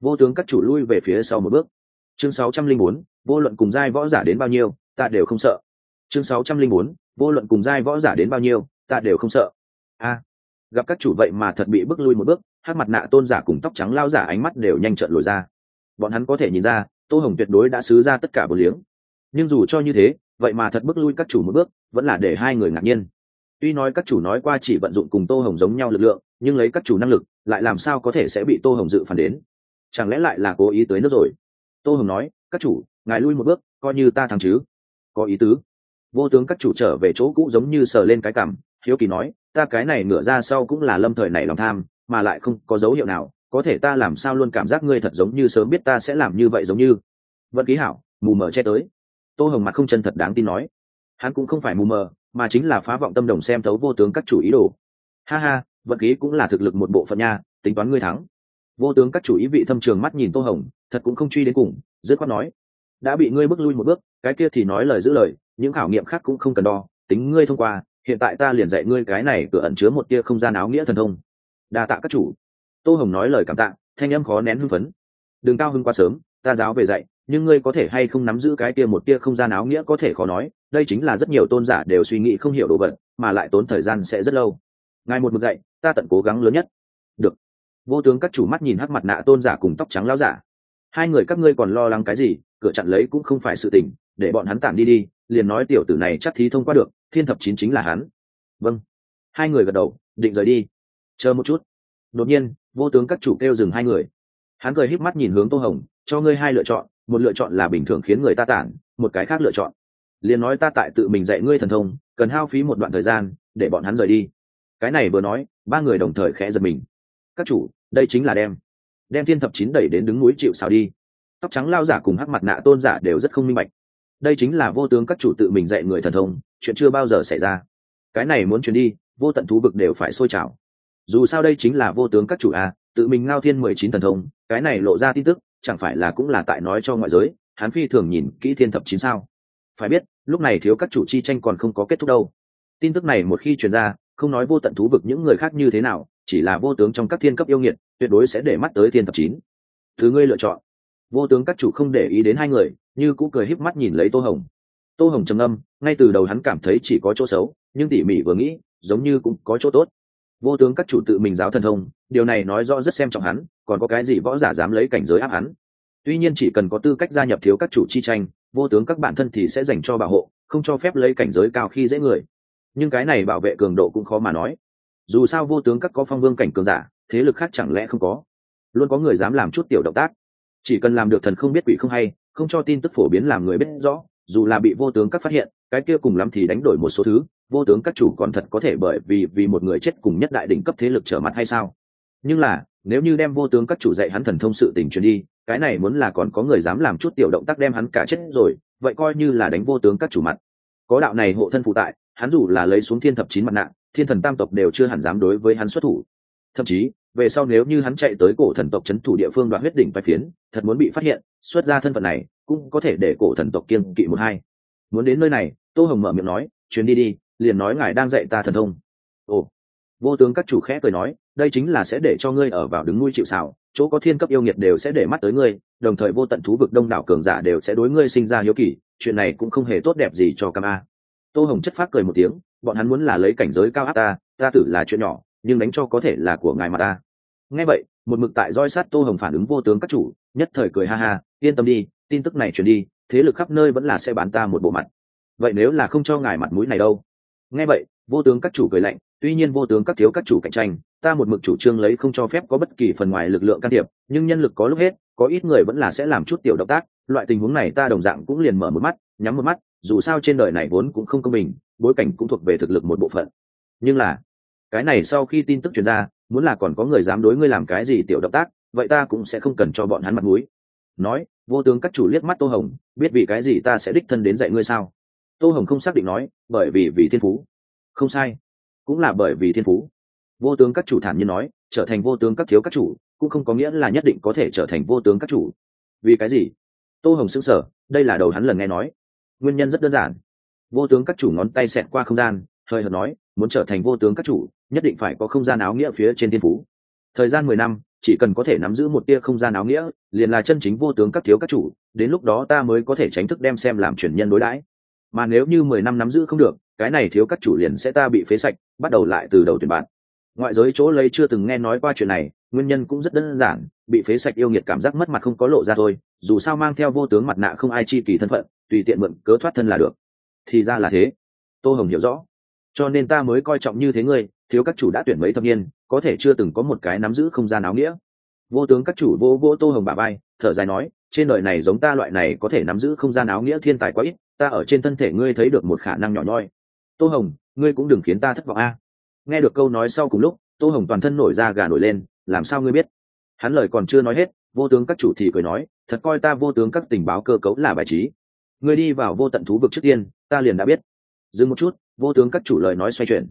Vô tướng các chủ lui về phía sau một bước. Chương sáu trăm linh bốn, vô luận cùng giai võ giả đến bao nhiêu, ta đều không sợ. Chương sáu trăm linh bốn, vô luận cùng giai võ giả đến bao nhiêu, ta đều không sợ. A. Gặp các chủ vậy mà thật bị bước lui một bước hát mặt nạ tôn giả cùng tóc trắng lao giả ánh mắt đều nhanh trợn lồi ra. Bọn hắn có thể nhìn ra tô hồng tuyệt đối đã xứ ra tất cả bờ liếng. Nhưng dù cho như thế, vậy mà thật bước lui các chủ một bước, vẫn là để hai người ngạc nhiên. Tuy nói các chủ nói qua chỉ vận dụng cùng tô hồng giống nhau lực lượng, nhưng lấy các chủ năng lực, lại làm sao có thể sẽ bị tô hồng dự phản đến? Chẳng lẽ lại là cố ý tới nước rồi? Tô hồng nói, các chủ, ngài lui một bước, coi như ta thắng chứ. Có ý tứ. Vô tướng các chủ trở về chỗ cũ giống như sờ lên cái cảm hiếu kỳ nói, ta cái này ngửa ra sau cũng là lâm thời này lòng tham, mà lại không có dấu hiệu nào có thể ta làm sao luôn cảm giác ngươi thật giống như sớm biết ta sẽ làm như vậy giống như. Vận ký hảo, mù mờ che tới. Tô hồng mặt không chân thật đáng tin nói. Hắn cũng không phải mù mờ, mà chính là phá vọng tâm đồng xem thấu vô tướng các chủ ý đồ. Ha ha, vận khí cũng là thực lực một bộ phận nha, tính toán ngươi thắng. Vô tướng các chủ ý vị thâm trường mắt nhìn tô hồng, thật cũng không truy đến cùng, dứt khoát nói. Đã bị ngươi bước lui một bước, cái kia thì nói lời giữ lời, những khảo nghiệm khác cũng không cần đo, tính ngươi thông qua, hiện tại ta liền dạy ngươi cái này cửa ẩn chứa một tia không gian áo nghĩa thần thông. Đa tạ các chủ tô hồng nói lời cảm tạ, thanh âm khó nén hưng phấn. Đừng cao hưng quá sớm, ta giáo về dạy, nhưng ngươi có thể hay không nắm giữ cái kia một kia không gian áo nghĩa có thể khó nói, đây chính là rất nhiều tôn giả đều suy nghĩ không hiểu đồ vật, mà lại tốn thời gian sẽ rất lâu. Ngày một một dạy, ta tận cố gắng lớn nhất. Được. Vô tướng các chủ mắt nhìn hắc mặt nạ tôn giả cùng tóc trắng lao giả. Hai người các ngươi còn lo lắng cái gì, cửa chặn lấy cũng không phải sự tình, để bọn hắn tạm đi đi, liền nói tiểu tử này chắc thí thông qua được, thiên thập chín chính là hắn. Vâng. Hai người gật đầu, định rời đi. Chờ một chút. Đột nhiên vô tướng các chủ kêu dừng hai người. Hắn cười híp mắt nhìn hướng tô hồng, cho ngươi hai lựa chọn, một lựa chọn là bình thường khiến người ta tản, một cái khác lựa chọn. Liền nói ta tại tự mình dạy ngươi thần thông, cần hao phí một đoạn thời gian, để bọn hắn rời đi. Cái này vừa nói, ba người đồng thời khẽ giật mình. Các chủ, đây chính là đem. Đem thiên thập chín đẩy đến đứng núi chịu xào đi. Tóc trắng lao giả cùng hắc mặt nạ tôn giả đều rất không minh bạch. Đây chính là vô tướng các chủ tự mình dạy người thần thông, chuyện chưa bao giờ xảy ra. Cái này muốn chuyển đi, vô tận thú vực đều phải sôi trào dù sao đây chính là vô tướng các chủ a, tự mình ngao thiên mười chín thần thông, cái này lộ ra tin tức, chẳng phải là cũng là tại nói cho ngoại giới hán phi thường nhìn kỹ thiên thập chín sao. Phải biết, lúc này thiếu các chủ chi tranh còn không có kết thúc đâu. Tin tức này một khi truyền ra, không nói vô tận thú vực những người khác như thế nào, chỉ là vô tướng trong các thiên cấp yêu nghiệt, tuyệt đối sẽ để mắt tới thiên thập chín. Thứ ngươi lựa chọn. Vô tướng các chủ không để ý đến hai người, như cũng cười híp mắt nhìn lấy tô hồng. Tô hồng trầm âm ngay từ đầu hắn cảm thấy chỉ có chỗ xấu, nhưng tỉ mỉ vừa nghĩ, giống như cũng có chỗ tốt vô tướng các chủ tự mình giáo thần thông, điều này nói rõ rất xem trọng hắn, còn có cái gì võ giả dám lấy cảnh giới áp hắn. Tuy nhiên chỉ cần có tư cách gia nhập thiếu các chủ chi tranh, vô tướng các bản thân thì sẽ dành cho bảo hộ, không cho phép lấy cảnh giới cao khi dễ người. Nhưng cái này bảo vệ cường độ cũng khó mà nói. Dù sao vô tướng các có phong vương cảnh cường giả, thế lực khác chẳng lẽ không có? Luôn có người dám làm chút tiểu động tác. Chỉ cần làm được thần không biết quỷ không hay, không cho tin tức phổ biến làm người biết rõ, dù là bị vô tướng các phát hiện cái kia cùng lắm thì đánh đổi một số thứ, vô tướng các chủ còn thật có thể bởi vì vì một người chết cùng nhất đại đỉnh cấp thế lực trở mặt hay sao? Nhưng là, nếu như đem vô tướng các chủ dạy hắn thần thông sự tình truyền đi, cái này muốn là còn có người dám làm chút tiểu động tác đem hắn cả chết rồi, vậy coi như là đánh vô tướng các chủ mặt. Có đạo này hộ thân phụ tại, hắn dù là lấy xuống thiên thập chín mặt nạ, thiên thần tam tộc đều chưa hẳn dám đối với hắn xuất thủ. Thậm chí, về sau nếu như hắn chạy tới cổ thần tộc c h ấ n thủ địa phương đoạn huyết đỉnh vai phiến, thật muốn bị phát hiện, xuất ra thân phận này, cũng có thể để cổ thần tộc kiên kỵ một hai. Muốn đến nơi này tô hồng mở miệng nói, chuyến đi đi, liền nói ngài đang dạy ta thần thông. Ồ. Vô tướng các chủ khẽ cười nói, đây chính là sẽ để cho ngươi ở vào đứng nuôi chịu xảo chỗ có thiên cấp yêu nghiệt đều sẽ để mắt tới ngươi, đồng thời vô tận thú vực đông đảo cường giả đều sẽ đối ngươi sinh ra hiếu kỳ, chuyện này cũng không hề tốt đẹp gì cho cam a. Tô hồng chất phát cười một tiếng, bọn hắn muốn là lấy cảnh giới cao áp ta ta tử là chuyện nhỏ, nhưng đánh cho có thể là của ngài mà ta. Nghe vậy, một mực tại roi sát tô hồng phản ứng vô tướng các chủ, nhất thời cười ha ha, yên tâm đi, tin tức này truyền đi, thế lực khắp nơi vẫn là sẽ bán ta một bộ mặt vậy nếu là không cho ngài mặt mũi này đâu? Nghe vậy, vô tướng các chủ cười lạnh, tuy nhiên vô tướng các thiếu các chủ cạnh tranh, ta một mực chủ trương lấy không cho phép có bất kỳ phần ngoài lực lượng can thiệp, nhưng nhân lực có lúc hết, có ít người vẫn là sẽ làm chút tiểu động tác, loại tình huống này ta đồng dạng cũng liền mở một mắt, nhắm một mắt, dù sao trên đời này vốn cũng không công bình, bối cảnh cũng thuộc về thực lực một bộ phận. Nhưng là, cái này sau khi tin tức truyền ra, muốn là còn có người dám đối ngươi làm cái gì tiểu động tác, vậy ta cũng sẽ không cần cho bọn hắn mặt mũi. Nói, vô tướng các chủ liếc mắt tô hồng, biết vì cái gì ta sẽ đích thân đến dạy ngươi sao? Tô hồng không xác định nói, bởi vì vì thiên phú. Không sai. Cũng là bởi vì thiên phú. Vô tướng các chủ thản nhiên nói, trở thành vô tướng các thiếu các chủ, cũng không có nghĩa là nhất định có thể trở thành vô tướng các chủ. Vì cái gì? Tô hồng xứng sở đây là đầu hắn lần nghe nói. Nguyên nhân rất đơn giản. Vô tướng các chủ ngón tay xẹt qua không gian, hơi hợt nói, muốn trở thành vô tướng các chủ, nhất định phải có không gian áo nghĩa phía trên thiên phú. Thời gian mười năm, chỉ cần có thể nắm giữ một tia không gian áo nghĩa, liền là chân chính vô tướng các thiếu các chủ, đến lúc đó ta mới có thể tránh thức đem xem làm truyền nhân đối đãi mà nếu như mười năm nắm giữ không được, cái này thiếu các chủ liền sẽ ta bị phế sạch, bắt đầu lại từ đầu tuyển bạn. Ngoại giới chỗ lấy chưa từng nghe nói qua chuyện này, nguyên nhân cũng rất đơn giản, bị phế sạch yêu nghiệt cảm giác mất mặt không có lộ ra thôi, dù sao mang theo vô tướng mặt nạ không ai chi kỳ thân phận, tùy tiện mượn cớ thoát thân là được. Thì ra là thế. Tô hồng hiểu rõ. Cho nên ta mới coi trọng như thế ngươi, thiếu các chủ đã tuyển mấy thập niên, có thể chưa từng có một cái nắm giữ không gian áo nghĩa. Vô tướng các chủ vô vô tô hồng bà bay thở dài nói, trên đời này giống ta loại này có thể nắm giữ không gian áo nghĩa thiên tài quá ít, ta ở trên thân thể ngươi thấy được một khả năng nhỏ nhoi. Tô hồng, ngươi cũng đừng khiến ta thất vọng a. Nghe được câu nói sau cùng lúc, tô hồng toàn thân nổi ra gà nổi lên, làm sao ngươi biết? Hắn lời còn chưa nói hết, vô tướng các chủ thì cười nói, thật coi ta vô tướng các tình báo cơ cấu là bài trí. Ngươi đi vào vô tận thú vực trước tiên, ta liền đã biết. Dừng một chút, vô tướng các chủ lời nói xoay chuyển.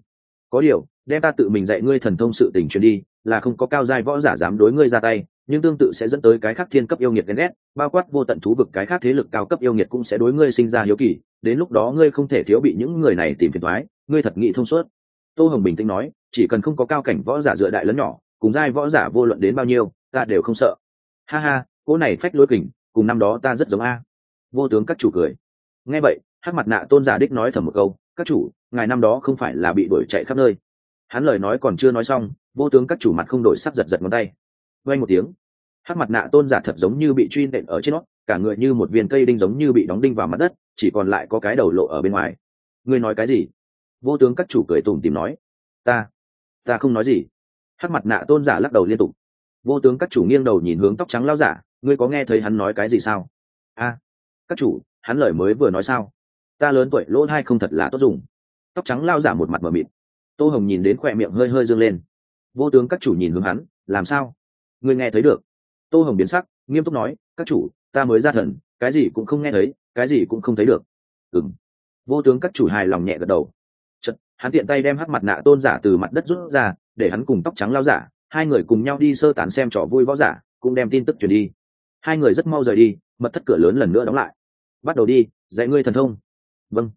Có điều, đem ta tự mình dạy ngươi thần thông sự tình truyền đi, là không có cao giai võ giả dám đối ngươi ra tay nhưng tương tự sẽ dẫn tới cái khác thiên cấp yêu nghiệt ghen ghét, bao quát vô tận thú vực cái khác thế lực cao cấp yêu nghiệt cũng sẽ đối ngươi sinh ra hiếu kỳ, đến lúc đó ngươi không thể thiếu bị những người này tìm phiền thoái ngươi thật nghị thông suốt. Tô hồng bình tĩnh nói, chỉ cần không có cao cảnh võ giả dựa đại lớn nhỏ, cùng giai võ giả vô luận đến bao nhiêu, ta đều không sợ. Ha ha, cỗ này phách lối kình, cùng năm đó ta rất giống a. Vô tướng các chủ cười. Nghe vậy hát mặt nạ tôn giả đích nói thầm một câu, các chủ, ngài năm đó không phải là bị đuổi chạy khắp nơi. Hắn lời nói còn chưa nói xong, vô tướng các chủ mặt không đổi sắc giật giật ngón tay vay một tiếng. Hát mặt nạ tôn giả thật giống như bị truy nện ở trên nó, cả người như một viên cây đinh giống như bị đóng đinh vào mặt đất, chỉ còn lại có cái đầu lộ ở bên ngoài. Ngươi nói cái gì? Vô tướng các chủ cười tủm tìm nói. Ta ta không nói gì. Hát mặt nạ tôn giả lắc đầu liên tục. Vô tướng các chủ nghiêng đầu nhìn hướng tóc trắng lao giả, ngươi có nghe thấy hắn nói cái gì sao? A, các chủ, hắn lời mới vừa nói sao? Ta lớn tuổi, lỗ hai không thật là tốt dùng. Tóc trắng lao giả một mặt mờ mịt. Tô hồng nhìn đến khỏe miệng hơi hơi dương lên. Vô tướng các chủ nhìn hướng hắn, làm sao? Ngươi nghe thấy được. Tô hồng biến sắc nghiêm túc nói các chủ ta mới ra thần cái gì cũng không nghe thấy cái gì cũng không thấy được. Ừng vô tướng các chủ hài lòng nhẹ gật đầu. Chật, hắn tiện tay đem hắc mặt nạ tôn giả từ mặt đất rút ra để hắn cùng tóc trắng lao giả hai người cùng nhau đi sơ tán xem trò vui võ giả cũng đem tin tức truyền đi. Hai người rất mau rời đi mật thất cửa lớn lần nữa đóng lại. Bắt đầu đi dạy ngươi thần thông. Vâng.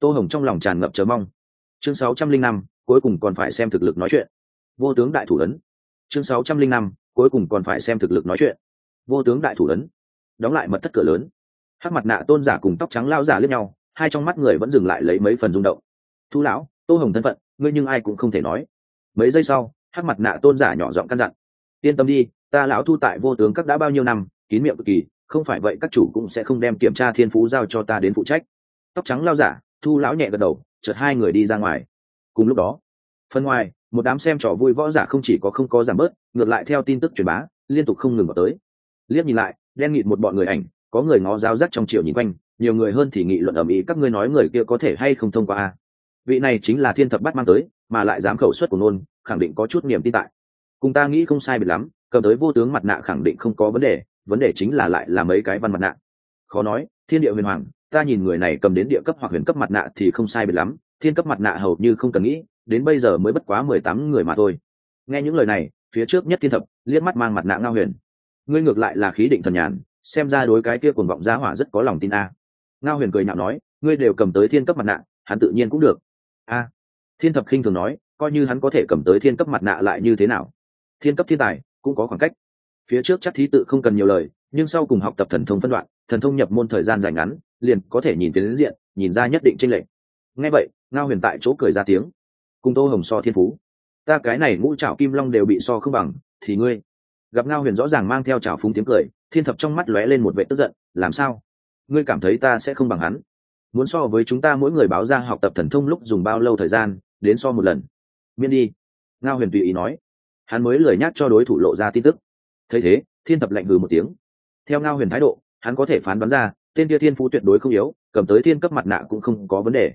Tô hồng trong lòng tràn ngập chờ mong. Chương sáu trăm linh năm cuối cùng còn phải xem thực lực nói chuyện. Vô tướng đại thủ ấn. Chương sáu trăm linh năm cuối cùng còn phải xem thực lực nói chuyện. Vô tướng đại thủ ấn đóng lại mật thất cửa lớn. Hắc mặt nạ tôn giả cùng tóc trắng lao giả lướt nhau, hai trong mắt người vẫn dừng lại lấy mấy phần rung động. Thu lão, tô hồng thân phận, ngươi nhưng ai cũng không thể nói. Mấy giây sau, hắc mặt nạ tôn giả nhỏ giọng căn dặn. Yên tâm đi, ta lão thu tại vô tướng các đã bao nhiêu năm, kín miệng cực kỳ, không phải vậy các chủ cũng sẽ không đem kiểm tra thiên phú giao cho ta đến phụ trách. Tóc trắng lao giả, thu lão nhẹ gật đầu, chợt hai người đi ra ngoài. Cùng lúc đó phân ngoài, một đám xem trò vui võ giả không chỉ có không có giảm bớt ngược lại theo tin tức truyền bá, liên tục không ngừng vào tới. Liếc nhìn lại, đen nghịt một bọn người ảnh, có người ngó giáo rắc trong triệu nhìn quanh, nhiều người hơn thì nghị luận ầm ĩ, các ngươi nói người kia có thể hay không thông qua a? Vị này chính là thiên thập bắt mang tới, mà lại dám khẩu suất của nôn, khẳng định có chút niềm tin tại. Cùng ta nghĩ không sai biệt lắm, cầm tới vô tướng mặt nạ khẳng định không có vấn đề vấn đề chính là lại là mấy cái văn mặt nạ. Khó nói, thiên địa huyền hoàng, ta nhìn người này cầm đến địa cấp hoặc huyền cấp mặt nạ thì không sai biệt lắm, thiên cấp mặt nạ hầu như không cần nghĩ, đến bây giờ mới bất quá mười tám người mà thôi. Nghe những lời này phía trước nhất thiên thập, liếc mắt mang mặt nạ ngao huyền. Ngươi ngược lại là khí định thần nhàn, xem ra đối cái kia cuồng vọng giá hỏa rất có lòng tin a. Ngao huyền cười nhạo nói, ngươi đều cầm tới thiên cấp mặt nạ, hắn tự nhiên cũng được. A. Thiên thập khinh thường nói, coi như hắn có thể cầm tới thiên cấp mặt nạ lại như thế nào? Thiên cấp thiên tài, cũng có khoảng cách. Phía trước chắc thí tự không cần nhiều lời, nhưng sau cùng học tập thần thông phân đoạn, thần thông nhập môn thời gian dài ngắn, liền có thể nhìn tiến diện, nhìn ra nhất định tranh lệch. Ngay vậy, ngao huyền tại chỗ cười ra tiếng. Cùng tô hồng so thiên phú ta cái này ngũ trảo kim long đều bị so không bằng, thì ngươi. Gặp ngao huyền rõ ràng mang theo trào phúng tiếng cười, thiên thập trong mắt lóe lên một vệ tức giận, làm sao? Ngươi cảm thấy ta sẽ không bằng hắn? Muốn so với chúng ta mỗi người báo ra học tập thần thông lúc dùng bao lâu thời gian, đến so một lần? Miễn đi. Ngao huyền tùy ý nói. Hắn mới lười nhắc cho đối thủ lộ ra tin tức. Thấy thế, thiên thập lạnh hừ một tiếng. Theo ngao huyền thái độ, hắn có thể phán đoán ra, tên kia thiên phú tuyệt đối không yếu, cầm tới thiên cấp mặt nạ cũng không có vấn đề.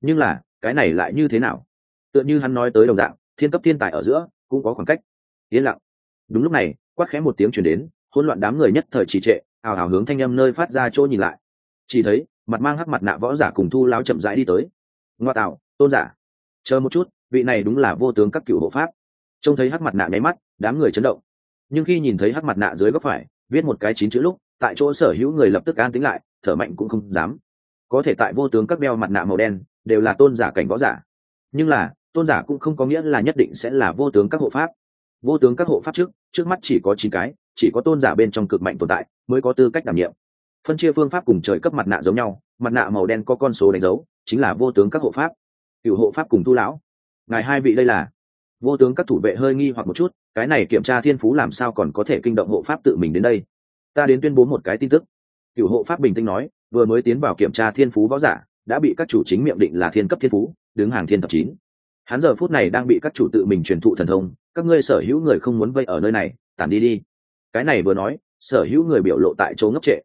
Nhưng là, cái này lại như thế nào? Tựa như hắn nói tới đồng dạng thiên cấp thiên tài ở giữa cũng có khoảng cách. Yên lặng. Đúng lúc này, quát khẽ một tiếng chuyển đến, hỗn loạn đám người nhất thời trì trệ, hào hào hướng thanh âm nơi phát ra chỗ nhìn lại. Chỉ thấy, mặt mang hắc mặt nạ võ giả cùng thu láo chậm rãi đi tới. Ngoa tạo, tôn giả. Chờ một chút, vị này đúng là vô tướng các cựu hộ pháp. Trông thấy hắc mặt nạ nháy mắt, đám người chấn động. Nhưng khi nhìn thấy hắc mặt nạ dưới góc phải, viết một cái chín chữ lúc, tại chỗ sở hữu người lập tức an tính lại, thở mạnh cũng không dám. Có thể tại vô tướng các đeo mặt nạ màu đen, đều là tôn giả cảnh võ giả. Nhưng là tôn giả cũng không có nghĩa là nhất định sẽ là vô tướng các hộ pháp. Vô tướng các hộ pháp trước trước mắt chỉ có chín cái, chỉ có tôn giả bên trong cực mạnh tồn tại, mới có tư cách đảm nhiệm. Phân chia phương pháp cùng trời cấp mặt nạ giống nhau, mặt nạ màu đen có con số đánh dấu, chính là vô tướng các hộ pháp. Cựu hộ pháp cùng thu lão. Ngài hai vị đây là? Vô tướng các thủ vệ hơi nghi hoặc một chút, cái này kiểm tra thiên phú làm sao còn có thể kinh động hộ pháp tự mình đến đây? Ta đến tuyên bố một cái tin tức. Cựu hộ pháp bình tĩnh nói, vừa mới tiến vào kiểm tra thiên phú võ giả, đã bị các chủ chính miệng định là thiên cấp thiên phú, đứng hàng thiên thập chín hắn giờ phút này đang bị các chủ tự mình truyền thụ thần thông, các ngươi sở hữu người không muốn vây ở nơi này, tản đi đi. Cái này vừa nói, sở hữu người biểu lộ tại chỗ ngốc trệ.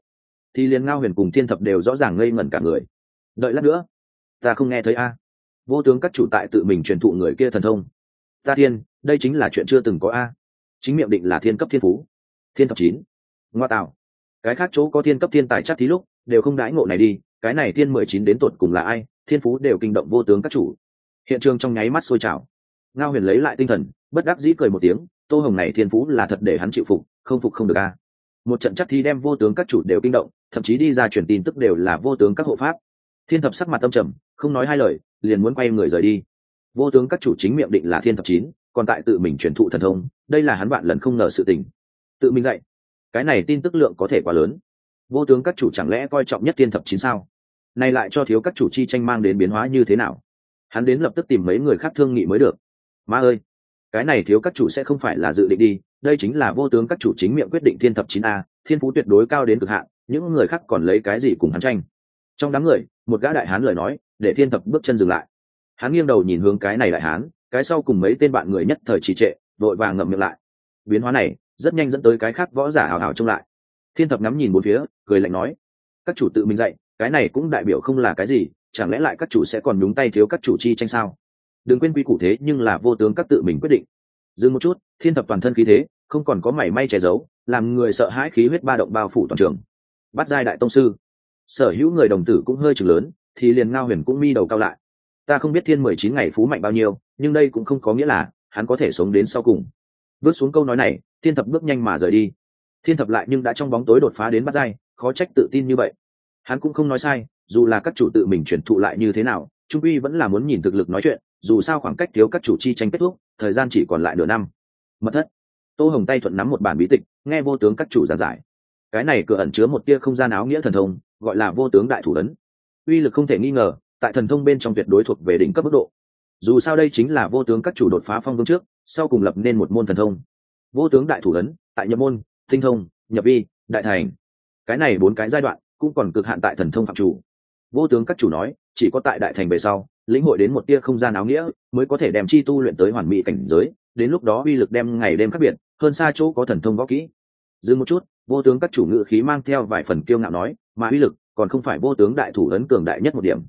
Thì liền ngao huyền cùng thiên thập đều rõ ràng ngây ngẩn cả người. Đợi lát nữa, ta không nghe thấy a. Vô tướng các chủ tại tự mình truyền thụ người kia thần thông. Ta thiên, đây chính là chuyện chưa từng có a. Chính miệng định là thiên cấp thiên phú. Thiên thập chín. Ngoa tạo. Cái khác chỗ có thiên cấp thiên tài chắc thí lúc, đều không đãi ngộ này đi. Cái này thiên mười chín đến tột cùng là ai? Thiên phú đều kinh động vô tướng các chủ hiện trường trong nháy mắt sôi trào. Ngao huyền lấy lại tinh thần, bất đắc dĩ cười một tiếng, tô hồng này thiên phú là thật để hắn chịu phục, không phục không được a. Một trận chắc thi đem vô tướng các chủ đều kinh động, thậm chí đi ra truyền tin tức đều là vô tướng các hộ pháp. Thiên thập sắc mặt tâm trầm, không nói hai lời, liền muốn quay người rời đi. Vô tướng các chủ chính miệng định là thiên thập chín, còn tại tự mình truyền thụ thần thông, đây là hắn bạn lần không ngờ sự tình. Tự mình dạy, cái này tin tức lượng có thể quá lớn. Vô tướng các chủ chẳng lẽ coi trọng nhất thiên thập chín sao? Này lại cho thiếu các chủ chi tranh mang đến biến hóa như thế nào? Hắn đến lập tức tìm mấy người khác thương nghị mới được. Ma ơi, cái này thiếu các chủ sẽ không phải là dự định đi, đây chính là vô tướng các chủ chính miệng quyết định thiên thập chín a, thiên phú tuyệt đối cao đến cực hạn, những người khác còn lấy cái gì cùng hắn tranh? Trong đám người, một gã đại hán lời nói, để thiên thập bước chân dừng lại. Hắn nghiêng đầu nhìn hướng cái này đại hán, cái sau cùng mấy tên bạn người nhất thời trì trệ, vội vàng ngậm miệng lại. Biến hóa này, rất nhanh dẫn tới cái khác võ giả hào hào trông lại. Thiên thập ngắm nhìn bốn phía, cười lạnh nói, các chủ tự mình dạy, cái này cũng đại biểu không là cái gì chẳng lẽ lại các chủ sẽ còn nhúng tay thiếu các chủ chi tranh sao? Đừng quên quy củ thế, nhưng là vô tướng các tự mình quyết định. Dừng một chút, thiên thập toàn thân khí thế, không còn có mảy may che giấu, làm người sợ hãi khí huyết ba động bao phủ toàn trường. Bắt giai đại tông sư. Sở hữu người đồng tử cũng hơi chừng lớn, thì liền ngao huyền cũng mi đầu cao lại. Ta không biết thiên mười chín ngày phú mạnh bao nhiêu, nhưng đây cũng không có nghĩa là hắn có thể sống đến sau cùng. Bước xuống câu nói này, thiên thập bước nhanh mà rời đi. Thiên thập lại nhưng đã trong bóng tối đột phá đến bắt giai, khó trách tự tin như vậy. Hắn cũng không nói sai dù là các chủ tự mình chuyển thụ lại như thế nào, trung uy vẫn là muốn nhìn thực lực nói chuyện, dù sao khoảng cách thiếu các chủ chi tranh kết thúc, thời gian chỉ còn lại nửa năm. Mật thất. Tô hồng tay thuận nắm một bản bí tịch, nghe vô tướng các chủ giảng giải. Cái này cửa ẩn chứa một tia không gian áo nghĩa thần thông, gọi là vô tướng đại thủ ấn. Uy lực không thể nghi ngờ, tại thần thông bên trong tuyệt đối thuộc về đỉnh cấp mức độ. Dù sao đây chính là vô tướng các chủ đột phá phong vương trước, sau cùng lập nên một môn thần thông. Vô tướng đại thủ ấn, tại nhập môn, tinh thông, nhập vi, đại thành. Cái này bốn cái giai đoạn, cũng còn cực hạn tại thần thông phạm chủ vô tướng các chủ nói, chỉ có tại đại thành về sau, lĩnh hội đến một tia không gian áo nghĩa, mới có thể đem chi tu luyện tới hoàn mỹ cảnh giới, đến lúc đó uy lực đem ngày đêm khác biệt, hơn xa chỗ có thần thông võ kỹ. Dừng một chút, vô tướng các chủ ngự khí mang theo vài phần kiêu ngạo nói, mà uy lực còn không phải vô tướng đại thủ ấn cường đại nhất một điểm.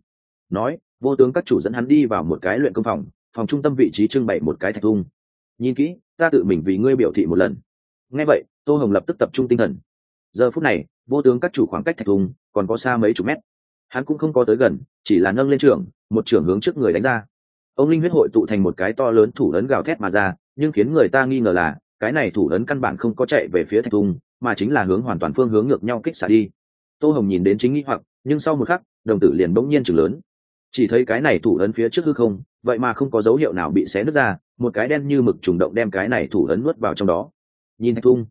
Nói, vô tướng các chủ dẫn hắn đi vào một cái luyện công phòng phòng trung tâm vị trí trưng bày một cái thạch thung. Nhìn kỹ, ta tự mình vì ngươi biểu thị một lần. Nghe vậy, tô hồng lập tức tập trung tinh thần. Giờ phút này, vô tướng các chủ khoảng cách thạch thung còn có xa mấy chục mét hắn cũng không có tới gần, chỉ là nâng lên trường, một trường hướng trước người đánh ra. Ông linh huyết hội tụ thành một cái to lớn thủ lớn gào thét mà ra, nhưng khiến người ta nghi ngờ là, cái này thủ lớn căn bản không có chạy về phía thạch thung mà chính là hướng hoàn toàn phương hướng ngược nhau kích xả đi. Tô hồng nhìn đến chính nghĩ hoặc, nhưng sau một khắc, đồng tử liền bỗng nhiên chừng lớn. Chỉ thấy cái này thủ ấn phía trước hư không, vậy mà không có dấu hiệu nào bị xé nứt ra, một cái đen như mực trùng động đem cái này thủ ấn nuốt vào trong đó. Nhìn thạch thung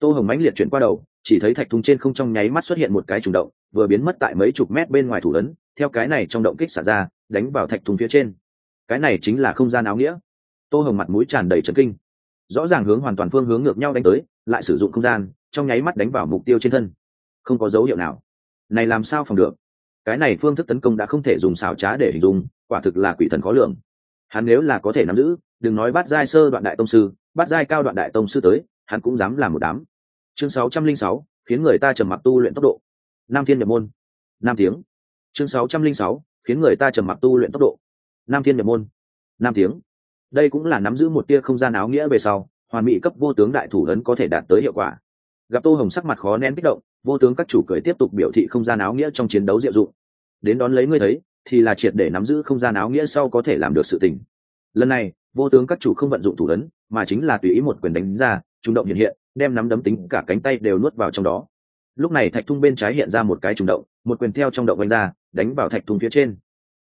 tô hồng mãnh liệt chuyển qua đầu, chỉ thấy thạch thung trên không trong nháy mắt xuất hiện một cái trùng động vừa biến mất tại mấy chục mét bên ngoài thủ ấn, theo cái này trong động kích xả ra, đánh vào thạch thùng phía trên. Cái này chính là không gian áo nghĩa. Tô hồng mặt mũi tràn đầy trấn kinh. Rõ ràng hướng hoàn toàn phương hướng ngược nhau đánh tới, lại sử dụng không gian, trong nháy mắt đánh vào mục tiêu trên thân. Không có dấu hiệu nào. Này làm sao phòng được? Cái này phương thức tấn công đã không thể dùng xảo trá để hình dung, quả thực là quỷ thần khó lường. Hắn nếu là có thể nắm giữ, đừng nói bắt giai sơ đoạn đại tông sư, bắt giai cao đoạn đại tông sư tới, hắn cũng dám làm một đám. Chương sáu trăm linh sáu, khiến người ta trầm mặc tu luyện tốc độ nam thiên nhập môn. Nam tiếng. Chương sáu trăm linh sáu, khiến người ta trầm mặc tu luyện tốc độ. Nam thiên nhập môn. Nam tiếng. Đây cũng là nắm giữ một tia không gian áo nghĩa về sau, hoàn mỹ cấp vô tướng đại thủ ấn có thể đạt tới hiệu quả. Gặp tô hồng sắc mặt khó nén kích động, vô tướng các chủ cười tiếp tục biểu thị không gian áo nghĩa trong chiến đấu diệu dụng. Đến đón lấy ngươi thấy, thì là triệt để nắm giữ không gian áo nghĩa sau có thể làm được sự tình. Lần này, vô tướng các chủ không vận dụng thủ ấn, mà chính là tùy ý một quyền đánh ra trung động hiện hiện, đem nắm đấm tính cả cánh tay đều nuốt vào trong đó lúc này thạch thung bên trái hiện ra một cái trùng động, một quyền theo trong động đánh ra, đánh vào thạch thung phía trên.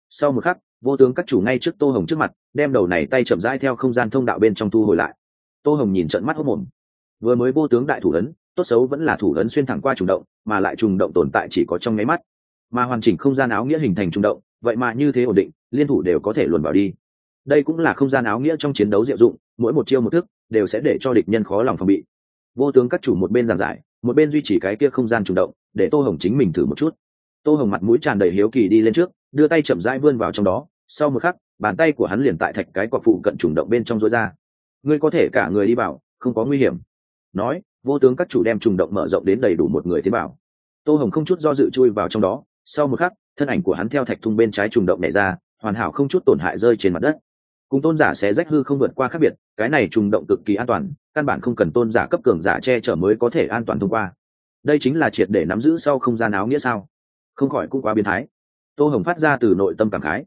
Sau một khắc, vô tướng các chủ ngay trước tô hồng trước mặt, đem đầu này tay chậm rãi theo không gian thông đạo bên trong thu hồi lại. Tô hồng nhìn trận mắt hốc mồm. Vừa mới vô tướng đại thủ ấn, tốt xấu vẫn là thủ ấn xuyên thẳng qua trùng động, mà lại trùng động tồn tại chỉ có trong nháy mắt. Mà hoàn chỉnh không gian áo nghĩa hình thành trùng động, vậy mà như thế ổn định, liên thủ đều có thể luồn vào đi. Đây cũng là không gian áo nghĩa trong chiến đấu diệu dụng, mỗi một chiêu một thức, đều sẽ để cho địch nhân khó lòng phòng bị. Vô tướng các chủ một bên giảng giải một bên duy trì cái kia không gian chủ động, để tô hồng chính mình thử một chút. Tô hồng mặt mũi tràn đầy hiếu kỳ đi lên trước, đưa tay chậm rãi vươn vào trong đó. Sau một khắc, bàn tay của hắn liền tại thạch cái cọc phụ cận trùng động bên trong rối ra. Ngươi có thể cả người đi vào, không có nguy hiểm. Nói, vô tướng các chủ đem trùng động mở rộng đến đầy đủ một người tiến vào. Tô hồng không chút do dự chui vào trong đó. Sau một khắc, thân ảnh của hắn theo thạch thung bên trái trùng động nhảy ra, hoàn hảo không chút tổn hại rơi trên mặt đất. Cùng tôn giả sẽ rách hư không vượt qua khác biệt, cái này trùng động cực kỳ an toàn căn bản không cần tôn giả cấp cường giả che chở mới có thể an toàn thông qua. Đây chính là triệt để nắm giữ sau không gian áo nghĩa sao? Không khỏi cũng quá biến thái. Tô hồng phát ra từ nội tâm cảm khái.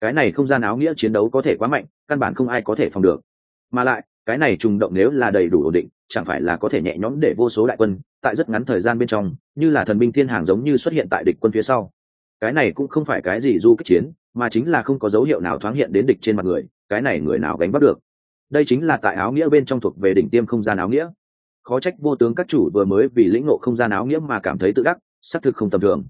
Cái này không gian áo nghĩa chiến đấu có thể quá mạnh, căn bản không ai có thể phòng được. Mà lại, cái này trùng động nếu là đầy đủ ổn định, chẳng phải là có thể nhẹ nhõm để vô số đại quân, tại rất ngắn thời gian bên trong, như là thần binh thiên hàng giống như xuất hiện tại địch quân phía sau. Cái này cũng không phải cái gì du kích chiến, mà chính là không có dấu hiệu nào thoáng hiện đến địch trên mặt người, cái này người nào gánh bắt được? Đây chính là tại áo nghĩa bên trong thuộc về đỉnh tiêm không gian áo nghĩa. Khó trách vô tướng các chủ vừa mới vì lĩnh ngộ không gian áo nghĩa mà cảm thấy tự đắc, xác thực không tầm thường.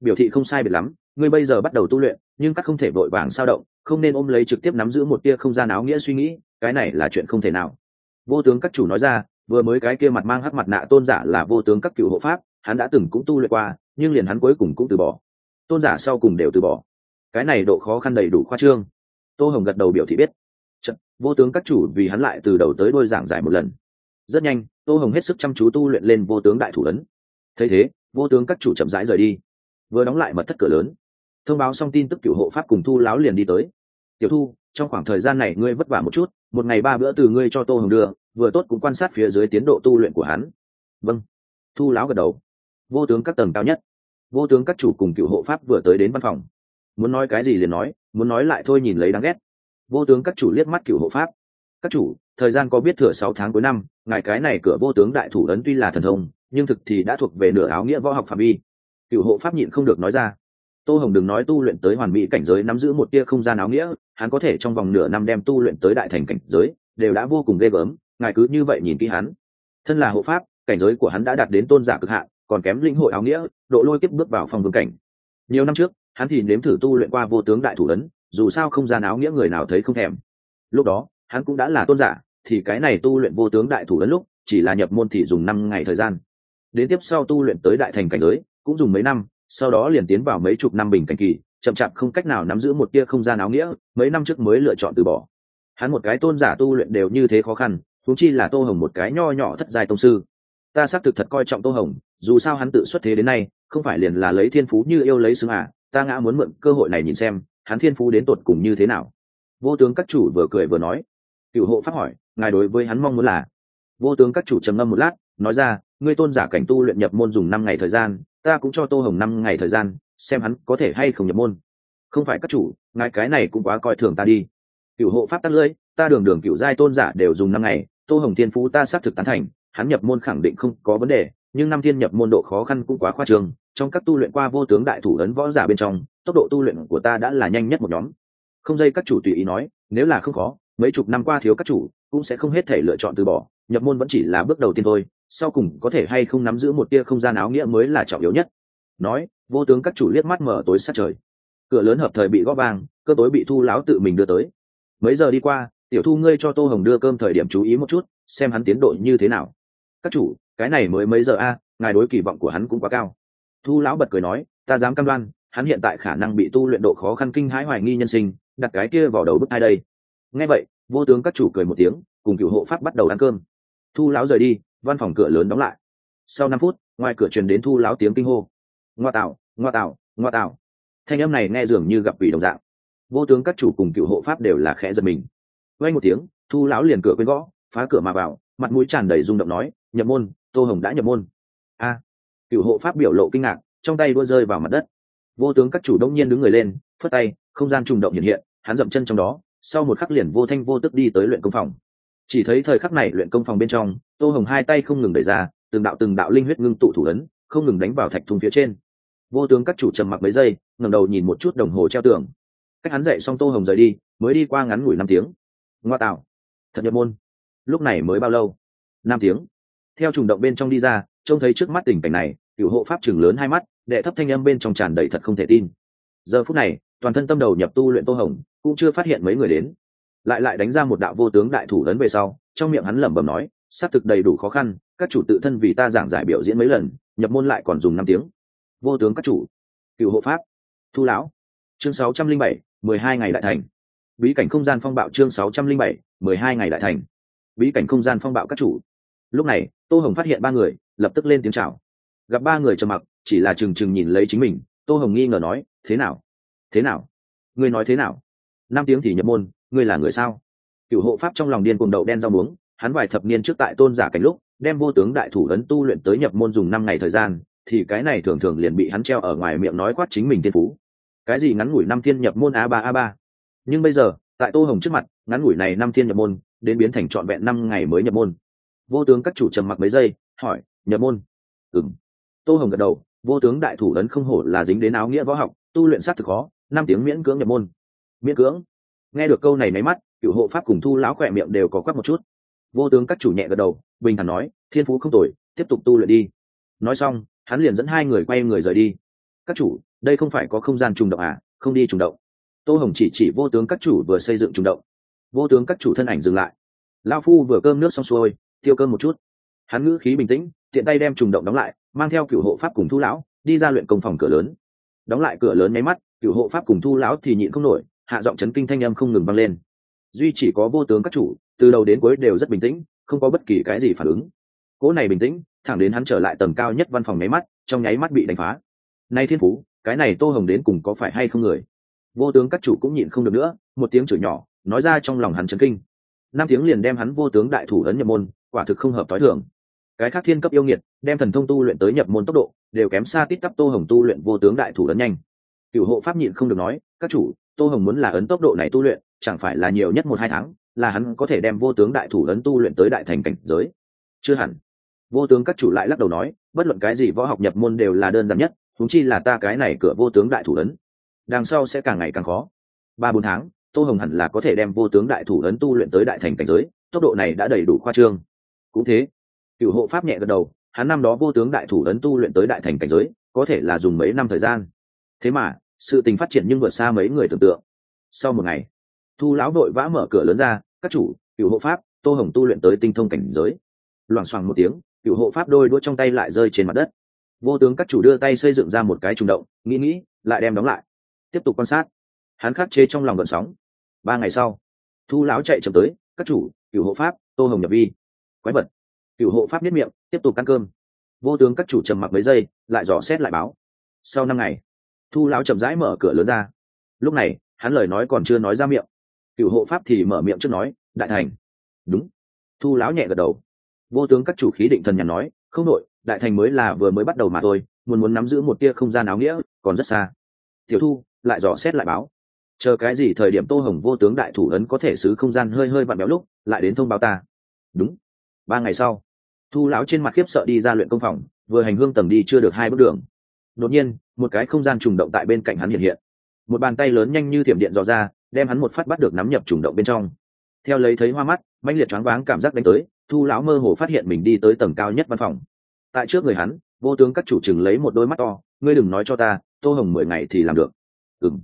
Biểu thị không sai biệt lắm, ngươi bây giờ bắt đầu tu luyện, nhưng các không thể vội vàng sao động, không nên ôm lấy trực tiếp nắm giữ một tia không gian áo nghĩa suy nghĩ, cái này là chuyện không thể nào. Vô tướng các chủ nói ra, vừa mới cái kia mặt mang hắc mặt nạ tôn giả là vô tướng các cựu hộ pháp, hắn đã từng cũng tu luyện qua, nhưng liền hắn cuối cùng cũng từ bỏ. Tôn giả sau cùng đều từ bỏ. Cái này độ khó khăn đầy đủ khoa trương. Tô hồng gật đầu biểu thị biết vô tướng các chủ vì hắn lại từ đầu tới đôi giảng giải một lần. Rất nhanh, tô hồng hết sức chăm chú tu luyện lên vô tướng đại thủ ấn. Thấy thế, vô tướng các chủ chậm rãi rời đi. Vừa đóng lại mật thất cửa lớn. Thông báo xong tin tức cựu hộ pháp cùng thu láo liền đi tới. Tiểu thu, trong khoảng thời gian này ngươi vất vả một chút, một ngày ba bữa từ ngươi cho tô hồng đưa, vừa tốt cũng quan sát phía dưới tiến độ tu luyện của hắn. Vâng. Thu láo gật đầu. Vô tướng các tầng cao nhất. Vô tướng các chủ cùng cựu hộ pháp vừa tới đến văn phòng. Muốn nói cái gì liền nói, muốn nói lại thôi nhìn lấy đáng ghét vô tướng các chủ liếc mắt cựu hộ pháp. Các chủ, thời gian có biết thừa sáu tháng cuối năm, ngài cái này cửa vô tướng đại thủ ấn tuy là thần thông, nhưng thực thì đã thuộc về nửa áo nghĩa võ học phạm vi. Cựu hộ pháp nhịn không được nói ra. Tô hồng đừng nói tu luyện tới hoàn mỹ cảnh giới nắm giữ một tia không gian áo nghĩa, hắn có thể trong vòng nửa năm đem tu luyện tới đại thành cảnh giới, đều đã vô cùng ghê gớm, ngài cứ như vậy nhìn kỹ hắn. Thân là hộ pháp, cảnh giới của hắn đã đạt đến tôn giả cực hạn, còn kém linh hội áo nghĩa, độ lôi kiếp bước vào phòng vương cảnh. Nhiều năm trước, hắn thì nếm thử tu luyện qua vô tướng đại thủ ấn dù sao không gian áo nghĩa người nào thấy không thèm. Lúc đó, hắn cũng đã là tôn giả, thì cái này tu luyện vô tướng đại thủ ấn lúc, chỉ là nhập môn thì dùng năm ngày thời gian. Đến tiếp sau tu luyện tới đại thành cảnh giới, cũng dùng mấy năm, sau đó liền tiến vào mấy chục năm bình cảnh kỳ, chậm chạp không cách nào nắm giữ một tia không gian áo nghĩa, mấy năm trước mới lựa chọn từ bỏ. Hắn một cái tôn giả tu luyện đều như thế khó khăn thú chi là tô hồng một cái nho nhỏ thất giai tông sư. Ta xác thực thật coi trọng tô hồng, dù sao hắn tự xuất thế đến nay, không phải liền là lấy thiên phú như yêu lấy xương à ta ngã muốn mượn cơ hội này nhìn xem hắn thiên phú đến tột cùng như thế nào? Vô tướng các chủ vừa cười vừa nói. Cựu hộ pháp hỏi, ngài đối với hắn mong muốn là? Vô tướng các chủ trầm ngâm một lát, nói ra, ngươi tôn giả cảnh tu luyện nhập môn dùng năm ngày thời gian, ta cũng cho tô hồng năm ngày thời gian, xem hắn có thể hay không nhập môn. Không phải các chủ, ngài cái này cũng quá coi thường ta đi. Cựu hộ pháp tắt lưỡi, ta đường đường cựu giai tôn giả đều dùng năm ngày, tô hồng thiên phú ta xác thực tán thành, hắn nhập môn khẳng định không có vấn đề, nhưng năm thiên nhập môn độ khó khăn cũng quá khoa trương trong các tu luyện qua vô tướng đại thủ ấn võ giả bên trong, tốc độ tu luyện của ta đã là nhanh nhất một nhóm. Không dây các chủ tùy ý nói, nếu là không khó, mấy chục năm qua thiếu các chủ cũng sẽ không hết thể lựa chọn từ bỏ, nhập môn vẫn chỉ là bước đầu tiên thôi, sau cùng có thể hay không nắm giữ một tia không gian áo nghĩa mới là trọng yếu nhất. Nói, vô tướng các chủ liếc mắt mở tối sát trời. Cửa lớn hợp thời bị góp vang cơ tối bị thu láo tự mình đưa tới. Mấy giờ đi qua, tiểu thu ngươi cho tô hồng đưa cơm thời điểm chú ý một chút, xem hắn tiến độ như thế nào. Các chủ, cái này mới mấy giờ a, ngài đối kỳ vọng của hắn cũng quá cao thu lão bật cười nói, ta dám cam đoan, hắn hiện tại khả năng bị tu luyện độ khó khăn kinh hãi hoài nghi nhân sinh, đặt cái kia vào đầu bức hai đây? Nghe vậy, vô tướng các chủ cười một tiếng, cùng cựu hộ pháp bắt đầu ăn cơm. Thu lão rời đi, văn phòng cửa lớn đóng lại. Sau năm phút, ngoài cửa truyền đến thu lão tiếng kinh hô. Ngoa tạo ngoa tạo ngoa tạo. Thanh âm này nghe dường như gặp quỷ đồng dạng. Vô tướng các chủ cùng cựu hộ pháp đều là khẽ giật mình. Quay một tiếng, thu lão liền cửa quên gõ, phá cửa mà vào, mặt mũi tràn đầy rung động nói, nhập môn, tô hồng đã nhập môn. A cựu hộ pháp biểu lộ kinh ngạc, trong tay đua rơi vào mặt đất. Vô tướng các chủ đông nhiên đứng người lên, phất tay, không gian trùng động hiện hiện, hắn dậm chân trong đó, sau một khắc liền vô thanh vô tức đi tới luyện công phòng. Chỉ thấy thời khắc này luyện công phòng bên trong, tô hồng hai tay không ngừng đẩy ra, từng đạo từng đạo linh huyết ngưng tụ thủ ấn, không ngừng đánh vào thạch thùng phía trên. Vô tướng các chủ trầm mặc mấy giây, ngẩng đầu nhìn một chút đồng hồ treo tường. Cách hắn dậy xong tô hồng rời đi, mới đi qua ngắn ngủi năm tiếng. Ngoa tạo. Thật nhập môn. Lúc này mới bao lâu? Năm tiếng. Theo trùng động bên trong đi ra, trông thấy trước mắt tình cảnh này cựu hộ pháp chừng lớn hai mắt, đệ thấp thanh âm bên trong tràn đầy thật không thể tin. Giờ phút này, toàn thân tâm đầu nhập tu luyện tô hồng, cũng chưa phát hiện mấy người đến. Lại lại đánh ra một đạo vô tướng đại thủ lớn về sau, trong miệng hắn lẩm bẩm nói xác thực đầy đủ khó khăn, các chủ tự thân vì ta giảng giải biểu diễn mấy lần, nhập môn lại còn dùng năm tiếng. Vô tướng các chủ, cựu hộ pháp, thu lão. Chương sáu trăm linh bảy, mười hai ngày đại thành. Bí cảnh không gian phong bạo chương sáu trăm linh bảy, mười hai ngày đại thành. Bí cảnh không gian phong bạo các chủ. Lúc này, tô hồng phát hiện ba người, lập tức lên tiếng chào gặp ba người trầm mặc, chỉ là trừng trừng nhìn lấy chính mình, tô hồng nghi ngờ nói, thế nào? Thế nào? Ngươi nói thế nào? Năm tiếng thì nhập môn, ngươi là người sao? Cựu hộ pháp trong lòng điên cuồng đậu đen rau muống, hắn vài thập niên trước tại tôn giả cảnh lúc, đem vô tướng đại thủ ấn tu luyện tới nhập môn dùng năm ngày thời gian, thì cái này thường thường liền bị hắn treo ở ngoài miệng nói quát chính mình thiên phú. Cái gì ngắn ngủi năm thiên nhập môn a ba a ba. Nhưng bây giờ, tại tô hồng trước mặt, ngắn ngủi này năm thiên nhập môn, đến biến thành trọn vẹn năm ngày mới nhập môn. Vô tướng các chủ trầm mặc mấy giây, hỏi, nhập môn? Ừng tô hồng gật đầu, vô tướng đại thủ ấn không hổ là dính đến áo nghĩa võ học, tu luyện sát thực khó, năm tiếng miễn cưỡng nhập môn. Miễn cưỡng? Nghe được câu này máy mắt, cựu hộ pháp cùng thu lão khỏe miệng đều có quắc một chút. Vô tướng các chủ nhẹ gật đầu, bình thản nói, thiên phú không tồi, tiếp tục tu luyện đi. Nói xong, hắn liền dẫn hai người quay người rời đi. Các chủ, đây không phải có không gian trùng động à? Không đi trùng động. Tô hồng chỉ chỉ vô tướng các chủ vừa xây dựng trùng động. Vô tướng các chủ thân ảnh dừng lại. Lao phu vừa cơm nước xong xuôi, tiêu cơm một chút. Hắn ngữ khí bình tĩnh tiện tay đem trùng động đóng lại, mang theo cựu hộ pháp cùng thu lão, đi ra luyện công phòng cửa lớn. Đóng lại cửa lớn máy mắt, cựu hộ pháp cùng thu lão thì nhịn không nổi, hạ giọng chấn kinh thanh âm không ngừng vang lên. Duy chỉ có vô tướng các chủ, từ đầu đến cuối đều rất bình tĩnh, không có bất kỳ cái gì phản ứng. Cỗ này bình tĩnh, thẳng đến hắn trở lại tầng cao nhất văn phòng nháy mắt, trong nháy mắt bị đánh phá. Nay thiên phú, cái này tô hồng đến cùng có phải hay không người? Vô tướng các chủ cũng nhịn không được nữa, một tiếng chửi nhỏ, nói ra trong lòng hắn chấn kinh. Năm tiếng liền đem hắn vô tướng đại thủ ấn nhập môn, quả thực không hợp t h i thường cái khác thiên cấp yêu nghiệt, đem thần thông tu luyện tới nhập môn tốc độ, đều kém xa tít tắp tô hồng tu luyện vô tướng đại thủ ấn nhanh. Cựu hộ pháp nhịn không được nói, các chủ, tô hồng muốn là ấn tốc độ này tu luyện, chẳng phải là nhiều nhất một hai tháng, là hắn có thể đem vô tướng đại thủ ấn tu luyện tới đại thành cảnh giới? Chưa hẳn. Vô tướng các chủ lại lắc đầu nói, bất luận cái gì võ học nhập môn đều là đơn giản nhất thúng chi là ta cái này cửa vô tướng đại thủ ấn đằng sau sẽ càng ngày càng khó. Ba bốn tháng, tô hồng hẳn là có thể đem vô tướng đại thủ ấn tu luyện tới đại thành cảnh giới, tốc độ này đã đầy đủ khoa trương. Cũng thế cựu hộ pháp nhẹ gật đầu, hắn năm đó vô tướng đại thủ ấn tu luyện tới đại thành cảnh giới, có thể là dùng mấy năm thời gian. Thế mà, sự tình phát triển nhưng vượt xa mấy người tưởng tượng. Sau một ngày, thu lão đội vã mở cửa lớn ra, các chủ cựu hộ pháp, tô hồng tu luyện tới tinh thông cảnh giới. Loảng xoảng một tiếng cựu hộ pháp đôi đũa trong tay lại rơi trên mặt đất. Vô tướng các chủ đưa tay xây dựng ra một cái trùng động, nghĩ nghĩ, lại đem đóng lại. Tiếp tục quan sát. Hắn khắc chế trong lòng gợn sóng. Ba ngày sau, thu lão chạy chậm tới, các chủ cựu hộ pháp, tô hồng nhập vi. Quái vật cựu hộ pháp nhất miệng, tiếp tục ăn cơm. Vô tướng các chủ trầm mặc mấy giây, lại dò xét lại báo. Sau năm ngày, thu lão chậm rãi mở cửa lớn ra. Lúc này, hắn lời nói còn chưa nói ra miệng. Cựu hộ pháp thì mở miệng trước nói, đại thành. Đúng. Thu lão nhẹ gật đầu. Vô tướng các chủ khí định thần nhàn nói, không nội đại thành mới là vừa mới bắt đầu mà thôi, muốn muốn nắm giữ một tia không gian áo nghĩa, còn rất xa. Tiểu thu lại dò xét lại báo. Chờ cái gì thời điểm tô hồng vô tướng đại thủ ấn có thể xứ không gian hơi hơi vặn béo lúc, lại đến thông báo ta. Đúng. Ba ngày sau thu lão trên mặt khiếp sợ đi ra luyện công phòng, vừa hành hương tầng đi chưa được hai bước đường. Đột nhiên, một cái không gian trùng động tại bên cạnh hắn hiện hiện. Một bàn tay lớn nhanh như thiểm điện dò ra, đem hắn một phát bắt được nắm nhập trùng động bên trong. Theo lấy thấy hoa mắt manh liệt choáng váng cảm giác đánh tới, thu lão mơ hồ phát hiện mình đi tới tầng cao nhất văn phòng. Tại trước người hắn, vô tướng các chủ chừng lấy một đôi mắt to, ngươi đừng nói cho ta, tô hồng mười ngày thì làm được. Ừng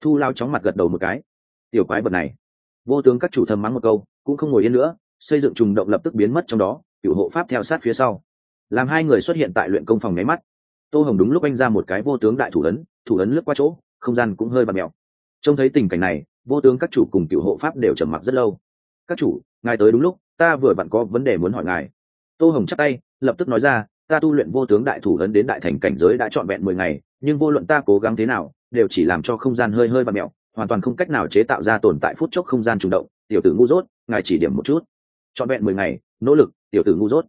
thu lao chóng mặt gật đầu một cái. Tiểu quái vật này. Vô tướng các chủ thầm mắng một câu, cũng không ngồi yên nữa, xây dựng trùng động lập tức biến mất trong đó cựu hộ pháp theo sát phía sau. Làm hai người xuất hiện tại luyện công phòng nháy mắt. Tô hồng đúng lúc anh ra một cái vô tướng đại thủ ấn thủ ấn lướt qua chỗ, không gian cũng hơi bạt mẹo trông thấy tình cảnh này, vô tướng các chủ cùng cựu hộ pháp đều trầm mặc rất lâu. Các chủ, ngài tới đúng lúc, ta vừa vặn có vấn đề muốn hỏi ngài. Tô hồng chắc tay, lập tức nói ra, ta tu luyện vô tướng đại thủ ấn đến đại thành cảnh giới đã trọn vẹn mười ngày, nhưng vô luận ta cố gắng thế nào, đều chỉ làm cho không gian hơi hơi và mẹo hoàn toàn không cách nào chế tạo ra tồn tại phút chốc không gian chủ động, tiểu tử ngu dốt, ngài chỉ điểm một chút. Trọn vẹn mười ngày, nỗ lực tiểu tử ngu dốt.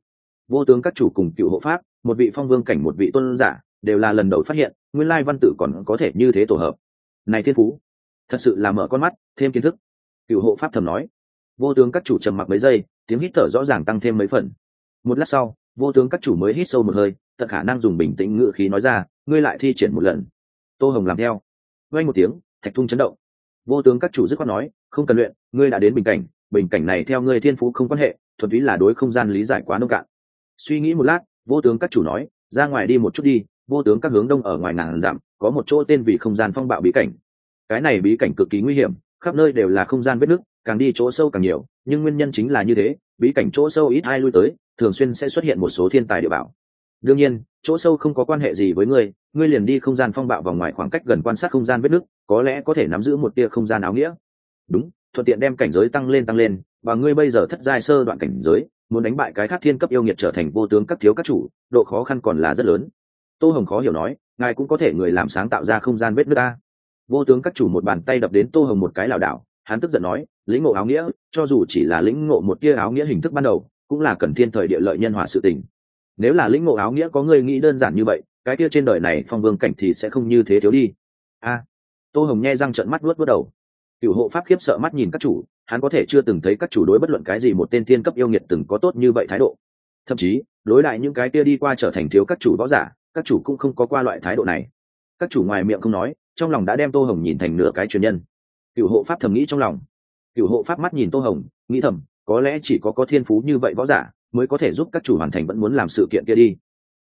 Vô tướng các chủ cùng cựu hộ pháp, một vị phong vương cảnh một vị tôn giả, đều là lần đầu phát hiện, nguyên lai văn tử còn có thể như thế tổ hợp. Này thiên phú, thật sự là mở con mắt, thêm kiến thức. Cựu hộ pháp thầm nói. Vô tướng các chủ trầm mặc mấy giây, tiếng hít thở rõ ràng tăng thêm mấy phần. Một lát sau, vô tướng các chủ mới hít sâu một hơi, tận khả năng dùng bình tĩnh ngự khí nói ra, ngươi lại thi triển một lần. Tô hồng làm theo. Vay một tiếng, thạch thung chấn động. Vô tướng các chủ dứt khoát nói, không cần luyện, ngươi đã đến bình cảnh bình cảnh này theo ngươi thiên phú không quan hệ, thuần túy là đối không gian lý giải quá nông cạn. Suy nghĩ một lát, vô tướng các chủ nói, ra ngoài đi một chút đi, vô tướng các hướng đông ở ngoài ngàn dặm, có một chỗ tên vì không gian phong bạo bí cảnh. Cái này bí cảnh cực kỳ nguy hiểm, khắp nơi đều là không gian vết nứt, càng đi chỗ sâu càng nhiều, nhưng nguyên nhân chính là như thế, bí cảnh chỗ sâu ít ai lui tới, thường xuyên sẽ xuất hiện một số thiên tài địa bảo. Đương nhiên, chỗ sâu không có quan hệ gì với ngươi ngươi liền đi không gian phong bạo vào ngoài khoảng cách gần quan sát không gian vết nứt, có lẽ có thể nắm giữ một tia không gian áo nghĩa. Đúng thuận tiện đem cảnh giới tăng lên tăng lên, và ngươi bây giờ thất giai sơ đoạn cảnh giới, muốn đánh bại cái khác thiên cấp yêu nghiệt trở thành vô tướng các thiếu các chủ, độ khó khăn còn là rất lớn. Tô hồng khó hiểu nói, ngài cũng có thể người làm sáng tạo ra không gian vết nước ta vô tướng các chủ một bàn tay đập đến tô hồng một cái lảo đảo, hắn tức giận nói, lĩnh ngộ áo nghĩa, cho dù chỉ là lĩnh ngộ một tia áo nghĩa hình thức ban đầu, cũng là cần thiên thời địa lợi nhân hòa sự tình. Nếu là lĩnh ngộ áo nghĩa có người nghĩ đơn giản như vậy, cái kia trên đời này phong vương cảnh thì sẽ không như thế thiếu đi. A. Tô hồng nghe răng trận mắt luốt bước đầu cựu hộ pháp khiếp sợ mắt nhìn các chủ, hắn có thể chưa từng thấy các chủ đối bất luận cái gì một tên thiên cấp yêu nghiệt từng có tốt như vậy thái độ. Thậm chí, đối lại những cái kia đi qua trở thành thiếu các chủ võ giả, các chủ cũng không có qua loại thái độ này. Các chủ ngoài miệng không nói, trong lòng đã đem tô hồng nhìn thành nửa cái truyền nhân. Cựu hộ pháp thầm nghĩ trong lòng. Cựu hộ pháp mắt nhìn tô hồng, nghĩ thầm, có lẽ chỉ có có thiên phú như vậy võ giả, mới có thể giúp các chủ hoàn thành vẫn muốn làm sự kiện kia đi.